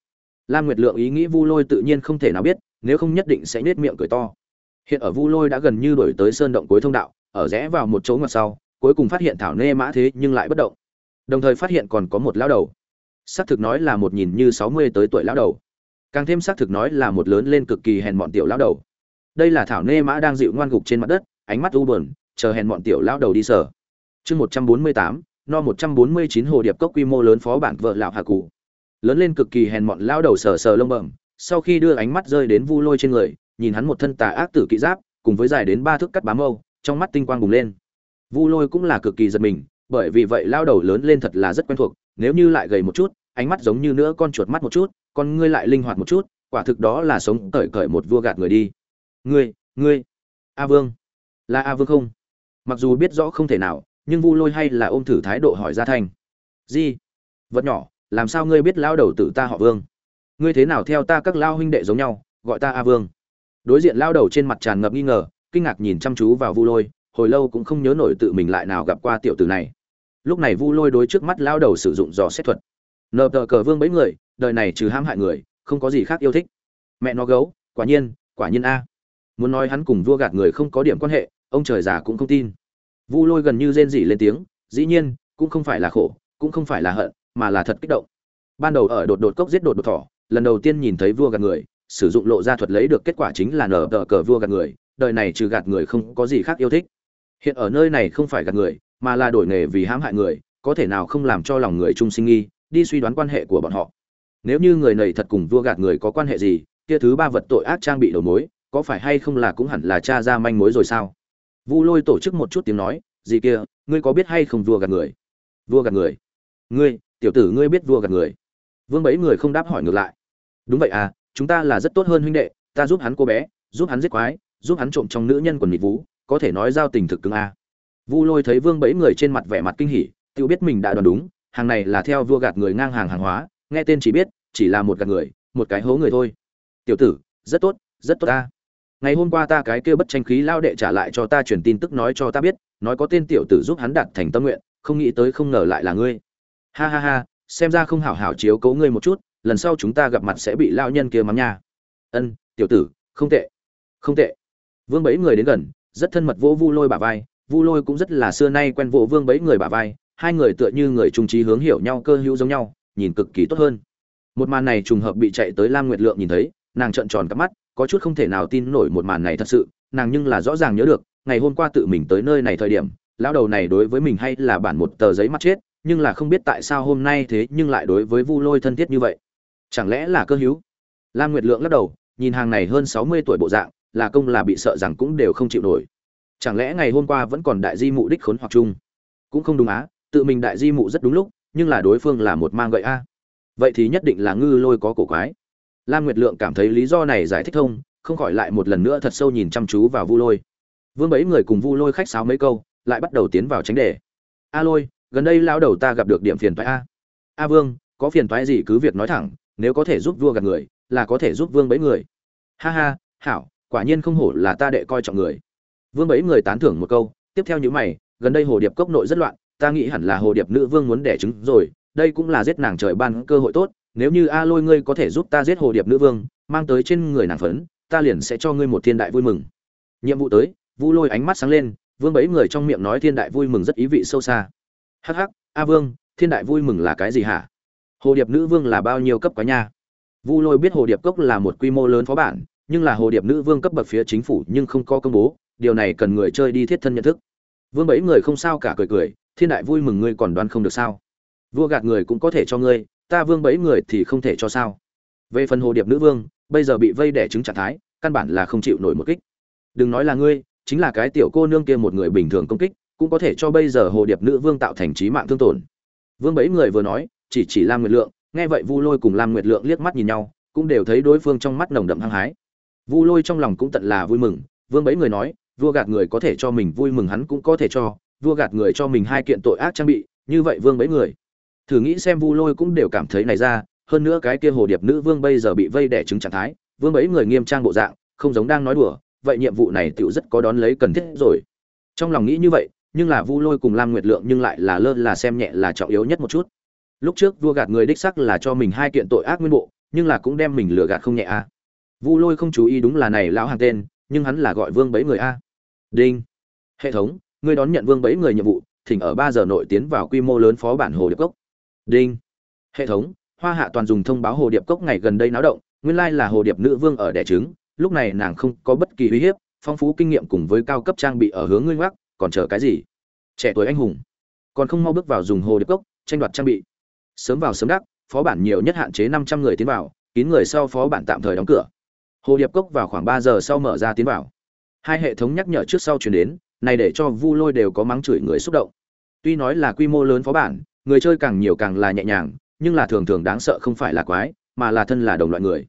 Lam nguyệt lượng ý nghĩ vu lôi tự nhiên không thể nào biết, nếu không nhất định sẽ nết miệng cười to. Hiện ở vu lôi đã gần như đổi tới sơn động cuối thông đạo, ở rẽ vào một chỗ ngoặt sau, cuối cùng phát hiện thảo nê mã thế nhưng lại bất động. Đồng thời phát hiện còn có một lão đầu. Xác thực nói là một nhìn như sáu mươi tới tuổi lão đầu. Càng thêm xác thực nói là một lớn lên cực kỳ hèn mọn tiểu lão đầu đây là thảo nê mã đang dịu ngoan gục trên mặt đất, ánh mắt u buồn, chờ hèn bọn tiểu lão đầu đi sở. Chương một trăm bốn mươi tám, no một trăm bốn mươi chín hồ điệp cốc quy mô lớn phó bản vợ lão hà cụ lớn lên cực kỳ hèn mọn lão đầu sờ sờ lông bẩm, sau khi đưa ánh mắt rơi đến vu lôi trên người, nhìn hắn một thân tà ác tử kỵ giáp, cùng với dài đến ba thước cắt bám mâu, trong mắt tinh quang bùng lên. Vu lôi cũng là cực kỳ giật mình, bởi vì vậy lao đầu lớn lên thật là rất quen thuộc, nếu như lại gầy một chút, ánh mắt giống như nữa con chuột mắt một chút, con ngươi lại linh hoạt một chút, quả thực đó là sống cởi cởi một vua gạt người đi ngươi ngươi. A vương. Là a vương không? Mặc dù biết rõ không thể nào, nhưng vu lôi hay là ôm thử thái độ hỏi ra thành. Gì vật nhỏ, làm sao ngươi biết lao đầu tử ta họ vương? Ngươi thế nào theo ta các lao huynh đệ giống nhau, gọi ta a vương? Đối diện lao đầu trên mặt tràn ngập nghi ngờ, kinh ngạc nhìn chăm chú vào vu lôi, hồi lâu cũng không nhớ nổi tự mình lại nào gặp qua tiểu tử này. Lúc này vu lôi đối trước mắt lao đầu sử dụng dò xét thuật. Nợ tờ cờ vương bấy người, đời này trừ hãm hại người, không có gì khác yêu thích. Mẹ nó gấu, quả nhiên quả nhiên a muốn nói hắn cùng vua gạt người không có điểm quan hệ, ông trời già cũng không tin. Vu lôi gần như rên rỉ lên tiếng, dĩ nhiên, cũng không phải là khổ, cũng không phải là hận, mà là thật kích động. Ban đầu ở đột đột cốc giết đột đột thỏ, lần đầu tiên nhìn thấy vua gạt người, sử dụng lộ ra thuật lấy được kết quả chính là nở tờ cờ vua gạt người, đời này trừ gạt người không có gì khác yêu thích. Hiện ở nơi này không phải gạt người, mà là đổi nghề vì hãm hại người, có thể nào không làm cho lòng người trung sinh nghi, đi suy đoán quan hệ của bọn họ. Nếu như người này thật cùng vua gạt người có quan hệ gì, kia thứ ba vật tội ác trang bị đầu mối có phải hay không là cũng hẳn là cha ra manh mối rồi sao? Vu lôi tổ chức một chút tiếng nói, gì kia, ngươi có biết hay không vua gạt người? Vua gạt người? Ngươi, tiểu tử ngươi biết vua gạt người? Vương bấy người không đáp hỏi ngược lại. Đúng vậy à chúng ta là rất tốt hơn huynh đệ, ta giúp hắn cô bé, giúp hắn giết quái, giúp hắn trộm trong nữ nhân quần nhị vũ có thể nói giao tình thực cứng a. Vu lôi thấy vương bấy người trên mặt vẻ mặt kinh hỉ, tự biết mình đã đoán đúng, hàng này là theo vua gạt người ngang hàng hàng hóa, nghe tên chỉ biết, chỉ là một gạt người, một cái hố người thôi. Tiểu tử, rất tốt rất tốt ta ngày hôm qua ta cái kia bất tranh khí lao đệ trả lại cho ta truyền tin tức nói cho ta biết, nói có tên tiểu tử giúp hắn đạt thành tâm nguyện, không nghĩ tới không ngờ lại là ngươi. Ha ha ha, xem ra không hảo hảo chiếu cố ngươi một chút, lần sau chúng ta gặp mặt sẽ bị lao nhân kia mắng nha. Ân, tiểu tử, không tệ. Không tệ. Vương bấy người đến gần, rất thân mật vỗ vu lôi bả vai, vu lôi cũng rất là xưa nay quen vỗ vương bấy người bả vai, hai người tựa như người trung trí hướng hiểu nhau, cơ hữu giống nhau, nhìn cực kỳ tốt hơn. Một màn này trùng hợp bị chạy tới lam nguyệt lượng nhìn thấy, nàng trợn tròn cắp mắt có chút không thể nào tin nổi một màn này thật sự, nàng nhưng là rõ ràng nhớ được, ngày hôm qua tự mình tới nơi này thời điểm, lão đầu này đối với mình hay là bản một tờ giấy mắt chết, nhưng là không biết tại sao hôm nay thế nhưng lại đối với vu lôi thân thiết như vậy. Chẳng lẽ là cơ hữu? Lam nguyệt lượng lắc đầu, nhìn hàng này hơn sáu mươi tuổi bộ dạng, là công là bị sợ rằng cũng đều không chịu nổi. Chẳng lẽ ngày hôm qua vẫn còn đại di mụ đích khốn hoặc chung? Cũng không đúng á, tự mình đại di mụ rất đúng lúc, nhưng là đối phương là một mang gậy a. Vậy thì nhất định là ngư lôi có cổ quái lam nguyệt lượng cảm thấy lý do này giải thích thông, không khỏi lại một lần nữa thật sâu nhìn chăm chú vào vu lôi. Vương bấy người cùng vu lôi khách sáo mấy câu, lại bắt đầu tiến vào tránh đề. A lôi, gần đây lao đầu ta gặp được điểm phiền toái a. A vương, có phiền toái gì cứ việc nói thẳng, nếu có thể giúp vua gạt người, là có thể giúp vương bấy người. Ha ha, hảo, quả nhiên không hổ là ta đệ coi trọng người. Vương bấy người tán thưởng một câu, tiếp theo những mày, gần đây hồ điệp cốc nội rất loạn, ta nghĩ hẳn là hồ điệp nữ vương muốn đẻ trứng rồi, đây cũng là giết nàng trời ban cơ hội tốt nếu như a lôi ngươi có thể giúp ta giết hồ điệp nữ vương, mang tới trên người nàng phấn, ta liền sẽ cho ngươi một thiên đại vui mừng. Nhiệm vụ tới, vu lôi ánh mắt sáng lên, vương bấy người trong miệng nói thiên đại vui mừng rất ý vị sâu xa. Hắc hắc, a vương, thiên đại vui mừng là cái gì hả? Hồ điệp nữ vương là bao nhiêu cấp quá nha? Vu lôi biết hồ điệp cốc là một quy mô lớn phó bản, nhưng là hồ điệp nữ vương cấp bậc phía chính phủ nhưng không có công bố, điều này cần người chơi đi thiết thân nhận thức. Vương bấy người không sao cả cười cười, thiên đại vui mừng ngươi còn đoán không được sao? Vua gạt người cũng có thể cho ngươi ta vương bấy người thì không thể cho sao. Về phần hồ điệp nữ vương, bây giờ bị vây đẻ trứng trạng thái, căn bản là không chịu nổi một kích. Đừng nói là ngươi, chính là cái tiểu cô nương kia một người bình thường công kích, cũng có thể cho bây giờ hồ điệp nữ vương tạo thành trí mạng thương tổn. Vương bấy người vừa nói, chỉ chỉ lam nguyệt lượng, nghe vậy vu lôi cùng lam nguyệt lượng liếc mắt nhìn nhau, cũng đều thấy đối phương trong mắt nồng đậm hăng hái. Vu lôi trong lòng cũng tận là vui mừng, vương bấy người nói, vua gạt người có thể cho mình vui mừng hắn cũng có thể cho, vua gạt người cho mình hai kiện tội ác trang bị, như vậy vương bấy người thử nghĩ xem vu lôi cũng đều cảm thấy này ra, hơn nữa cái kia hồ điệp nữ vương bây giờ bị vây đẻ trứng trạng thái, vương ấy người nghiêm trang bộ dạng, không giống đang nói đùa, vậy nhiệm vụ này tựu rất có đón lấy cần thiết rồi. Trong lòng nghĩ như vậy, nhưng là vu lôi cùng lam nguyệt lượng nhưng lại là lơ là xem nhẹ là trọng yếu nhất một chút. Lúc trước vua gạt người đích sắc là cho mình hai kiện tội ác nguyên bộ, nhưng là cũng đem mình lừa gạt không nhẹ a. À. Vu lôi không chú ý đúng là này lão hàng tên, nhưng hắn là gọi vương bấy người a. Đinh. Hệ thống, ngươi đón nhận vương bấy người nhiệm vụ, thỉnh ở ba giờ nội tiến vào quy mô lớn phó bản hồ điệp cốc đinh. Hệ thống, hoa hạ toàn dùng thông báo hồ điệp cốc ngày gần đây náo động, nguyên lai là hồ điệp nữ vương ở đẻ trứng, lúc này nàng không có bất kỳ uy hiếp, phong phú kinh nghiệm cùng với cao cấp trang bị ở hướng ngươi ngoắc, còn chờ cái gì? Trẻ tuổi anh hùng, còn không mau bước vào dùng hồ điệp cốc, tranh đoạt trang bị. Sớm vào sớm đắc, phó bản nhiều nhất hạn chế năm trăm người tiến vào, kín người sau phó bản tạm thời đóng cửa. Hồ điệp cốc vào khoảng ba giờ sau mở ra tiến vào. Hai hệ thống nhắc nhở trước sau chuyển đến, này để cho vu lôi đều có mắng chửi người xúc động. Tuy nói là quy mô lớn phó bản người chơi càng nhiều càng là nhẹ nhàng, nhưng là thường thường đáng sợ không phải là quái, mà là thân là đồng loại người.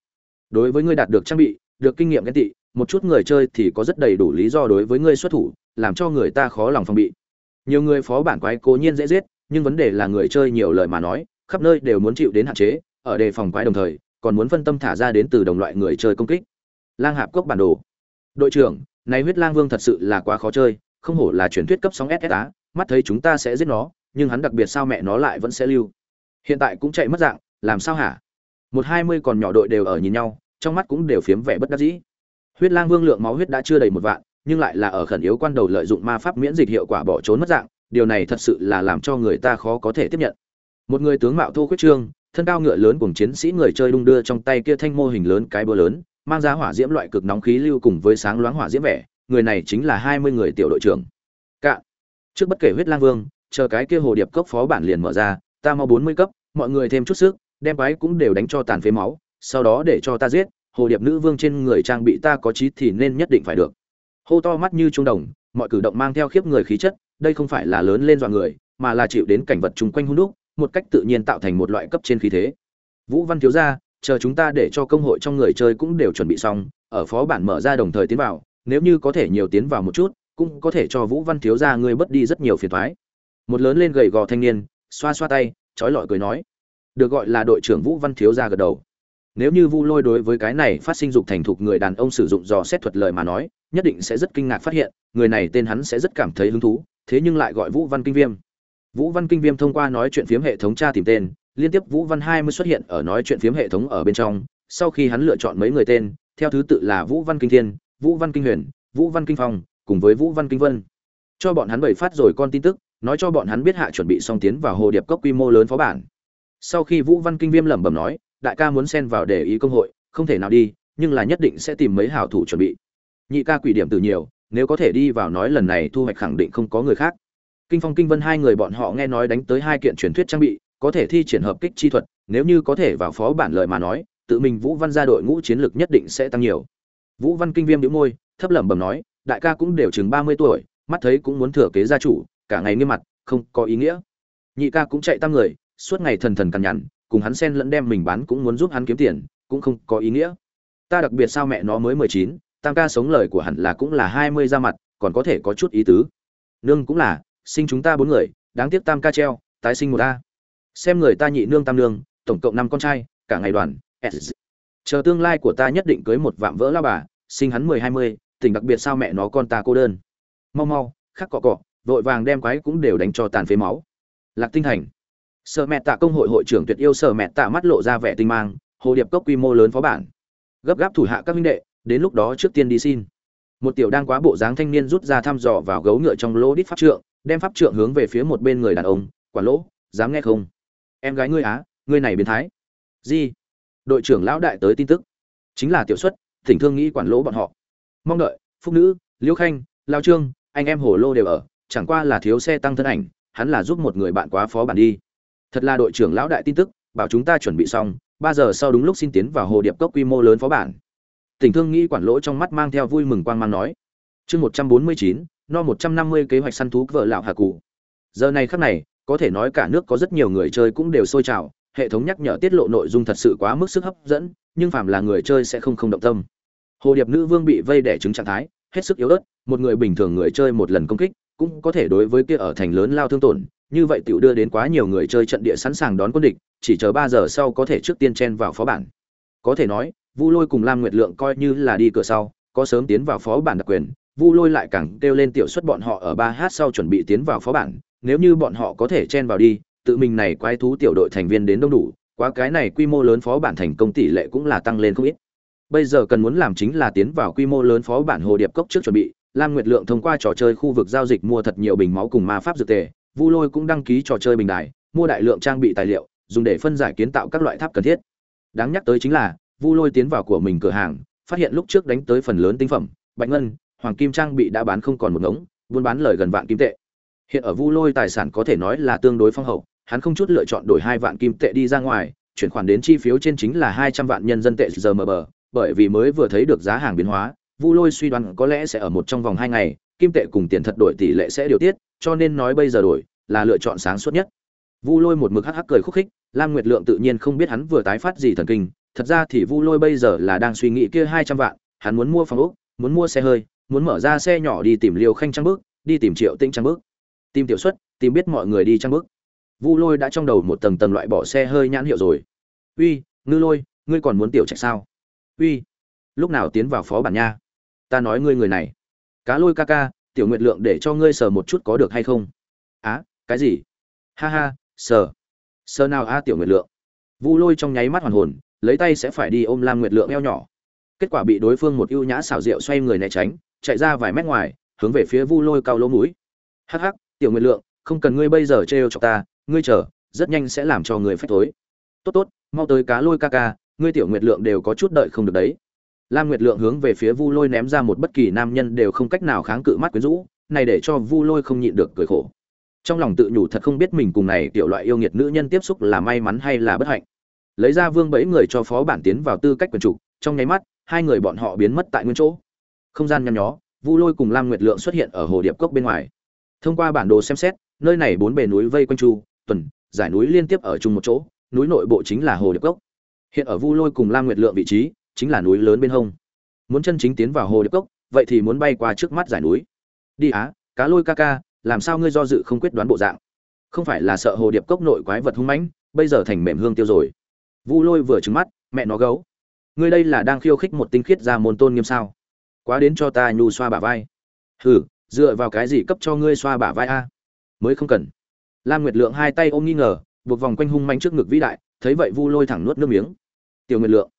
Đối với ngươi đạt được trang bị, được kinh nghiệm ghen tị, một chút người chơi thì có rất đầy đủ lý do đối với ngươi xuất thủ, làm cho người ta khó lòng phòng bị. Nhiều người phó bản quái cố nhiên dễ giết, nhưng vấn đề là người chơi nhiều lời mà nói, khắp nơi đều muốn chịu đến hạn chế, ở đề phòng quái đồng thời, còn muốn phân tâm thả ra đến từ đồng loại người chơi công kích. Lang hạp cốc bản đồ. Đội trưởng, này huyết lang vương thật sự là quá khó chơi, không hổ là truyền thuyết cấp sóng ss á mắt thấy chúng ta sẽ giết nó nhưng hắn đặc biệt sao mẹ nó lại vẫn sẽ lưu. Hiện tại cũng chạy mất dạng, làm sao hả? Một hai mươi còn nhỏ đội đều ở nhìn nhau, trong mắt cũng đều phiếm vẻ bất đắc dĩ. Huyết lang vương lượng máu huyết đã chưa đầy một vạn, nhưng lại là ở khẩn yếu quan đầu lợi dụng ma pháp miễn dịch hiệu quả bỏ trốn mất dạng, điều này thật sự là làm cho người ta khó có thể tiếp nhận. Một người tướng mạo thô khuyết trương, thân cao ngựa lớn cùng chiến sĩ người chơi đung đưa trong tay kia thanh mô hình lớn cái búa lớn, mang ra hỏa diễm loại cực nóng khí lưu cùng với sáng loáng hỏa diễm vẻ, người này chính là hai mươi người tiểu đội trưởng. Cạn. Trước bất kể huyết lang vương chờ cái kia hồ điệp cốc phó bản liền mở ra, ta mau bốn mươi cấp, mọi người thêm chút sức, đem quái cũng đều đánh cho tàn phế máu, sau đó để cho ta giết, hồ điệp nữ vương trên người trang bị ta có chí thì nên nhất định phải được. Hô to mắt như trung đồng, mọi cử động mang theo khiếp người khí chất, đây không phải là lớn lên dọa người, mà là chịu đến cảnh vật chung quanh hung đúc, một cách tự nhiên tạo thành một loại cấp trên khí thế. Vũ văn thiếu gia, chờ chúng ta để cho công hội trong người chơi cũng đều chuẩn bị xong, ở phó bản mở ra đồng thời tiến vào, nếu như có thể nhiều tiến vào một chút, cũng có thể cho vũ văn thiếu gia ngươi bất đi rất nhiều phiền toái một lớn lên gầy gò thanh niên, xoa xoa tay, trói lọi cười nói. Được gọi là đội trưởng vũ văn thiếu gia gật đầu. Nếu như vu lôi đối với cái này phát sinh dục thành thục người đàn ông sử dụng dò xét thuật lời mà nói, nhất định sẽ rất kinh ngạc phát hiện, người này tên hắn sẽ rất cảm thấy hứng thú, thế nhưng lại gọi vũ văn kinh viêm. Vũ văn kinh viêm thông qua nói chuyện phiếm hệ thống tra tìm tên, liên tiếp vũ văn hai mươi xuất hiện ở nói chuyện phiếm hệ thống ở bên trong, sau khi hắn lựa chọn mấy người tên, theo thứ tự là vũ văn kinh thiên, vũ văn kinh huyền, vũ văn kinh phong, cùng với vũ văn kinh vân. Cho bọn hắn bảy phát rồi con tin tức nói cho bọn hắn biết hạ chuẩn bị xong tiến vào hồ điệp cốc quy mô lớn phó bản. Sau khi vũ văn kinh viêm lẩm bẩm nói, đại ca muốn xen vào để ý công hội, không thể nào đi, nhưng là nhất định sẽ tìm mấy hảo thủ chuẩn bị. Nhị ca quỷ điểm từ nhiều, nếu có thể đi vào nói lần này thu hoạch khẳng định không có người khác. Kinh phong kinh vân hai người bọn họ nghe nói đánh tới hai kiện truyền thuyết trang bị, có thể thi triển hợp kích chi thuật, nếu như có thể vào phó bản lời mà nói, tự mình vũ văn ra đội ngũ chiến lược nhất định sẽ tăng nhiều. Vũ văn kinh viêm đĩu môi, thấp lẩm bẩm nói, đại ca cũng đều chừng ba mươi tuổi, mắt thấy cũng muốn thừa kế gia chủ cả ngày nghiêm mặt, không có ý nghĩa. Nhị ca cũng chạy tăng người, suốt ngày thần thần cằn nhằn, cùng hắn xen lẫn đem mình bán cũng muốn giúp hắn kiếm tiền, cũng không có ý nghĩa. Ta đặc biệt sao mẹ nó mới mười chín, tam ca sống lời của hẳn là cũng là hai mươi ra mặt, còn có thể có chút ý tứ. Nương cũng là, sinh chúng ta bốn người, đáng tiếc tam ca treo, tái sinh một ta xem người ta nhị nương tam nương, tổng cộng năm con trai, cả ngày đoàn chờ tương lai của ta nhất định cưới một vạm vỡ lao bà, sinh hắn mười hai mươi, tình đặc biệt sao mẹ nó con ta cô đơn. Mau mau, khắc cọ cọ vội vàng đem quái cũng đều đánh cho tàn phế máu. Lạc tinh thành. Sợ mẹ tạ công hội hội trưởng tuyệt yêu sợ mẹ tạ mắt lộ ra vẻ tinh mang, hồ điệp cốc quy mô lớn phó bản. Gấp gáp thủ hạ các minh đệ, đến lúc đó trước tiên đi xin. Một tiểu đang quá bộ dáng thanh niên rút ra thăm dò vào gấu ngựa trong lỗ đít pháp trượng, đem pháp trượng hướng về phía một bên người đàn ông quản lỗ, dám nghe không? Em gái ngươi á, ngươi này biến thái. Gì? Đội trưởng lão đại tới tin tức. Chính là tiểu xuất, thỉnh thương nghĩ quản lỗ bọn họ. Mong đợi, phúc nữ, liễu khanh, lao trương, anh em hồ lô đều ở chẳng qua là thiếu xe tăng thân ảnh, hắn là giúp một người bạn quá phó bản đi. Thật là đội trưởng lão đại tin tức, bảo chúng ta chuẩn bị xong, ba giờ sau đúng lúc xin tiến vào hồ điệp cốc quy mô lớn phó bản. Tỉnh thương nghĩ quản lỗ trong mắt mang theo vui mừng quang mang nói, chương một trăm bốn mươi chín, no một trăm năm mươi kế hoạch săn thú vợ lão hà cụ giờ này khắc này, có thể nói cả nước có rất nhiều người chơi cũng đều sôi trào, hệ thống nhắc nhở tiết lộ nội dung thật sự quá mức sức hấp dẫn, nhưng phàm là người chơi sẽ không không động tâm. Hồ điệp nữ vương bị vây đẻ trứng trạng thái, hết sức yếu ớt, một người bình thường người chơi một lần công kích cũng có thể đối với kia ở thành lớn lao thương tổn, như vậy tiểu đưa đến quá nhiều người chơi trận địa sẵn sàng đón quân địch, chỉ chờ ba giờ sau có thể trước tiên chen vào phó bản. Có thể nói, vu lôi cùng lam nguyệt lượng coi như là đi cửa sau, có sớm tiến vào phó bản đặc quyền, vu lôi lại càng kêu lên tiểu suất bọn họ ở ba h sau chuẩn bị tiến vào phó bản, nếu như bọn họ có thể chen vào đi, tự mình này quái thú tiểu đội thành viên đến đông đủ, quá cái này quy mô lớn phó bản thành công tỷ lệ cũng là tăng lên không ít. Bây giờ cần muốn làm chính là tiến vào quy mô lớn phó bản hồ điệp cốc trước chuẩn bị lam nguyệt lượng thông qua trò chơi khu vực giao dịch mua thật nhiều bình máu cùng ma pháp dược tề, vu lôi cũng đăng ký trò chơi bình đài, mua đại lượng trang bị tài liệu, dùng để phân giải kiến tạo các loại tháp cần thiết. Đáng nhắc tới chính là, vu lôi tiến vào của mình cửa hàng, phát hiện lúc trước đánh tới phần lớn tinh phẩm, bạch ngân, hoàng kim trang bị đã bán không còn một ngống, buôn bán lời gần vạn kim tệ. Hiện ở vu lôi tài sản có thể nói là tương đối phong hậu, hắn không chút lựa chọn đổi hai vạn kim tệ đi ra ngoài, chuyển khoản đến chi phiếu trên chính là hai trăm vạn nhân dân tệ giờ mờ bờ bởi vì mới vừa thấy được giá hàng biến hóa vu lôi suy đoán có lẽ sẽ ở một trong vòng hai ngày kim tệ cùng tiền thật đổi tỷ lệ sẽ điều tiết cho nên nói bây giờ đổi là lựa chọn sáng suốt nhất. Vu lôi một mực hắc hắc cười khúc khích lam nguyệt lượng tự nhiên không biết hắn vừa tái phát gì thần kinh thật ra thì vu lôi bây giờ là đang suy nghĩ kia hai trăm vạn hắn muốn mua phòng ốc muốn mua xe hơi muốn mở ra xe nhỏ đi tìm liều khanh Trang bước đi tìm triệu tĩnh Trang bước tìm tiểu suất, tìm biết mọi người đi Trang bước. Vu lôi đã trong đầu một tầng tầng loại bỏ xe hơi nhãn hiệu rồi. Uy ngư lôi ngươi còn muốn tiểu trạch sao? Uy lúc nào tiến vào phó bản nha? Ta nói ngươi người này. Cá lôi ca ca, tiểu nguyện lượng để cho ngươi sờ một chút có được hay không? Á, cái gì? Ha ha, sờ. Sờ nào a, tiểu nguyện lượng? Vu lôi trong nháy mắt hoàn hồn, lấy tay sẽ phải đi ôm lam nguyệt lượng eo nhỏ. Kết quả bị đối phương một ưu nhã xảo diệu xoay người né tránh, chạy ra vài mét ngoài, hướng về phía vu lôi cao lỗ mũi. Hắc hắc, tiểu nguyệt lượng, không cần ngươi bây giờ trêu cho ta, ngươi chờ, rất nhanh sẽ làm cho người phách thối. Tốt tốt, mau tới cá lôi ca ca, ngươi tiểu nguyệt lượng đều có chút đợi không được đấy lam nguyệt lượng hướng về phía vu lôi ném ra một bất kỳ nam nhân đều không cách nào kháng cự mắt quyến rũ, này để cho vu lôi không nhịn được cười khổ. Trong lòng tự nhủ thật không biết mình cùng này tiểu loại yêu nghiệt nữ nhân tiếp xúc là may mắn hay là bất hạnh. Lấy ra vương bẫy người cho phó bản tiến vào tư cách quyền chủ, trong nháy mắt, hai người bọn họ biến mất tại nguyên chỗ. Không gian nhăn nhó, vu lôi cùng lam nguyệt lượng xuất hiện ở hồ điệp cốc bên ngoài. Thông qua bản đồ xem xét, nơi này bốn bề núi vây quanh chu, tuần, giải núi liên tiếp ở chung một chỗ, núi nội bộ chính là hồ điệp cốc. Hiện ở vu lôi cùng lam nguyệt lượng vị trí chính là núi lớn bên hông. Muốn chân chính tiến vào hồ điệp cốc, vậy thì muốn bay qua trước mắt giải núi. Đi á, cá lôi ca ca, làm sao ngươi do dự không quyết đoán bộ dạng? Không phải là sợ hồ điệp cốc nội quái vật hung mãnh, bây giờ thành mềm hương tiêu rồi. Vu lôi vừa trứng mắt, mẹ nó gấu. Ngươi đây là đang khiêu khích một tinh khiết ra môn tôn nghiêm sao? Quá đến cho ta nhu xoa bả vai. Hừ, dựa vào cái gì cấp cho ngươi xoa bả vai a? Mới không cần. Lam nguyệt lượng hai tay ôm nghi ngờ, buộc vòng quanh hung manh trước ngực vĩ đại, thấy vậy vu lôi thẳng nuốt nước miếng. Tiểu nguyệt lượng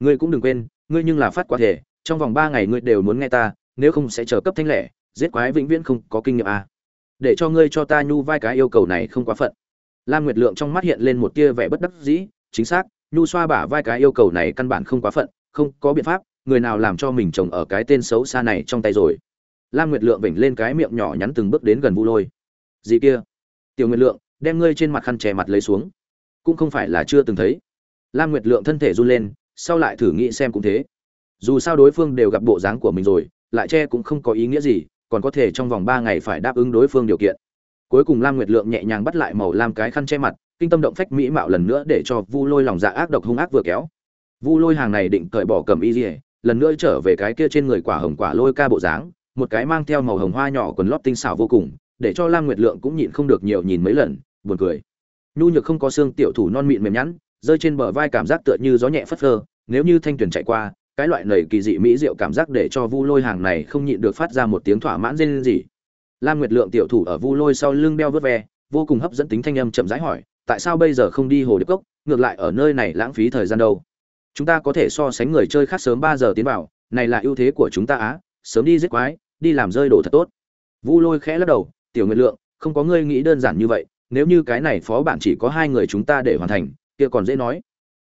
ngươi cũng đừng quên, ngươi nhưng là phát quá thể, trong vòng ba ngày ngươi đều muốn nghe ta, nếu không sẽ chờ cấp thanh lẻ, giết quái vĩnh viễn không có kinh nghiệm à. để cho ngươi cho ta nhu vai cái yêu cầu này không quá phận. Lam nguyệt lượng trong mắt hiện lên một tia vẻ bất đắc dĩ, chính xác, nhu xoa bả vai cái yêu cầu này căn bản không quá phận, không có biện pháp, người nào làm cho mình chồng ở cái tên xấu xa này trong tay rồi. Lam nguyệt lượng vểnh lên cái miệng nhỏ nhắn từng bước đến gần vu lôi. Gì kia? Tiểu nguyệt lượng, đem ngươi trên mặt khăn che mặt lấy xuống. Cũng không phải là chưa từng thấy. Lam nguyệt lượng thân thể run lên sau lại thử nghĩ xem cũng thế. Dù sao đối phương đều gặp bộ dáng của mình rồi, lại che cũng không có ý nghĩa gì, còn có thể trong vòng ba ngày phải đáp ứng đối phương điều kiện. Cuối cùng lam nguyệt lượng nhẹ nhàng bắt lại màu lam cái khăn che mặt, kinh tâm động phách mỹ mạo lần nữa để cho vu lôi lòng dạ ác độc hung ác vừa kéo. Vu lôi hàng này định cởi bỏ cầm y dỉa lần nữa trở về cái kia trên người quả hồng quả lôi ca bộ dáng, một cái mang theo màu hồng hoa nhỏ quần lót tinh xảo vô cùng, để cho lam nguyệt lượng cũng nhịn không được nhiều nhìn mấy lần, buồn cười. Nhu nhược không có xương tiểu thủ non mịn mềm nhẵn rơi trên bờ vai cảm giác tựa như gió nhẹ phất phơ, nếu như thanh tuyền chạy qua, cái loại nầy kỳ dị mỹ diệu cảm giác để cho vu lôi hàng này không nhịn được phát ra một tiếng thỏa mãn rên rỉ. Lam nguyệt lượng tiểu thủ ở vu lôi sau lưng đeo vớt ve, vô cùng hấp dẫn tính thanh âm chậm rãi hỏi, tại sao bây giờ không đi hồ điệp cốc, ngược lại ở nơi này lãng phí thời gian đâu? Chúng ta có thể so sánh người chơi khác sớm ba giờ tiến vào, này là ưu thế của chúng ta á, sớm đi giết quái, đi làm rơi đồ thật tốt. Vu lôi khẽ lắc đầu, tiểu nguyệt lượng, không có ngươi nghĩ đơn giản như vậy, nếu như cái này phó bản chỉ có hai người chúng ta để hoàn thành kia còn dễ nói.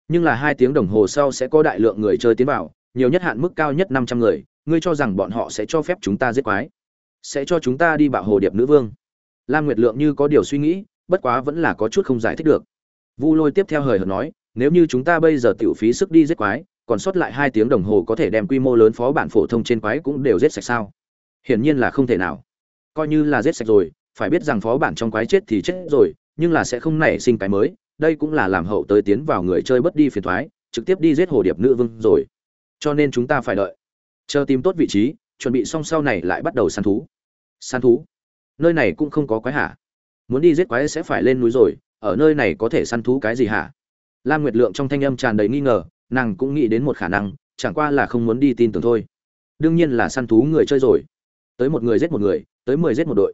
Nhưng là hai tiếng đồng hồ sau sẽ có đại lượng người chơi tiến vào, nhiều nhất hạn mức cao nhất năm trăm người, ngươi cho rằng bọn họ sẽ cho phép chúng ta giết quái, sẽ cho chúng ta đi bạo hồ điệp nữ vương. Lam nguyệt lượng như có điều suy nghĩ, bất quá vẫn là có chút không giải thích được. Vu lôi tiếp theo hời hợt nói, nếu như chúng ta bây giờ tiểu phí sức đi giết quái, còn sót lại hai tiếng đồng hồ có thể đem quy mô lớn phó bản phổ thông trên quái cũng đều giết sạch sao? Hiển nhiên là không thể nào. Coi như là giết sạch rồi, phải biết rằng phó bản trong quái chết thì chết rồi, nhưng là sẽ không nảy sinh cái mới đây cũng là làm hậu tới tiến vào người chơi bất đi phiền thoái, trực tiếp đi giết hồ điệp nữ vương rồi. Cho nên chúng ta phải đợi. Chờ tìm tốt vị trí, chuẩn bị xong sau này lại bắt đầu săn thú. Săn thú? Nơi này cũng không có quái hả? Muốn đi giết quái sẽ phải lên núi rồi, ở nơi này có thể săn thú cái gì hả? Lam nguyệt lượng trong thanh âm tràn đầy nghi ngờ, nàng cũng nghĩ đến một khả năng, chẳng qua là không muốn đi tin tưởng thôi. Đương nhiên là săn thú người chơi rồi. Tới một người giết một người, tới mười giết một đội.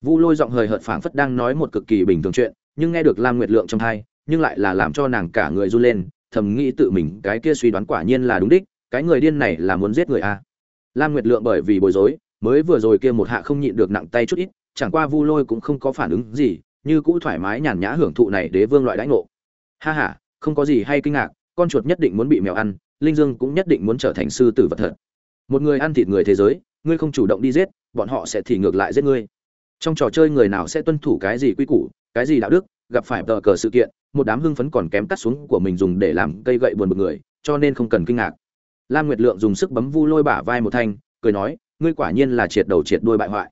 Vu lôi giọng hời hợt phảng phất đang nói một cực kỳ bình thường chuyện nhưng nghe được lam nguyệt lượng trong thai, nhưng lại là làm cho nàng cả người run lên, thầm nghĩ tự mình cái kia suy đoán quả nhiên là đúng đích, cái người điên này là muốn giết người a à. lam nguyệt lượng bởi vì bối rối, mới vừa rồi kia một hạ không nhịn được nặng tay chút ít, chẳng qua vu lôi cũng không có phản ứng gì, như cũ thoải mái nhàn nhã hưởng thụ này đế vương loại đãi ngộ. Ha ha, không có gì hay kinh ngạc, con chuột nhất định muốn bị mèo ăn, linh dương cũng nhất định muốn trở thành sư tử vật thật. Một người ăn thịt người thế giới, ngươi không chủ động đi giết, bọn họ sẽ thì ngược lại giết ngươi. Trong trò chơi người nào sẽ tuân thủ cái gì quy củ cái gì đạo đức, gặp phải tờ cờ sự kiện, một đám hưng phấn còn kém cắt xuống của mình dùng để làm cây gậy buồn bực người, cho nên không cần kinh ngạc. Lam nguyệt lượng dùng sức bấm vu lôi bả vai một thanh, cười nói, ngươi quả nhiên là triệt đầu triệt đuôi bại hoại.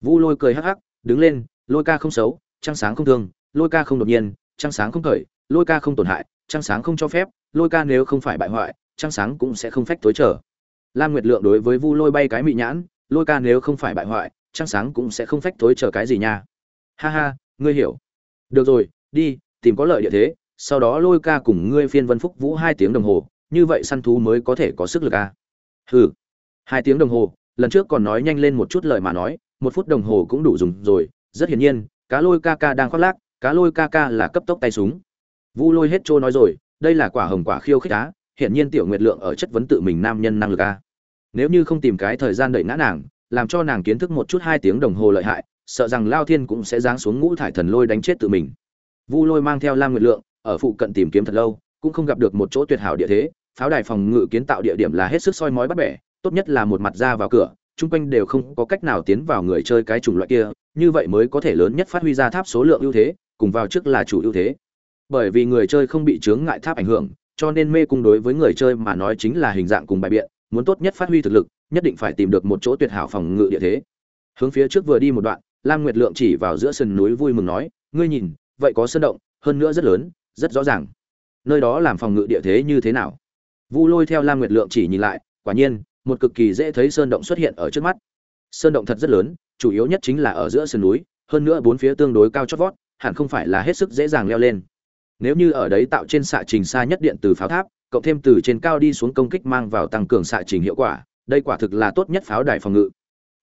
Vu lôi cười hắc hắc, đứng lên, lôi ca không xấu, trăng sáng không thương, lôi ca không đột nhiên, trăng sáng không khởi, lôi ca không tổn hại, trăng sáng không cho phép, lôi ca nếu không phải bại hoại, trăng sáng cũng sẽ không phách tối trở. Lam nguyệt lượng đối với vu lôi bay cái mị nhãn, lôi ca nếu không phải bại hoại, trăng sáng cũng sẽ không phách tối trở cái gì nha. Ha ha ngươi hiểu. Được rồi, đi, tìm có lợi địa thế, sau đó lôi ca cùng ngươi phiên vân phúc vũ hai tiếng đồng hồ, như vậy săn thú mới có thể có sức lực a à? hừ. Hai tiếng đồng hồ, lần trước còn nói nhanh lên một chút lời mà nói, một phút đồng hồ cũng đủ dùng rồi, rất hiển nhiên, cá lôi ca ca đang khoác lác, cá lôi ca ca là cấp tốc tay súng. Vu lôi hết trôi nói rồi, đây là quả hồng quả khiêu khích á, hiển nhiên tiểu nguyệt lượng ở chất vấn tự mình nam nhân năng lực a nếu như không tìm cái thời gian đợi ngã nàng, làm cho nàng kiến thức một chút hai tiếng đồng hồ lợi hại sợ rằng lao thiên cũng sẽ giáng xuống ngũ thải thần lôi đánh chết tự mình. Vu lôi mang theo lam nguyệt lượng ở phụ cận tìm kiếm thật lâu, cũng không gặp được một chỗ tuyệt hảo địa thế. Pháo đài phòng ngự kiến tạo địa điểm là hết sức soi mói bắt bẻ, tốt nhất là một mặt ra vào cửa, chung quanh đều không có cách nào tiến vào người chơi cái chủng loại kia, như vậy mới có thể lớn nhất phát huy ra tháp số lượng ưu thế, cùng vào trước là chủ ưu thế. Bởi vì người chơi không bị chướng ngại tháp ảnh hưởng, cho nên mê cung đối với người chơi mà nói chính là hình dạng cùng bài biện, muốn tốt nhất phát huy thực lực, nhất định phải tìm được một chỗ tuyệt hảo phòng ngự địa thế. Hướng phía trước vừa đi một đoạn lam nguyệt lượng chỉ vào giữa sườn núi vui mừng nói, ngươi nhìn, vậy có sơn động, hơn nữa rất lớn, rất rõ ràng. Nơi đó làm phòng ngự địa thế như thế nào? Vu lôi theo lam nguyệt lượng chỉ nhìn lại, quả nhiên, một cực kỳ dễ thấy sơn động xuất hiện ở trước mắt. Sơn động thật rất lớn, chủ yếu nhất chính là ở giữa sườn núi, hơn nữa bốn phía tương đối cao chót vót, hẳn không phải là hết sức dễ dàng leo lên. Nếu như ở đấy tạo trên xạ trình xa nhất điện từ pháo tháp, cộng thêm từ trên cao đi xuống công kích mang vào tăng cường xạ trình hiệu quả, đây quả thực là tốt nhất pháo đài phòng ngự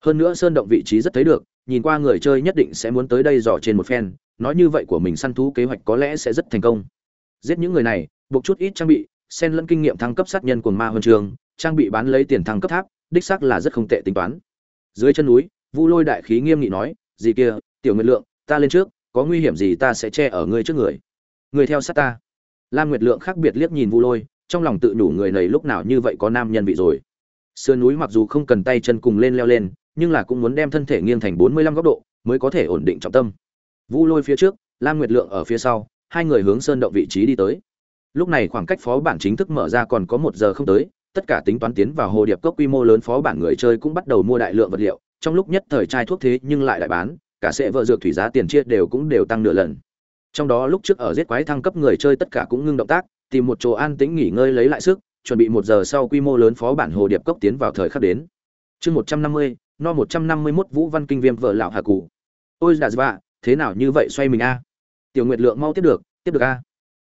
hơn nữa sơn động vị trí rất thấy được, nhìn qua người chơi nhất định sẽ muốn tới đây dò trên một phen, nói như vậy của mình săn thú kế hoạch có lẽ sẽ rất thành công. Giết những người này, buộc chút ít trang bị, xen lẫn kinh nghiệm thăng cấp sát nhân của ma huân trường, trang bị bán lấy tiền thăng cấp tháp, đích xác là rất không tệ tính toán. Dưới chân núi, vu lôi đại khí nghiêm nghị nói, gì kia, tiểu nguyệt lượng, ta lên trước, có nguy hiểm gì ta sẽ che ở ngươi trước người. Người theo sát ta. Lam nguyệt lượng khác biệt liếc nhìn vu lôi, trong lòng tự nhủ người này lúc nào như vậy có nam nhân vị rồi. Sườn núi mặc dù không cần tay chân cùng lên leo lên nhưng là cũng muốn đem thân thể nghiêng thành bốn mươi lăm góc độ, mới có thể ổn định trọng tâm. Vu lôi phía trước, lam nguyệt lượng ở phía sau, hai người hướng sơn động vị trí đi tới. Lúc này khoảng cách phó bản chính thức mở ra còn có một giờ không tới, tất cả tính toán tiến vào hồ điệp cốc quy mô lớn phó bản người chơi cũng bắt đầu mua đại lượng vật liệu, trong lúc nhất thời chai thuốc thế nhưng lại đại bán, cả sẽ vợ dược thủy giá tiền chia đều cũng đều tăng nửa lần. Trong đó lúc trước ở giết quái thăng cấp người chơi tất cả cũng ngưng động tác, tìm một chỗ an tĩnh nghỉ ngơi lấy lại sức, chuẩn bị một giờ sau quy mô lớn phó bản hồ điệp cốc tiến vào thời khắc đến chương một trăm năm mươi, no một trăm năm mươi mốt vũ văn kinh viêm vợ lão hà cụ ôi là dạ thế nào như vậy xoay mình a? Tiểu nguyệt lượng mau tiếp được tiếp được a.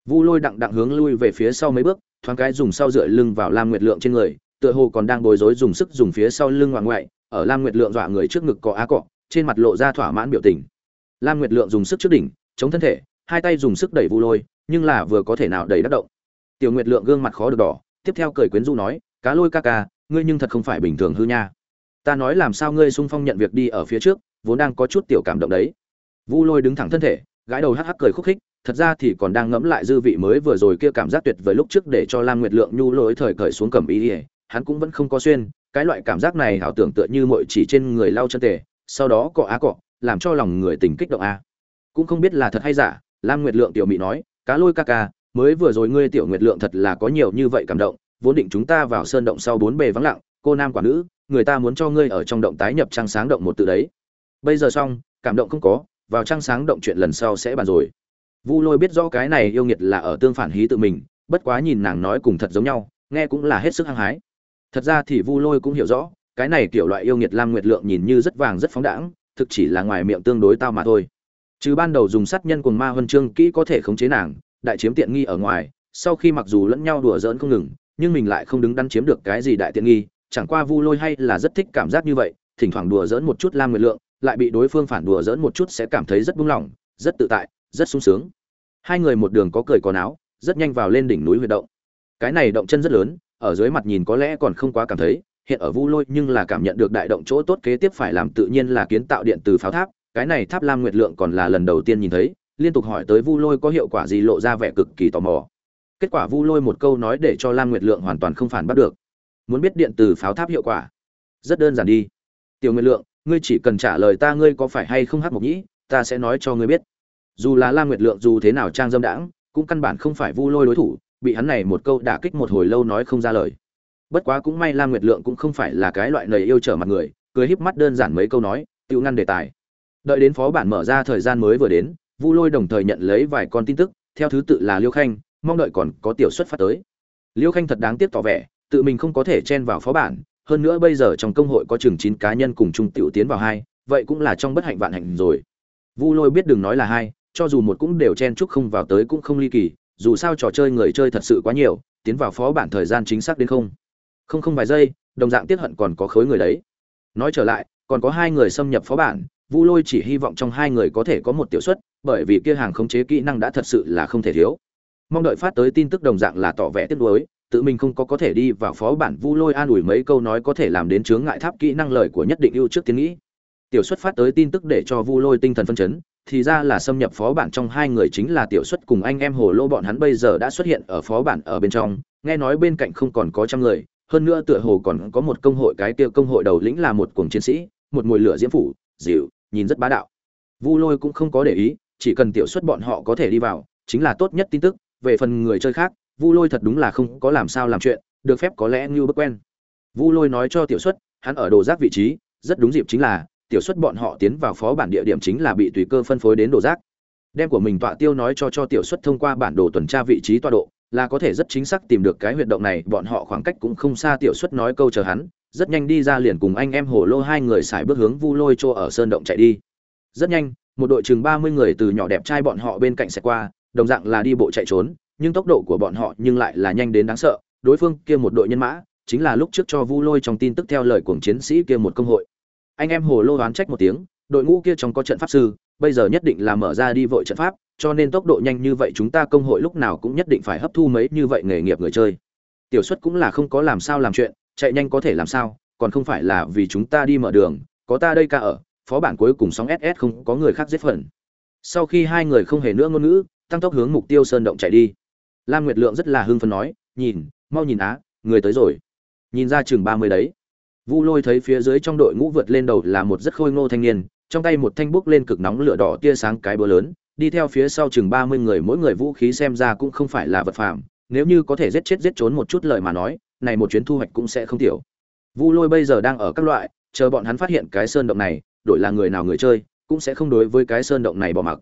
Vu lôi đặng đặng hướng lui về phía sau mấy bước, thoáng cái dùng sau dựa lưng vào lam nguyệt lượng trên người, tựa hồ còn đang bối rối dùng sức dùng phía sau lưng ngoại ngoại, ở lam nguyệt lượng dọa người trước ngực có á cọ, trên mặt lộ ra thỏa mãn biểu tình. Lam nguyệt lượng dùng sức trước đỉnh, chống thân thể, hai tay dùng sức đẩy vu lôi, nhưng là vừa có thể nào đẩy đắc động. Tiểu nguyệt lượng gương mặt khó được đỏ, tiếp theo cười quyến du nói, cá lôi ca ca, ngươi nhưng thật không phải bình thường hư nha ta nói làm sao ngươi sung phong nhận việc đi ở phía trước, vốn đang có chút tiểu cảm động đấy. Vu lôi đứng thẳng thân thể, gãi đầu hắc hắc cười khúc khích, thật ra thì còn đang ngẫm lại dư vị mới vừa rồi kia cảm giác tuyệt vời lúc trước để cho lam nguyệt lượng nhu lối thời cởi xuống cầm ý ỉa hắn cũng vẫn không có xuyên, cái loại cảm giác này hảo tưởng tựa như mọi chỉ trên người lau chân tề, sau đó cọ á cọ, làm cho lòng người tình kích động a. Cũng không biết là thật hay giả, lam nguyệt lượng tiểu mỹ nói, cá lôi ca ca, mới vừa rồi ngươi tiểu nguyệt lượng thật là có nhiều như vậy cảm động, vốn định chúng ta vào sơn động sau bốn bề vắng lặng, cô nam quả nữ người ta muốn cho ngươi ở trong động tái nhập trăng sáng động một từ đấy. Bây giờ xong, cảm động không có, vào trăng sáng động chuyện lần sau sẽ bàn rồi. Vu lôi biết rõ cái này yêu nghiệt là ở tương phản hí tự mình, bất quá nhìn nàng nói cùng thật giống nhau, nghe cũng là hết sức hăng hái. Thật ra thì vu lôi cũng hiểu rõ, cái này kiểu loại yêu nghiệt lam nguyệt lượng nhìn như rất vàng rất phóng đãng, thực chỉ là ngoài miệng tương đối tao mà thôi. Trừ ban đầu dùng sát nhân cùng ma huân chương kỹ có thể khống chế nàng, đại chiếm tiện nghi ở ngoài, sau khi mặc dù lẫn nhau đùa giỡn không ngừng, nhưng mình lại không đứng đắn chiếm được cái gì đại tiện nghi chẳng qua vu lôi hay là rất thích cảm giác như vậy, thỉnh thoảng đùa giỡn một chút lam nguyệt lượng, lại bị đối phương phản đùa giỡn một chút sẽ cảm thấy rất buông lỏng, rất tự tại, rất sung sướng. Hai người một đường có cười có náo, rất nhanh vào lên đỉnh núi huyệt động. Cái này động chân rất lớn, ở dưới mặt nhìn có lẽ còn không quá cảm thấy, hiện ở vu lôi nhưng là cảm nhận được đại động chỗ tốt kế tiếp phải làm tự nhiên là kiến tạo điện từ pháo tháp, cái này tháp lam nguyệt lượng còn là lần đầu tiên nhìn thấy, liên tục hỏi tới vu lôi có hiệu quả gì lộ ra vẻ cực kỳ tò mò. Kết quả vu lôi một câu nói để cho lam nguyệt lượng hoàn toàn không phản bắt được muốn biết điện từ pháo tháp hiệu quả. Rất đơn giản đi. Tiểu nguyệt lượng, ngươi chỉ cần trả lời ta ngươi có phải hay không hát mộc nhĩ, ta sẽ nói cho ngươi biết. Dù là la nguyệt lượng dù thế nào trang dâm đãng, cũng căn bản không phải vu lôi đối thủ, bị hắn này một câu đả kích một hồi lâu nói không ra lời. Bất quá cũng may la nguyệt lượng cũng không phải là cái loại lời yêu trở mặt người, cười híp mắt đơn giản mấy câu nói tự ngăn đề tài. Đợi đến phó bản mở ra thời gian mới vừa đến, vu lôi đồng thời nhận lấy vài con tin tức, theo thứ tự là liêu khanh, mong đợi còn có tiểu xuất phát tới. Liêu khanh thật đáng tiếc tỏ vẻ tự mình không có thể chen vào phó bản, hơn nữa bây giờ trong công hội có chừng chín cá nhân cùng chung tiểu tiến vào hai, vậy cũng là trong bất hạnh vạn hạnh rồi. Vu lôi biết đừng nói là hai, cho dù một cũng đều chen chúc không vào tới cũng không ly kỳ, dù sao trò chơi người chơi thật sự quá nhiều, tiến vào phó bản thời gian chính xác đến không. Không không vài giây, đồng dạng tiết hận còn có khối người đấy. Nói trở lại, còn có hai người xâm nhập phó bản, vu lôi chỉ hy vọng trong hai người có thể có một tiểu suất, bởi vì kia hàng khống chế kỹ năng đã thật sự là không thể thiếu. Mong đợi phát tới tin tức đồng dạng là tỏ vẻ tiếc nuối tự mình không có có thể đi vào phó bản vu lôi an ủi mấy câu nói có thể làm đến chướng ngại tháp kỹ năng lời của nhất định ưu trước tiến nghĩ. Tiểu xuất phát tới tin tức để cho vu lôi tinh thần phân chấn, thì ra là xâm nhập phó bản trong hai người chính là tiểu xuất cùng anh em hồ lô bọn hắn bây giờ đã xuất hiện ở phó bản ở bên trong, nghe nói bên cạnh không còn có trăm người, hơn nữa tựa hồ còn có một công hội, cái kia công hội đầu lĩnh là một cuồng chiến sĩ, một mùi lửa diễm phủ, dịu, nhìn rất bá đạo. Vu lôi cũng không có để ý, chỉ cần tiểu xuất bọn họ có thể đi vào, chính là tốt nhất tin tức, về phần người chơi khác vu lôi thật đúng là không có làm sao làm chuyện, được phép có lẽ như bất quen vu lôi nói cho tiểu xuất, hắn ở đồ rác vị trí, rất đúng dịp chính là, tiểu xuất bọn họ tiến vào phó bản địa điểm chính là bị tùy cơ phân phối đến đồ rác. đem của mình tọa tiêu nói cho cho tiểu xuất thông qua bản đồ tuần tra vị trí tọa độ, là có thể rất chính xác tìm được cái huyệt động này, bọn họ khoảng cách cũng không xa, tiểu xuất nói câu chờ hắn, rất nhanh đi ra liền cùng anh em hổ lô hai người xài bước hướng vu lôi chỗ ở sơn động chạy đi rất nhanh, một đội chừng ba mươi người từ nhỏ đẹp trai bọn họ bên cạnh sẽ qua, đồng dạng là đi bộ chạy trốn nhưng tốc độ của bọn họ nhưng lại là nhanh đến đáng sợ. Đối phương kia một đội nhân mã, chính là lúc trước cho vu lôi trong tin tức theo lời của chiến sĩ kia một công hội. Anh em hồ lô đoán trách một tiếng, đội ngũ kia trong có trận pháp sư, bây giờ nhất định là mở ra đi vội trận pháp, cho nên tốc độ nhanh như vậy chúng ta công hội lúc nào cũng nhất định phải hấp thu mấy như vậy nghề nghiệp người chơi. Tiểu xuất cũng là không có làm sao làm chuyện, chạy nhanh có thể làm sao, còn không phải là vì chúng ta đi mở đường, có ta đây ca ở, phó bản cuối cùng sóng ss không có người khác giết phần. Sau khi hai người không hề nữa ngôn ngữ, tăng tốc hướng mục tiêu sơn động chạy đi lam nguyệt lượng rất là hưng phấn nói, nhìn, mau nhìn á, người tới rồi. Nhìn ra chừng ba mươi đấy. Vu lôi thấy phía dưới trong đội ngũ vượt lên đầu là một rất khôi ngô thanh niên, trong tay một thanh bút lên cực nóng lửa đỏ tia sáng cái búa lớn, đi theo phía sau chừng ba mươi người mỗi người vũ khí xem ra cũng không phải là vật phạm nếu như có thể giết chết giết trốn một chút lời mà nói, này một chuyến thu hoạch cũng sẽ không tiểu. Vu lôi bây giờ đang ở các loại, chờ bọn hắn phát hiện cái sơn động này, đổi là người nào người chơi, cũng sẽ không đối với cái sơn động này bỏ mặc.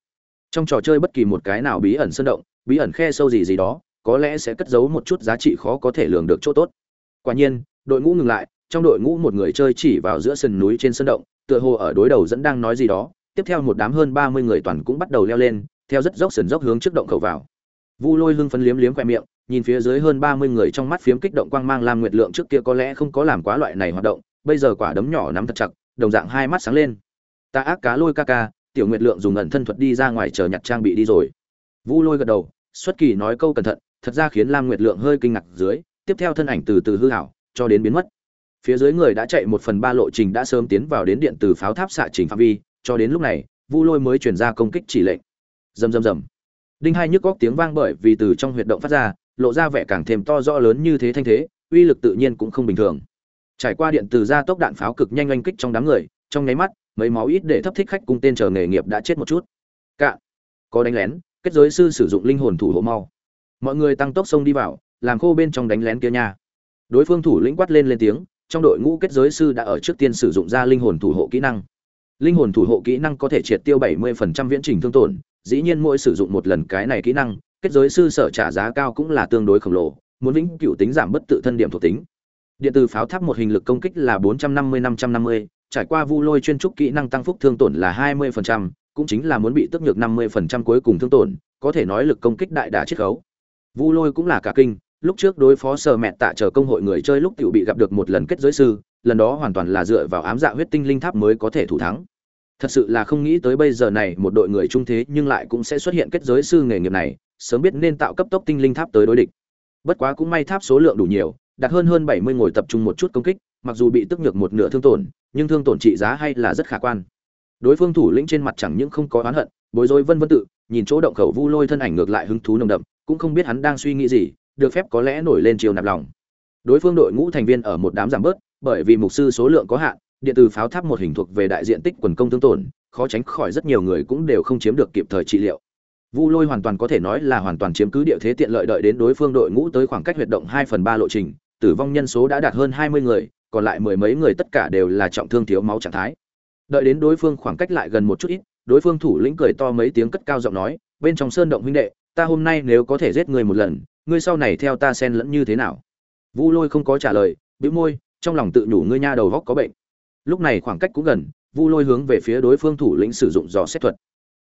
Trong trò chơi bất kỳ một cái nào bí ẩn sơn động bí ẩn khe sâu gì gì đó, có lẽ sẽ cất giấu một chút giá trị khó có thể lường được chỗ tốt. Quả nhiên, đội ngũ ngừng lại, trong đội ngũ một người chơi chỉ vào giữa sườn núi trên sân động, tựa hồ ở đối đầu dẫn đang nói gì đó, tiếp theo một đám hơn ba mươi người toàn cũng bắt đầu leo lên, theo rất dốc sườn dốc hướng trước động khẩu vào. Vu lôi hưng phấn liếm liếm khoe miệng, nhìn phía dưới hơn ba mươi người trong mắt phiếm kích động quang mang lam nguyệt lượng trước kia có lẽ không có làm quá loại này hoạt động, bây giờ quả đấm nhỏ nắm thật chặt, đồng dạng hai mắt sáng lên. Ta ác cá lôi ca ca, tiểu nguyệt lượng dùng ẩn thân thuật đi ra ngoài chờ nhặt trang bị đi rồi. Vu lôi gật đầu xuất kỳ nói câu cẩn thận, thật ra khiến lam nguyệt lượng hơi kinh ngạc dưới, tiếp theo thân ảnh từ từ hư hảo, cho đến biến mất. Phía dưới người đã chạy một phần ba lộ trình đã sớm tiến vào đến điện từ pháo tháp xạ trình phạm vi, cho đến lúc này, vu lôi mới chuyển ra công kích chỉ lệnh. Rầm rầm rầm. Đinh hai nhức góc tiếng vang bởi vì từ trong huyệt động phát ra, lộ ra vẻ càng thêm to rõ lớn như thế thanh thế, uy lực tự nhiên cũng không bình thường. Trải qua điện từ ra tốc đạn pháo cực nhanh oanh kích trong đám người, trong nháy mắt, mấy máu ít để thấp thích khách cung tên chờ nghề nghiệp đã chết một chút. Cạ có đánh lén kết giới sư sử dụng linh hồn thủ hộ mau. Mọi người tăng tốc sông đi vào làm khô bên trong đánh lén kia nha. Đối phương thủ lĩnh quát lên lên tiếng trong đội ngũ kết giới sư đã ở trước tiên sử dụng ra linh hồn thủ hộ kỹ năng. Linh hồn thủ hộ kỹ năng có thể triệt tiêu 70% viễn trình thương tổn dĩ nhiên mỗi sử dụng một lần cái này kỹ năng kết giới sư sở trả giá cao cũng là tương đối khổng lồ muốn vĩnh cửu tính giảm bất tự thân điểm thuộc tính. Điện từ pháo tháp một hình lực công kích là 450-550, trải qua vu lôi chuyên trúc kỹ năng tăng phúc thương tổn là 20%, cũng chính là muốn bị tức nhược 50% cuối cùng thương tổn, có thể nói lực công kích đại đả chiết khấu. Vu lôi cũng là cả kinh, lúc trước đối phó sở mẹ tạ chờ công hội người chơi lúc tiểu bị gặp được một lần kết giới sư, lần đó hoàn toàn là dựa vào ám dạ huyết tinh linh tháp mới có thể thủ thắng. Thật sự là không nghĩ tới bây giờ này một đội người trung thế nhưng lại cũng sẽ xuất hiện kết giới sư nghề nghiệp này, sớm biết nên tạo cấp tốc tinh linh tháp tới đối địch. Bất quá cũng may tháp số lượng đủ nhiều, đạt hơn hơn bảy mươi ngồi tập trung một chút công kích, mặc dù bị tức nhược một nửa thương tổn, nhưng thương tổn trị giá hay là rất khả quan đối phương thủ lĩnh trên mặt chẳng những không có oán hận, bối rối vân vân tự, nhìn chỗ động khẩu vu lôi thân ảnh ngược lại hứng thú nồng đậm, cũng không biết hắn đang suy nghĩ gì, được phép có lẽ nổi lên chiều nạp lòng. Đối phương đội ngũ thành viên ở một đám giảm bớt, bởi vì mục sư số lượng có hạn, điện từ pháo tháp một hình thuộc về đại diện tích quần công thương tổn, khó tránh khỏi rất nhiều người cũng đều không chiếm được kịp thời trị liệu. Vu lôi hoàn toàn có thể nói là hoàn toàn chiếm cứ địa thế tiện lợi đợi đến đối phương đội ngũ tới khoảng cách huyệt động hai phần ba lộ trình, tử vong nhân số đã đạt hơn hai mươi người, còn lại mười mấy người tất cả đều là trọng thương thiếu máu trạng thái đợi đến đối phương khoảng cách lại gần một chút ít, đối phương thủ lĩnh cười to mấy tiếng cất cao giọng nói, bên trong sơn động huynh đệ, ta hôm nay nếu có thể giết người một lần, ngươi sau này theo ta xen lẫn như thế nào? Vu lôi không có trả lời, bĩu môi, trong lòng tự nhủ ngươi nha đầu góc có bệnh. Lúc này khoảng cách cũng gần, vu lôi hướng về phía đối phương thủ lĩnh sử dụng dò xét thuật.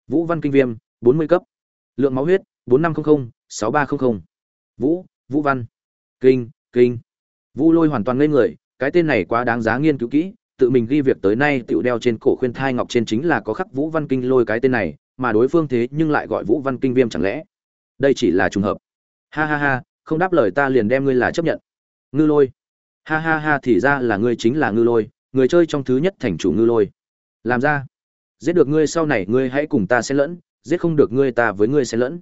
Vũ văn kinh viêm, bốn mươi cấp. Lượng máu huyết, bốn năm trăm linh sáu ba trăm linh vũ vũ văn. Kinh kinh. Vu lôi hoàn toàn ngây người, cái tên này quá đáng giá nghiên cứu kỹ tự mình ghi việc tới nay tựu đeo trên cổ khuyên thai ngọc trên chính là có khắc vũ văn kinh lôi cái tên này, mà đối phương thế nhưng lại gọi vũ văn kinh viêm chẳng lẽ? Đây chỉ là trùng hợp. Ha ha ha, không đáp lời ta liền đem ngươi là chấp nhận. Ngư lôi. Ha ha ha, thì ra là ngươi chính là ngư lôi, người chơi trong thứ nhất thành chủ ngư lôi. Làm ra. Giết được ngươi sau này ngươi hãy cùng ta xen lẫn, giết không được ngươi ta với ngươi xen lẫn.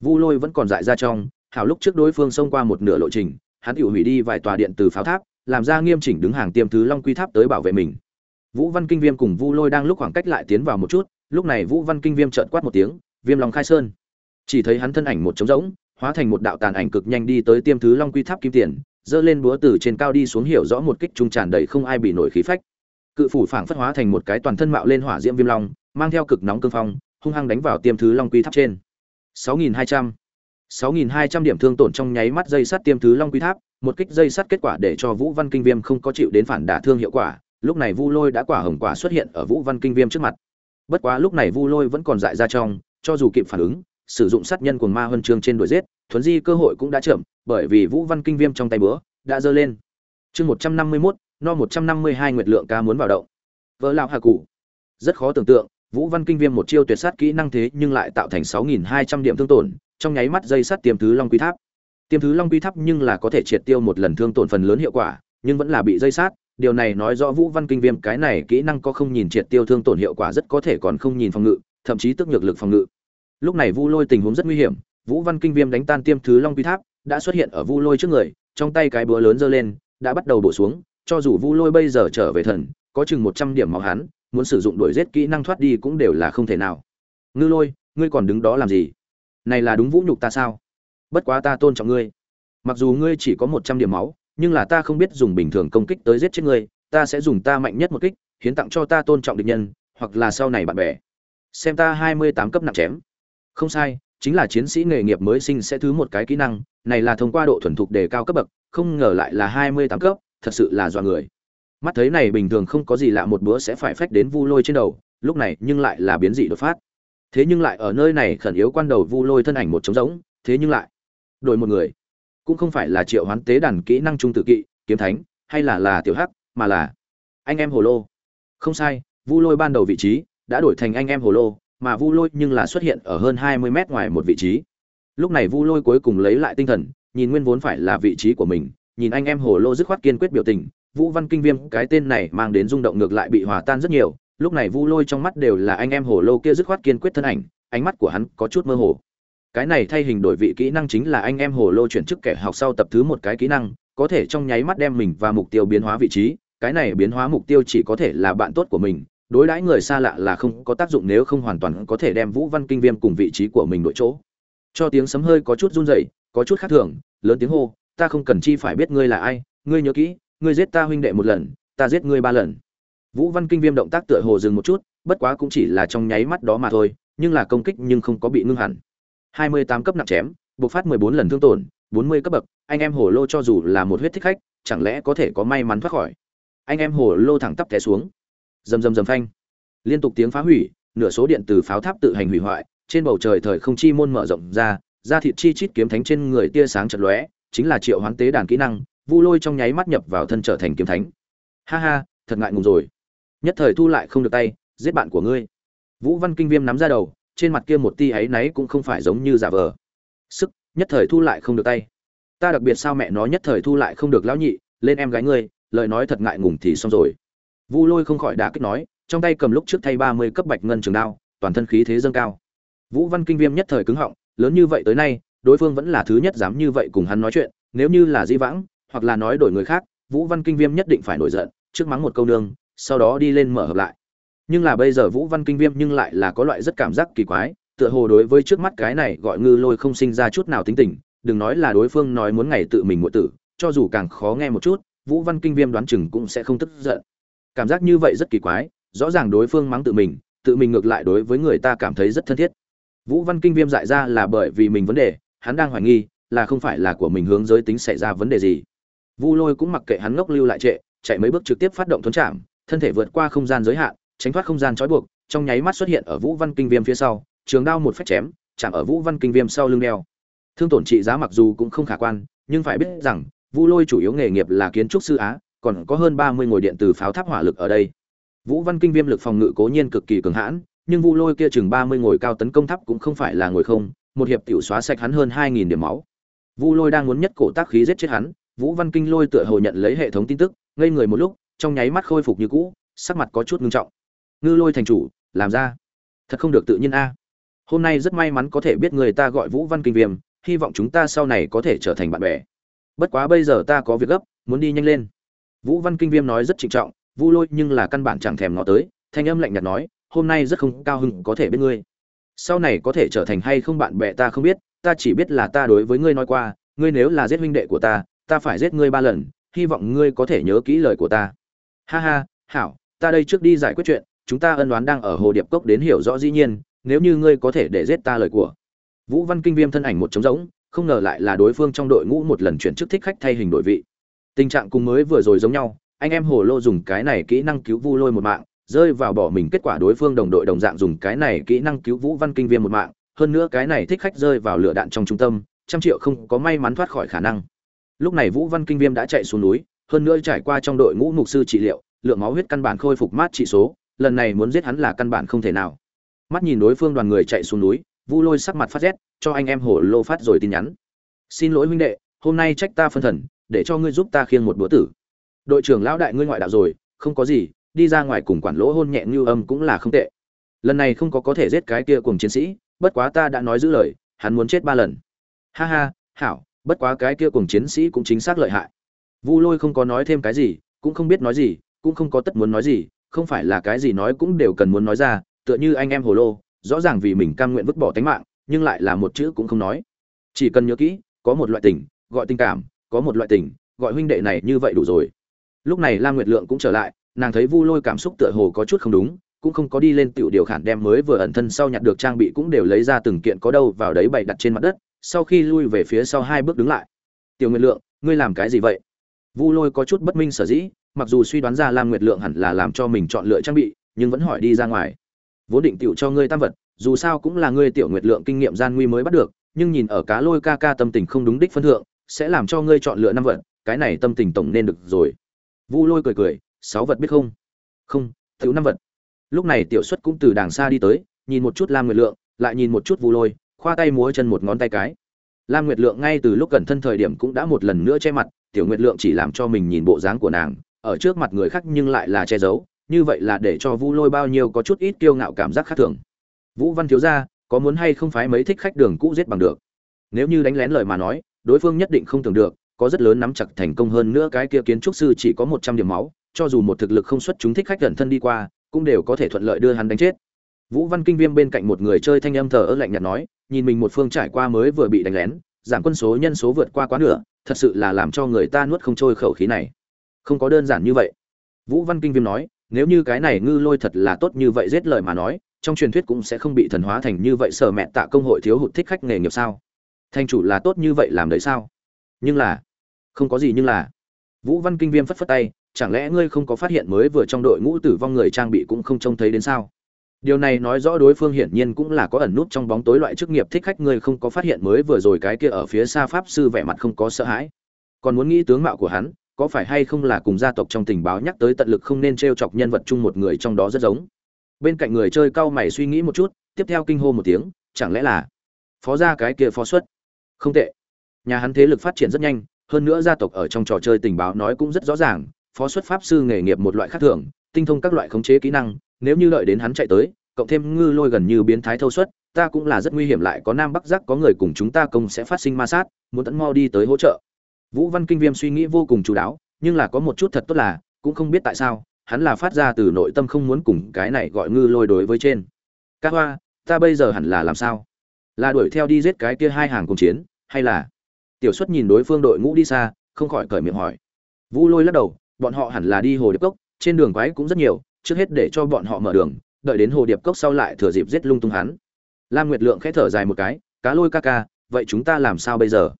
Vu lôi vẫn còn dại ra trong, hảo lúc trước đối phương xông qua một nửa lộ trình, hắn tự hủy đi vài tòa điện từ pháo tháp làm ra nghiêm chỉnh đứng hàng tiêm thứ long quy tháp tới bảo vệ mình. Vũ văn kinh viêm cùng vu lôi đang lúc khoảng cách lại tiến vào một chút, lúc này vũ văn kinh viêm trợn quát một tiếng, viêm long khai sơn. Chỉ thấy hắn thân ảnh một trống rỗng, hóa thành một đạo tàn ảnh cực nhanh đi tới tiêm thứ long quy tháp kim tiền, giơ lên búa từ trên cao đi xuống hiểu rõ một kích trung tràn đầy không ai bị nổi khí phách. Cự phủ phảng phất hóa thành một cái toàn thân mạo lên hỏa diễm viêm long, mang theo cực nóng cương phong, hung hăng đánh vào tiêm thứ long quy tháp trên. 6.200 6.200 điểm thương tổn trong nháy mắt dây sắt tiêm thứ long quy tháp một kích dây sắt kết quả để cho vũ văn kinh viêm không có chịu đến phản đả thương hiệu quả, lúc này vu lôi đã quả hồng quả xuất hiện ở vũ văn kinh viêm trước mặt. Bất quá lúc này vu lôi vẫn còn dại ra trong, cho dù kịp phản ứng, sử dụng sát nhân của ma huân chương trên đuổi giết, thuấn di cơ hội cũng đã chậm, bởi vì vũ văn kinh viêm trong tay bữa đã dơ lên. Chương một trăm năm mươi mốt, no một trăm năm mươi hai nguyệt lượng ca muốn vào động. Vỡ lão hạ cụ rất khó tưởng tượng, vũ văn kinh viêm một chiêu tuyệt sát kỹ năng thế nhưng lại tạo thành sáu nghìn hai trăm điểm thương tổn, trong nháy mắt dây sắt tiềm thứ long quy tháp. Tiêm thứ long quy tháp nhưng là có thể triệt tiêu một lần thương tổn phần lớn hiệu quả, nhưng vẫn là bị dây sát. Điều này nói rõ vũ văn kinh viêm cái này kỹ năng có không nhìn triệt tiêu thương tổn hiệu quả rất có thể còn không nhìn phòng ngự, thậm chí tức nhược lực phòng ngự. Lúc này vu lôi tình huống rất nguy hiểm, vũ văn kinh viêm đánh tan tiêm thứ long quy tháp, đã xuất hiện ở vu lôi trước người, trong tay cái búa lớn giơ lên, đã bắt đầu đổ xuống, cho dù vu lôi bây giờ trở về thần, có chừng một trăm điểm máu hắn, muốn sử dụng đuổi giết kỹ năng thoát đi cũng đều là không thể nào. Ngư lôi, ngươi còn đứng đó làm gì? Này là đúng vũ nhục ta sao? Bất quá ta tôn trọng ngươi. Mặc dù ngươi chỉ có một trăm điểm máu, nhưng là ta không biết dùng bình thường công kích tới giết chết ngươi, ta sẽ dùng ta mạnh nhất một kích, hiến tặng cho ta tôn trọng địch nhân, hoặc là sau này bạn bè. Xem ta hai mươi tám cấp nặng chém. Không sai, chính là chiến sĩ nghề nghiệp mới sinh sẽ thứ một cái kỹ năng, này là thông qua độ thuần thục đề cao cấp bậc, không ngờ lại là hai mươi tám cấp, thật sự là dọa người. Mắt thấy này bình thường không có gì lạ một bữa sẽ phải phách đến vu lôi trên đầu, lúc này nhưng lại là biến dị đột phát. Thế nhưng lại ở nơi này khẩn yếu quan đầu vu lôi thân ảnh một trống rỗng, thế nhưng lại đổi một người. Cũng không phải là triệu hoán tế đàn kỹ năng trung tự kỵ, kiếm thánh, hay là là tiểu hắc, mà là anh em hồ lô. Không sai, vu lôi ban đầu vị trí đã đổi thành anh em hồ lô, mà vu lôi nhưng là xuất hiện ở hơn hai mươi mét ngoài một vị trí. Lúc này vu lôi cuối cùng lấy lại tinh thần, nhìn nguyên vốn phải là vị trí của mình, nhìn anh em hồ lô dứt khoát kiên quyết biểu tình, vũ văn kinh viêm, cái tên này mang đến rung động ngược lại bị hòa tan rất nhiều, lúc này vu lôi trong mắt đều là anh em hồ lô kia dứt khoát kiên quyết thân ảnh, ánh mắt của hắn có chút mơ hồ cái này thay hình đổi vị kỹ năng chính là anh em hồ lô chuyển chức kẻ học sau tập thứ một cái kỹ năng, có thể trong nháy mắt đem mình và mục tiêu biến hóa vị trí. Cái này biến hóa mục tiêu chỉ có thể là bạn tốt của mình, đối đãi người xa lạ là không có tác dụng nếu không hoàn toàn có thể đem vũ văn kinh viêm cùng vị trí của mình đổi chỗ. Cho tiếng sấm hơi có chút run rẩy, có chút khác thường, lớn tiếng hô, ta không cần chi phải biết ngươi là ai, ngươi nhớ kỹ, ngươi giết ta huynh đệ một lần, ta giết ngươi ba lần. Vũ văn kinh viêm động tác tựa hồ dừng một chút, bất quá cũng chỉ là trong nháy mắt đó mà thôi, nhưng là công kích nhưng không có bị ngưng hẳn. 28 cấp nặng chém, bộc phát 14 lần thương tổn 40 cấp bậc, anh em hồ lô cho dù là một huyết thích khách, chẳng lẽ có thể có may mắn thoát khỏi? Anh em hồ lô thẳng tắp té xuống. Rầm rầm rầm phanh. Liên tục tiếng phá hủy, nửa số điện từ pháo tháp tự hành hủy hoại, trên bầu trời thời không chi môn mở rộng ra ra thịt chi chít kiếm thánh trên người tia sáng chật lóe, chính là triệu hoán tế đàn kỹ năng, vu lôi trong nháy mắt nhập vào thân trở thành kiếm thánh. Ha ha, thật ngại ngùng rồi. Nhất thời thu lại không được tay, giết bạn của ngươi. Vũ văn kinh viêm nắm ra đầu trên mặt kia một tia ấy náy cũng không phải giống như giả vờ. Sức, nhất thời thu lại không được tay. Ta đặc biệt sao mẹ nó nhất thời thu lại không được lão nhị, lên em gái ngươi, lời nói thật ngại ngùng thì xong rồi. Vu lôi không khỏi đả kích nói, trong tay cầm lúc trước thay ba mươi cấp bạch ngân trường đao, toàn thân khí thế dâng cao. Vũ văn kinh viêm nhất thời cứng họng, lớn như vậy tới nay, đối phương vẫn là thứ nhất dám như vậy cùng hắn nói chuyện, nếu như là di vãng, hoặc là nói đổi người khác, vũ văn kinh viêm nhất định phải nổi giận, trước mắng một câu nương, sau đó đi lên mở hợp lại nhưng là bây giờ vũ văn kinh viêm nhưng lại là có loại rất cảm giác kỳ quái, tựa hồ đối với trước mắt cái này gọi ngư lôi không sinh ra chút nào tính tình, đừng nói là đối phương nói muốn ngày tự mình ngụy tử, cho dù càng khó nghe một chút, vũ văn kinh viêm đoán chừng cũng sẽ không tức giận. Cảm giác như vậy rất kỳ quái, rõ ràng đối phương mắng tự mình tự mình ngược lại đối với người ta cảm thấy rất thân thiết. Vũ văn kinh viêm dại ra là bởi vì mình vấn đề, hắn đang hoài nghi, là không phải là của mình hướng giới tính xảy ra vấn đề gì. Vu lôi cũng mặc kệ hắn ngốc lưu lại trệ, chạy mấy bước trực tiếp phát động thuấn chạm thân thể vượt qua không gian giới hạn tránh thoát không gian trói buộc, trong nháy mắt xuất hiện ở vũ văn kinh viêm phía sau, trường đao một phách chém, chạm ở vũ văn kinh viêm sau lưng đeo. Thương tổn trị giá mặc dù cũng không khả quan, nhưng phải biết rằng vu lôi chủ yếu nghề nghiệp là kiến trúc sư á, còn có hơn ba mươi ngồi điện từ pháo tháp hỏa lực ở đây. Vũ văn kinh viêm lực phòng ngự cố nhiên cực kỳ cường hãn, nhưng vu lôi kia chừng ba mươi ngồi cao tấn công tháp cũng không phải là ngồi không, một hiệp tiểu xóa sạch hắn hơn hai nghìn điểm máu. Vu lôi đang muốn nhất cổ tác khí giết chết hắn, vũ văn kinh lôi tựa hồ nhận lấy hệ thống tin tức, ngây người một lúc, trong nháy mắt khôi phục như cũ, sắc mặt có chút nghiêm trọng ngư lôi thành chủ, làm ra. Thật không được tự nhiên a. Hôm nay rất may mắn có thể biết người ta gọi vũ văn kinh viêm, hy vọng chúng ta sau này có thể trở thành bạn bè. Bất quá bây giờ ta có việc gấp, muốn đi nhanh lên. Vũ văn kinh viêm nói rất trịnh trọng, vu lôi nhưng là căn bản chẳng thèm ngó tới, thanh âm lạnh nhạt nói, hôm nay rất không cao hứng có thể biết ngươi. Sau này có thể trở thành hay không bạn bè ta không biết, ta chỉ biết là ta đối với ngươi nói qua, ngươi nếu là giết huynh đệ của ta ta phải giết ngươi ba lần, hy vọng ngươi có thể nhớ kỹ lời của ta. Ha ha, hảo, ta đây trước đi giải quyết chuyện chúng ta ân đoán đang ở hồ điệp cốc đến hiểu rõ dĩ nhiên, nếu như ngươi có thể để giết ta lời của. Vũ văn kinh viêm thân ảnh một trống rỗng, không ngờ lại là đối phương trong đội ngũ một lần chuyển chức thích khách thay hình đội vị. Tình trạng cùng mới vừa rồi giống nhau, anh em hồ lô dùng cái này kỹ năng cứu vu lôi một mạng, rơi vào bỏ mình kết quả đối phương đồng đội đồng dạng dùng cái này kỹ năng cứu vũ văn kinh viêm một mạng, hơn nữa cái này thích khách rơi vào lửa đạn trong trung tâm, trăm triệu không có may mắn thoát khỏi khả năng. Lúc này vũ văn kinh viêm đã chạy xuống núi, hơn nữa trải qua trong đội ngũ mục sư trị liệu, lượng máu huyết căn bản khôi phục mát trị số lần này muốn giết hắn là căn bản không thể nào. Mắt nhìn đối phương đoàn người chạy xuống núi, vu lôi sắc mặt phát rét, cho anh em hổ lô phát rồi tin nhắn. Xin lỗi huynh đệ, hôm nay trách ta phân thần, để cho ngươi giúp ta khiêng một bữa tử. Đội trưởng lão đại ngươi ngoại đạo rồi, không có gì, đi ra ngoài cùng quản lỗ hôn nhẹ như âm cũng là không tệ. Lần này không có có thể giết cái kia cùng chiến sĩ, bất quá ta đã nói giữ lời, hắn muốn chết ba lần. Ha ha, hảo, bất quá cái kia cùng chiến sĩ cũng chính xác lợi hại. Vu lôi không có nói thêm cái gì, cũng không biết nói gì, cũng không có tất muốn nói gì không phải là cái gì nói cũng đều cần muốn nói ra, tựa như anh em hồ lô, rõ ràng vì mình cam nguyện vứt bỏ tánh mạng, nhưng lại là một chữ cũng không nói. Chỉ cần nhớ kỹ, có một loại tình, gọi tình cảm, có một loại tình, gọi huynh đệ này như vậy đủ rồi. Lúc này lam nguyệt lượng cũng trở lại, nàng thấy vu lôi cảm xúc tựa hồ có chút không đúng, cũng không có đi lên tiểu điều khản đem mới vừa ẩn thân sau nhặt được trang bị cũng đều lấy ra từng kiện có đâu vào đấy bày đặt trên mặt đất, sau khi lui về phía sau hai bước đứng lại. Tiểu nguyệt lượng, ngươi làm cái gì vậy? Vu lôi có chút bất minh sở dĩ mặc dù suy đoán ra lam nguyệt lượng hẳn là làm cho mình chọn lựa trang bị, nhưng vẫn hỏi đi ra ngoài. Vốn định tiểu cho ngươi tam vật, dù sao cũng là ngươi tiểu nguyệt lượng kinh nghiệm gian nguy mới bắt được, nhưng nhìn ở cá lôi ca ca tâm tình không đúng đích phân thượng, sẽ làm cho ngươi chọn lựa năm vật, cái này tâm tình tổng nên được rồi. Vu lôi cười cười, sáu vật biết không? Không, tiểu năm vật. Lúc này tiểu xuất cũng từ đàng xa đi tới, nhìn một chút lam nguyệt lượng, lại nhìn một chút vu lôi, khoa tay múa chân một ngón tay cái. Lam nguyệt lượng ngay từ lúc gần thân thời điểm cũng đã một lần nữa che mặt, tiểu nguyệt lượng chỉ làm cho mình nhìn bộ dáng của nàng ở trước mặt người khác nhưng lại là che giấu, như vậy là để cho vu lôi bao nhiêu có chút ít kiêu ngạo cảm giác khác thường. Vũ văn thiếu gia, có muốn hay không phái mấy thích khách đường cũ giết bằng được? Nếu như đánh lén lời mà nói, đối phương nhất định không tưởng được, có rất lớn nắm chặt thành công hơn nữa cái kia kiến trúc sư chỉ có một trăm điểm máu, cho dù một thực lực không xuất chúng thích khách gần thân đi qua, cũng đều có thể thuận lợi đưa hắn đánh chết. Vũ văn kinh viêm bên cạnh một người chơi thanh âm thờ ơ lạnh nhạt nói, nhìn mình một phương trải qua mới vừa bị đánh lén, giảm quân số nhân số vượt qua quá nửa, thật sự là làm cho người ta nuốt không trôi khẩu khí này không có đơn giản như vậy. Vũ văn kinh viêm nói, nếu như cái này ngư lôi thật là tốt như vậy giết lời mà nói, trong truyền thuyết cũng sẽ không bị thần hóa thành như vậy sở mẹ tạ công hội thiếu hụt thích khách nghề nghiệp sao? Thanh chủ là tốt như vậy làm đấy sao? Nhưng là, không có gì nhưng là. Vũ văn kinh viêm phất phất tay, chẳng lẽ ngươi không có phát hiện mới vừa trong đội ngũ tử vong người trang bị cũng không trông thấy đến sao? Điều này nói rõ đối phương hiển nhiên cũng là có ẩn nút trong bóng tối loại chức nghiệp thích khách ngươi không có phát hiện mới vừa rồi cái kia ở phía xa pháp sư vẻ mặt không có sợ hãi. Còn muốn nghĩ tướng mạo của hắn có phải hay không là cùng gia tộc trong tình báo nhắc tới tận lực không nên t r e o chọc nhân vật chung một người trong đó rất giống? Bên cạnh người chơi cau mày suy nghĩ một chút, tiếp theo kinh hô một tiếng, chẳng lẽ là phó gia cái kia phó xuất? Không tệ. Nhà hắn thế lực phát triển rất nhanh, hơn nữa gia tộc ở trong trò chơi tình báo nói cũng rất rõ ràng, phó xuất pháp sư nghề nghiệp một loại khác thường, tinh thông các loại khống chế kỹ năng, nếu như đợi đến hắn chạy tới, cộng thêm ngư lôi gần như biến thái thâu suất, ta cũng là rất nguy hiểm lại có nam bắc giác có người cùng chúng ta công sẽ phát sinh ma sát, muốn tận mau đi tới hỗ trợ vũ văn kinh viêm suy nghĩ vô cùng chú đáo, nhưng là có một chút thật tốt là, cũng không biết tại sao, hắn là phát ra từ nội tâm không muốn cùng cái này gọi ngư lôi đối với trên. Các hoa, ta bây giờ hẳn là làm sao? Là đuổi theo đi giết cái kia hai hàng cùng chiến, hay là? Tiểu xuất nhìn đối phương đội ngũ đi xa, không khỏi cởi miệng hỏi. Vũ lôi lắc đầu, bọn họ hẳn là đi hồ điệp cốc, trên đường quái cũng rất nhiều, trước hết để cho bọn họ mở đường, đợi đến hồ điệp cốc sau lại thừa dịp giết lung tung hắn. Lam nguyệt lượng khẽ thở dài một cái, cá lôi ca ca, vậy chúng ta làm sao bây giờ?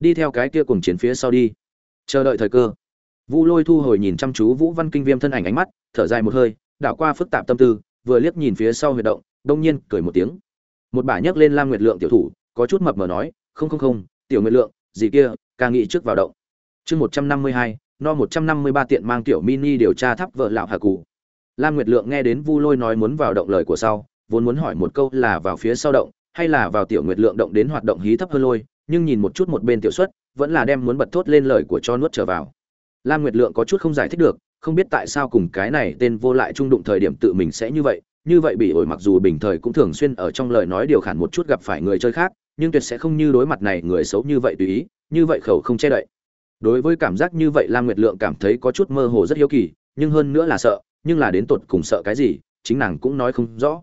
Đi theo cái kia cùng chiến phía sau đi. Chờ đợi thời cơ. Vu lôi thu hồi nhìn chăm chú vũ văn kinh viêm thân ảnh ánh mắt, thở dài một hơi, đảo qua phức tạp tâm tư, vừa liếc nhìn phía sau huy động, đông nhiên cười một tiếng. Một bà nhấc lên lam nguyệt lượng tiểu thủ, có chút mập mờ nói, không không không, tiểu nguyệt lượng, gì kia, ca nghĩ trước vào động. Chương một trăm năm mươi hai, no một trăm năm mươi ba tiện mang tiểu mini điều tra thắp vợ lão hà cụ lam nguyệt lượng nghe đến vu lôi nói muốn vào động lời của sau, vốn muốn hỏi một câu là vào phía sau động, hay là vào tiểu nguyệt lượng động đến hoạt động hí thấp hơn lôi nhưng nhìn một chút một bên tiểu xuất, vẫn là đem muốn bật thốt lên lời của cho nuốt trở vào. Lam nguyệt lượng có chút không giải thích được, không biết tại sao cùng cái này tên vô lại trung đụng thời điểm tự mình sẽ như vậy như vậy bị ổi mặc dù bình thời cũng thường xuyên ở trong lời nói điều khản một chút gặp phải người chơi khác, nhưng tuyệt sẽ không như đối mặt này người xấu như vậy tùy ý, như vậy khẩu không che đậy. Đối với cảm giác như vậy, lam nguyệt lượng cảm thấy có chút mơ hồ rất hiếu kỳ, nhưng hơn nữa là sợ, nhưng là đến tột cùng sợ cái gì, chính nàng cũng nói không rõ.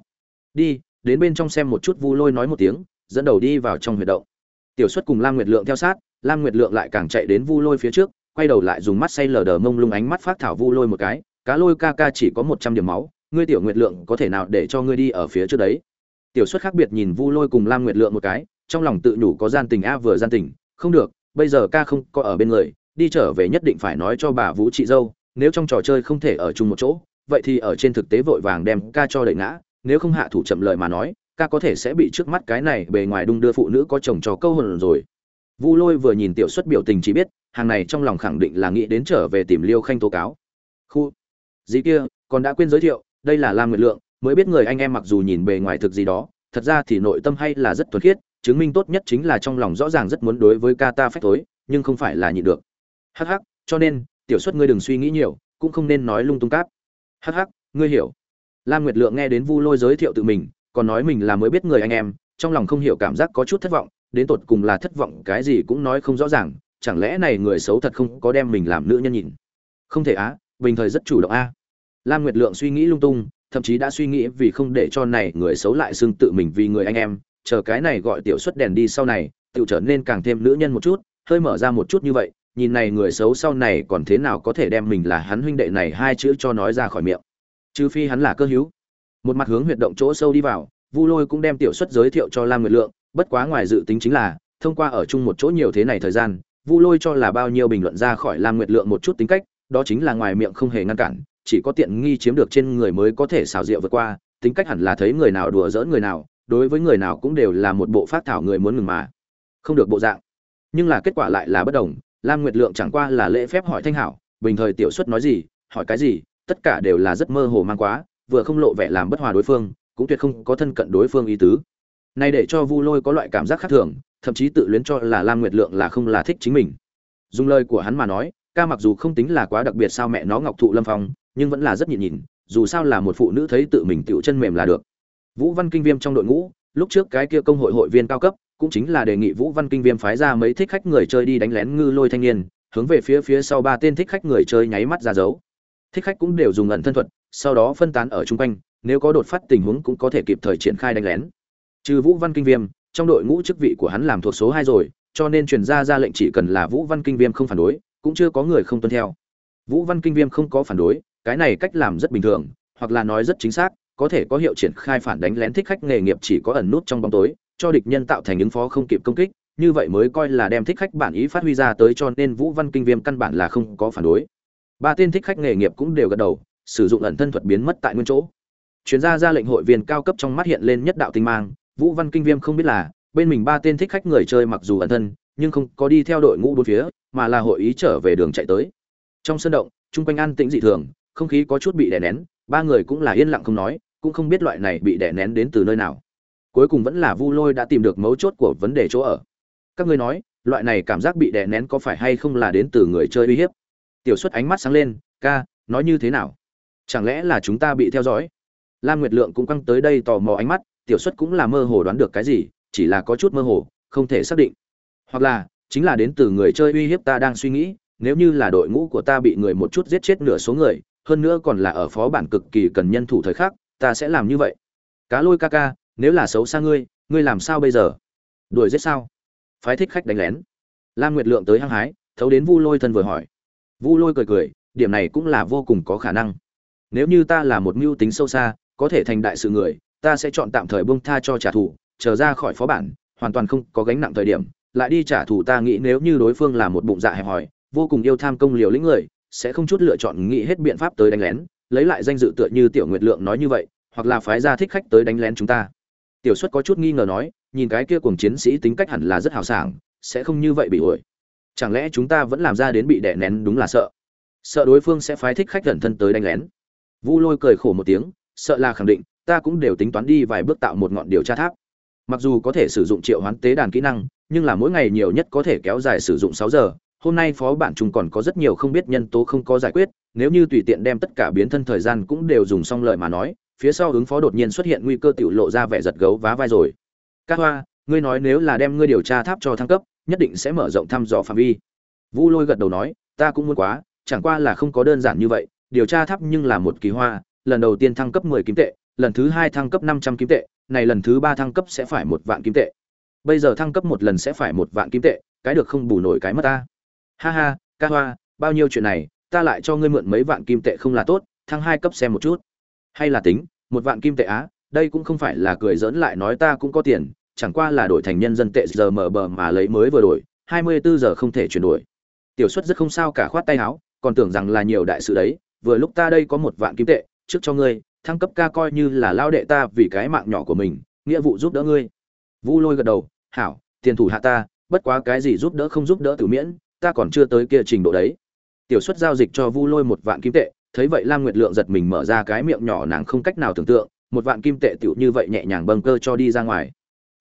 Đi, đến bên trong xem một chút, vu lôi nói một tiếng, dẫn đầu đi vào trong huyệt động tiểu xuất cùng lam nguyệt lượng theo sát, lam nguyệt lượng lại càng chạy đến vu lôi phía trước, quay đầu lại dùng mắt say lờ đờ mông lung ánh mắt phát thảo vu lôi một cái, cá lôi ca ca chỉ có một trăm điểm máu, ngươi tiểu nguyệt lượng có thể nào để cho ngươi đi ở phía trước đấy? Tiểu xuất khác biệt nhìn vu lôi cùng lam nguyệt lượng một cái, trong lòng tự nhủ có gian tình a vừa gian tình, không được, bây giờ ca không có ở bên người, đi trở về nhất định phải nói cho bà vũ chị dâu, nếu trong trò chơi không thể ở chung một chỗ, vậy thì ở trên thực tế vội vàng đem ca cho đẩy ngã, nếu không hạ thủ chậm lời mà nói ca có thể sẽ bị trước mắt cái này bề ngoài đung đưa phụ nữ có chồng cho câu hồn rồi. Vu lôi vừa nhìn tiểu xuất biểu tình chỉ biết, hàng này trong lòng khẳng định là nghĩ đến trở về tìm liêu khanh tố cáo. Khu, dì kia còn đã quên giới thiệu, đây là lam nguyệt lượng, mới biết người anh em mặc dù nhìn bề ngoài thực gì đó, thật ra thì nội tâm hay là rất thuần khiết, chứng minh tốt nhất chính là trong lòng rõ ràng rất muốn đối với ca ta phách tối nhưng không phải là nhịn được. Hắc hắc, cho nên, tiểu xuất ngươi đừng suy nghĩ nhiều, cũng không nên nói lung tung cáp. Hắc hắc, ngươi hiểu. Lam nguyệt lượng nghe đến vu lôi giới thiệu tự mình còn nói mình là mới biết người anh em, trong lòng không hiểu cảm giác có chút thất vọng, đến tột cùng là thất vọng cái gì cũng nói không rõ ràng, chẳng lẽ này người xấu thật không có đem mình làm nữ nhân nhìn? Không thể á, bình thời rất chủ động a. Lam nguyệt lượng suy nghĩ lung tung, thậm chí đã suy nghĩ vì không để cho này người xấu lại xưng tự mình vì người anh em, chờ cái này gọi tiểu xuất đèn đi sau này tự trở nên càng thêm nữ nhân một chút, hơi mở ra một chút như vậy, nhìn này người xấu sau này còn thế nào có thể đem mình là hắn huynh đệ này hai chữ cho nói ra khỏi miệng. Trừ phi hắn là cơ hữu một mặt hướng huyệt động chỗ sâu đi vào, vu lôi cũng đem tiểu xuất giới thiệu cho lam nguyệt lượng, bất quá ngoài dự tính chính là, thông qua ở chung một chỗ nhiều thế này thời gian, vu lôi cho là bao nhiêu bình luận ra khỏi lam nguyệt lượng một chút tính cách, đó chính là ngoài miệng không hề ngăn cản, chỉ có tiện nghi chiếm được trên người mới có thể xào rượu vượt qua, tính cách hẳn là thấy người nào đùa giỡn người nào, đối với người nào cũng đều là một bộ phát thảo người muốn ngừng mà, không được bộ dạng. Nhưng là kết quả lại là bất đồng, lam nguyệt lượng chẳng qua là lễ phép hỏi thanh hảo, bình thời tiểu xuất nói gì, hỏi cái gì, tất cả đều là rất mơ hồ mang quá vừa không lộ vẻ làm bất hòa đối phương, cũng tuyệt không có thân cận đối phương ý tứ. Này để cho vu lôi có loại cảm giác khác thường, thậm chí tự luyến cho là lam nguyệt lượng là không là thích chính mình. Dùng lời của hắn mà nói, ca mặc dù không tính là quá đặc biệt sao mẹ nó ngọc thụ lâm phong, nhưng vẫn là rất nhịn nhìn dù sao là một phụ nữ thấy tự mình tựu chân mềm là được. Vũ văn kinh viêm trong đội ngũ, lúc trước cái kia công hội hội viên cao cấp, cũng chính là đề nghị vũ văn kinh viêm phái ra mấy thích khách người chơi đi đánh lén ngư lôi thanh niên, hướng về phía phía sau ba tên thích khách người chơi nháy mắt ra dấu. Thích khách cũng đều dùng ẩn thân thuật sau đó phân tán ở chung quanh, nếu có đột phát tình huống cũng có thể kịp thời triển khai đánh lén. Trừ vũ văn kinh viêm, trong đội ngũ chức vị của hắn làm thuộc số hai rồi, cho nên truyền ra ra lệnh chỉ cần là vũ văn kinh viêm không phản đối, cũng chưa có người không tuân theo. Vũ văn kinh viêm không có phản đối, cái này cách làm rất bình thường, hoặc là nói rất chính xác, có thể có hiệu triển khai phản đánh lén thích khách nghề nghiệp chỉ có ẩn nút trong bóng tối, cho địch nhân tạo thành ứng phó không kịp công kích, như vậy mới coi là đem thích khách bản ý phát huy ra tới cho nên vũ văn kinh viêm căn bản là không có phản đối. Ba tên thích khách nghề nghiệp cũng đều gật đầu sử dụng ẩn thân thuật biến mất tại nguyên chỗ. Chuyên gia ra lệnh hội viên cao cấp trong mắt hiện lên nhất đạo tinh mang, vũ văn kinh viêm không biết là, bên mình ba tên thích khách người chơi mặc dù ẩn thân, nhưng không có đi theo đội ngũ bốn phía, mà là hội ý trở về đường chạy tới. Trong sân động, chung quanh an tĩnh dị thường, không khí có chút bị đè nén, ba người cũng là yên lặng không nói, cũng không biết loại này bị đè nén đến từ nơi nào. Cuối cùng vẫn là vu lôi đã tìm được mấu chốt của vấn đề chỗ ở. Các ngươi nói, loại này cảm giác bị đè nén có phải hay không là đến từ người chơi uy hiếp? Tiểu xuất ánh mắt sáng lên, ca, nói như thế nào? Chẳng lẽ là chúng ta bị theo dõi? Lam nguyệt lượng cũng căng tới đây tò mò ánh mắt, tiểu xuất cũng là mơ hồ đoán được cái gì, chỉ là có chút mơ hồ, không thể xác định. Hoặc là, chính là đến từ người chơi uy hiếp ta đang suy nghĩ, nếu như là đội ngũ của ta bị người một chút giết chết nửa số người, hơn nữa còn là ở phó bản cực kỳ cần nhân thủ thời khắc, ta sẽ làm như vậy. Cá lôi ca ca, nếu là xấu xa ngươi ngươi làm sao bây giờ? Đuổi giết sao? Phái thích khách đánh lén. Lam nguyệt lượng tới hăng hái, thấu đến vu lôi thân vừa hỏi. Vu lôi cười cười, điểm này cũng là vô cùng có khả năng nếu như ta là một mưu tính sâu xa, có thể thành đại sự người, ta sẽ chọn tạm thời bông tha cho trả thù trở ra khỏi phó bản, hoàn toàn không có gánh nặng thời điểm, lại đi trả thù ta nghĩ nếu như đối phương là một bụng dạ hẹp hòi, vô cùng yêu tham công liều lĩnh người, sẽ không chút lựa chọn nghĩ hết biện pháp tới đánh lén, lấy lại danh dự tựa như tiểu nguyệt lượng nói như vậy, hoặc là phái ra thích khách tới đánh lén chúng ta. Tiểu xuất có chút nghi ngờ nói, nhìn cái kia cùng chiến sĩ tính cách hẳn là rất hào sảng, sẽ không như vậy bị ổi chẳng lẽ chúng ta vẫn làm ra đến bị đè nén đúng là sợ? Sợ đối phương sẽ phái thích khách gần thân tới đánh lén vu lôi cười khổ một tiếng, sợ là khẳng định, ta cũng đều tính toán đi vài bước tạo một ngọn điều tra tháp. Mặc dù có thể sử dụng triệu hoán tế đàn kỹ năng, nhưng là mỗi ngày nhiều nhất có thể kéo dài sử dụng sáu giờ. Hôm nay phó bản chúng còn có rất nhiều không biết nhân tố không có giải quyết, nếu như tùy tiện đem tất cả biến thân thời gian cũng đều dùng xong lời mà nói, phía sau ứng phó đột nhiên xuất hiện nguy cơ tiểu lộ ra vẻ giật gấu vá vai rồi. Các hoa, ngươi nói nếu là đem ngươi điều tra tháp cho thăng cấp, nhất định sẽ mở rộng thăm dò phạm vi. Vu lôi gật đầu nói, ta cũng muốn quá, chẳng qua là không có đơn giản như vậy điều tra tháp nhưng là một kỳ hoa, lần đầu tiên thăng cấp mười kim tệ, lần thứ hai thăng cấp năm trăm kim tệ, này lần thứ ba thăng cấp sẽ phải một vạn kim tệ. Bây giờ thăng cấp một lần sẽ phải một vạn kim tệ, cái được không bù nổi cái mất ta. Ha ha, ca hoa, bao nhiêu chuyện này, ta lại cho ngươi mượn mấy vạn kim tệ không là tốt, thăng hai cấp xem một chút. Hay là tính, một vạn kim tệ á, đây cũng không phải là cười giỡn lại nói ta cũng có tiền, chẳng qua là đổi thành nhân dân tệ giờ mở bờ mà lấy mới vừa đổi, hai mươi bốn giờ không thể chuyển đổi. Tiểu suất rất không sao cả khoát tay áo, còn tưởng rằng là nhiều đại sự đấy vừa lúc ta đây có một vạn kim tệ, trước cho ngươi, thăng cấp ca coi như là lao đệ ta vì cái mạng nhỏ của mình, nghĩa vụ giúp đỡ ngươi. Vu lôi gật đầu, hảo, tiền thủ hạ ta, bất quá cái gì giúp đỡ không giúp đỡ tự miễn, ta còn chưa tới kia trình độ đấy. Tiểu xuất giao dịch cho vu lôi một vạn kim tệ, thấy vậy lam nguyệt lượng giật mình mở ra cái miệng nhỏ nàng không cách nào tưởng tượng, một vạn kim tệ tiểu như vậy nhẹ nhàng bâng cơ cho đi ra ngoài.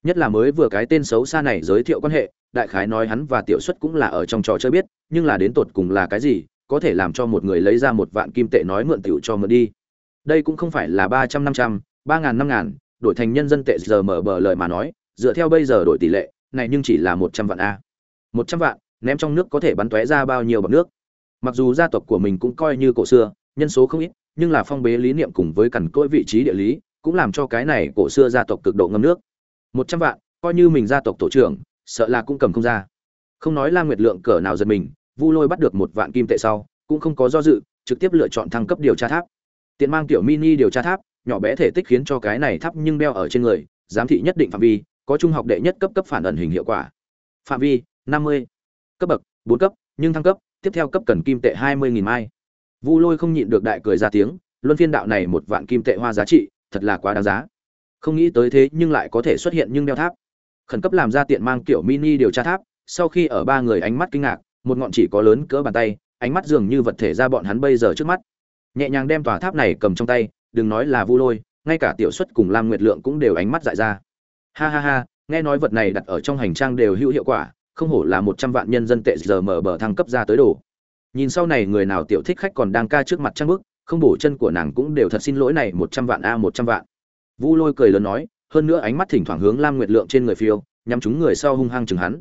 Nhất là mới vừa cái tên xấu xa này giới thiệu quan hệ, đại khái nói hắn và tiểu xuất cũng là ở trong trò chơi biết, nhưng là đến tột cùng là cái gì có thể làm cho một người lấy ra một vạn kim tệ nói mượn tiểu cho mượn đi. Đây cũng không phải là ba trăm năm trăm, ba ngàn năm ngàn, đổi thành nhân dân tệ giờ mở bờ lời mà nói, dựa theo bây giờ đổi tỷ lệ, này nhưng chỉ là một trăm vạn a. Một trăm vạn, ném trong nước có thể bắn tóe ra bao nhiêu bọt nước. Mặc dù gia tộc của mình cũng coi như cổ xưa, nhân số không ít, nhưng là phong bế lý niệm cùng với cẩn cỗi vị trí địa lý, cũng làm cho cái này cổ xưa gia tộc cực độ ngâm nước. Một trăm vạn, coi như mình gia tộc tổ trưởng, sợ là cũng cầm không ra. Không nói la nguyệt lượng cỡ nào giật mình vu lôi bắt được một vạn kim tệ sau, cũng không có do dự, trực tiếp lựa chọn thăng cấp điều tra tháp. Tiện mang tiểu mini điều tra tháp, nhỏ bé thể tích khiến cho cái này tháp nhưng đeo ở trên người, giám thị nhất định phạm vi, có trung học đệ nhất cấp cấp phản ẩn hình hiệu quả. Phạm vi, năm mươi. Cấp bậc, bốn cấp, nhưng thăng cấp, tiếp theo cấp cần kim tệ hai mươi nghìn mai. Vu lôi không nhịn được đại cười ra tiếng, luân phiên đạo này một vạn kim tệ hoa giá trị, thật là quá đáng giá. Không nghĩ tới thế nhưng lại có thể xuất hiện nhưng đeo tháp. Khẩn cấp làm ra tiện mang kiểu mini điều tra tháp, sau khi ở ba người ánh mắt kinh ngạc một ngọn chỉ có lớn cỡ bàn tay, ánh mắt dường như vật thể ra bọn hắn bây giờ trước mắt. Nhẹ nhàng đem tòa tháp này cầm trong tay, đừng nói là vu lôi, ngay cả tiểu xuất cùng lam nguyệt lượng cũng đều ánh mắt dại ra. Ha ha ha, nghe nói vật này đặt ở trong hành trang đều hữu hiệu quả, không hổ là một trăm vạn nhân dân tệ giờ mở bờ thăng cấp ra tới đồ. Nhìn sau này người nào tiểu thích khách còn đang ca trước mặt trang bức, không bổ chân của nàng cũng đều thật xin lỗi này một trăm vạn a một trăm vạn. Vu lôi cười lớn nói, hơn nữa ánh mắt thỉnh thoảng hướng lam nguyệt lượng trên người phiêu, nhắm chúng người sau hung hăng chừng hắn.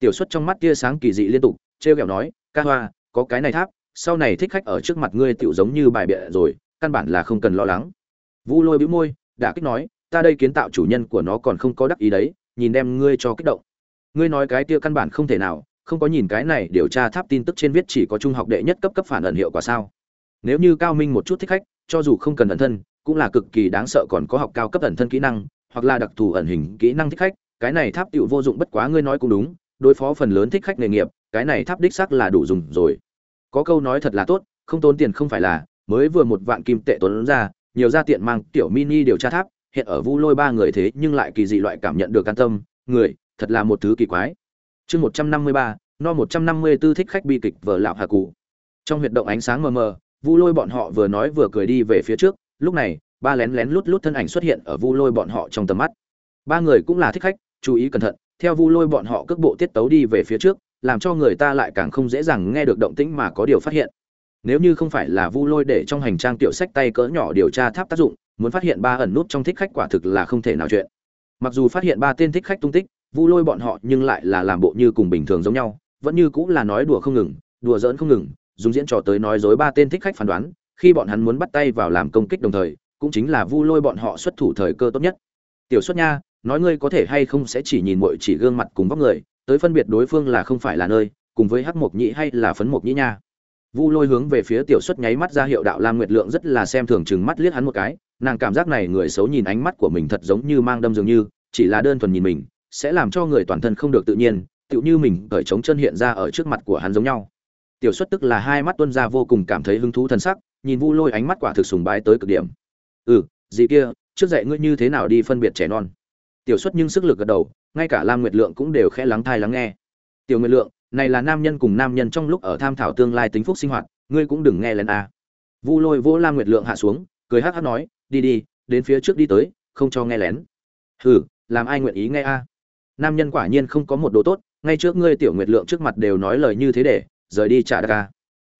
Tiểu xuất trong mắt tia sáng kỳ dị liên tục trêu ghẹo nói, ca hoa, có cái này tháp, sau này thích khách ở trước mặt ngươi tiểu giống như bài bịa rồi, căn bản là không cần lo lắng. Vu lôi bĩu môi đã kích nói, ta đây kiến tạo chủ nhân của nó còn không có đắc ý đấy, nhìn đem ngươi cho kích động. Ngươi nói cái kia căn bản không thể nào, không có nhìn cái này điều tra tháp tin tức trên viết chỉ có trung học đệ nhất cấp cấp phản ẩn hiệu quả sao? Nếu như cao minh một chút thích khách, cho dù không cần ẩn thân, cũng là cực kỳ đáng sợ còn có học cao cấp ẩn thân kỹ năng, hoặc là đặc thù ẩn hình kỹ năng thích khách, cái này tháp tựu vô dụng bất quá ngươi nói cũng đúng, đối phó phần lớn thích khách nghề nghiệp cái này tháp đích xác là đủ dùng rồi. Có câu nói thật là tốt, không tốn tiền không phải là, mới vừa một vạn kim tệ tốn ra, nhiều gia tiện mang tiểu mini điều tra tháp, hiện ở vu lôi ba người thế nhưng lại kỳ dị loại cảm nhận được can tâm, người, thật là một thứ kỳ quái. Chương một trăm năm mươi ba, no một trăm năm mươi b ố thích khách bi kịch vợ lão hà cụ. Trong huyệt động ánh sáng mờ mờ, vu lôi bọn họ vừa nói vừa cười đi về phía trước, lúc này, ba lén lén lút lút thân ảnh xuất hiện ở vu lôi bọn họ trong tầm mắt. Ba người cũng là thích khách, chú ý cẩn thận, theo vu lôi bọn họ cước bộ tiết tấu đi về phía trước làm cho người ta lại càng không dễ dàng nghe được động tĩnh mà có điều phát hiện. Nếu như không phải là vu lôi để trong hành trang tiểu sách tay cỡ nhỏ điều tra tháp tác dụng, muốn phát hiện ba ẩn nút trong thích khách quả thực là không thể nào chuyện. Mặc dù phát hiện ba tên thích khách tung tích, vu lôi bọn họ nhưng lại là làm bộ như cùng bình thường giống nhau, vẫn như cũng là nói đùa không ngừng, đùa giỡn không ngừng, dùng diễn trò tới nói dối ba tên thích khách phán đoán, khi bọn hắn muốn bắt tay vào làm công kích đồng thời, cũng chính là vu lôi bọn họ xuất thủ thời cơ tốt nhất. Tiểu xuất nha, nói ngươi có thể hay không sẽ chỉ nhìn mọi chỉ gương mặt cùng vóc người tới phân biệt đối phương là không phải là nơi, cùng với hắc mộc nhĩ hay là phấn mộc nhĩ nha. Vu lôi hướng về phía tiểu xuất nháy mắt ra hiệu đạo lam nguyệt lượng rất là xem thường chừng mắt liếc hắn một cái, nàng cảm giác này người xấu nhìn ánh mắt của mình thật giống như mang đâm dường như, chỉ là đơn thuần nhìn mình, sẽ làm cho người toàn thân không được tự nhiên, tựu như mình cởi trống chân hiện ra ở trước mặt của hắn giống nhau. Tiểu xuất tức là hai mắt tuân ra vô cùng cảm thấy hứng thú thân sắc, nhìn vu lôi ánh mắt quả thực sùng bái tới cực điểm. Ừ gì kia, trước dạy ngươi như thế nào đi phân biệt trẻ non? Tiểu xuất nhưng sức lực gật đầu ngay cả lam nguyệt lượng cũng đều khẽ lắng thai lắng nghe. Tiểu nguyệt lượng, này là nam nhân cùng nam nhân trong lúc ở tham thảo tương lai tính phúc sinh hoạt, ngươi cũng đừng nghe lần a. Vu lôi vỗ lam nguyệt lượng hạ xuống, cười hắc hắc nói, đi đi, đến phía trước đi tới, không cho nghe lén. Hừ, làm ai nguyện ý nghe a? Nam nhân quả nhiên không có một đồ tốt, ngay trước ngươi tiểu nguyệt lượng trước mặt đều nói lời như thế để, rời đi trả đa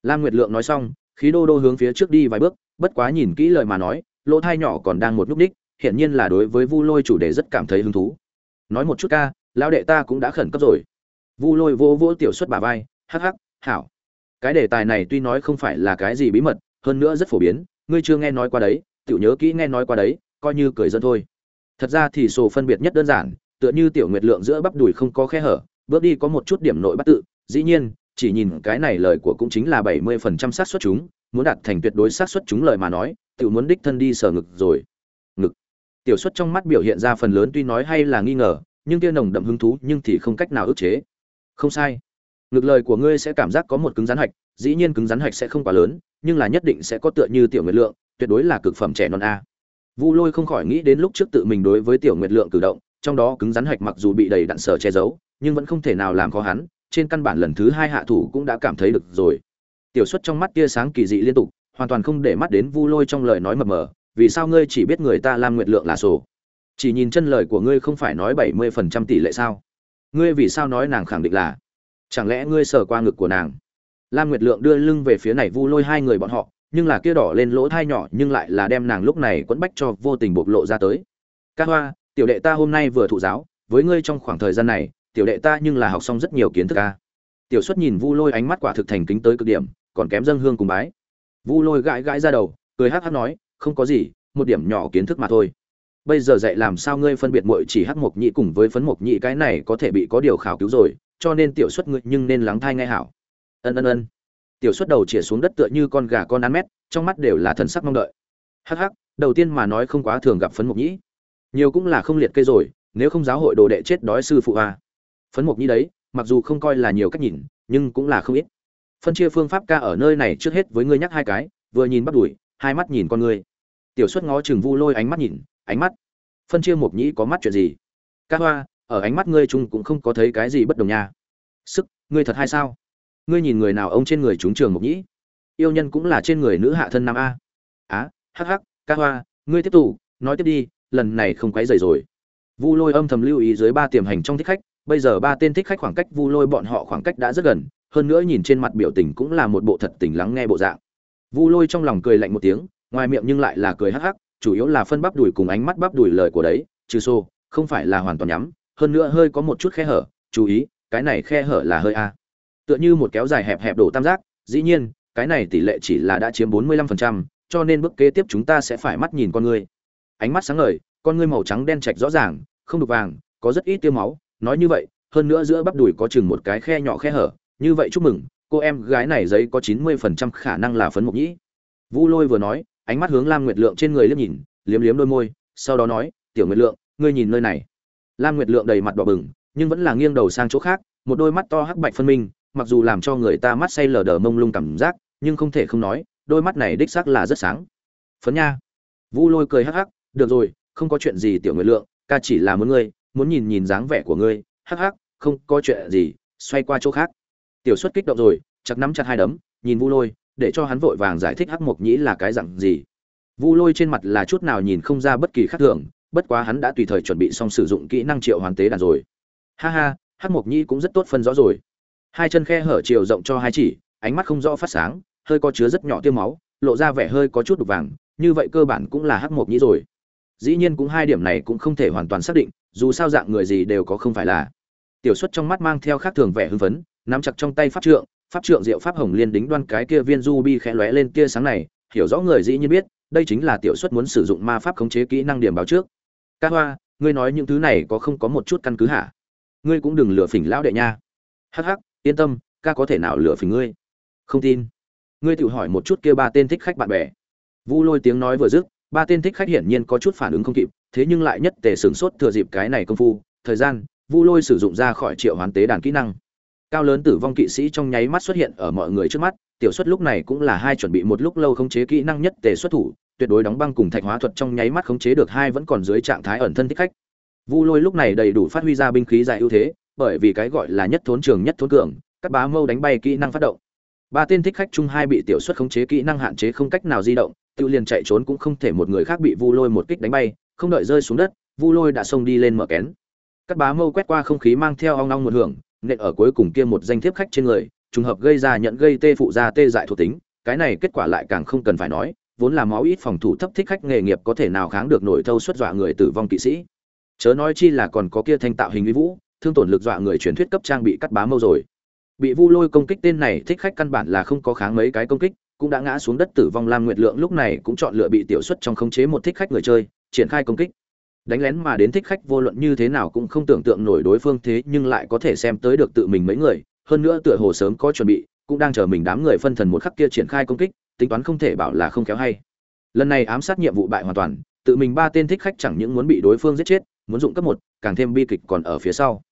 lam nguyệt lượng nói xong, khí đô đô hướng phía trước đi vài bước, bất quá nhìn kỹ lời mà nói, lỗ thai nhỏ còn đang một núp đích, hiển nhiên là đối với vu lôi chủ đề rất cảm thấy hứng thú nói một chút ca, lão đệ ta cũng đã khẩn cấp rồi. Vu lôi vô vô tiểu xuất bà vai, hắc hắc, hảo. Cái đề tài này tuy nói không phải là cái gì bí mật, hơn nữa rất phổ biến, ngươi chưa nghe nói qua đấy, tiểu nhớ kỹ nghe nói qua đấy, coi như cười dân thôi. Thật ra thì sổ phân biệt nhất đơn giản, tựa như tiểu nguyệt lượng giữa bắp đùi không có khe hở, bước đi có một chút điểm nội bắt tự, dĩ nhiên, chỉ nhìn cái này lời của cũng chính là bảy mươi phần trăm xác suất chúng, muốn đạt thành tuyệt đối xác suất chúng lời mà nói tự muốn đích thân đi sở ngực rồi tiểu xuất trong mắt biểu hiện ra phần lớn tuy nói hay là nghi ngờ, nhưng kia nồng đậm hứng thú nhưng thì không cách nào ức chế. Không sai. Ngược lời của ngươi sẽ cảm giác có một cứng rắn hạch, dĩ nhiên cứng rắn hạch sẽ không quá lớn, nhưng là nhất định sẽ có tựa như tiểu nguyệt lượng, tuyệt đối là cực phẩm trẻ non a. Vu lôi không khỏi nghĩ đến lúc trước tự mình đối với tiểu nguyệt lượng cử động, trong đó cứng rắn hạch mặc dù bị đầy đặn sở che giấu, nhưng vẫn không thể nào làm khó hắn, trên căn bản lần thứ hai hạ thủ cũng đã cảm thấy được rồi. Tiểu xuất trong mắt tia sáng kỳ dị liên tục, hoàn toàn không để mắt đến vu lôi trong lời nói mập mờ vì sao ngươi chỉ biết người ta lam nguyệt lượng là sổ? Chỉ nhìn chân lời của ngươi không phải nói bảy mươi phần trăm tỷ lệ sao? Ngươi vì sao nói nàng khẳng định là? Chẳng lẽ ngươi sờ qua ngực của nàng? Lam nguyệt lượng đưa lưng về phía này vu lôi hai người bọn họ, nhưng là kia đỏ lên lỗ thai nhỏ nhưng lại là đem nàng lúc này quẫn bách cho vô tình bộc lộ ra tới. Ca hoa, tiểu đệ ta hôm nay vừa thụ giáo, với ngươi trong khoảng thời gian này, tiểu đệ ta nhưng là học xong rất nhiều kiến thức ca tiểu xuất nhìn vu lôi ánh mắt quả thực thành kính tới cực điểm, còn kém dân hương cùng bái. Vu lôi gãi gãi ra đầu, cười hắc hắc nói không có gì, một điểm nhỏ kiến thức mà thôi. Bây giờ dạy làm sao ngươi phân biệt muội chỉ hắc mộc nhị cùng với phấn mộc nhị cái này có thể bị có điều khảo cứu rồi, cho nên tiểu xuất ngươi nhưng nên lắng thai ngay hảo. Ân ân ân. Tiểu xuất đầu chĩa xuống đất tựa như con gà con ăn mét, trong mắt đều là thần sắc mong đợi. Hắc hắc, đầu tiên mà nói không quá thường gặp phấn mộc nhĩ. Nhiều cũng là không liệt kê rồi, nếu không giáo hội đồ đệ chết đói sư phụ à. phấn mộc nhĩ đấy, mặc dù không coi là nhiều cách nhìn, nhưng cũng là không ít. Phân chia phương pháp ca ở nơi này trước hết với ngươi nhắc hai cái, vừa nhìn bắt đuổi, hai mắt nhìn con ngươi tiểu xuất ngó chừng vu lôi ánh mắt nhìn, ánh mắt. Phân chia mộc nhĩ có mắt chuyện gì? Ca hoa, ở ánh mắt ngươi chung cũng không có thấy cái gì bất đồng nha. Sức, ngươi thật hay sao? Ngươi nhìn người nào ông trên người chúng trường mộc nhĩ? Yêu nhân cũng là trên người nữ hạ thân nam a. Á, hắc hắc, ca hoa, ngươi tiếp tục, nói tiếp đi, lần này không quấy rầy rồi. Vu lôi âm thầm lưu ý dưới ba tiềm hành trong thích khách, bây giờ ba tên thích khách khoảng cách vu lôi bọn họ khoảng cách đã rất gần, hơn nữa nhìn trên mặt biểu tình cũng là một bộ thật tình lắng nghe bộ dạng. Vu lôi trong lòng cười lạnh một tiếng ngoài miệng nhưng lại là cười hắc hắc chủ yếu là phân bắp đùi cùng ánh mắt bắp đùi lời của đấy trừ xô không phải là hoàn toàn nhắm hơn nữa hơi có một chút khe hở chú ý cái này khe hở là hơi a tựa như một kéo dài hẹp hẹp đổ tam giác dĩ nhiên cái này tỷ lệ chỉ là đã chiếm 45%, cho nên bước kế tiếp chúng ta sẽ phải mắt nhìn con ngươi. Ánh mắt sáng ngời, con ngươi màu trắng đen trạch rõ ràng, không đục vàng, có rất ít tiêu máu, nói như vậy, hơn nữa giữa bắp đùi có chừng một cái khe nhỏ khe hở, như vậy chúc mừng, cô em gái này giấy có 90% khả năng là phấn mục nhĩ. Vu Lôi vừa nói, ánh mắt hướng Lam Nguyệt Lượng trên người liếc nhìn, liếm liếm đôi môi, sau đó nói, "Tiểu Nguyệt Lượng, ngươi nhìn nơi này." Lam Nguyệt Lượng đầy mặt đỏ bừng, nhưng vẫn là nghiêng đầu sang chỗ khác, một đôi mắt to hắc bạch phân minh, mặc dù làm cho người ta mắt say lờ đờ mông lung cảm giác, nhưng không thể không nói, đôi mắt này đích xác là rất sáng. Phấn nha. Vu Lôi cười hắc hắc, được rồi, không có chuyện gì tiểu Nguyệt lượng, ca chỉ là muốn ngươi, muốn nhìn nhìn dáng vẻ của ngươi, hắc hắc, không có chuyện gì, xoay qua chỗ khác. Tiểu Xuất kích động rồi, chặt nắm chặt hai đấm, nhìn Vu Lôi, để cho hắn vội vàng giải thích hắc mộc nhĩ là cái dạng gì. Vu Lôi trên mặt là chút nào nhìn không ra bất kỳ khác thường, bất quá hắn đã tùy thời chuẩn bị xong sử dụng kỹ năng triệu hoàn tế đàn rồi. Ha ha, hắc mộc nhĩ cũng rất tốt phân rõ rồi. Hai chân khe hở chiều rộng cho hai chỉ, ánh mắt không rõ phát sáng, hơi có chứa rất nhỏ tiêu máu lộ ra vẻ hơi có chút đục vàng như vậy cơ bản cũng là hắc mộc nhĩ rồi dĩ nhiên cũng hai điểm này cũng không thể hoàn toàn xác định dù sao dạng người gì đều có không phải là tiểu xuất trong mắt mang theo khác thường vẻ hưng phấn nắm chặt trong tay pháp trượng pháp trượng diệu pháp hồng liên đính đoan cái kia viên du bi khẽ lóe lên kia sáng này, hiểu rõ người dĩ nhiên biết, đây chính là tiểu xuất muốn sử dụng ma pháp khống chế kỹ năng điểm báo trước. Ca hoa, ngươi nói những thứ này có không có một chút căn cứ hả? Ngươi cũng đừng lừa phỉnh lão đệ nha. Hắc hắc, yên tâm, ca có thể nào lừa phỉnh ngươi? Không tin. Ngươi tự hỏi một chút kia ba tên thích khách bạn bè. Vu lôi tiếng nói vừa dứt, ba tên thích khách hiển nhiên có chút phản ứng không kịp, thế nhưng lại nhất tề sửng sốt thừa dịp cái này công phu, thời gian, vu lôi sử dụng ra khỏi triệu hoán tế đàn kỹ năng cao lớn tử vong kỵ sĩ trong nháy mắt xuất hiện ở mọi người trước mắt, tiểu xuất lúc này cũng là hai chuẩn bị một lúc lâu khống chế kỹ năng nhất tề xuất thủ, tuyệt đối đóng băng cùng thạch hóa thuật trong nháy mắt khống chế được hai vẫn còn dưới trạng thái ẩn thân thích khách. Vu lôi lúc này đầy đủ phát huy ra binh khí dài ưu thế, bởi vì cái gọi là nhất thốn trường nhất thốn cường, các bá mâu đánh bay kỹ năng phát động. Ba tên thích khách chung hai bị tiểu xuất khống chế kỹ năng hạn chế không cách nào di động tự liền chạy trốn cũng không thể một người khác bị vu lôi một kích đánh bay, không đợi rơi xuống đất, vu lôi đã xông đi lên mở kén. Các bá mâu quét qua không khí mang theo ong ong một hưởng nện ở cuối cùng kia một danh thiếp khách trên người, trùng hợp gây ra nhận gây tê phụ ra tê dại thuộc tính, cái này kết quả lại càng không cần phải nói, vốn là máu ít phòng thủ thấp thích khách nghề nghiệp có thể nào kháng được nổi thâu xuất dọa người tử vong kỵ sĩ. Chớ nói chi là còn có kia thanh tạo hình uy vũ, thương tổn lực dọa người truyền thuyết cấp trang bị cắt bá mâu rồi. Bị vu lôi công kích tên này thích khách căn bản là không có kháng mấy cái công kích, cũng đã ngã xuống đất tử vong lam nguyệt lượng lúc này cũng chọn lựa bị tiểu xuất trong khống chế một thích khách người chơi, triển khai công kích đánh lén mà đến thích khách vô luận như thế nào cũng không tưởng tượng nổi đối phương thế nhưng lại có thể xem tới được tự mình mấy người. Hơn nữa tựa hồ sớm có chuẩn bị, cũng đang chờ mình đám người phân thần một khắc kia triển khai công kích, tính toán không thể bảo là không kéo hay. Lần này ám sát nhiệm vụ bại hoàn toàn, tự mình ba tên thích khách chẳng những muốn bị đối phương giết chết, muốn dụng cấp một, càng thêm bi kịch còn ở phía sau.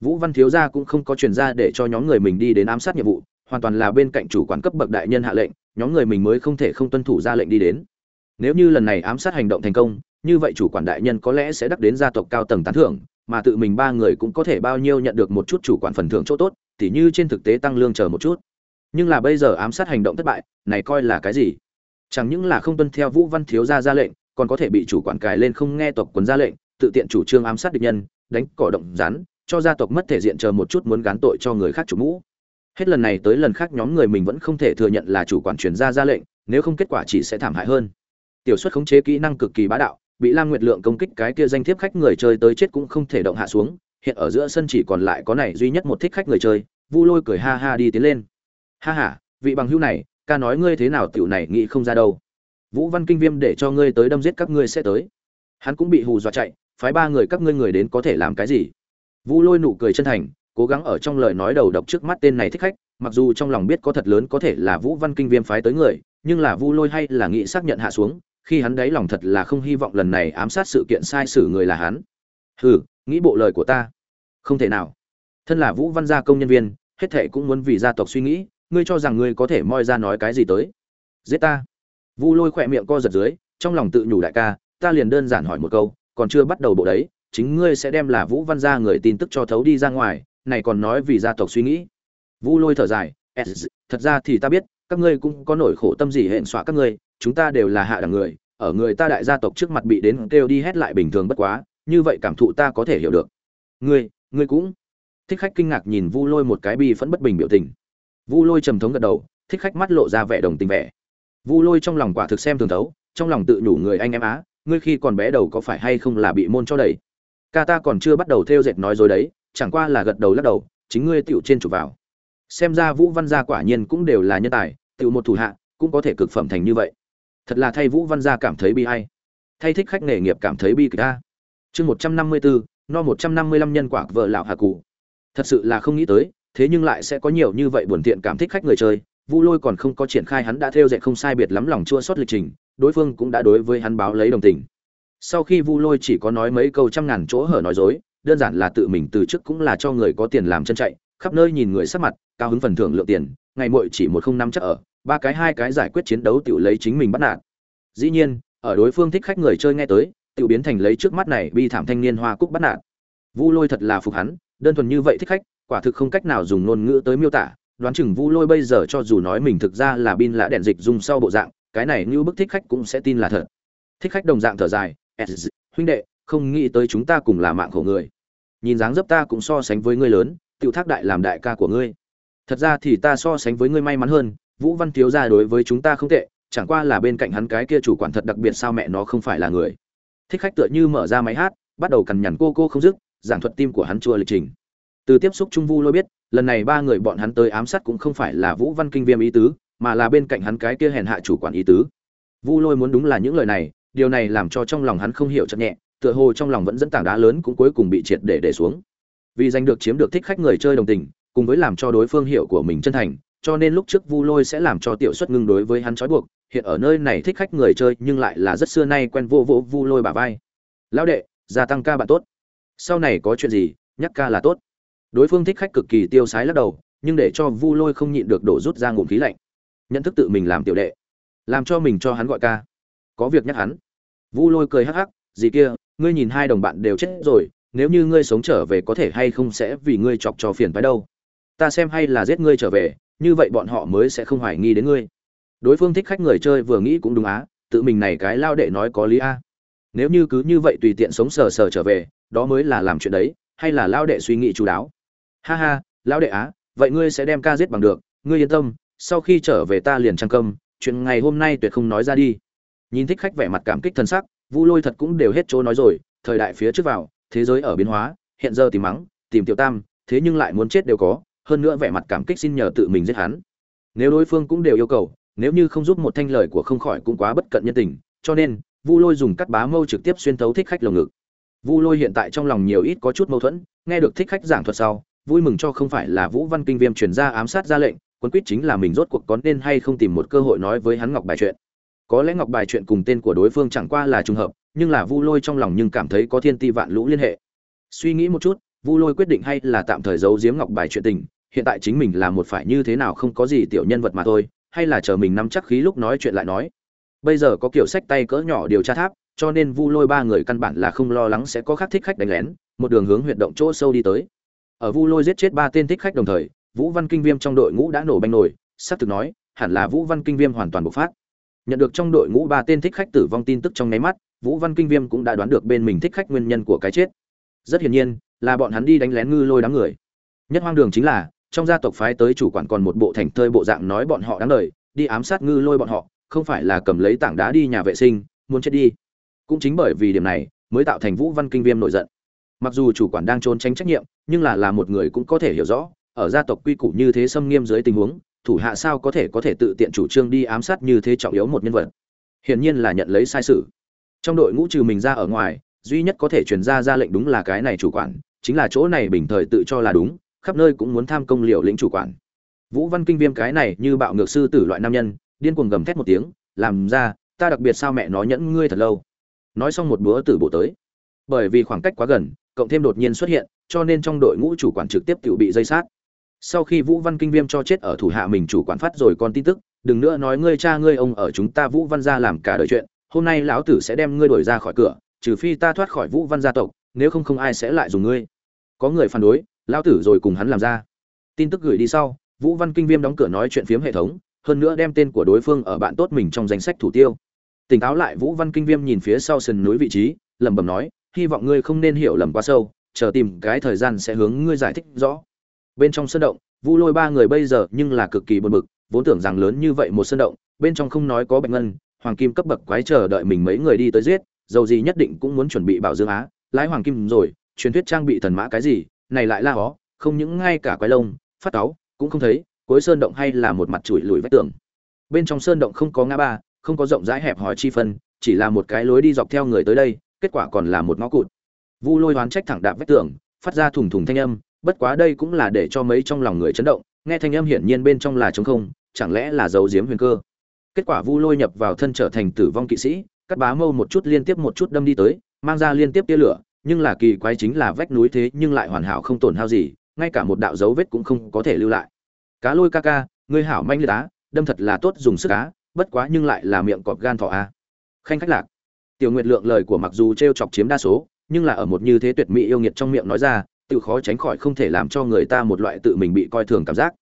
Vũ văn thiếu gia cũng không có truyền ra để cho nhóm người mình đi đến ám sát nhiệm vụ, hoàn toàn là bên cạnh chủ quản cấp bậc đại nhân hạ lệnh, nhóm người mình mới không thể không tuân thủ ra lệnh đi đến. Nếu như lần này ám sát hành động thành công như vậy chủ quản đại nhân có lẽ sẽ đắc đến gia tộc cao tầng tán thưởng, mà tự mình ba người cũng có thể bao nhiêu nhận được một chút chủ quản phần thưởng chỗ tốt, tỉ như trên thực tế tăng lương chờ một chút. Nhưng là bây giờ ám sát hành động thất bại, này coi là cái gì? Chẳng những là không tuân theo vũ văn thiếu gia ra lệnh, còn có thể bị chủ quản cài lên không nghe tộc quần ra lệnh, tự tiện chủ trương ám sát địch nhân, đánh cỏ động rắn, cho gia tộc mất thể diện chờ một chút muốn gán tội cho người khác chủ mũ. Hết lần này tới lần khác nhóm người mình vẫn không thể thừa nhận là chủ quản truyền ra ra lệnh, nếu không kết quả chỉ sẽ thảm hại hơn. Tiểu suất khống chế kỹ năng cực kỳ bá đạo bị lam nguyệt lượng công kích cái kia danh thiếp khách người chơi tới chết cũng không thể động hạ xuống, hiện ở giữa sân chỉ còn lại có này duy nhất một thích khách người chơi, vu lôi cười ha ha đi tiến lên. Ha ha, vị bằng hữu này, ca nói ngươi thế nào tiểu này nghĩ không ra đâu. Vũ văn kinh viêm để cho ngươi tới đâm giết các ngươi sẽ tới. Hắn cũng bị hù dọa chạy, phái ba người các ngươi người đến có thể làm cái gì? Vu lôi nụ cười chân thành, cố gắng ở trong lời nói đầu độc trước mắt tên này thích khách, mặc dù trong lòng biết có thật lớn có thể là vũ văn kinh viêm phái tới người, nhưng là vu lôi hay là nghĩ xác nhận hạ xuống khi hắn đáy lòng thật là không hy vọng lần này ám sát sự kiện sai sử người là hắn. Hừ, nghĩ bộ lời của ta. Không thể nào. Thân là vũ văn gia công nhân viên, hết thệ cũng muốn vì gia tộc suy nghĩ, ngươi cho rằng ngươi có thể moi ra nói cái gì tới. Giết ta. Vu lôi khỏe miệng co giật dưới, trong lòng tự nhủ đại ca, ta liền đơn giản hỏi một câu, còn chưa bắt đầu bộ đấy, chính ngươi sẽ đem là vũ văn gia người tin tức cho thấu đi ra ngoài, này còn nói vì gia tộc suy nghĩ. Vu lôi thở dài thật ra thì ta biết, các ngươi cũng có nỗi khổ tâm gì hẹn xóa các ngươi chúng ta đều là hạ đẳng người, ở người ta đại gia tộc trước mặt bị đến kêu đi hét lại bình thường bất quá, như vậy cảm thụ ta có thể hiểu được. Ngươi ngươi cũng. Thích khách kinh ngạc nhìn vu lôi một cái bi phẫn bất bình biểu tình. Vu lôi trầm thống gật đầu, thích khách mắt lộ ra vẻ đồng tình vẻ. Vu lôi trong lòng quả thực xem thường thấu, trong lòng tự nhủ người anh em á, ngươi khi còn bé đầu có phải hay không là bị môn cho đẩy? Ca ta còn chưa bắt đầu theo dệt nói dối đấy, chẳng qua là gật đầu lắc đầu, chính ngươi tựu trên chủ vào. Xem ra vũ văn gia quả nhiên cũng đều là nhân tài tựu một thủ hạ, cũng có thể cực phẩm thành như vậy thật là thay vũ văn gia cảm thấy bi hay thay thích khách nghề nghiệp cảm thấy bi kịch ta chương một trăm năm mươi bốn no một trăm năm mươi lăm nhân quả vợ lão hà cụ thật sự là không nghĩ tới, thế nhưng lại sẽ có nhiều như vậy buồn tiện cảm thích khách người chơi. Vu lôi còn không có triển khai hắn đã theo dệt không sai biệt lắm lòng chua sót lịch trình, đối phương cũng đã đối với hắn báo lấy đồng tình. Sau khi vu lôi chỉ có nói mấy câu trăm ngàn chỗ hở nói dối, đơn giản là tự mình từ chức cũng là cho người có tiền làm chân chạy khắp nơi nhìn người sắc mặt, cao hứng phần thưởng lượng tiền, ngày muội chỉ một không năm chắc ở, ba cái hai cái giải quyết chiến đấu tự lấy chính mình bắt nạt. Dĩ nhiên, ở đối phương thích khách người chơi nghe tới tự biến thành lấy trước mắt này bi thảm thanh niên hoa cúc bắt nạt. Vu lôi thật là phục hắn, đơn thuần như vậy thích khách, quả thực không cách nào dùng ngôn ngữ tới miêu tả, đoán chừng vu lôi bây giờ cho dù nói mình thực ra là bin lạ đèn dịch dùng sau bộ dạng, cái này như bức thích khách cũng sẽ tin là thật. Thích khách đồng dạng thở dài huynh đệ, không nghĩ tới chúng ta cùng là mạng của người. Nhìn dáng dấp ta cũng so sánh với ngươi lớn tiểu thác đại làm đại ca của ngươi. Thật ra thì ta so sánh với ngươi may mắn hơn, vũ văn thiếu gia đối với chúng ta không tệ, chẳng qua là bên cạnh hắn cái kia chủ quản thật đặc biệt sao mẹ nó không phải là người. Thích khách tựa như mở ra máy hát, bắt đầu cằn nhằn cô cô không dứt, giảng thuật tim của hắn chua lịch trình. Từ tiếp xúc trung vu lôi biết, lần này ba người bọn hắn tới ám sát cũng không phải là vũ văn kinh viêm ý tứ, mà là bên cạnh hắn cái kia hèn hạ chủ quản ý tứ. Vu lôi muốn đúng là những lời này, điều này làm cho trong lòng hắn không hiểu chậm nhẹ, tựa hồ trong lòng vẫn dẫn tảng đá lớn cũng cuối cùng bị triệt để để xuống vì giành được chiếm được thích khách người chơi đồng tình, cùng với làm cho đối phương hiểu của mình chân thành, cho nên lúc trước vu lôi sẽ làm cho tiểu xuất ngưng đối với hắn trói buộc, hiện ở nơi này thích khách người chơi nhưng lại là rất xưa nay quen vô vỗ vu lôi bà vai. Lão đệ, gia tăng ca bạn tốt. Sau này có chuyện gì, nhắc ca là tốt. Đối phương thích khách cực kỳ tiêu sái lắc đầu, nhưng để cho vu lôi không nhịn được đổ rút ra ngụm khí lạnh. Nhận thức tự mình làm tiểu đệ. Làm cho mình cho hắn gọi ca. Có việc nhắc hắn. Vu lôi cười hắc hắc gì kia, ngươi nhìn hai đồng bạn đều chết rồi nếu như ngươi sống trở về có thể hay không sẽ vì ngươi chọc cho phiền phái đâu. Ta xem hay là giết ngươi trở về, như vậy bọn họ mới sẽ không hoài nghi đến ngươi. Đối phương thích khách người chơi vừa nghĩ cũng đúng á, tự mình này cái lao đệ nói có lý a nếu như cứ như vậy tùy tiện sống sờ sờ trở về, đó mới là làm chuyện đấy, hay là lao đệ suy nghĩ chú đáo. Ha ha, lao đệ á, vậy ngươi sẽ đem ca giết bằng được, ngươi yên tâm, sau khi trở về ta liền trang công chuyện ngày hôm nay tuyệt không nói ra đi. Nhìn thích khách vẻ mặt cảm kích thân sắc, vu lôi thật cũng đều hết chỗ nói rồi, thời đại phía trước vào thế giới ở biến hóa, hiện giờ tìm mắng, tìm tiểu tam, thế nhưng lại muốn chết đều có, hơn nữa vẻ mặt cảm kích xin nhờ tự mình giết hắn. Nếu đối phương cũng đều yêu cầu, nếu như không giúp một thanh lời của không khỏi cũng quá bất cận nhân tình, cho nên, vu lôi dùng cắt bá mâu trực tiếp xuyên thấu thích khách lồng ngực. Vu lôi hiện tại trong lòng nhiều ít có chút mâu thuẫn, nghe được thích khách giảng thuật sau, vui mừng cho không phải là vũ văn kinh viêm truyền ra ám sát ra lệnh quân quyết chính là mình rốt cuộc có nên hay không tìm một cơ hội nói với hắn ngọc bài chuyện. Có lẽ ngọc bài chuyện cùng tên của đối phương chẳng qua là trùng hợp nhưng là vu lôi trong lòng nhưng cảm thấy có thiên ti vạn lũ liên hệ. Suy nghĩ một chút, vu lôi quyết định hay là tạm thời giấu giếm ngọc bài chuyện tình, hiện tại chính mình là một phải như thế nào không có gì tiểu nhân vật mà thôi, hay là chờ mình nắm chắc khí lúc nói chuyện lại nói. Bây giờ có kiểu sách tay cỡ nhỏ điều tra tháp, cho nên vu lôi ba người căn bản là không lo lắng sẽ có khác thích khách đánh lén, một đường hướng huyệt động chỗ sâu đi tới. Ở vu lôi giết chết ba tên thích khách đồng thời, vũ văn kinh viêm trong đội ngũ đã nổ banh nổi sắp thực nói, hẳn là vũ văn kinh viêm hoàn toàn bộc phát nhận được trong đội ngũ ba tên thích khách tử vong tin tức trong nháy mắt, vũ văn kinh viêm cũng đã đoán được bên mình thích khách nguyên nhân của cái chết. Rất hiển nhiên, là bọn hắn đi đánh lén ngư lôi đám người. Nhất hoang đường chính là, trong gia tộc phái tới chủ quản còn một bộ thành thơi bộ dạng nói bọn họ đáng đời, đi ám sát ngư lôi bọn họ, không phải là cầm lấy tảng đá đi nhà vệ sinh, muốn chết đi. Cũng chính bởi vì điểm này, mới tạo thành vũ văn kinh viêm nổi giận. Mặc dù chủ quản đang trốn tránh trách nhiệm, nhưng là là một người cũng có thể hiểu rõ, ở gia tộc quy củ như thế xâm nghiêm dưới tình huống thủ hạ sao có thể có thể tự tiện chủ trương đi ám sát như thế trọng yếu một nhân vật? Hiển nhiên là nhận lấy sai sự. Trong đội ngũ trừ mình ra ở ngoài, duy nhất có thể truyền ra ra lệnh đúng là cái này chủ quản, chính là chỗ này bình thời tự cho là đúng, khắp nơi cũng muốn tham công liều lĩnh chủ quản. Vũ văn kinh viêm cái này như bạo ngược sư tử loại nam nhân, điên cuồng gầm thét một tiếng, làm ra, ta đặc biệt sao mẹ nó nhẫn ngươi thật lâu. Nói xong một bữa tử bộ tới. Bởi vì khoảng cách quá gần, cộng thêm đột nhiên xuất hiện, cho nên trong đội ngũ chủ quản trực tiếp tự bị dây sát sau khi vũ văn kinh viêm cho chết ở thủ hạ mình chủ quản phát rồi còn tin tức, đừng nữa nói ngươi cha ngươi ông ở chúng ta vũ văn gia làm cả đời chuyện, hôm nay lão tử sẽ đem ngươi đuổi ra khỏi cửa, trừ phi ta thoát khỏi vũ văn gia tộc, nếu không không ai sẽ lại dùng ngươi. Có người phản đối, lão tử rồi cùng hắn làm ra. Tin tức gửi đi sau, vũ văn kinh viêm đóng cửa nói chuyện phiếm hệ thống, hơn nữa đem tên của đối phương ở bạn tốt mình trong danh sách thủ tiêu. Tỉnh táo lại, vũ văn kinh viêm nhìn phía sau sườn núi vị trí, lẩm bẩm nói, hy vọng ngươi không nên hiểu lầm quá sâu, chờ tìm cái thời gian sẽ hướng ngươi giải thích rõ bên trong sân động, vu lôi ba người bây giờ nhưng là cực kỳ buồn bực, vốn tưởng rằng lớn như vậy một sân động, bên trong không nói có bạch ngân, hoàng kim cấp bậc quái chờ đợi mình mấy người đi tới giết, dầu gì nhất định cũng muốn chuẩn bị bảo dương á, lái hoàng kim rồi, truyền thuyết trang bị thần mã cái gì, này lại la hó không những ngay cả quái lông, phát táo, cũng không thấy, cuối sơn động hay là một mặt chùi lùi vách tường. Bên trong sơn động không có ngã ba, không có rộng rãi hẹp hòi chi phân, chỉ là một cái lối đi dọc theo người tới đây, kết quả còn là một ngõ cụt. Vu lôi hoán trách thẳng đạp vách tường, phát ra thùng thùng thanh âm bất quá đây cũng là để cho mấy trong lòng người chấn động, nghe thanh âm hiển nhiên bên trong là trống không, chẳng lẽ là dấu diếm huyền cơ? Kết quả vu lôi nhập vào thân trở thành tử vong kỵ sĩ, cắt bá mâu một chút liên tiếp một chút đâm đi tới, mang ra liên tiếp tia lửa, nhưng là kỳ quái chính là vách núi thế nhưng lại hoàn hảo không tổn hao gì, ngay cả một đạo dấu vết cũng không có thể lưu lại. Cá lôi ca ca, ngươi hảo manh liệt á, đâm thật là tốt dùng sức cá bất quá nhưng lại là miệng cọp gan thỏ a khanh khách lạc. Tiểu nguyệt lượng lời của mặc dù t r e o chọc chiếm đa số, nhưng là ở một như thế tuyệt mỹ yêu nghiệt trong miệng nói ra tự khó tránh khỏi không thể làm cho người ta một loại tự mình bị coi thường cảm giác.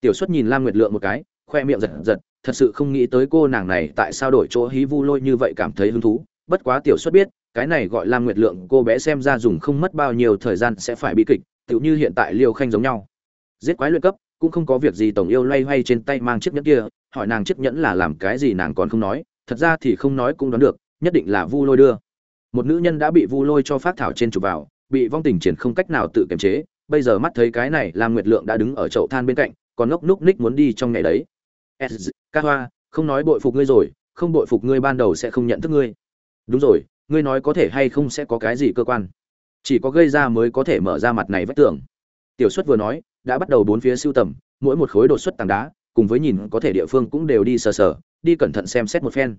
Tiểu xuất nhìn lam nguyệt lượng một cái, khoe miệng giật giật, thật sự không nghĩ tới cô nàng này tại sao đổi chỗ hí vu lôi như vậy cảm thấy hứng thú. Bất quá tiểu xuất biết, cái này gọi lam nguyệt lượng, cô bé xem ra dùng không mất bao nhiêu thời gian sẽ phải bị kịch tự như hiện tại liêu khanh giống nhau. Giết quái luyện cấp, cũng không có việc gì tổng yêu loay hoay trên tay mang chiếc nhẫn kia, hỏi nàng chiếc nhẫn là làm cái gì nàng còn không nói, thật ra thì không nói cũng đoán được, nhất định là vu lôi đưa. Một nữ nhân đã bị vu lôi cho phát thảo trên chụp vào bị vong tình triển không cách nào tự kiềm chế, bây giờ mắt thấy cái này lam nguyệt lượng đã đứng ở chậu than bên cạnh, còn ngốc núc ních muốn đi trong ngày đấy. S ca hoa, không nói bội phục ngươi rồi, không bội phục ngươi ban đầu sẽ không nhận thức ngươi. Đúng rồi, ngươi nói có thể hay không sẽ có cái gì cơ quan? Chỉ có gây ra mới có thể mở ra mặt này vách tường. Tiểu xuất vừa nói, đã bắt đầu bốn phía siêu tầm, mỗi một khối đột xuất tảng đá, cùng với nhìn có thể địa phương cũng đều đi sờ sờ, đi cẩn thận xem xét một phen.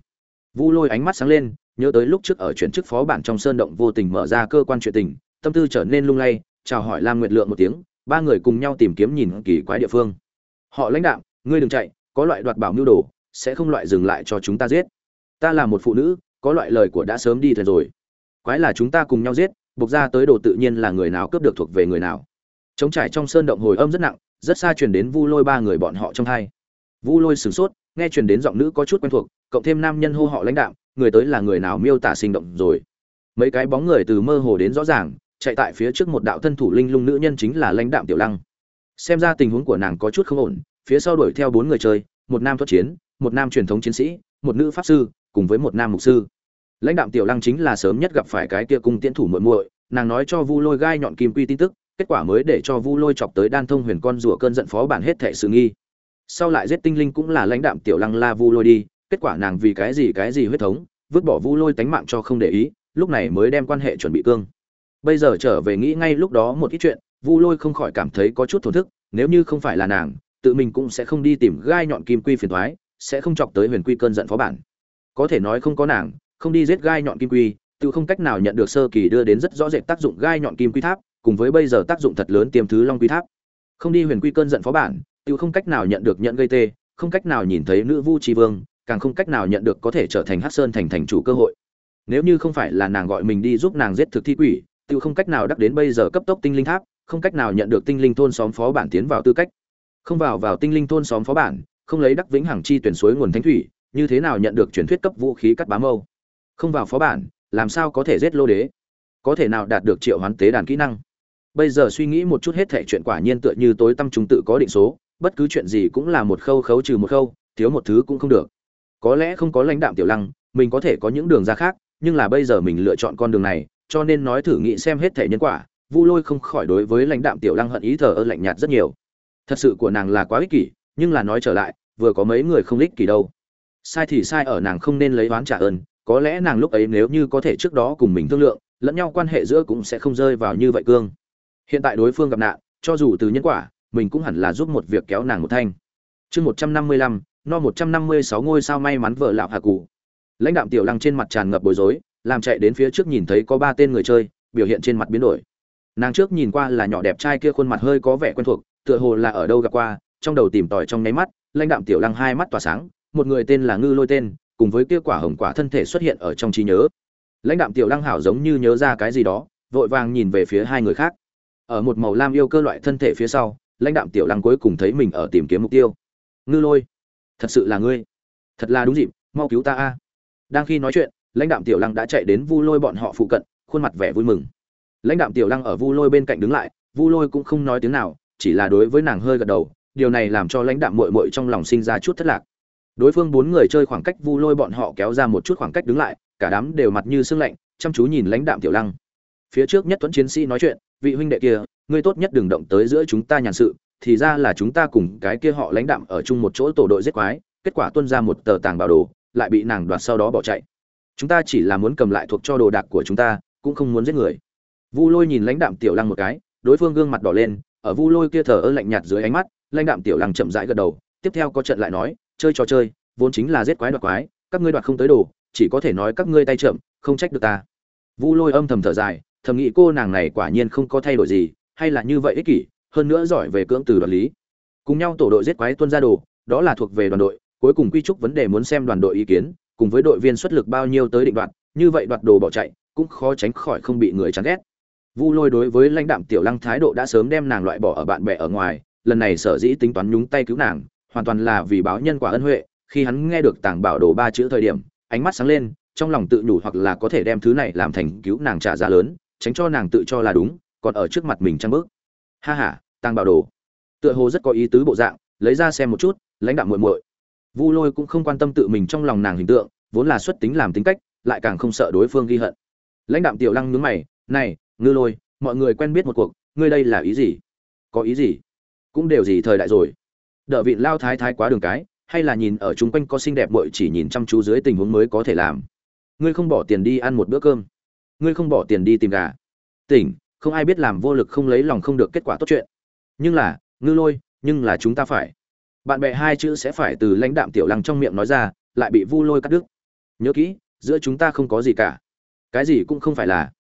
Vu lôi ánh mắt sáng lên, nhớ tới lúc trước ở chuyển chức phó bản trong sơn động vô tình mở ra cơ quan chuyện tình tâm tư trở nên lung lay, chào hỏi lam nguyệt lượng một tiếng, ba người cùng nhau tìm kiếm nhìn kỳ quái địa phương. Họ lãnh đạo ngươi đừng chạy, có loại đoạt bảo mưu đồ, sẽ không loại dừng lại cho chúng ta giết. Ta là một phụ nữ, có loại lời của đã sớm đi thật rồi. Quái là chúng ta cùng nhau giết, buộc ra tới đồ tự nhiên là người nào cướp được thuộc về người nào. Chống trải trong sơn động hồi âm rất nặng, rất xa truyền đến vu lôi ba người bọn họ trong hai. Vu lôi sửng sốt, nghe truyền đến giọng nữ có chút quen thuộc, cộng thêm nam nhân hô họ lãnh đạo người tới là người nào miêu tả sinh động rồi? Mấy cái bóng người từ mơ hồ đến rõ ràng chạy tại phía trước một đạo thân thủ linh lung nữ nhân chính là lãnh đạo tiểu lăng. Xem ra tình huống của nàng có chút không ổn, phía sau đuổi theo bốn người chơi, một nam thuật chiến, một nam truyền thống chiến sĩ, một nữ pháp sư, cùng với một nam mục sư. Lãnh đạo tiểu lăng chính là sớm nhất gặp phải cái kia cung tiễn thủ muội muội, nàng nói cho vu lôi gai nhọn kim quy tin tức, kết quả mới để cho vu lôi chọc tới đan thông huyền con rủa cơn giận phó bản hết thệ sự nghi. Sau lại giết tinh linh cũng là lãnh đạm tiểu lăng la vu lôi đi, kết quả nàng vì cái gì cái gì huyết thống, vứt bỏ vu lôi tánh mạng cho không để ý, lúc này mới đem quan hệ chuẩn bị cương bây giờ trở về nghĩ ngay lúc đó một ít chuyện, vu lôi không khỏi cảm thấy có chút thổn thức, nếu như không phải là nàng, tự mình cũng sẽ không đi tìm gai nhọn kim quy phiền thoái sẽ không chọc tới huyền quy cơn giận phó bản. Có thể nói không có nàng, không đi giết gai nhọn kim quy, tự không cách nào nhận được sơ kỳ đưa đến rất rõ rệt tác dụng gai nhọn kim quy tháp, cùng với bây giờ tác dụng thật lớn tiêm thứ long quy tháp. Không đi huyền quy cơn giận phó bản, tự không cách nào nhận được nhận gây tê, không cách nào nhìn thấy nữ vu tri vương, càng không cách nào nhận được có thể trở thành hát sơn thành thành chủ cơ hội. Nếu như không phải là nàng gọi mình đi giúp nàng giết thực thi quỷ tự không cách nào đắc đến bây giờ cấp tốc tinh linh tháp, không cách nào nhận được tinh linh thôn xóm phó bản tiến vào tư cách. Không vào vào tinh linh thôn xóm phó bản, không lấy đắc vĩnh hằng chi tuyển suối nguồn thánh thủy, như thế nào nhận được truyền thuyết cấp vũ khí cắt bám mâu? Không vào phó bản, làm sao có thể giết lô đế? Có thể nào đạt được triệu hoán tế đàn kỹ năng? Bây giờ suy nghĩ một chút hết thảy chuyện quả nhiên tựa như tối tâm chúng tự có định số, bất cứ chuyện gì cũng là một khâu khấu trừ một khâu, thiếu một thứ cũng không được. Có lẽ không có lãnh đạm tiểu lăng, mình có thể có những đường ra khác, nhưng là bây giờ mình lựa chọn con đường này cho nên nói thử nghĩ xem hết thể nhân quả, vu lôi không khỏi đối với lãnh đạm tiểu lăng hận ý thờ ơ lạnh nhạt rất nhiều. Thật sự của nàng là quá ích kỷ, nhưng là nói trở lại, vừa có mấy người không ích kỷ đâu. Sai thì sai ở nàng không nên lấy oán trả ơn, có lẽ nàng lúc ấy nếu như có thể trước đó cùng mình thương lượng, lẫn nhau quan hệ giữa cũng sẽ không rơi vào như vậy cương. Hiện tại đối phương gặp nạn, cho dù từ nhân quả, mình cũng hẳn là giúp một việc kéo nàng một thanh. Chương một trăm năm mươi lăm, no một trăm năm mươi sáu ngôi sao may mắn vợ lạo hạ cụ lãnh đạm tiểu lăng trên mặt tràn ngập bối rối làm chạy đến phía trước nhìn thấy có ba tên người chơi, biểu hiện trên mặt biến đổi. Nàng trước nhìn qua là nhỏ đẹp trai kia khuôn mặt hơi có vẻ quen thuộc, tựa hồ là ở đâu gặp qua, trong đầu tìm tòi trong nháy mắt, lãnh đạm tiểu lăng hai mắt tỏa sáng, một người tên là ngư lôi tên, cùng với kia quả hồng quả thân thể xuất hiện ở trong trí nhớ. Lãnh đạm tiểu lăng hảo giống như nhớ ra cái gì đó, vội vàng nhìn về phía hai người khác. Ở một màu lam yêu cơ loại thân thể phía sau, lãnh đạm tiểu lăng cuối cùng thấy mình ở tìm kiếm mục tiêu. Ngư lôi, thật sự là ngươi. Thật là đúng dịp, mau cứu ta a. Đang khi nói chuyện lãnh đạm tiểu lăng đã chạy đến vu lôi bọn họ phụ cận, khuôn mặt vẻ vui mừng. Lãnh đạm tiểu lăng ở vu lôi bên cạnh đứng lại, vu lôi cũng không nói tiếng nào, chỉ là đối với nàng hơi gật đầu, điều này làm cho lãnh đạm mội mội trong lòng sinh ra chút thất lạc. Đối phương bốn người chơi khoảng cách vu lôi bọn họ kéo ra một chút khoảng cách đứng lại, cả đám đều mặt như sương lạnh, chăm chú nhìn lãnh đạm tiểu lăng. Phía trước nhất tuấn chiến sĩ nói chuyện, vị huynh đệ kia, ngươi tốt nhất đừng động tới giữa chúng ta nhàn sự, thì ra là chúng ta cùng cái kia họ lãnh đạm ở chung một chỗ tổ đội giết quái, kết quả tuân ra một tờ tàng bảo đồ, lại bị nàng đoạt sau đó bỏ chạy chúng ta chỉ là muốn cầm lại thuộc cho đồ đạc của chúng ta, cũng không muốn giết người. Vu lôi nhìn lãnh đạm tiểu lăng một cái, đối phương gương mặt đỏ lên, ở vu lôi kia thờ ơ lạnh nhạt dưới ánh mắt, lãnh đạm tiểu lăng chậm rãi gật đầu, tiếp theo có trận lại nói, chơi trò chơi, vốn chính là giết quái đoạt quái, các ngươi đoạt không tới đồ, chỉ có thể nói các ngươi tay chậm, không trách được ta. Vu lôi âm thầm thở dài, thầm nghĩ cô nàng này quả nhiên không có thay đổi gì, hay là như vậy ích kỷ, hơn nữa giỏi về cưỡng từ đoạt lý. Cùng nhau tổ đội giết quái tuân ra đồ, đó là thuộc về đoàn đội, cuối cùng quy trúc vấn đề muốn xem đoàn đội ý kiến cùng với đội viên xuất lực bao nhiêu tới định đoạt, như vậy đoạt đồ bỏ chạy, cũng khó tránh khỏi không bị người chán ghét. Vu lôi đối với lãnh đạm tiểu lăng thái độ đã sớm đem nàng loại bỏ ở bạn bè ở ngoài, lần này sở dĩ tính toán nhúng tay cứu nàng, hoàn toàn là vì báo nhân quả ân huệ, khi hắn nghe được tàng bảo đồ ba chữ thời điểm, ánh mắt sáng lên, trong lòng tự nhủ hoặc là có thể đem thứ này làm thành cứu nàng trả giá lớn, tránh cho nàng tự cho là đúng, còn ở trước mặt mình trăng bước. Ha ha tàng bảo đồ. Tựa hồ rất có ý tứ bộ dạng, lấy ra xem một chút, lãnh đạm muội muội vu lôi cũng không quan tâm tự mình trong lòng nàng hình tượng, vốn là xuất tính làm tính cách, lại càng không sợ đối phương ghi hận. Lãnh đạo tiểu lăng nhướng mày, này, ngư lôi, mọi người quen biết một cuộc, ngươi đây là ý gì? Có ý gì? Cũng đều gì thời đại rồi. Đợi vị lao thái thái quá đường cái, hay là nhìn ở chung quanh có xinh đẹp bội chỉ nhìn chăm chú dưới tình huống mới có thể làm. Ngươi không bỏ tiền đi ăn một bữa cơm. Ngươi không bỏ tiền đi tìm gà. Tỉnh, không ai biết làm vô lực không lấy lòng không được kết quả tốt chuyện. Nhưng là, ngư lôi, nhưng là chúng ta phải bạn bè hai chữ sẽ phải từ lãnh đạm tiểu lăng trong miệng nói ra, lại bị vu lôi cắt đứt. Nhớ kỹ, giữa chúng ta không có gì cả. Cái gì cũng không phải là,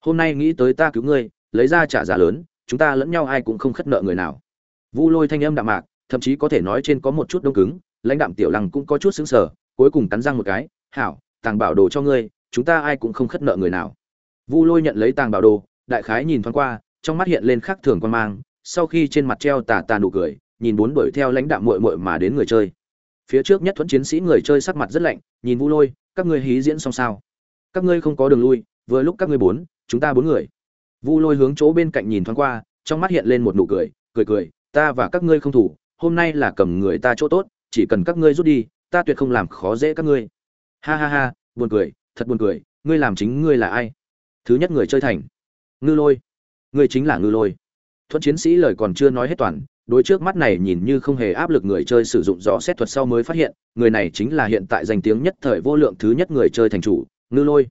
hôm nay nghĩ tới ta cứu ngươi, lấy ra trả giá lớn, chúng ta lẫn nhau ai cũng không khất nợ người nào. Vu lôi thanh âm đạm mạc, thậm chí có thể nói trên có một chút đông cứng, lãnh đạm tiểu lăng cũng có chút xứng sở cuối cùng cắn răng một cái, hảo, tàng bảo đồ cho ngươi, chúng ta ai cũng không khất nợ người nào. Vu lôi nhận lấy tàng bảo đồ, đại khái nhìn thoáng qua, trong mắt hiện lên khác thường quan mang, sau khi trên mặt treo tà tà nụ cười nhìn bốn đuổi theo lãnh đạm muội muội mà đến người chơi. Phía trước nhất thuẫn chiến sĩ người chơi sắc mặt rất lạnh, nhìn vu lôi, các ngươi hí diễn xong sao? Các ngươi không có đường lui, vừa lúc các ngươi bốn, chúng ta bốn người. Vu lôi hướng chỗ bên cạnh nhìn thoáng qua, trong mắt hiện lên một nụ cười cười cười, ta và các ngươi không thủ, hôm nay là cầm người ta chỗ tốt, chỉ cần các ngươi rút đi, ta tuyệt không làm khó dễ các ngươi. Ha ha ha, buồn cười, thật buồn cười, ngươi làm chính ngươi là ai? Thứ nhất người chơi thành. Ngư lôi. Ngươi chính là ngư lôi. Thuận chiến sĩ lời còn chưa nói hết toàn đối trước mắt này nhìn như không hề áp lực người chơi sử dụng rõ xét thuật sau mới phát hiện, người này chính là hiện tại danh tiếng nhất thời vô lượng thứ nhất người chơi thành chủ, ngư lôi.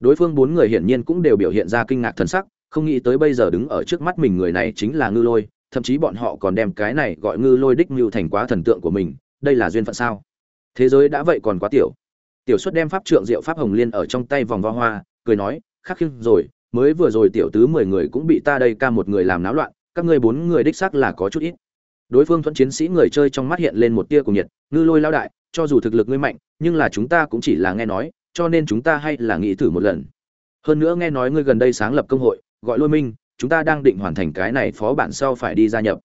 Đối phương bốn người hiển nhiên cũng đều biểu hiện ra kinh ngạc thần sắc, không nghĩ tới bây giờ đứng ở trước mắt mình người này chính là ngư lôi, thậm chí bọn họ còn đem cái này gọi ngư lôi đích mưu thành quá thần tượng của mình, đây là duyên phận sao? Thế giới đã vậy còn quá tiểu. Tiểu xuất đem pháp trượng diệu pháp hồng liên ở trong tay vòng vo hoa, cười nói, khắc khiêng rồi, mới vừa rồi tiểu tứ mười người cũng bị ta đây ca một người làm náo loạn các ngươi bốn người đích xác là có chút ít. Đối phương thuẫn chiến sĩ người chơi trong mắt hiện lên một tia cùng nhiệt, ngư lôi lao đại, cho dù thực lực ngươi mạnh, nhưng là chúng ta cũng chỉ là nghe nói, cho nên chúng ta hay là nghĩ thử một lần. Hơn nữa nghe nói ngươi gần đây sáng lập công hội, gọi lôi minh, chúng ta đang định hoàn thành cái này phó bản sau phải đi gia nhập.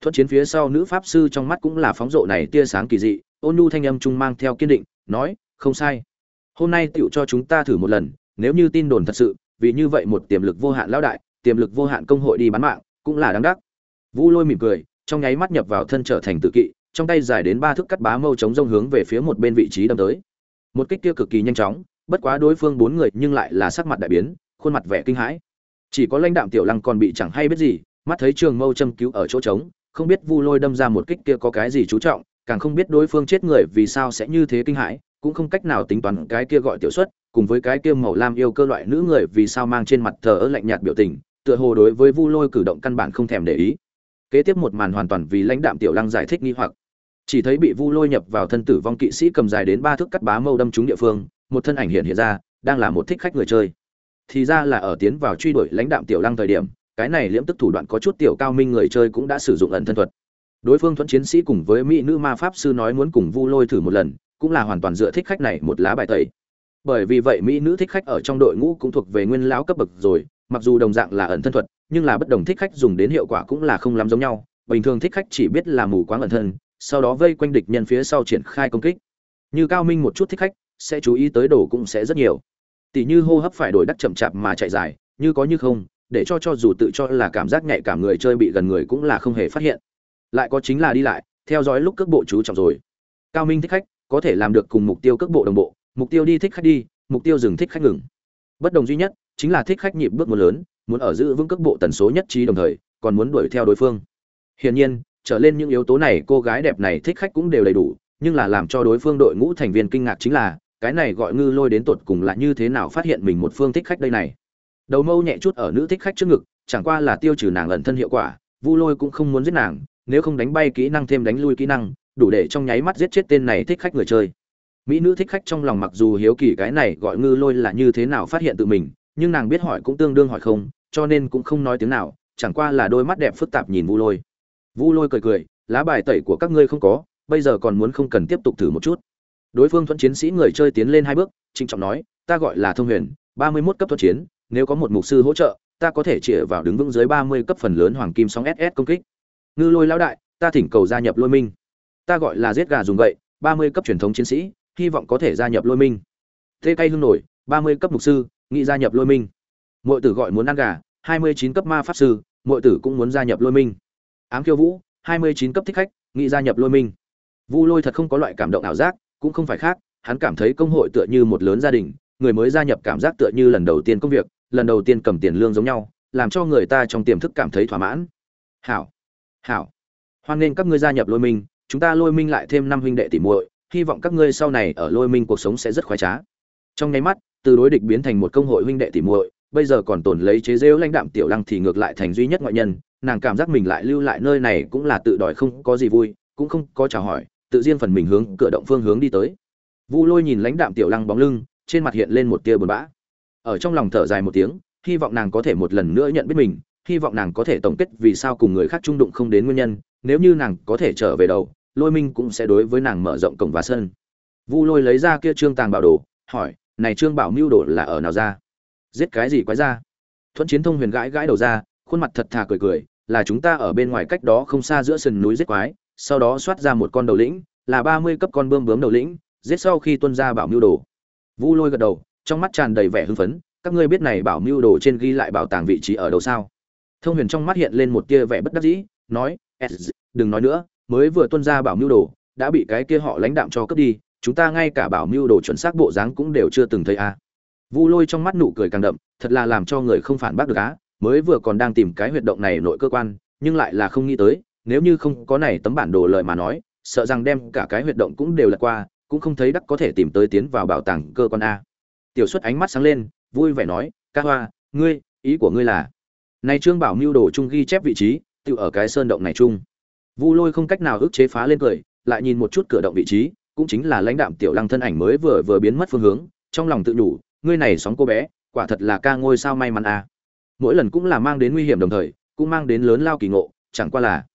Thuẫn chiến phía sau nữ pháp sư trong mắt cũng là phóng rộ này tia sáng kỳ dị, ôn nhu thanh âm trung mang theo kiên định, nói, không sai. Hôm nay tựu cho chúng ta thử một lần, nếu như tin đồn thật sự, vì như vậy một tiềm lực vô hạn lão đại, tiềm lực vô hạn công hội đi bán mạng cũng là đáng đắc. Vu lôi mỉm cười, trong nháy mắt nhập vào thân trở thành tự kỵ, trong tay dài đến ba thước cắt bá mâu chống rông hướng về phía một bên vị trí đâm tới. Một kích kia cực kỳ nhanh chóng, bất quá đối phương bốn người nhưng lại là sắc mặt đại biến, khuôn mặt vẻ kinh hãi. Chỉ có lãnh đạm tiểu lăng còn bị chẳng hay biết gì, mắt thấy trường mâu châm cứu ở chỗ trống, không biết vu lôi đâm ra một kích kia có cái gì chú trọng, càng không biết đối phương chết người vì sao sẽ như thế kinh hãi, cũng không cách nào tính toán cái kia gọi tiểu xuất, cùng với cái kia màu lam yêu cơ loại nữ người vì sao mang trên mặt thờ ơ lạnh nhạt biểu tình tựa hồ đối với vu lôi cử động căn bản không thèm để ý. Kế tiếp một màn hoàn toàn vì lãnh đạm tiểu lăng giải thích nghi hoặc. Chỉ thấy bị vu lôi nhập vào thân tử vong kỵ sĩ cầm dài đến ba thước cắt bá mâu đâm trúng địa phương, một thân ảnh hiện hiện ra, đang là một thích khách người chơi. Thì ra là ở tiến vào truy đuổi lãnh đạm tiểu lăng thời điểm, cái này liễm tức thủ đoạn có chút tiểu cao minh người chơi cũng đã sử dụng ẩn thân thuật. Đối phương thuẫn chiến sĩ cùng với mỹ nữ ma pháp sư nói muốn cùng vu lôi thử một lần, cũng là hoàn toàn dựa thích khách này một lá bài tẩy. Bởi vì vậy mỹ nữ thích khách ở trong đội ngũ cũng thuộc về nguyên lão cấp bậc rồi mặc dù đồng dạng là ẩn thân thuật, nhưng là bất đồng thích khách dùng đến hiệu quả cũng là không lắm giống nhau. Bình thường thích khách chỉ biết là mù quáng ẩn thân, sau đó vây quanh địch nhân phía sau triển khai công kích. Như cao minh một chút thích khách, sẽ chú ý tới đồ cũng sẽ rất nhiều. Tỷ như hô hấp phải đổi đắc chậm chạp mà chạy dài, như có như không, để cho cho dù tự cho là cảm giác nhạy cảm người chơi bị gần người cũng là không hề phát hiện. Lại có chính là đi lại, theo dõi lúc cước bộ chú trọng rồi. Cao minh thích khách, có thể làm được cùng mục tiêu cước bộ đồng bộ, mục tiêu đi thích khách đi, mục tiêu dừng thích khách ngừng. Bất đồng duy nhất chính là thích khách nhịp bước một lớn, muốn ở giữ vững cước bộ tần số nhất trí đồng thời, còn muốn đuổi theo đối phương. Hiển nhiên, trở lên những yếu tố này cô gái đẹp này thích khách cũng đều đầy đủ, nhưng là làm cho đối phương đội ngũ thành viên kinh ngạc chính là, cái này gọi ngư lôi đến tột cùng là như thế nào phát hiện mình một phương thích khách đây này. Đầu mâu nhẹ chút ở nữ thích khách trước ngực, chẳng qua là tiêu trừ nàng ẩn thân hiệu quả, vu lôi cũng không muốn giết nàng, nếu không đánh bay kỹ năng thêm đánh lui kỹ năng, đủ để trong nháy mắt giết chết tên này thích khách người chơi. Mỹ nữ thích khách trong lòng mặc dù hiếu kỳ cái này gọi ngư lôi là như thế nào phát hiện tự mình nhưng nàng biết hỏi cũng tương đương hỏi không, cho nên cũng không nói tiếng nào, chẳng qua là đôi mắt đẹp phức tạp nhìn vu lôi. Vu lôi cười cười, lá bài tẩy của các ngươi không có, bây giờ còn muốn không cần tiếp tục thử một chút. Đối phương thuận chiến sĩ người chơi tiến lên hai bước, trịnh trọng nói, ta gọi là thông huyền, ba mươi mốt cấp thuận chiến, nếu có một mục sư hỗ trợ, ta có thể chĩa vào đứng vững dưới ba mươi cấp phần lớn hoàng kim sóng ss công kích. Ngư lôi lão đại, ta thỉnh cầu gia nhập lôi minh. Ta gọi là giết gà dùng gậy, ba mươi cấp truyền thống chiến sĩ, hy vọng có thể gia nhập lôi minh. Tê cây hương nổi, ba mươi cấp mục sư nghĩ gia nhập lôi minh. Mọi tử gọi muốn ăn gà, hai mươi chín cấp ma pháp sư mọi tử cũng muốn gia nhập lôi minh. Ám khiêu vũ, hai mươi chín cấp thích khách, nghĩ gia nhập lôi minh. Vu lôi thật không có loại cảm động ảo giác, cũng không phải khác, hắn cảm thấy công hội tựa như một lớn gia đình, người mới gia nhập cảm giác tựa như lần đầu tiên công việc, lần đầu tiên cầm tiền lương giống nhau, làm cho người ta trong tiềm thức cảm thấy thỏa mãn. Hảo hảo. Hoan nghênh các ngươi gia nhập lôi minh, chúng ta lôi minh lại thêm năm huynh đệ tỷ muội, hy vọng các ngươi sau này ở lôi minh cuộc sống sẽ rất khoái trá. Trong nháy mắt từ đối địch biến thành một công hội huynh đệ tỷ muội, bây giờ còn tồn lấy chế giễu lãnh đạm tiểu lăng thì ngược lại thành duy nhất ngoại nhân, nàng cảm giác mình lại lưu lại nơi này cũng là tự đòi không có gì vui, cũng không có chào hỏi, tự riêng phần mình hướng cửa động phương hướng đi tới. Vu lôi nhìn lãnh đạm tiểu lăng bóng lưng, trên mặt hiện lên một tia buồn bã. Ở trong lòng thở dài một tiếng, hy vọng nàng có thể một lần nữa nhận biết mình, hy vọng nàng có thể tổng kết vì sao cùng người khác trung đụng không đến nguyên nhân, nếu như nàng có thể trở về đầu, lôi minh cũng sẽ đối với nàng mở rộng cổng và sân. Vu lôi lấy ra kia trương tàng bảo đồ, hỏi này trương bảo mưu đồ là ở nào ra? Giết cái gì quái ra? Thuận chiến thông huyền gãi gãi đầu ra, khuôn mặt thật thà cười cười, là chúng ta ở bên ngoài cách đó không xa giữa sườn núi giết quái, sau đó xoát ra một con đầu lĩnh, là ba mươi cấp con bươm bướm đầu lĩnh, giết sau khi tuân ra bảo mưu đồ vu lôi gật đầu, trong mắt tràn đầy vẻ hưng phấn, các ngươi biết này bảo mưu đồ trên ghi lại bảo tàng vị trí ở đâu sao? Thông huyền trong mắt hiện lên một tia vẻ bất đắc dĩ, nói đừng nói nữa, mới vừa tuân ra bảo mưu đồ đã bị cái kia họ lãnh đạm cho cướp đi chúng ta ngay cả bảo mưu đồ chuẩn xác bộ dáng cũng đều chưa từng thấy a à. vu lôi trong mắt nụ cười càng đậm, thật là làm cho người không phản bác được á, mới vừa còn đang tìm cái huyệt động này nội cơ quan, nhưng lại là không nghĩ tới, nếu như không có này tấm bản đồ lời mà nói, sợ rằng đem cả cái huyệt động cũng đều lật qua, cũng không thấy đắc có thể tìm tới tiến vào bảo tàng cơ quan a. Tiểu xuất ánh mắt sáng lên, vui vẻ nói, ca hoa, ngươi, ý của ngươi là? Này trương bảo mưu đồ trung ghi chép vị trí, tự ở cái sơn động này chung. Vu lôi không cách nào ức chế phá lên cười, lại nhìn một chút cửa động vị trí cũng chính là lãnh đạm tiểu lăng thân ảnh mới vừa vừa biến mất phương hướng, trong lòng tự nhủ, ngươi này sóng cô bé, quả thật là ca ngôi sao may mắn à. mỗi lần cũng là mang đến nguy hiểm đồng thời, cũng mang đến lớn lao kỳ ngộ, chẳng qua là.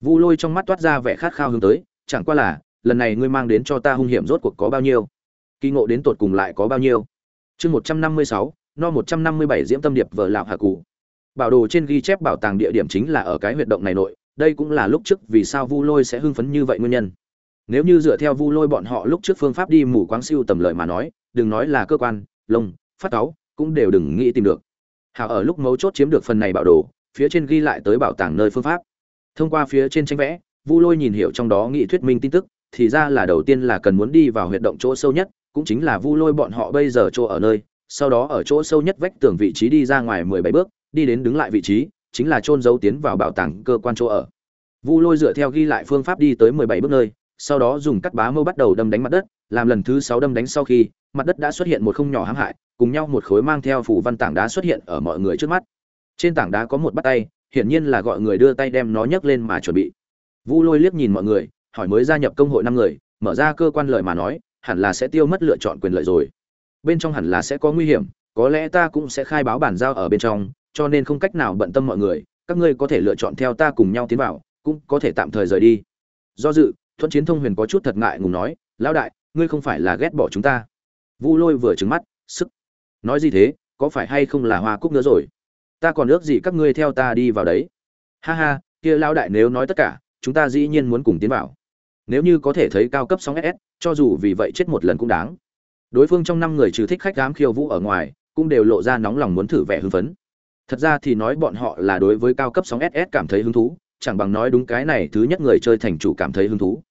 Vu lôi trong mắt toát ra vẻ khát khao hướng tới, chẳng qua là, lần này ngươi mang đến cho ta hung hiểm rốt cuộc có bao nhiêu? Kỳ ngộ đến tột cùng lại có bao nhiêu? Chương một trăm năm mươi sáu, no một trăm năm mươi bảy diễm tâm điệp vợ lạo hạ cụ bảo đồ trên ghi chép bảo tàng địa điểm chính là ở cái huyệt động này nội, đây cũng là lúc trước vì sao vu lôi sẽ hưng phấn như vậy nguyên nhân nếu như dựa theo vu lôi bọn họ lúc trước phương pháp đi mù quáng siêu tầm lợi mà nói, đừng nói là cơ quan, lông, phát cáu cũng đều đừng nghĩ tìm được. Hào ở lúc mấu chốt chiếm được phần này bảo đồ, phía trên ghi lại tới bảo tàng nơi phương pháp. Thông qua phía trên tranh vẽ, vu lôi nhìn hiểu trong đó nghị thuyết minh tin tức, thì ra là đầu tiên là cần muốn đi vào huyệt động chỗ sâu nhất, cũng chính là vu lôi bọn họ bây giờ chỗ ở nơi, sau đó ở chỗ sâu nhất vách tường vị trí đi ra ngoài mười bảy bước, đi đến đứng lại vị trí, chính là trôn giấu tiến vào bảo tàng cơ quan chỗ ở. Vu lôi dựa theo ghi lại phương pháp đi tới mười bảy bước nơi sau đó dùng cắt bá mâu bắt đầu đâm đánh mặt đất, làm lần thứ sáu đâm đánh sau khi, mặt đất đã xuất hiện một không nhỏ hãm hại, cùng nhau một khối mang theo phủ văn tảng đá xuất hiện ở mọi người trước mắt. Trên tảng đá có một bắt tay, hiển nhiên là gọi người đưa tay đem nó nhấc lên mà chuẩn bị. Vu lôi liếc nhìn mọi người, hỏi mới gia nhập công hội năm người, mở ra cơ quan lợi mà nói, hẳn là sẽ tiêu mất lựa chọn quyền lợi rồi. Bên trong hẳn là sẽ có nguy hiểm, có lẽ ta cũng sẽ khai báo bản giao ở bên trong, cho nên không cách nào bận tâm mọi người, các ngươi có thể lựa chọn theo ta cùng nhau tiến vào, cũng có thể tạm thời rời đi. Do dự thuận chiến thông huyền có chút thật ngại ngùng nói, lão đại, ngươi không phải là ghét bỏ chúng ta. Vu lôi vừa trứng mắt, sức, nói gì thế, có phải hay không là hoa cúc nữa rồi? Ta còn ước gì các ngươi theo ta đi vào đấy. Ha ha, kia lão đại nếu nói tất cả, chúng ta dĩ nhiên muốn cùng tiến vào. Nếu như có thể thấy cao cấp sóng ss cho dù vì vậy chết một lần cũng đáng. Đối phương trong năm người trừ thích khách gám khiêu vũ ở ngoài, cũng đều lộ ra nóng lòng muốn thử vẻ hưng phấn. Thật ra thì nói bọn họ là đối với cao cấp sóng ss cảm thấy hứng thú chẳng bằng nói đúng cái này thứ nhất người chơi thành chủ cảm thấy hứng thú.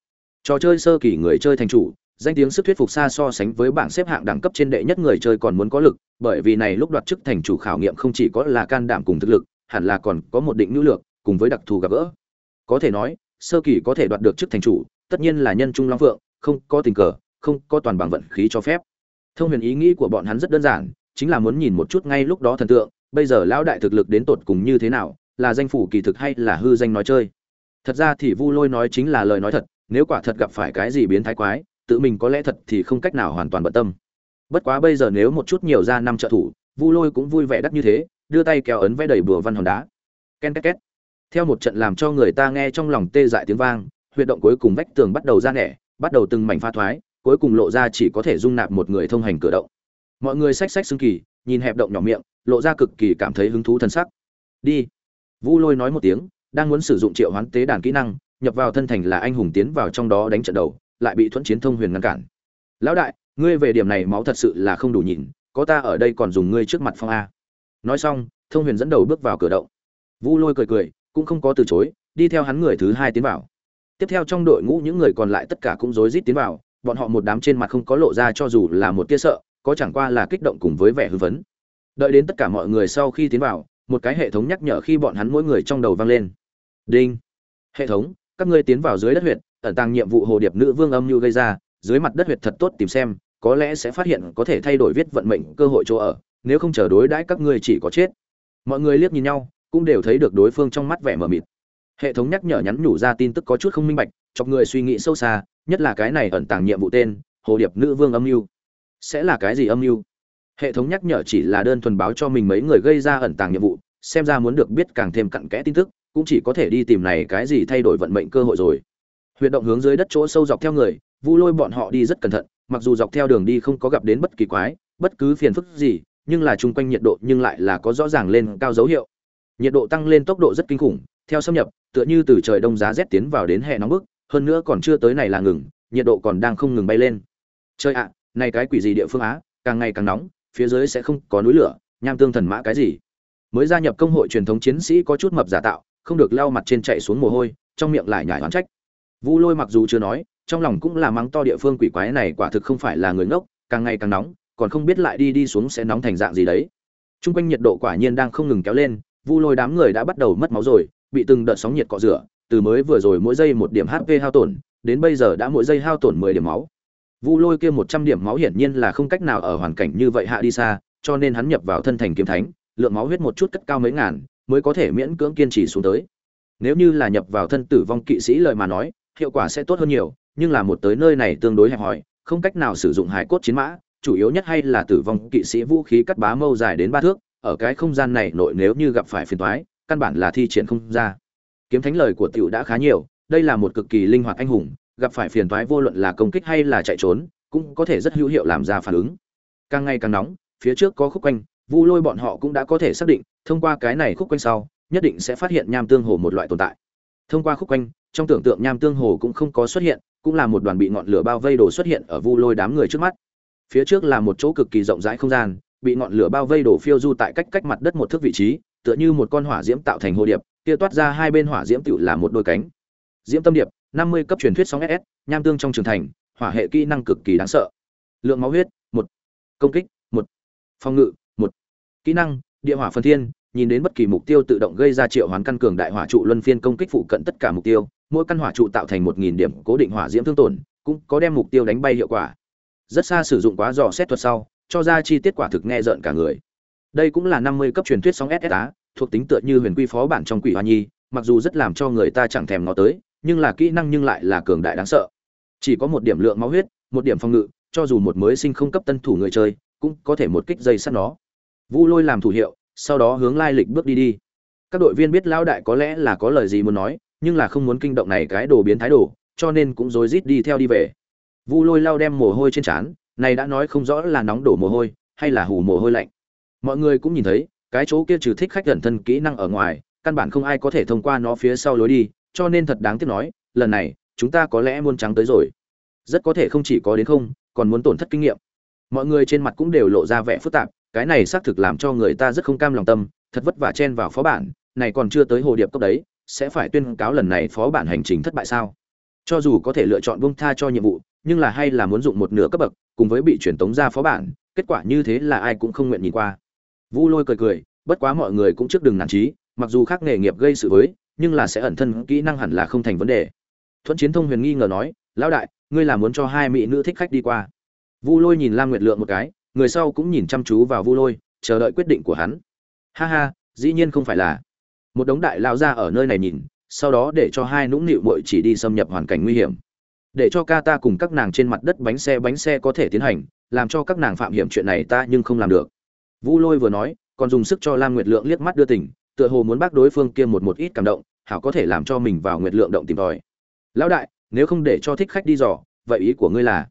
Trò chơi sơ kỳ người chơi thành chủ, danh tiếng sức thuyết phục xa so sánh với bảng xếp hạng đẳng cấp trên đệ nhất người chơi còn muốn có lực, bởi vì này lúc đoạt chức thành chủ khảo nghiệm không chỉ có là can đảm cùng thực lực, hẳn là còn có một định nữ lược, cùng với đặc thù gặp gỡ. Có thể nói, sơ kỳ có thể đoạt được chức thành chủ, tất nhiên là nhân trung long phượng, không có tình cờ, không có toàn bằng vận khí cho phép. Thông huyền ý nghĩ của bọn hắn rất đơn giản, chính là muốn nhìn một chút ngay lúc đó thần tượng, bây giờ lão đại thực lực đến tột cùng như thế nào là danh phủ kỳ thực hay là hư danh nói chơi. Thật ra thì vu lôi nói chính là lời nói thật, nếu quả thật gặp phải cái gì biến thái quái, tự mình có lẽ thật thì không cách nào hoàn toàn bận tâm. Bất quá bây giờ nếu một chút nhiều ra năm trợ thủ, vu lôi cũng vui vẻ đắt như thế, đưa tay kéo ấn vẽ đầy bùa văn hòn đá. Ken két két. Theo một trận làm cho người ta nghe trong lòng tê dại tiếng vang, huyệt động cuối cùng vách tường bắt đầu ra nẻ, bắt đầu từng mảnh pha thoái, cuối cùng lộ ra chỉ có thể dung nạp một người thông hành cửa động. Mọi người xách xách xương kỳ, nhìn hẹp động nhỏ miệng, lộ ra cực kỳ cảm thấy hứng thú thân sắc. Đi vu lôi nói một tiếng, đang muốn sử dụng triệu hoán tế đàn kỹ năng, nhập vào thân thành là anh hùng tiến vào trong đó đánh trận đầu, lại bị thuẫn chiến thông huyền ngăn cản. Lão đại, ngươi về điểm này máu thật sự là không đủ nhìn, có ta ở đây còn dùng ngươi trước mặt phong a. Nói xong, thông huyền dẫn đầu bước vào cửa động. Vu lôi cười cười, cũng không có từ chối, đi theo hắn người thứ hai tiến vào. Tiếp theo trong đội ngũ những người còn lại tất cả cũng rối rít tiến vào, bọn họ một đám trên mặt không có lộ ra cho dù là một tia sợ, có chẳng qua là kích động cùng với vẻ hưng phấn. Đợi đến tất cả mọi người sau khi tiến vào một cái hệ thống nhắc nhở khi bọn hắn mỗi người trong đầu vang lên. Đinh. Hệ thống, các ngươi tiến vào dưới đất huyệt, ẩn tàng nhiệm vụ hồ điệp nữ vương âm như gây ra, dưới mặt đất huyệt thật tốt tìm xem, có lẽ sẽ phát hiện có thể thay đổi viết vận mệnh cơ hội chỗ ở, nếu không chờ đối đãi các ngươi chỉ có chết. Mọi người liếc nhìn nhau, cũng đều thấy được đối phương trong mắt vẻ mờ mịt. Hệ thống nhắc nhở nhắn nhủ ra tin tức có chút không minh bạch, chọc người suy nghĩ sâu xa, nhất là cái này ẩn tàng nhiệm vụ tên, hồ điệp nữ vương âm mưu. Sẽ là cái gì âm mưu? Hệ thống nhắc nhở chỉ là đơn thuần báo cho mình mấy người gây ra ẩn tàng nhiệm vụ, xem ra muốn được biết càng thêm cặn kẽ tin tức, cũng chỉ có thể đi tìm này cái gì thay đổi vận mệnh cơ hội rồi. Huyệt động hướng dưới đất chỗ sâu dọc theo người, vu lôi bọn họ đi rất cẩn thận, mặc dù dọc theo đường đi không có gặp đến bất kỳ quái, bất cứ phiền phức gì, nhưng là chung quanh nhiệt độ nhưng lại là có rõ ràng lên cao dấu hiệu. Nhiệt độ tăng lên tốc độ rất kinh khủng, theo xâm nhập, tựa như từ trời đông giá rét tiến vào đến hè nóng bức, hơn nữa còn chưa tới này là ngừng, nhiệt độ còn đang không ngừng bay lên. Chơi ạ, này cái quỷ gì địa phương á, càng ngày càng nóng phía dưới sẽ không có núi lửa nham tương thần mã cái gì. Mới gia nhập công hội truyền thống chiến sĩ có chút mập giả tạo không được lau mặt trên chạy xuống mồ hôi trong miệng lại nhải oán trách. Vu lôi mặc dù chưa nói trong lòng cũng là mắng to địa phương quỷ quái này quả thực không phải là người ngốc càng ngày càng nóng còn không biết lại đi đi xuống sẽ nóng thành dạng gì đấy. Trung quanh nhiệt độ quả nhiên đang không ngừng kéo lên, Vu Lôi đám người đã bắt đầu mất máu rồi, bị từng đợt sóng nhiệt cọ rửa, từ mới vừa rồi mỗi giây một điểm HP hao tổn, đến bây giờ đã mỗi giây hao tổn 10 điểm máu. Vu Lôi kia 100 điểm máu hiển nhiên là không cách nào ở hoàn cảnh như vậy hạ đi xa, cho nên hắn nhập vào thân thành kiếm thánh, lượng máu huyết một chút cất cao mấy ngàn, mới có thể miễn cưỡng kiên trì xuống tới. Nếu như là nhập vào thân tử vong kỵ sĩ lời mà nói, hiệu quả sẽ tốt hơn nhiều, nhưng là một tới nơi này tương đối hẹp hòi, không cách nào sử dụng hải cốt chiến mã, chủ yếu nhất hay là tử vong kỵ sĩ vũ khí cắt bá mâu dài đến ba thước ở cái không gian này nội nếu như gặp phải phiền toái căn bản là thi triển không ra kiếm thánh lời của tiểu đã khá nhiều đây là một cực kỳ linh hoạt anh hùng gặp phải phiền toái vô luận là công kích hay là chạy trốn, cũng có thể rất hữu hiệu làm ra phản ứng. Càng ngày càng nóng, phía trước có khúc quanh, vu lôi bọn họ cũng đã có thể xác định, thông qua cái này khúc quanh sau, nhất định sẽ phát hiện nham tương hồ một loại tồn tại. Thông qua khúc quanh, trong tưởng tượng nham tương hồ cũng không có xuất hiện, cũng là một đoàn bị ngọn lửa bao vây đồ xuất hiện ở vu lôi đám người trước mắt. Phía trước là một chỗ cực kỳ rộng rãi không gian, bị ngọn lửa bao vây đổ phiêu du tại cách cách mặt đất một thước vị trí, tựa như một con hỏa diễm tạo thành hồ điệp, kia toát ra hai bên hỏa diễm tựu là một đôi cánh. Diễm tâm điệp năm mươi cấp truyền thuyết sóng ss nham tương trong trường thành hỏa hệ kỹ năng cực kỳ đáng sợ. Lượng máu huyết một. Công kích một. Phòng ngự một. Kỹ năng địa hỏa phân thiên nhìn đến bất kỳ mục tiêu tự động gây ra triệu hoán căn cường đại hỏa trụ luân phiên công kích phụ cận tất cả mục tiêu mỗi căn hỏa trụ tạo thành một nghìn điểm cố định hỏa diễm thương tổn cũng có đem mục tiêu đánh bay hiệu quả. Rất xa sử dụng quá dò xét thuật sau cho ra chi tiết quả thực nghe rợn cả người. Đây cũng là năm mươi cấp truyền thuyết sóng SS á, thuộc tính tựa như huyền quy phó bản trong quỷ hoa nhi mặc dù rất làm cho người ta chẳng thèm nó tới nhưng là kỹ năng nhưng lại là cường đại đáng sợ. Chỉ có một điểm lượng máu huyết, một điểm phòng ngự, cho dù một mới sinh không cấp tân thủ người chơi, cũng có thể một kích dây sắt nó. Vu lôi làm thủ hiệu, sau đó hướng lai lịch bước đi đi. Các đội viên biết lão đại có lẽ là có lời gì muốn nói, nhưng là không muốn kinh động này cái đồ biến thái đồ, cho nên cũng rối rít đi theo đi về. Vu lôi lao đem mồ hôi trên trán, này đã nói không rõ là nóng đổ mồ hôi, hay là hù mồ hôi lạnh. Mọi người cũng nhìn thấy, cái chỗ kia trừ thích khách gần thân kỹ năng ở ngoài, căn bản không ai có thể thông qua nó phía sau lối đi cho nên thật đáng tiếc nói lần này chúng ta có lẽ muôn trắng tới rồi. Rất có thể không chỉ có đến không còn muốn tổn thất kinh nghiệm. Mọi người trên mặt cũng đều lộ ra vẻ phức tạp cái này xác thực làm cho người ta rất không cam lòng tâm thật vất vả chen vào phó bản này còn chưa tới hồ điệp cấp đấy sẽ phải tuyên cáo lần này phó bản hành trình thất bại sao? Cho dù có thể lựa chọn buông tha cho nhiệm vụ nhưng là hay là muốn dụng một nửa cấp bậc cùng với bị chuyển tống ra phó bản kết quả như thế là ai cũng không nguyện nhìn qua. Vu lôi cười cười bất quá mọi người cũng trước đừng nản chí, mặc dù khác nghề nghiệp gây sự với nhưng là sẽ ẩn thân, kỹ năng hẳn là không thành vấn đề. Thuận chiến thông huyền nghi ngờ nói, lão đại, ngươi là muốn cho hai mỹ nữ thích khách đi qua. Vu lôi nhìn lam nguyệt lượng một cái, người sau cũng nhìn chăm chú vào vu lôi, chờ đợi quyết định của hắn. Ha ha, dĩ nhiên không phải là. Một đống đại lao ra ở nơi này nhìn, sau đó để cho hai nũng nịu muội chỉ đi xâm nhập hoàn cảnh nguy hiểm. Để cho ca ta cùng các nàng trên mặt đất bánh xe bánh xe có thể tiến hành, làm cho các nàng phạm hiểm chuyện này ta nhưng không làm được. Vu lôi vừa nói, còn dùng sức cho lam nguyệt lượng liếc mắt đưa tỉnh tựa hồ muốn bác đối phương kia một một ít cảm động, hảo có thể làm cho mình vào nguyệt lượng động tìm tòi. Lão đại, nếu không để cho thích khách đi dò, vậy ý của ngươi là?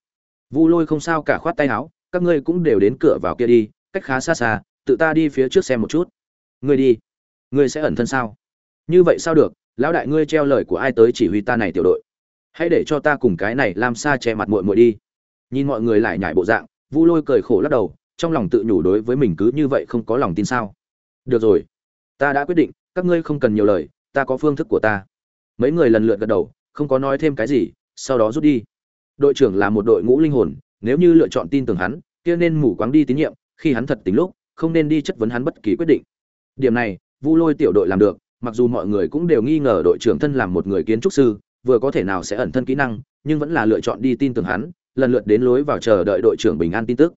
Vu lôi không sao cả khoát tay áo, các ngươi cũng đều đến cửa vào kia đi, cách khá xa xa, tự ta đi phía trước xem một chút. Ngươi đi. Ngươi sẽ ẩn thân sao? Như vậy sao được? Lão đại ngươi treo lời của ai tới chỉ huy ta này tiểu đội? Hãy để cho ta cùng cái này làm xa che mặt muội muội đi. Nhìn mọi người lại nhảy bộ dạng, vu lôi cười khổ lắc đầu, trong lòng tự nhủ đối với mình cứ như vậy không có lòng tin sao? Được rồi ta đã quyết định, các ngươi không cần nhiều lời, ta có phương thức của ta. Mấy người lần lượt gật đầu, không có nói thêm cái gì, sau đó rút đi. Đội trưởng là một đội ngũ linh hồn, nếu như lựa chọn tin tưởng hắn, kia nên mù quáng đi tín nhiệm, khi hắn thật tính lúc, không nên đi chất vấn hắn bất kỳ quyết định. Điểm này, vu lôi tiểu đội làm được, mặc dù mọi người cũng đều nghi ngờ đội trưởng thân làm một người kiến trúc sư, vừa có thể nào sẽ ẩn thân kỹ năng, nhưng vẫn là lựa chọn đi tin tưởng hắn, lần lượt đến lối vào chờ đợi đội trưởng bình an tin tức.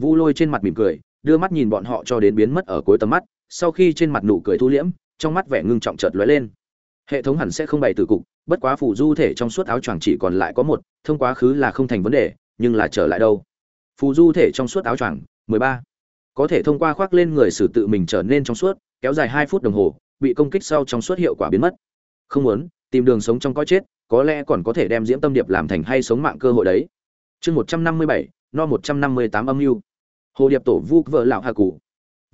Vu lôi trên mặt mỉm cười, đưa mắt nhìn bọn họ cho đến biến mất ở cuối tầm mắt sau khi trên mặt nụ cười thu liễm, trong mắt vẻ ngưng trọng chợt lóe lên. Hệ thống hẳn sẽ không bày từ cục, bất quá phủ du thể trong suốt áo choàng chỉ còn lại có một, thông quá khứ là không thành vấn đề, nhưng là trở lại đâu? Phù du thể trong suốt áo choàng, mười ba. Có thể thông qua khoác lên người sử tự mình trở nên trong suốt, kéo dài hai phút đồng hồ, bị công kích sau trong suốt hiệu quả biến mất. Không muốn, tìm đường sống trong có chết, có lẽ còn có thể đem diễm tâm điệp làm thành hay sống mạng cơ hội đấy. Chương một trăm năm mươi bảy, no một trăm năm mươi tám âm mưu. Hồ điệp tổ vu vợ lão hà cụ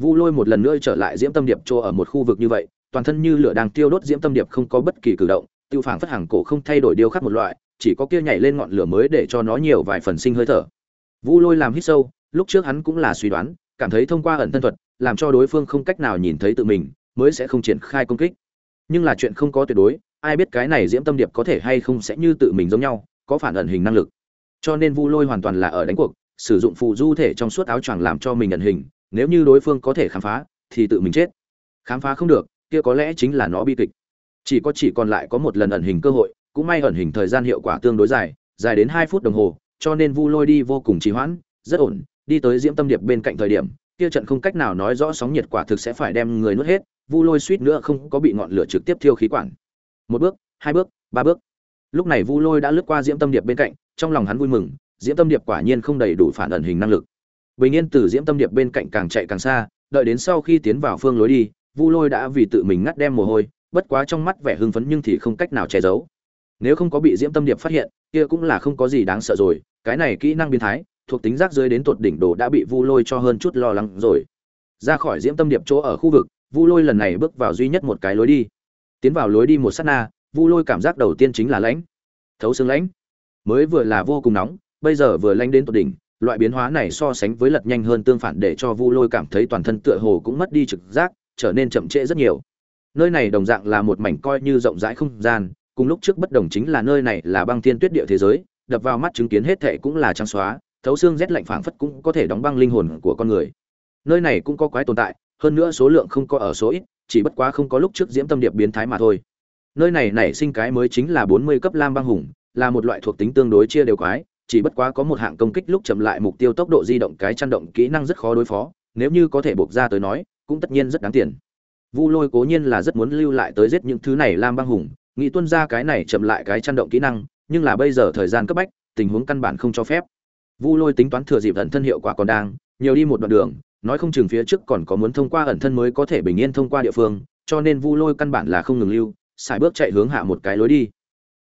vu lôi một lần nữa trở lại diễm tâm điệp chỗ ở một khu vực như vậy, toàn thân như lửa đang tiêu đốt diễm tâm điệp không có bất kỳ cử động, tiêu phản phất hàng cổ không thay đổi điêu khắc một loại, chỉ có kia nhảy lên ngọn lửa mới để cho nó nhiều vài phần sinh hơi thở. Vu lôi làm hít sâu, lúc trước hắn cũng là suy đoán, cảm thấy thông qua ẩn thân thuật, làm cho đối phương không cách nào nhìn thấy tự mình, mới sẽ không triển khai công kích. Nhưng là chuyện không có tuyệt đối, ai biết cái này diễm tâm điệp có thể hay không sẽ như tự mình giống nhau, có phản ẩn hình năng lực. Cho nên vu lôi hoàn toàn là ở đánh cuộc, sử dụng phù du thể trong suốt áo choàng làm cho mình ẩn hình nếu như đối phương có thể khám phá, thì tự mình chết. Khám phá không được, kia có lẽ chính là nó bi kịch. Chỉ có chỉ còn lại có một lần ẩn hình cơ hội, cũng may ẩn hình thời gian hiệu quả tương đối dài dài đến hai phút đồng hồ, cho nên vu lôi đi vô cùng trì hoãn, rất ổn, đi tới diễm tâm điệp bên cạnh thời điểm, kia trận không cách nào nói rõ sóng nhiệt quả thực sẽ phải đem người nuốt hết, vu lôi suýt nữa không có bị ngọn lửa trực tiếp thiêu khí quản. Một bước, hai bước, ba bước. Lúc này vu lôi đã lướt qua diễm tâm điệp bên cạnh, trong lòng hắn vui mừng, diễm tâm điệp quả nhiên không đầy đủ phản ẩn hình năng lực bình yên từ diễm tâm điệp bên cạnh càng chạy càng xa, đợi đến sau khi tiến vào phương lối đi, vu lôi đã vì tự mình ngắt đem mồ hôi, bất quá trong mắt vẻ hưng phấn nhưng thì không cách nào che giấu. Nếu không có bị diễm tâm điệp phát hiện, kia cũng là không có gì đáng sợ rồi, cái này kỹ năng biến thái, thuộc tính rác rơi đến tột đỉnh đồ đã bị vu lôi cho hơn chút lo lắng rồi. Ra khỏi diễm tâm điệp chỗ ở khu vực, vu lôi lần này bước vào duy nhất một cái lối đi. Tiến vào lối đi một sát na, vu lôi cảm giác đầu tiên chính là lãnh. Thấu xương lãnh. Mới vừa là vô cùng nóng, bây giờ vừa lanh đến tột đỉnh loại biến hóa này so sánh với lật nhanh hơn tương phản để cho vu lôi cảm thấy toàn thân tựa hồ cũng mất đi trực giác, trở nên chậm trễ rất nhiều. Nơi này đồng dạng là một mảnh coi như rộng rãi không gian, cùng lúc trước bất đồng chính là nơi này là băng thiên tuyết địa thế giới, đập vào mắt chứng kiến hết thệ cũng là trắng xóa, thấu xương rét lạnh phảng phất cũng có thể đóng băng linh hồn của con người. Nơi này cũng có quái tồn tại, hơn nữa số lượng không có ở số ít, chỉ bất quá không có lúc trước diễm tâm điệp biến thái mà thôi. Nơi này nảy sinh cái mới chính là bốn mươi cấp lam băng hùng, là một loại thuộc tính tương đối chia đều quái chỉ bất quá có một hạng công kích lúc chậm lại mục tiêu tốc độ di động cái chăn động kỹ năng rất khó đối phó, nếu như có thể buộc ra tới nói, cũng tất nhiên rất đáng tiền. Vu lôi cố nhiên là rất muốn lưu lại tới giết những thứ này lam băng hùng, nghĩ tuân ra cái này chậm lại cái chăn động kỹ năng, nhưng là bây giờ thời gian cấp bách, tình huống căn bản không cho phép. Vu lôi tính toán thừa dịp ẩn thân hiệu quả còn đang, nhiều đi một đoạn đường, nói không chừng phía trước còn có muốn thông qua ẩn thân mới có thể bình yên thông qua địa phương, cho nên vu lôi căn bản là không ngừng lưu, xài bước chạy hướng hạ một cái lối đi.